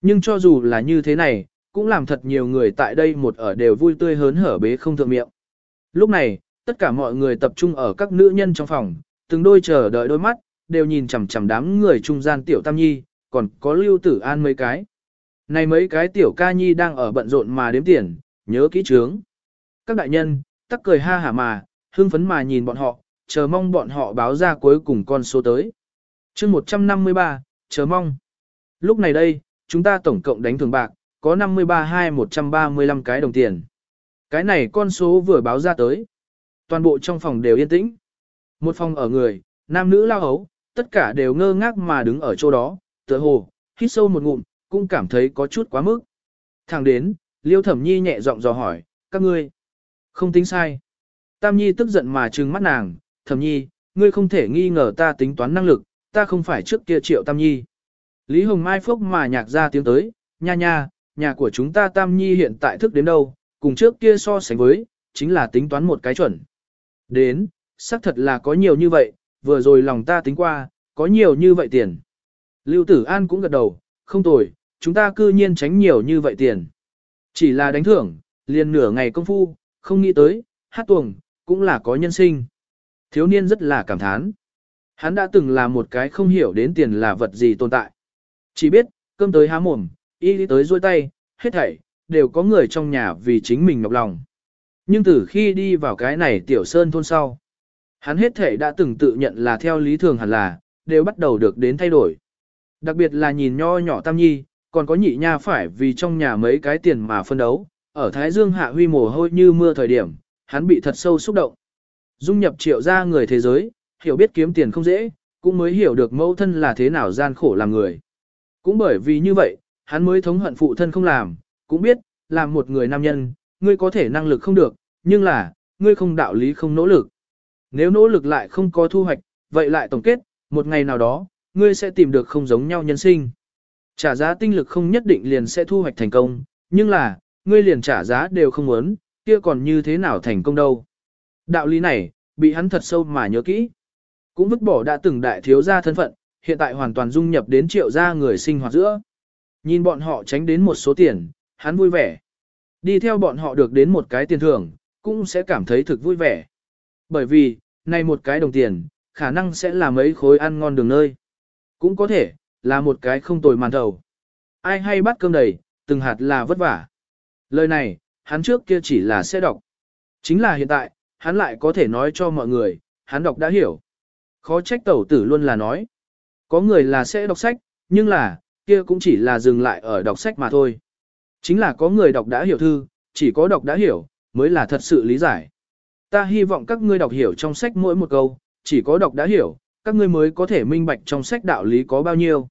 Nhưng cho dù là như thế này, cũng làm thật nhiều người tại đây một ở đều vui tươi hớn hở bế không thượng miệng. Lúc này, tất cả mọi người tập trung ở các nữ nhân trong phòng, từng đôi chờ đợi đôi mắt, đều nhìn chằm chằm đám người trung gian tiểu tam nhi, còn có lưu tử an mấy cái. Này mấy cái tiểu ca nhi đang ở bận rộn mà đếm tiền, nhớ kỹ trướng. Các đại nhân, tắc cười ha hả mà, hưng phấn mà nhìn bọn họ, chờ mong bọn họ báo ra cuối cùng con số tới. chương 153, chờ mong. Lúc này đây, chúng ta tổng cộng đánh thường bạc, có 53 hai 135 cái đồng tiền. Cái này con số vừa báo ra tới. Toàn bộ trong phòng đều yên tĩnh. Một phòng ở người, nam nữ lao hấu, tất cả đều ngơ ngác mà đứng ở chỗ đó, tựa hồ, hít sâu một ngụm, cũng cảm thấy có chút quá mức. Thẳng đến, Liêu Thẩm Nhi nhẹ giọng dò hỏi, các ngươi, không tính sai. Tam Nhi tức giận mà trừng mắt nàng, Thẩm Nhi, ngươi không thể nghi ngờ ta tính toán năng lực, ta không phải trước kia triệu Tam Nhi. Lý Hồng Mai phốc mà nhạc ra tiếng tới, nha nha, nhà của chúng ta Tam Nhi hiện tại thức đến đâu, cùng trước kia so sánh với, chính là tính toán một cái chuẩn. Đến, xác thật là có nhiều như vậy, vừa rồi lòng ta tính qua, có nhiều như vậy tiền. Lưu Tử An cũng gật đầu, không tồi, chúng ta cư nhiên tránh nhiều như vậy tiền. Chỉ là đánh thưởng, liền nửa ngày công phu, không nghĩ tới, hát tuồng, cũng là có nhân sinh. Thiếu niên rất là cảm thán. Hắn đã từng là một cái không hiểu đến tiền là vật gì tồn tại. Chỉ biết, cơm tới há mồm, y tới dôi tay, hết thảy, đều có người trong nhà vì chính mình ngọc lòng. Nhưng từ khi đi vào cái này tiểu sơn thôn sau, hắn hết thảy đã từng tự nhận là theo lý thường hẳn là, đều bắt đầu được đến thay đổi. Đặc biệt là nhìn nho nhỏ tam nhi, còn có nhị nha phải vì trong nhà mấy cái tiền mà phân đấu, ở Thái Dương hạ huy mồ hôi như mưa thời điểm, hắn bị thật sâu xúc động. Dung nhập triệu ra người thế giới, hiểu biết kiếm tiền không dễ, cũng mới hiểu được mẫu thân là thế nào gian khổ làm người. Cũng bởi vì như vậy, hắn mới thống hận phụ thân không làm, cũng biết, làm một người nam nhân, ngươi có thể năng lực không được, nhưng là, ngươi không đạo lý không nỗ lực. Nếu nỗ lực lại không có thu hoạch, vậy lại tổng kết, một ngày nào đó, ngươi sẽ tìm được không giống nhau nhân sinh. Trả giá tinh lực không nhất định liền sẽ thu hoạch thành công, nhưng là, ngươi liền trả giá đều không muốn, kia còn như thế nào thành công đâu. Đạo lý này, bị hắn thật sâu mà nhớ kỹ. Cũng vứt bỏ đã từng đại thiếu gia thân phận, hiện tại hoàn toàn dung nhập đến triệu gia người sinh hoạt giữa. Nhìn bọn họ tránh đến một số tiền, hắn vui vẻ. Đi theo bọn họ được đến một cái tiền thưởng, cũng sẽ cảm thấy thực vui vẻ. Bởi vì, này một cái đồng tiền, khả năng sẽ là mấy khối ăn ngon đường nơi. Cũng có thể, là một cái không tồi màn đầu Ai hay bắt cơm đầy, từng hạt là vất vả. Lời này, hắn trước kia chỉ là sẽ đọc. Chính là hiện tại, hắn lại có thể nói cho mọi người, hắn đọc đã hiểu. Khó trách tẩu tử luôn là nói. Có người là sẽ đọc sách, nhưng là, kia cũng chỉ là dừng lại ở đọc sách mà thôi. Chính là có người đọc đã hiểu thư, chỉ có đọc đã hiểu, mới là thật sự lý giải. Ta hy vọng các ngươi đọc hiểu trong sách mỗi một câu, chỉ có đọc đã hiểu, các ngươi mới có thể minh bạch trong sách đạo lý có bao nhiêu.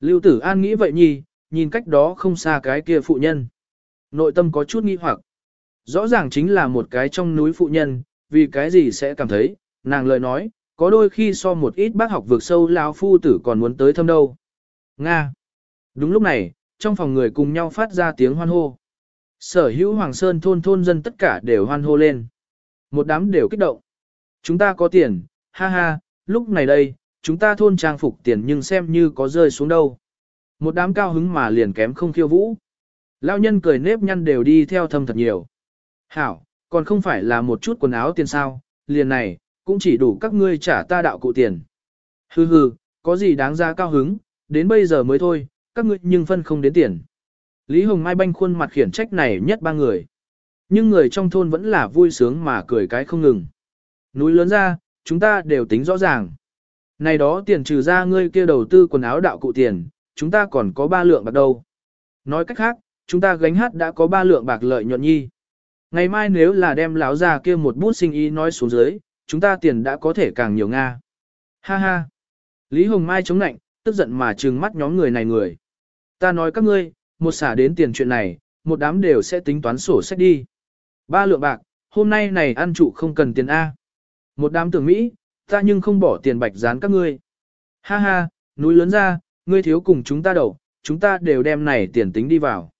Lưu Tử An nghĩ vậy nhi, nhìn cách đó không xa cái kia phụ nhân. Nội tâm có chút nghi hoặc. Rõ ràng chính là một cái trong núi phụ nhân, vì cái gì sẽ cảm thấy, nàng lời nói, có đôi khi so một ít bác học vượt sâu lao phu tử còn muốn tới thâm đâu. Nga. Đúng lúc này, trong phòng người cùng nhau phát ra tiếng hoan hô. Sở hữu Hoàng Sơn thôn thôn dân tất cả đều hoan hô lên. Một đám đều kích động. Chúng ta có tiền, ha ha, lúc này đây, chúng ta thôn trang phục tiền nhưng xem như có rơi xuống đâu. Một đám cao hứng mà liền kém không khiêu vũ. Lao nhân cười nếp nhăn đều đi theo thâm thật nhiều. Hảo, còn không phải là một chút quần áo tiền sao, liền này, cũng chỉ đủ các ngươi trả ta đạo cụ tiền. Hừ hừ, có gì đáng ra cao hứng, đến bây giờ mới thôi, các ngươi nhưng phân không đến tiền. Lý Hồng Mai banh khuôn mặt khiển trách này nhất ba người. Nhưng người trong thôn vẫn là vui sướng mà cười cái không ngừng. Núi lớn ra, chúng ta đều tính rõ ràng. Này đó tiền trừ ra ngươi kia đầu tư quần áo đạo cụ tiền, chúng ta còn có ba lượng bạc đâu. Nói cách khác, chúng ta gánh hát đã có ba lượng bạc lợi nhuận nhi. Ngày mai nếu là đem láo ra kia một bút sinh ý nói xuống dưới, chúng ta tiền đã có thể càng nhiều Nga. Ha ha. Lý Hồng Mai chống nạnh, tức giận mà trừng mắt nhóm người này người. Ta nói các ngươi, một xả đến tiền chuyện này, một đám đều sẽ tính toán sổ sách đi. Ba lượng bạc, hôm nay này ăn trụ không cần tiền A. Một đám tưởng Mỹ, ta nhưng không bỏ tiền bạch dán các ngươi. Ha ha, núi lớn ra, ngươi thiếu cùng chúng ta đầu, chúng ta đều đem này tiền tính đi vào.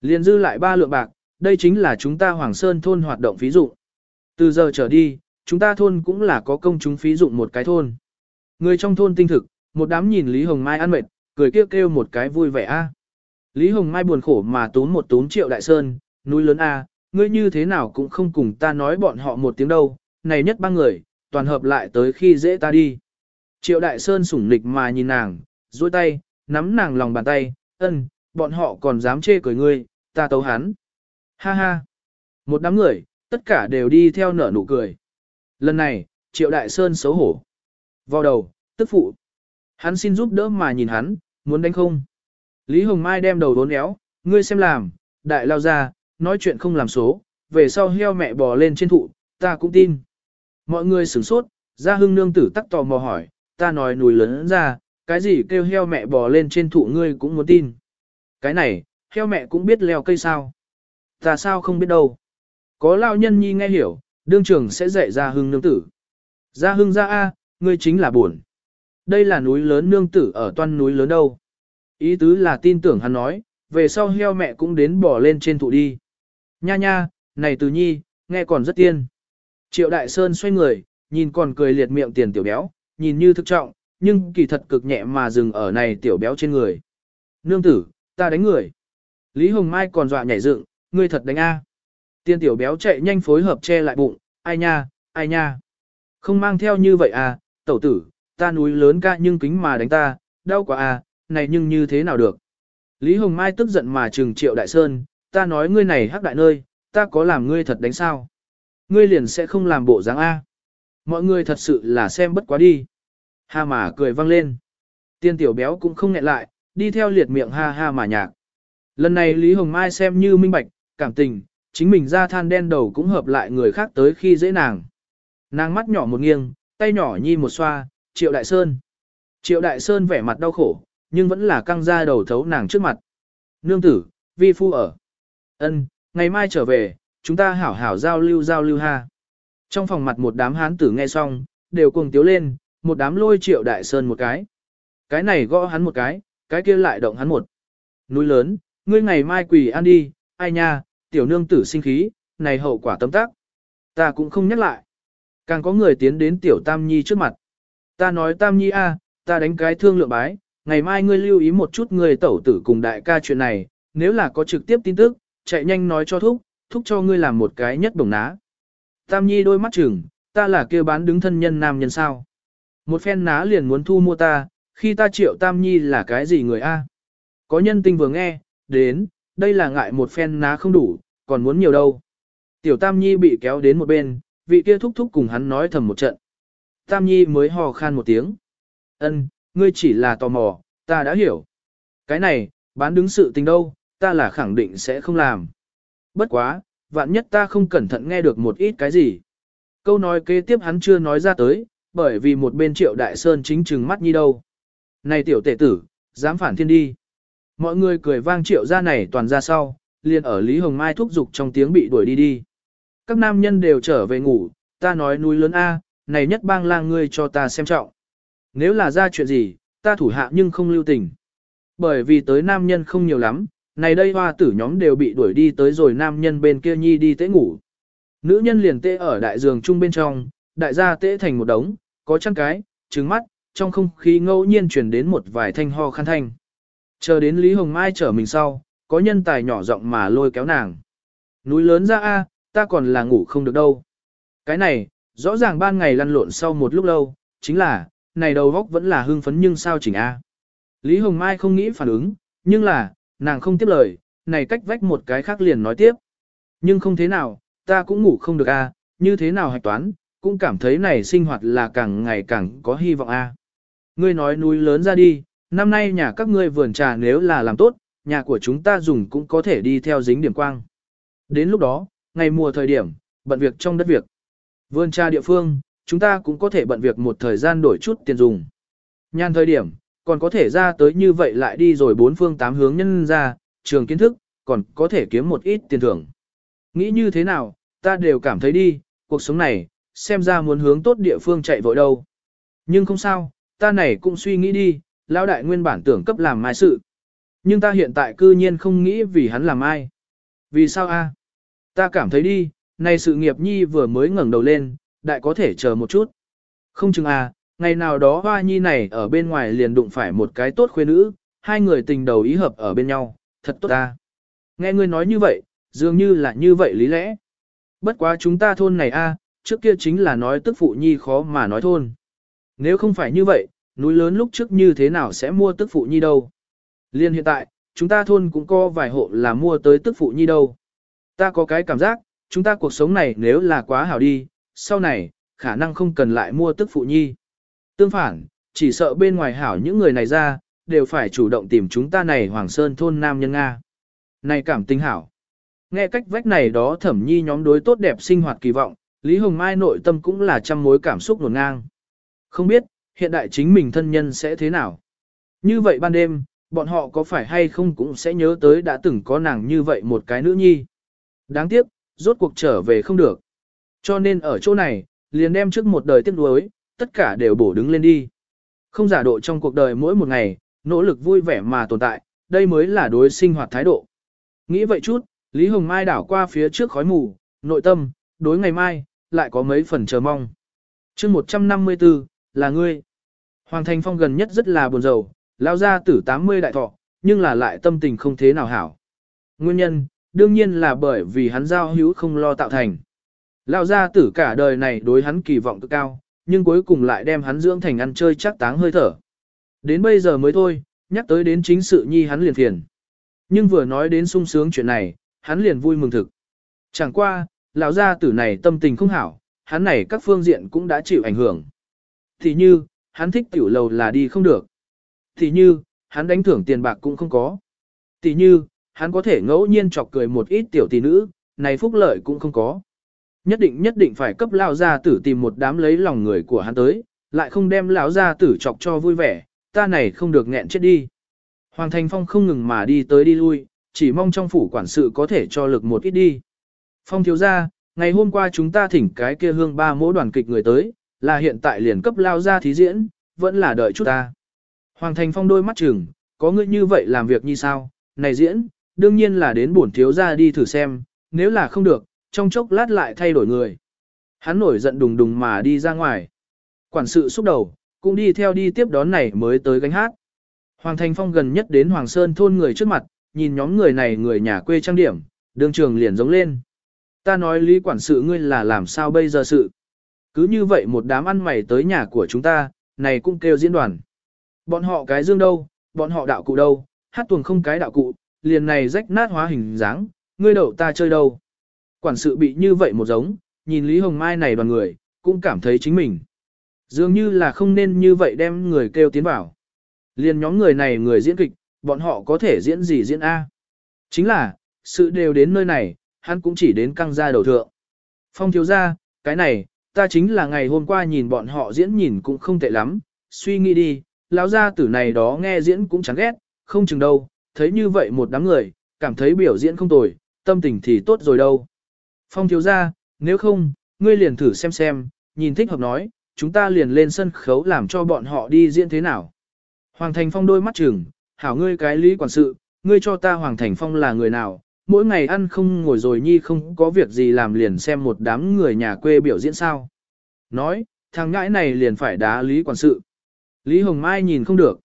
Liên dư lại ba lượng bạc, đây chính là chúng ta Hoàng Sơn thôn hoạt động phí dụng. Từ giờ trở đi, chúng ta thôn cũng là có công chúng phí dụng một cái thôn. Người trong thôn tinh thực, một đám nhìn Lý Hồng Mai ăn mệt, cười kêu kêu một cái vui vẻ a. Lý Hồng Mai buồn khổ mà tốn một tốn triệu đại sơn, núi lớn a, ngươi như thế nào cũng không cùng ta nói bọn họ một tiếng đâu, này nhất ba người, toàn hợp lại tới khi dễ ta đi. Triệu đại sơn sủng nịch mà nhìn nàng, duỗi tay, nắm nàng lòng bàn tay, ân, bọn họ còn dám chê cười ngươi, ta tấu hắn. Ha ha. Một đám người, tất cả đều đi theo nở nụ cười. Lần này, Triệu Đại Sơn xấu hổ. Vào đầu, tức phụ. Hắn xin giúp đỡ mà nhìn hắn, muốn đánh không. Lý Hồng Mai đem đầu đốn éo, ngươi xem làm, đại lao ra, nói chuyện không làm số, về sau heo mẹ bò lên trên thụ, ta cũng tin. Mọi người sửng sốt, ra hưng nương tử tắc tò mò hỏi, ta nói núi lớn ra, cái gì kêu heo mẹ bò lên trên thụ ngươi cũng muốn tin. Cái này, heo mẹ cũng biết leo cây sao. Ta sao không biết đâu. Có lao nhân nhi nghe hiểu, đương trường sẽ dạy ra hưng nương tử. Ra hưng ra A, ngươi chính là buồn. Đây là núi lớn nương tử ở toan núi lớn đâu. Ý tứ là tin tưởng hắn nói, về sau heo mẹ cũng đến bỏ lên trên thụ đi. Nha nha, này từ nhi, nghe còn rất tiên. Triệu Đại Sơn xoay người, nhìn còn cười liệt miệng tiền tiểu béo, nhìn như thực trọng, nhưng kỳ thật cực nhẹ mà dừng ở này tiểu béo trên người. Nương tử, ta đánh người. Lý Hồng Mai còn dọa nhảy dựng, ngươi thật đánh A. Tiên tiểu béo chạy nhanh phối hợp che lại bụng, ai nha, ai nha. Không mang theo như vậy à, tẩu tử, ta núi lớn ca nhưng kính mà đánh ta, đau quá à, này nhưng như thế nào được. Lý Hồng Mai tức giận mà trừng triệu đại sơn, ta nói ngươi này hắc đại nơi, ta có làm ngươi thật đánh sao. Ngươi liền sẽ không làm bộ dáng A. Mọi người thật sự là xem bất quá đi. Ha mà cười vang lên. Tiên tiểu béo cũng không nghẹn lại, đi theo liệt miệng ha ha mà nhạc. Lần này Lý Hồng Mai xem như minh bạch, cảm tình, chính mình ra than đen đầu cũng hợp lại người khác tới khi dễ nàng. Nàng mắt nhỏ một nghiêng, tay nhỏ nhi một xoa, Triệu Đại Sơn. Triệu Đại Sơn vẻ mặt đau khổ, nhưng vẫn là căng ra đầu thấu nàng trước mặt. Nương tử, vi phu ở. ân ngày mai trở về, chúng ta hảo hảo giao lưu giao lưu ha. Trong phòng mặt một đám hán tử nghe xong, đều cùng tiếu lên, một đám lôi Triệu Đại Sơn một cái. Cái này gõ hắn một cái, cái kia lại động hắn một. Núi lớn, ngươi ngày mai quỳ ăn đi, ai nha, tiểu nương tử sinh khí, này hậu quả tấm tác. Ta cũng không nhắc lại. Càng có người tiến đến tiểu Tam Nhi trước mặt. Ta nói Tam Nhi a, ta đánh cái thương lượng bái, ngày mai ngươi lưu ý một chút người tẩu tử cùng đại ca chuyện này, nếu là có trực tiếp tin tức, chạy nhanh nói cho thúc, thúc cho ngươi làm một cái nhất bổng ná. Tam Nhi đôi mắt chừng, ta là kêu bán đứng thân nhân nam nhân sao. Một phen ná liền muốn thu mua ta, khi ta triệu Tam Nhi là cái gì người a? Có nhân tinh vừa nghe, đến, đây là ngại một phen ná không đủ, còn muốn nhiều đâu. Tiểu Tam Nhi bị kéo đến một bên, vị kia thúc thúc cùng hắn nói thầm một trận. Tam Nhi mới hò khan một tiếng. Ân, ngươi chỉ là tò mò, ta đã hiểu. Cái này, bán đứng sự tình đâu, ta là khẳng định sẽ không làm. Bất quá, vạn nhất ta không cẩn thận nghe được một ít cái gì. Câu nói kế tiếp hắn chưa nói ra tới, bởi vì một bên triệu đại sơn chính trừng mắt nhi đâu. Này tiểu tể tử, dám phản thiên đi. Mọi người cười vang triệu ra này toàn ra sau, liền ở Lý Hồng Mai thúc giục trong tiếng bị đuổi đi đi. Các nam nhân đều trở về ngủ, ta nói núi lớn A, này nhất bang lang ngươi cho ta xem trọng. Nếu là ra chuyện gì, ta thủ hạ nhưng không lưu tình. Bởi vì tới nam nhân không nhiều lắm, này đây hoa tử nhóm đều bị đuổi đi tới rồi nam nhân bên kia nhi đi tế ngủ. Nữ nhân liền tê ở đại giường chung bên trong, đại gia tê thành một đống, có chăn cái, trứng mắt, trong không khí ngẫu nhiên truyền đến một vài thanh ho khăn thanh. Chờ đến Lý Hồng Mai trở mình sau, có nhân tài nhỏ giọng mà lôi kéo nàng. Núi lớn ra a, ta còn là ngủ không được đâu. Cái này, rõ ràng ban ngày lăn lộn sau một lúc lâu, chính là, này đầu góc vẫn là hưng phấn nhưng sao chỉnh a. Lý Hồng Mai không nghĩ phản ứng, nhưng là, nàng không tiếp lời, này cách vách một cái khác liền nói tiếp. Nhưng không thế nào, ta cũng ngủ không được a, như thế nào hạch toán, cũng cảm thấy này sinh hoạt là càng ngày càng có hy vọng a. Ngươi nói núi lớn ra đi, năm nay nhà các ngươi vườn trà nếu là làm tốt, nhà của chúng ta dùng cũng có thể đi theo dính điểm quang. Đến lúc đó, ngày mùa thời điểm, bận việc trong đất việc. Vườn trà địa phương, chúng ta cũng có thể bận việc một thời gian đổi chút tiền dùng. Nhan thời điểm, còn có thể ra tới như vậy lại đi rồi bốn phương tám hướng nhân ra, trường kiến thức, còn có thể kiếm một ít tiền thưởng. Nghĩ như thế nào, ta đều cảm thấy đi, cuộc sống này, xem ra muốn hướng tốt địa phương chạy vội đâu. Nhưng không sao, ta này cũng suy nghĩ đi, lão đại nguyên bản tưởng cấp làm mai sự. Nhưng ta hiện tại cư nhiên không nghĩ vì hắn làm ai. Vì sao a? Ta cảm thấy đi, này sự nghiệp nhi vừa mới ngẩng đầu lên, đại có thể chờ một chút. Không chừng à, ngày nào đó hoa nhi này ở bên ngoài liền đụng phải một cái tốt khuê nữ, hai người tình đầu ý hợp ở bên nhau, thật tốt ta. Nghe ngươi nói như vậy, dường như là như vậy lý lẽ. Bất quá chúng ta thôn này a, trước kia chính là nói tức phụ nhi khó mà nói thôn. Nếu không phải như vậy, núi lớn lúc trước như thế nào sẽ mua tức phụ nhi đâu. Liên hiện tại, chúng ta thôn cũng có vài hộ là mua tới tức phụ nhi đâu. Ta có cái cảm giác, chúng ta cuộc sống này nếu là quá hảo đi, sau này, khả năng không cần lại mua tức phụ nhi. Tương phản, chỉ sợ bên ngoài hảo những người này ra, đều phải chủ động tìm chúng ta này Hoàng Sơn thôn Nam Nhân Nga. Này cảm tinh hảo. Nghe cách vách này đó thẩm nhi nhóm đối tốt đẹp sinh hoạt kỳ vọng, Lý Hồng Mai nội tâm cũng là trăm mối cảm xúc nổn ngang. Không biết, hiện đại chính mình thân nhân sẽ thế nào? Như vậy ban đêm, bọn họ có phải hay không cũng sẽ nhớ tới đã từng có nàng như vậy một cái nữ nhi. Đáng tiếc, rốt cuộc trở về không được. Cho nên ở chỗ này, liền đem trước một đời tiếc nuối, tất cả đều bổ đứng lên đi. Không giả độ trong cuộc đời mỗi một ngày, nỗ lực vui vẻ mà tồn tại, đây mới là đối sinh hoạt thái độ. Nghĩ vậy chút, Lý Hồng Mai đảo qua phía trước khói mù, nội tâm, đối ngày mai, lại có mấy phần chờ mong. chương 154, là ngươi. Hoàng Thành Phong gần nhất rất là buồn rầu, lao ra tử 80 đại thọ, nhưng là lại tâm tình không thế nào hảo. Nguyên nhân, đương nhiên là bởi vì hắn giao hữu không lo tạo thành. Lao ra tử cả đời này đối hắn kỳ vọng cực cao, nhưng cuối cùng lại đem hắn dưỡng thành ăn chơi chắc táng hơi thở. Đến bây giờ mới thôi, nhắc tới đến chính sự nhi hắn liền phiền. Nhưng vừa nói đến sung sướng chuyện này, hắn liền vui mừng thực. Chẳng qua, lão gia tử này tâm tình không hảo, hắn này các phương diện cũng đã chịu ảnh hưởng. Thì như, hắn thích tiểu lầu là đi không được. Thì như, hắn đánh thưởng tiền bạc cũng không có. Thì như, hắn có thể ngẫu nhiên chọc cười một ít tiểu tỷ nữ, này phúc lợi cũng không có. Nhất định nhất định phải cấp lao gia tử tìm một đám lấy lòng người của hắn tới, lại không đem lão gia tử chọc cho vui vẻ, ta này không được nghẹn chết đi. Hoàng Thành Phong không ngừng mà đi tới đi lui, chỉ mong trong phủ quản sự có thể cho lực một ít đi. Phong thiếu gia, ngày hôm qua chúng ta thỉnh cái kia hương ba mỗi đoàn kịch người tới, là hiện tại liền cấp lao ra thí diễn, vẫn là đợi chút ta. Hoàng Thành Phong đôi mắt chừng, có ngươi như vậy làm việc như sao, này diễn, đương nhiên là đến bổn thiếu gia đi thử xem, nếu là không được, trong chốc lát lại thay đổi người. Hắn nổi giận đùng đùng mà đi ra ngoài. Quản sự xúc đầu, cũng đi theo đi tiếp đón này mới tới gánh hát. Hoàng Thành Phong gần nhất đến Hoàng Sơn thôn người trước mặt, nhìn nhóm người này người nhà quê trang điểm, đường trường liền giống lên. Ta nói lý quản sự ngươi là làm sao bây giờ sự. Cứ như vậy một đám ăn mày tới nhà của chúng ta, này cũng kêu diễn đoàn. Bọn họ cái dương đâu, bọn họ đạo cụ đâu, hát tuồng không cái đạo cụ, liền này rách nát hóa hình dáng, ngươi đậu ta chơi đâu. Quản sự bị như vậy một giống, nhìn Lý Hồng Mai này đoàn người, cũng cảm thấy chính mình. Dường như là không nên như vậy đem người kêu tiến vào. Liền nhóm người này người diễn kịch, bọn họ có thể diễn gì diễn A. Chính là, sự đều đến nơi này, hắn cũng chỉ đến căng ra đầu thượng. Phong thiếu ra, cái này, ta chính là ngày hôm qua nhìn bọn họ diễn nhìn cũng không tệ lắm, suy nghĩ đi, lão gia tử này đó nghe diễn cũng chẳng ghét, không chừng đâu, thấy như vậy một đám người, cảm thấy biểu diễn không tồi, tâm tình thì tốt rồi đâu. Phong thiếu ra, nếu không, ngươi liền thử xem xem, nhìn thích hợp nói, chúng ta liền lên sân khấu làm cho bọn họ đi diễn thế nào. Hoàng Thành Phong đôi mắt chừng, hảo ngươi cái lý quản sự, ngươi cho ta Hoàng Thành Phong là người nào, mỗi ngày ăn không ngồi rồi nhi không có việc gì làm liền xem một đám người nhà quê biểu diễn sao. Nói, thằng ngãi này liền phải đá lý quản sự. Lý Hồng Mai nhìn không được.